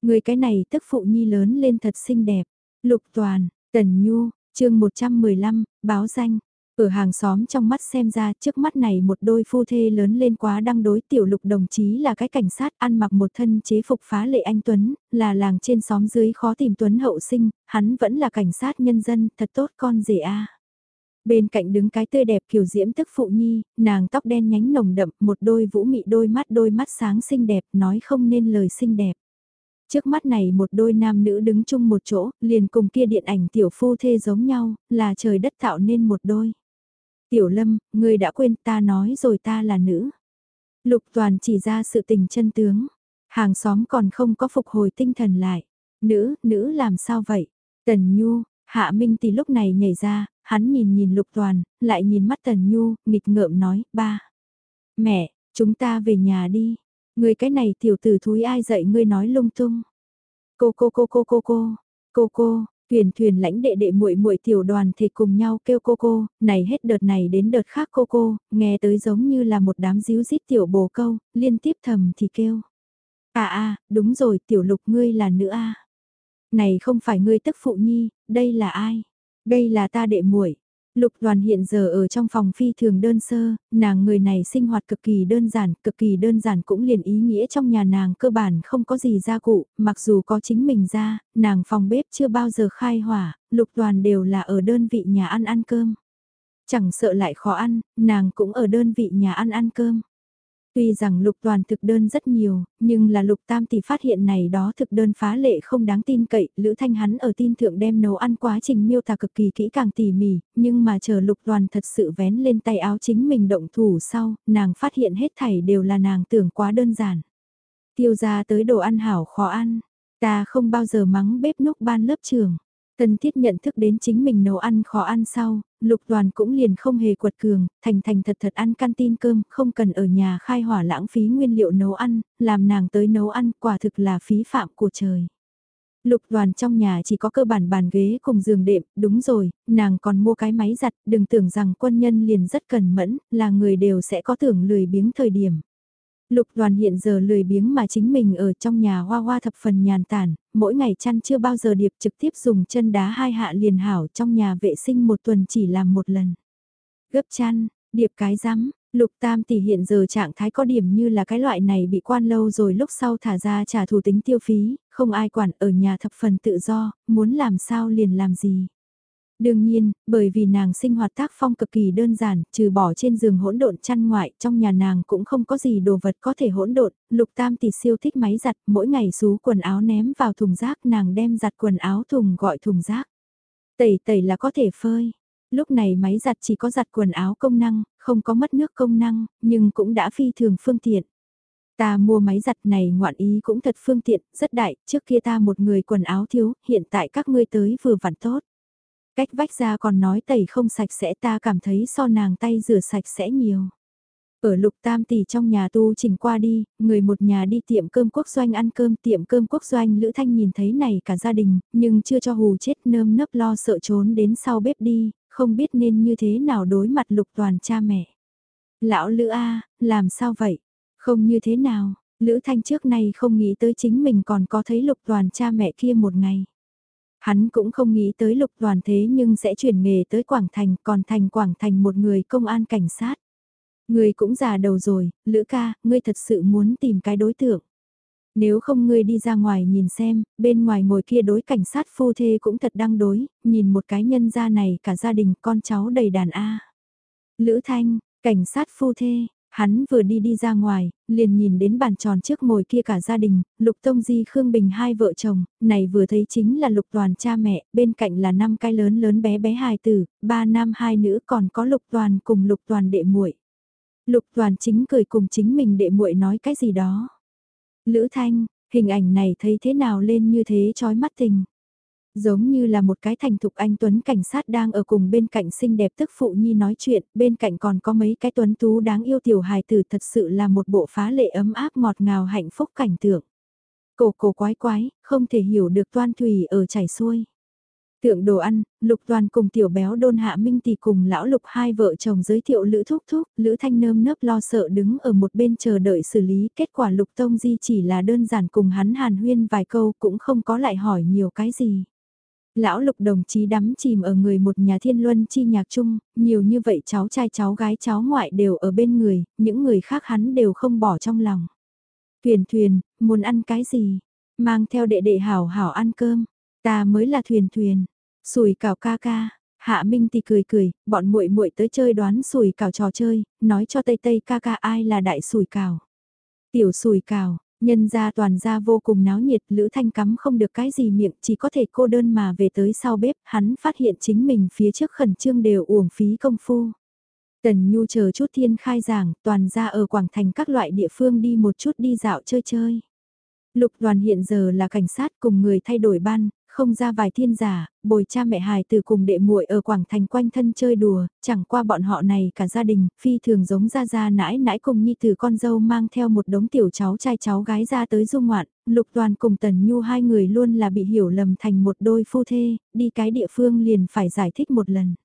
Người cái này tức phụ nhi lớn lên thật xinh đẹp. Lục toàn, tần nhu, chương 115, báo danh. Ở hàng xóm trong mắt xem ra trước mắt này một đôi phu thê lớn lên quá đăng đối tiểu lục đồng chí là cái cảnh sát ăn mặc một thân chế phục phá lệ anh Tuấn, là làng trên xóm dưới khó tìm Tuấn hậu sinh, hắn vẫn là cảnh sát nhân dân, thật tốt con rể a Bên cạnh đứng cái tươi đẹp kiểu diễm tức phụ nhi, nàng tóc đen nhánh nồng đậm, một đôi vũ mị đôi mắt đôi mắt sáng xinh đẹp, nói không nên lời xinh đẹp. Trước mắt này một đôi nam nữ đứng chung một chỗ, liền cùng kia điện ảnh tiểu phu thê giống nhau, là trời đất tạo nên một đôi. Tiểu lâm, người đã quên ta nói rồi ta là nữ. Lục toàn chỉ ra sự tình chân tướng. Hàng xóm còn không có phục hồi tinh thần lại. Nữ, nữ làm sao vậy? Tần Nhu, Hạ Minh thì lúc này nhảy ra, hắn nhìn nhìn Lục Toàn, lại nhìn mắt Tần Nhu, nghịch ngợm nói, ba. Mẹ, chúng ta về nhà đi. Người cái này tiểu tử thúi ai dạy ngươi nói lung tung. Cô cô cô cô cô cô, cô cô, thuyền thuyền lãnh đệ đệ muội muội tiểu đoàn thì cùng nhau kêu cô cô, này hết đợt này đến đợt khác cô cô, nghe tới giống như là một đám díu dít tiểu bồ câu, liên tiếp thầm thì kêu. À à, đúng rồi, tiểu lục ngươi là nữ a. Này không phải ngươi tức phụ nhi, đây là ai? Đây là ta đệ muội. Lục đoàn hiện giờ ở trong phòng phi thường đơn sơ, nàng người này sinh hoạt cực kỳ đơn giản, cực kỳ đơn giản cũng liền ý nghĩa trong nhà nàng cơ bản không có gì gia cụ, mặc dù có chính mình ra, nàng phòng bếp chưa bao giờ khai hỏa, lục đoàn đều là ở đơn vị nhà ăn ăn cơm. Chẳng sợ lại khó ăn, nàng cũng ở đơn vị nhà ăn ăn cơm. Tuy rằng lục toàn thực đơn rất nhiều, nhưng là lục tam tỷ phát hiện này đó thực đơn phá lệ không đáng tin cậy, Lữ Thanh hắn ở tin thượng đem nấu ăn quá trình miêu tả cực kỳ kỹ càng tỉ mỉ, nhưng mà chờ lục toàn thật sự vén lên tay áo chính mình động thủ sau, nàng phát hiện hết thảy đều là nàng tưởng quá đơn giản. Tiêu ra tới đồ ăn hảo khó ăn, Ta không bao giờ mắng bếp núc ban lớp trường. Tân thiết nhận thức đến chính mình nấu ăn khó ăn sau, lục đoàn cũng liền không hề quật cường, thành thành thật thật ăn canteen cơm, không cần ở nhà khai hỏa lãng phí nguyên liệu nấu ăn, làm nàng tới nấu ăn quả thực là phí phạm của trời. Lục đoàn trong nhà chỉ có cơ bản bàn ghế cùng giường đệm, đúng rồi, nàng còn mua cái máy giặt, đừng tưởng rằng quân nhân liền rất cần mẫn, là người đều sẽ có tưởng lười biếng thời điểm. Lục đoàn hiện giờ lười biếng mà chính mình ở trong nhà hoa hoa thập phần nhàn tản, mỗi ngày chăn chưa bao giờ điệp trực tiếp dùng chân đá hai hạ liền hảo trong nhà vệ sinh một tuần chỉ làm một lần. Gấp chăn, điệp cái rắm, lục tam tỷ hiện giờ trạng thái có điểm như là cái loại này bị quan lâu rồi lúc sau thả ra trả thù tính tiêu phí, không ai quản ở nhà thập phần tự do, muốn làm sao liền làm gì. Đương nhiên, bởi vì nàng sinh hoạt tác phong cực kỳ đơn giản, trừ bỏ trên giường hỗn độn chăn ngoại, trong nhà nàng cũng không có gì đồ vật có thể hỗn độn, lục tam tỷ siêu thích máy giặt, mỗi ngày xú quần áo ném vào thùng rác nàng đem giặt quần áo thùng gọi thùng rác. Tẩy tẩy là có thể phơi. Lúc này máy giặt chỉ có giặt quần áo công năng, không có mất nước công năng, nhưng cũng đã phi thường phương tiện. Ta mua máy giặt này ngoạn ý cũng thật phương tiện, rất đại, trước kia ta một người quần áo thiếu, hiện tại các ngươi tới vừa vặn tốt. Cách vách ra còn nói tẩy không sạch sẽ ta cảm thấy so nàng tay rửa sạch sẽ nhiều. Ở lục tam tỷ trong nhà tu chỉnh qua đi, người một nhà đi tiệm cơm quốc doanh ăn cơm tiệm cơm quốc doanh Lữ Thanh nhìn thấy này cả gia đình, nhưng chưa cho hù chết nơm nấp lo sợ trốn đến sau bếp đi, không biết nên như thế nào đối mặt lục toàn cha mẹ. Lão Lữ A, làm sao vậy? Không như thế nào, Lữ Thanh trước nay không nghĩ tới chính mình còn có thấy lục toàn cha mẹ kia một ngày. Hắn cũng không nghĩ tới lục toàn thế nhưng sẽ chuyển nghề tới Quảng Thành, còn thành Quảng Thành một người công an cảnh sát. Ngươi cũng già đầu rồi, Lữ ca, ngươi thật sự muốn tìm cái đối tượng. Nếu không ngươi đi ra ngoài nhìn xem, bên ngoài ngồi kia đối cảnh sát phu thê cũng thật đang đối, nhìn một cái nhân gia này cả gia đình con cháu đầy đàn A. Lữ Thanh, cảnh sát phu thê, Hắn vừa đi đi ra ngoài, liền nhìn đến bàn tròn trước ngồi kia cả gia đình, Lục Tông Di Khương Bình hai vợ chồng, này vừa thấy chính là Lục Toàn cha mẹ, bên cạnh là năm cái lớn lớn bé bé hài tử, ba nam hai nữ còn có Lục Toàn cùng Lục Toàn đệ muội. Lục Toàn chính cười cùng chính mình đệ muội nói cái gì đó. Lữ Thanh, hình ảnh này thấy thế nào lên như thế chói mắt tình. Giống như là một cái thành thục anh Tuấn cảnh sát đang ở cùng bên cạnh xinh đẹp tức phụ nhi nói chuyện, bên cạnh còn có mấy cái Tuấn Tú đáng yêu tiểu hài tử thật sự là một bộ phá lệ ấm áp ngọt ngào hạnh phúc cảnh tượng. Cổ cổ quái quái, không thể hiểu được toan thủy ở chảy xuôi. Tượng đồ ăn, Lục Toàn cùng tiểu béo đôn hạ minh tỷ cùng lão Lục hai vợ chồng giới thiệu Lữ Thúc Thúc, Lữ Thanh nơm nớp lo sợ đứng ở một bên chờ đợi xử lý, kết quả Lục Tông Di chỉ là đơn giản cùng hắn hàn huyên vài câu cũng không có lại hỏi nhiều cái gì. Lão lục đồng chí đắm chìm ở người một nhà thiên luân chi nhạc chung, nhiều như vậy cháu trai cháu gái cháu ngoại đều ở bên người, những người khác hắn đều không bỏ trong lòng. Thuyền thuyền, muốn ăn cái gì? Mang theo đệ đệ hảo hảo ăn cơm. Ta mới là thuyền thuyền. Sùi cào ca ca. Hạ Minh thì cười cười, bọn muội muội tới chơi đoán sùi cào trò chơi, nói cho Tây Tây ca ca ai là đại sùi cào. Tiểu sùi cào, Nhân ra toàn gia vô cùng náo nhiệt, Lữ Thanh cắm không được cái gì miệng, chỉ có thể cô đơn mà về tới sau bếp, hắn phát hiện chính mình phía trước khẩn trương đều uổng phí công phu. Tần Nhu chờ chút thiên khai giảng, toàn ra ở Quảng Thành các loại địa phương đi một chút đi dạo chơi chơi. Lục đoàn hiện giờ là cảnh sát cùng người thay đổi ban, không ra vài thiên giả, bồi cha mẹ hài từ cùng đệ muội ở Quảng Thành quanh thân chơi đùa, chẳng qua bọn họ này cả gia đình, phi thường giống ra ra nãi nãi cùng nhi từ con dâu mang theo một đống tiểu cháu trai cháu gái ra tới dung ngoạn, lục toàn cùng tần nhu hai người luôn là bị hiểu lầm thành một đôi phu thê, đi cái địa phương liền phải giải thích một lần.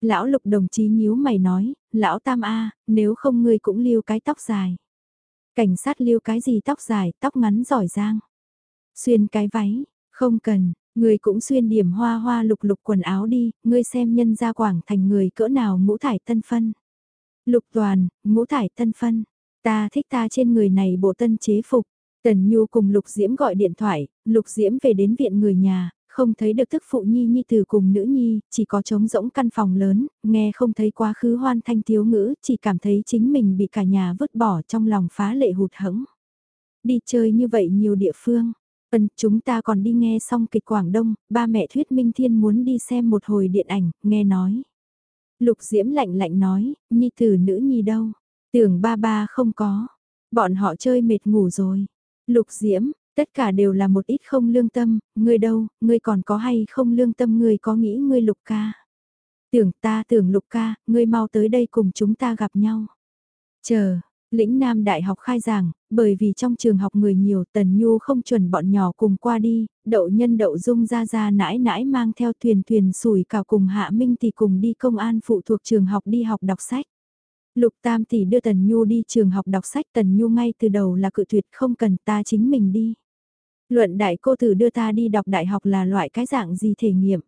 Lão lục đồng chí nhíu mày nói, lão tam A, nếu không ngươi cũng lưu cái tóc dài. Cảnh sát lưu cái gì tóc dài, tóc ngắn giỏi giang. Xuyên cái váy, không cần, Người cũng xuyên điểm hoa hoa lục lục quần áo đi, ngươi xem nhân gia quảng thành người cỡ nào ngũ thải tân phân. Lục toàn, ngũ thải tân phân, ta thích ta trên người này bộ tân chế phục. Tần Nhu cùng Lục Diễm gọi điện thoại, Lục Diễm về đến viện người nhà, không thấy được thức phụ nhi nhi từ cùng nữ nhi, chỉ có trống rỗng căn phòng lớn, nghe không thấy quá khứ hoan thanh thiếu ngữ, chỉ cảm thấy chính mình bị cả nhà vứt bỏ trong lòng phá lệ hụt hẫng. Đi chơi như vậy nhiều địa phương, Ân, chúng ta còn đi nghe xong kịch Quảng Đông, ba mẹ Thuyết Minh Thiên muốn đi xem một hồi điện ảnh, nghe nói. Lục Diễm lạnh lạnh nói, nhi tử nữ nhi đâu? Tưởng ba ba không có. Bọn họ chơi mệt ngủ rồi. Lục Diễm, Tất cả đều là một ít không lương tâm, ngươi đâu, ngươi còn có hay không lương tâm ngươi có nghĩ ngươi lục ca. Tưởng ta tưởng lục ca, ngươi mau tới đây cùng chúng ta gặp nhau. Chờ, lĩnh Nam Đại học khai giảng, bởi vì trong trường học người nhiều Tần Nhu không chuẩn bọn nhỏ cùng qua đi, đậu nhân đậu dung ra ra nãi nãi mang theo thuyền thuyền sủi cào cùng Hạ Minh thì cùng đi công an phụ thuộc trường học đi học đọc sách. Lục Tam tỷ đưa Tần Nhu đi trường học đọc sách Tần Nhu ngay từ đầu là cự tuyệt không cần ta chính mình đi. Luận đại cô tử đưa ta đi đọc đại học là loại cái dạng gì thể nghiệm.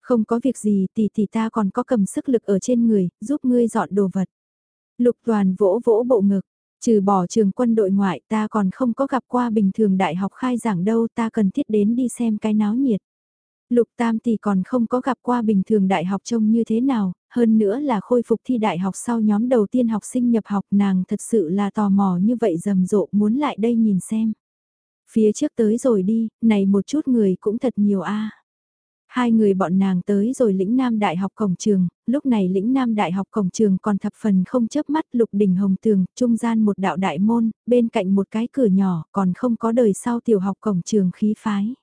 Không có việc gì tỷ tỷ ta còn có cầm sức lực ở trên người, giúp ngươi dọn đồ vật. Lục toàn vỗ vỗ bộ ngực, trừ bỏ trường quân đội ngoại ta còn không có gặp qua bình thường đại học khai giảng đâu ta cần thiết đến đi xem cái náo nhiệt. Lục Tam thì còn không có gặp qua bình thường đại học trông như thế nào, hơn nữa là khôi phục thi đại học sau nhóm đầu tiên học sinh nhập học nàng thật sự là tò mò như vậy rầm rộ muốn lại đây nhìn xem. Phía trước tới rồi đi, này một chút người cũng thật nhiều a. Hai người bọn nàng tới rồi lĩnh Nam Đại học cổng trường, lúc này lĩnh Nam Đại học cổng trường còn thập phần không chớp mắt lục đỉnh hồng tường, trung gian một đạo đại môn, bên cạnh một cái cửa nhỏ, còn không có đời sau tiểu học cổng trường khí phái.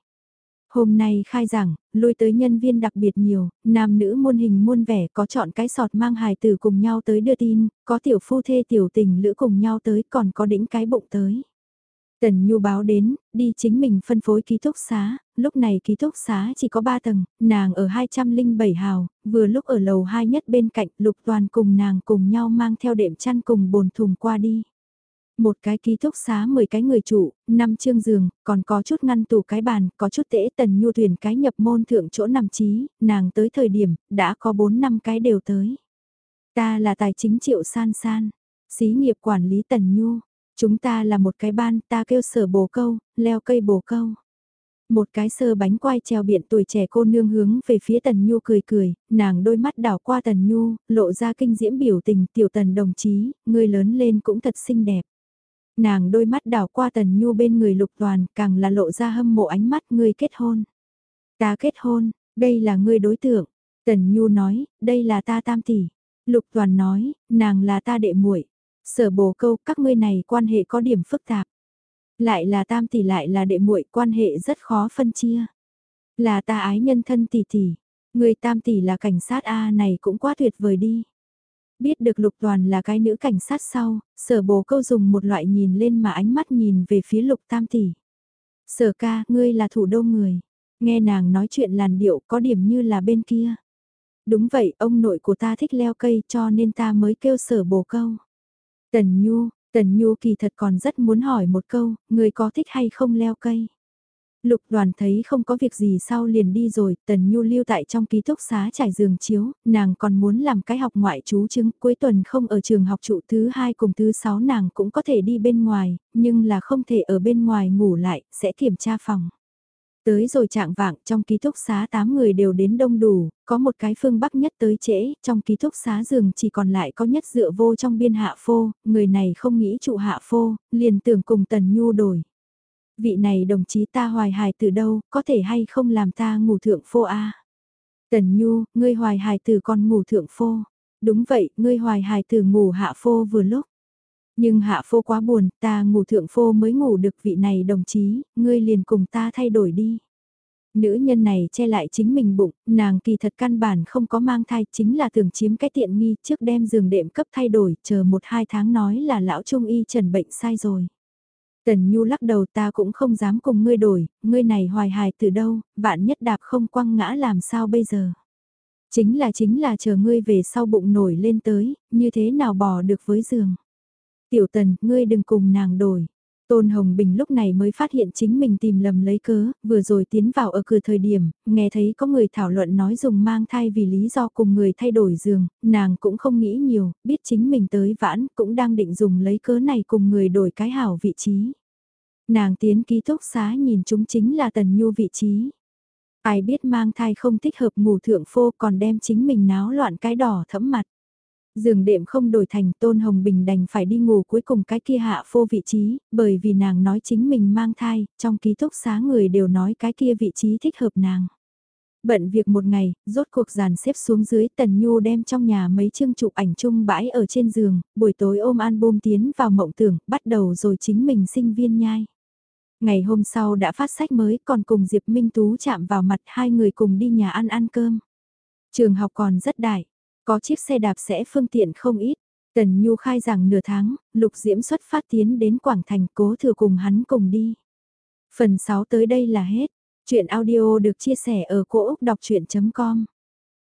Hôm nay khai giảng, lui tới nhân viên đặc biệt nhiều, nam nữ muôn hình muôn vẻ có chọn cái sọt mang hài tử cùng nhau tới đưa tin, có tiểu phu thê tiểu tình lữ cùng nhau tới còn có đĩnh cái bụng tới. Tần Nhu báo đến, đi chính mình phân phối ký túc xá, lúc này ký túc xá chỉ có 3 tầng, nàng ở 207 hào, vừa lúc ở lầu 2 nhất bên cạnh lục toàn cùng nàng cùng nhau mang theo đệm chăn cùng bồn thùng qua đi. Một cái ký túc xá 10 cái người chủ 5 chương giường, còn có chút ngăn tủ cái bàn, có chút tễ tần nhu thuyền cái nhập môn thượng chỗ nằm trí, nàng tới thời điểm, đã có 4 năm cái đều tới. Ta là tài chính triệu san san, xí nghiệp quản lý tần nhu, chúng ta là một cái ban, ta kêu sở bồ câu, leo cây bồ câu một cái sơ bánh quai treo biện tuổi trẻ cô nương hướng về phía Tần Nhu cười cười, nàng đôi mắt đảo qua Tần Nhu, lộ ra kinh diễm biểu tình tiểu tần đồng chí, người lớn lên cũng thật xinh đẹp. Nàng đôi mắt đảo qua Tần Nhu bên người lục toàn, càng là lộ ra hâm mộ ánh mắt người kết hôn. Ta kết hôn, đây là người đối tượng. Tần Nhu nói, đây là ta tam tỷ. Lục toàn nói, nàng là ta đệ muội. Sở bồ câu các ngươi này quan hệ có điểm phức tạp. Lại là tam tỷ lại là đệ muội quan hệ rất khó phân chia. Là ta ái nhân thân tỷ tỷ. Người tam tỷ là cảnh sát A này cũng quá tuyệt vời đi. Biết được lục toàn là cái nữ cảnh sát sau, sở bồ câu dùng một loại nhìn lên mà ánh mắt nhìn về phía lục tam tỷ. Sở ca, ngươi là thủ đô người. Nghe nàng nói chuyện làn điệu có điểm như là bên kia. Đúng vậy, ông nội của ta thích leo cây cho nên ta mới kêu sở bồ câu. Tần Nhu, Tần Nhu kỳ thật còn rất muốn hỏi một câu, người có thích hay không leo cây? Lục đoàn thấy không có việc gì sau liền đi rồi, Tần Nhu lưu tại trong ký túc xá trải giường chiếu, nàng còn muốn làm cái học ngoại chú chứng, cuối tuần không ở trường học trụ thứ hai cùng thứ sáu nàng cũng có thể đi bên ngoài, nhưng là không thể ở bên ngoài ngủ lại, sẽ kiểm tra phòng. Tới rồi trạng vạng trong ký túc xá 8 người đều đến đông đủ, có một cái phương bắc nhất tới trễ, trong ký túc xá giường chỉ còn lại có nhất dựa vô trong biên hạ phô, người này không nghĩ trụ hạ phô, liền tưởng cùng Tần Nhu đổi. Vị này đồng chí ta hoài hài từ đâu, có thể hay không làm ta ngủ thượng phô a Tần Nhu, ngươi hoài hài từ còn ngủ thượng phô. Đúng vậy, ngươi hoài hài từ ngủ hạ phô vừa lúc. Nhưng hạ phô quá buồn, ta ngủ thượng phô mới ngủ được vị này đồng chí, ngươi liền cùng ta thay đổi đi. Nữ nhân này che lại chính mình bụng, nàng kỳ thật căn bản không có mang thai chính là tưởng chiếm cái tiện nghi trước đem giường đệm cấp thay đổi, chờ một hai tháng nói là lão trung y trần bệnh sai rồi. Tần Nhu lắc đầu ta cũng không dám cùng ngươi đổi, ngươi này hoài hài từ đâu, vạn nhất đạp không quăng ngã làm sao bây giờ. Chính là chính là chờ ngươi về sau bụng nổi lên tới, như thế nào bỏ được với giường. Tiểu tần, ngươi đừng cùng nàng đổi. Tôn Hồng Bình lúc này mới phát hiện chính mình tìm lầm lấy cớ, vừa rồi tiến vào ở cửa thời điểm, nghe thấy có người thảo luận nói dùng mang thai vì lý do cùng người thay đổi giường, nàng cũng không nghĩ nhiều, biết chính mình tới vãn cũng đang định dùng lấy cớ này cùng người đổi cái hảo vị trí. Nàng tiến ký túc xá nhìn chúng chính là tần nhu vị trí. Ai biết mang thai không thích hợp ngủ thượng phô còn đem chính mình náo loạn cái đỏ thẫm mặt. Giường đệm không đổi thành Tôn Hồng Bình đành phải đi ngủ cuối cùng cái kia hạ phô vị trí, bởi vì nàng nói chính mình mang thai, trong ký túc xá người đều nói cái kia vị trí thích hợp nàng. Bận việc một ngày, rốt cuộc dàn xếp xuống dưới Tần Nhu đem trong nhà mấy chương chụp ảnh chung bãi ở trên giường, buổi tối ôm album tiến vào mộng tưởng, bắt đầu rồi chính mình sinh viên nhai. Ngày hôm sau đã phát sách mới còn cùng Diệp Minh Tú chạm vào mặt hai người cùng đi nhà ăn ăn cơm. Trường học còn rất đại, có chiếc xe đạp sẽ phương tiện không ít. Tần Nhu khai rằng nửa tháng, Lục Diễm xuất phát tiến đến Quảng Thành cố thừa cùng hắn cùng đi. Phần 6 tới đây là hết. Chuyện audio được chia sẻ ở cỗ đọc chuyện.com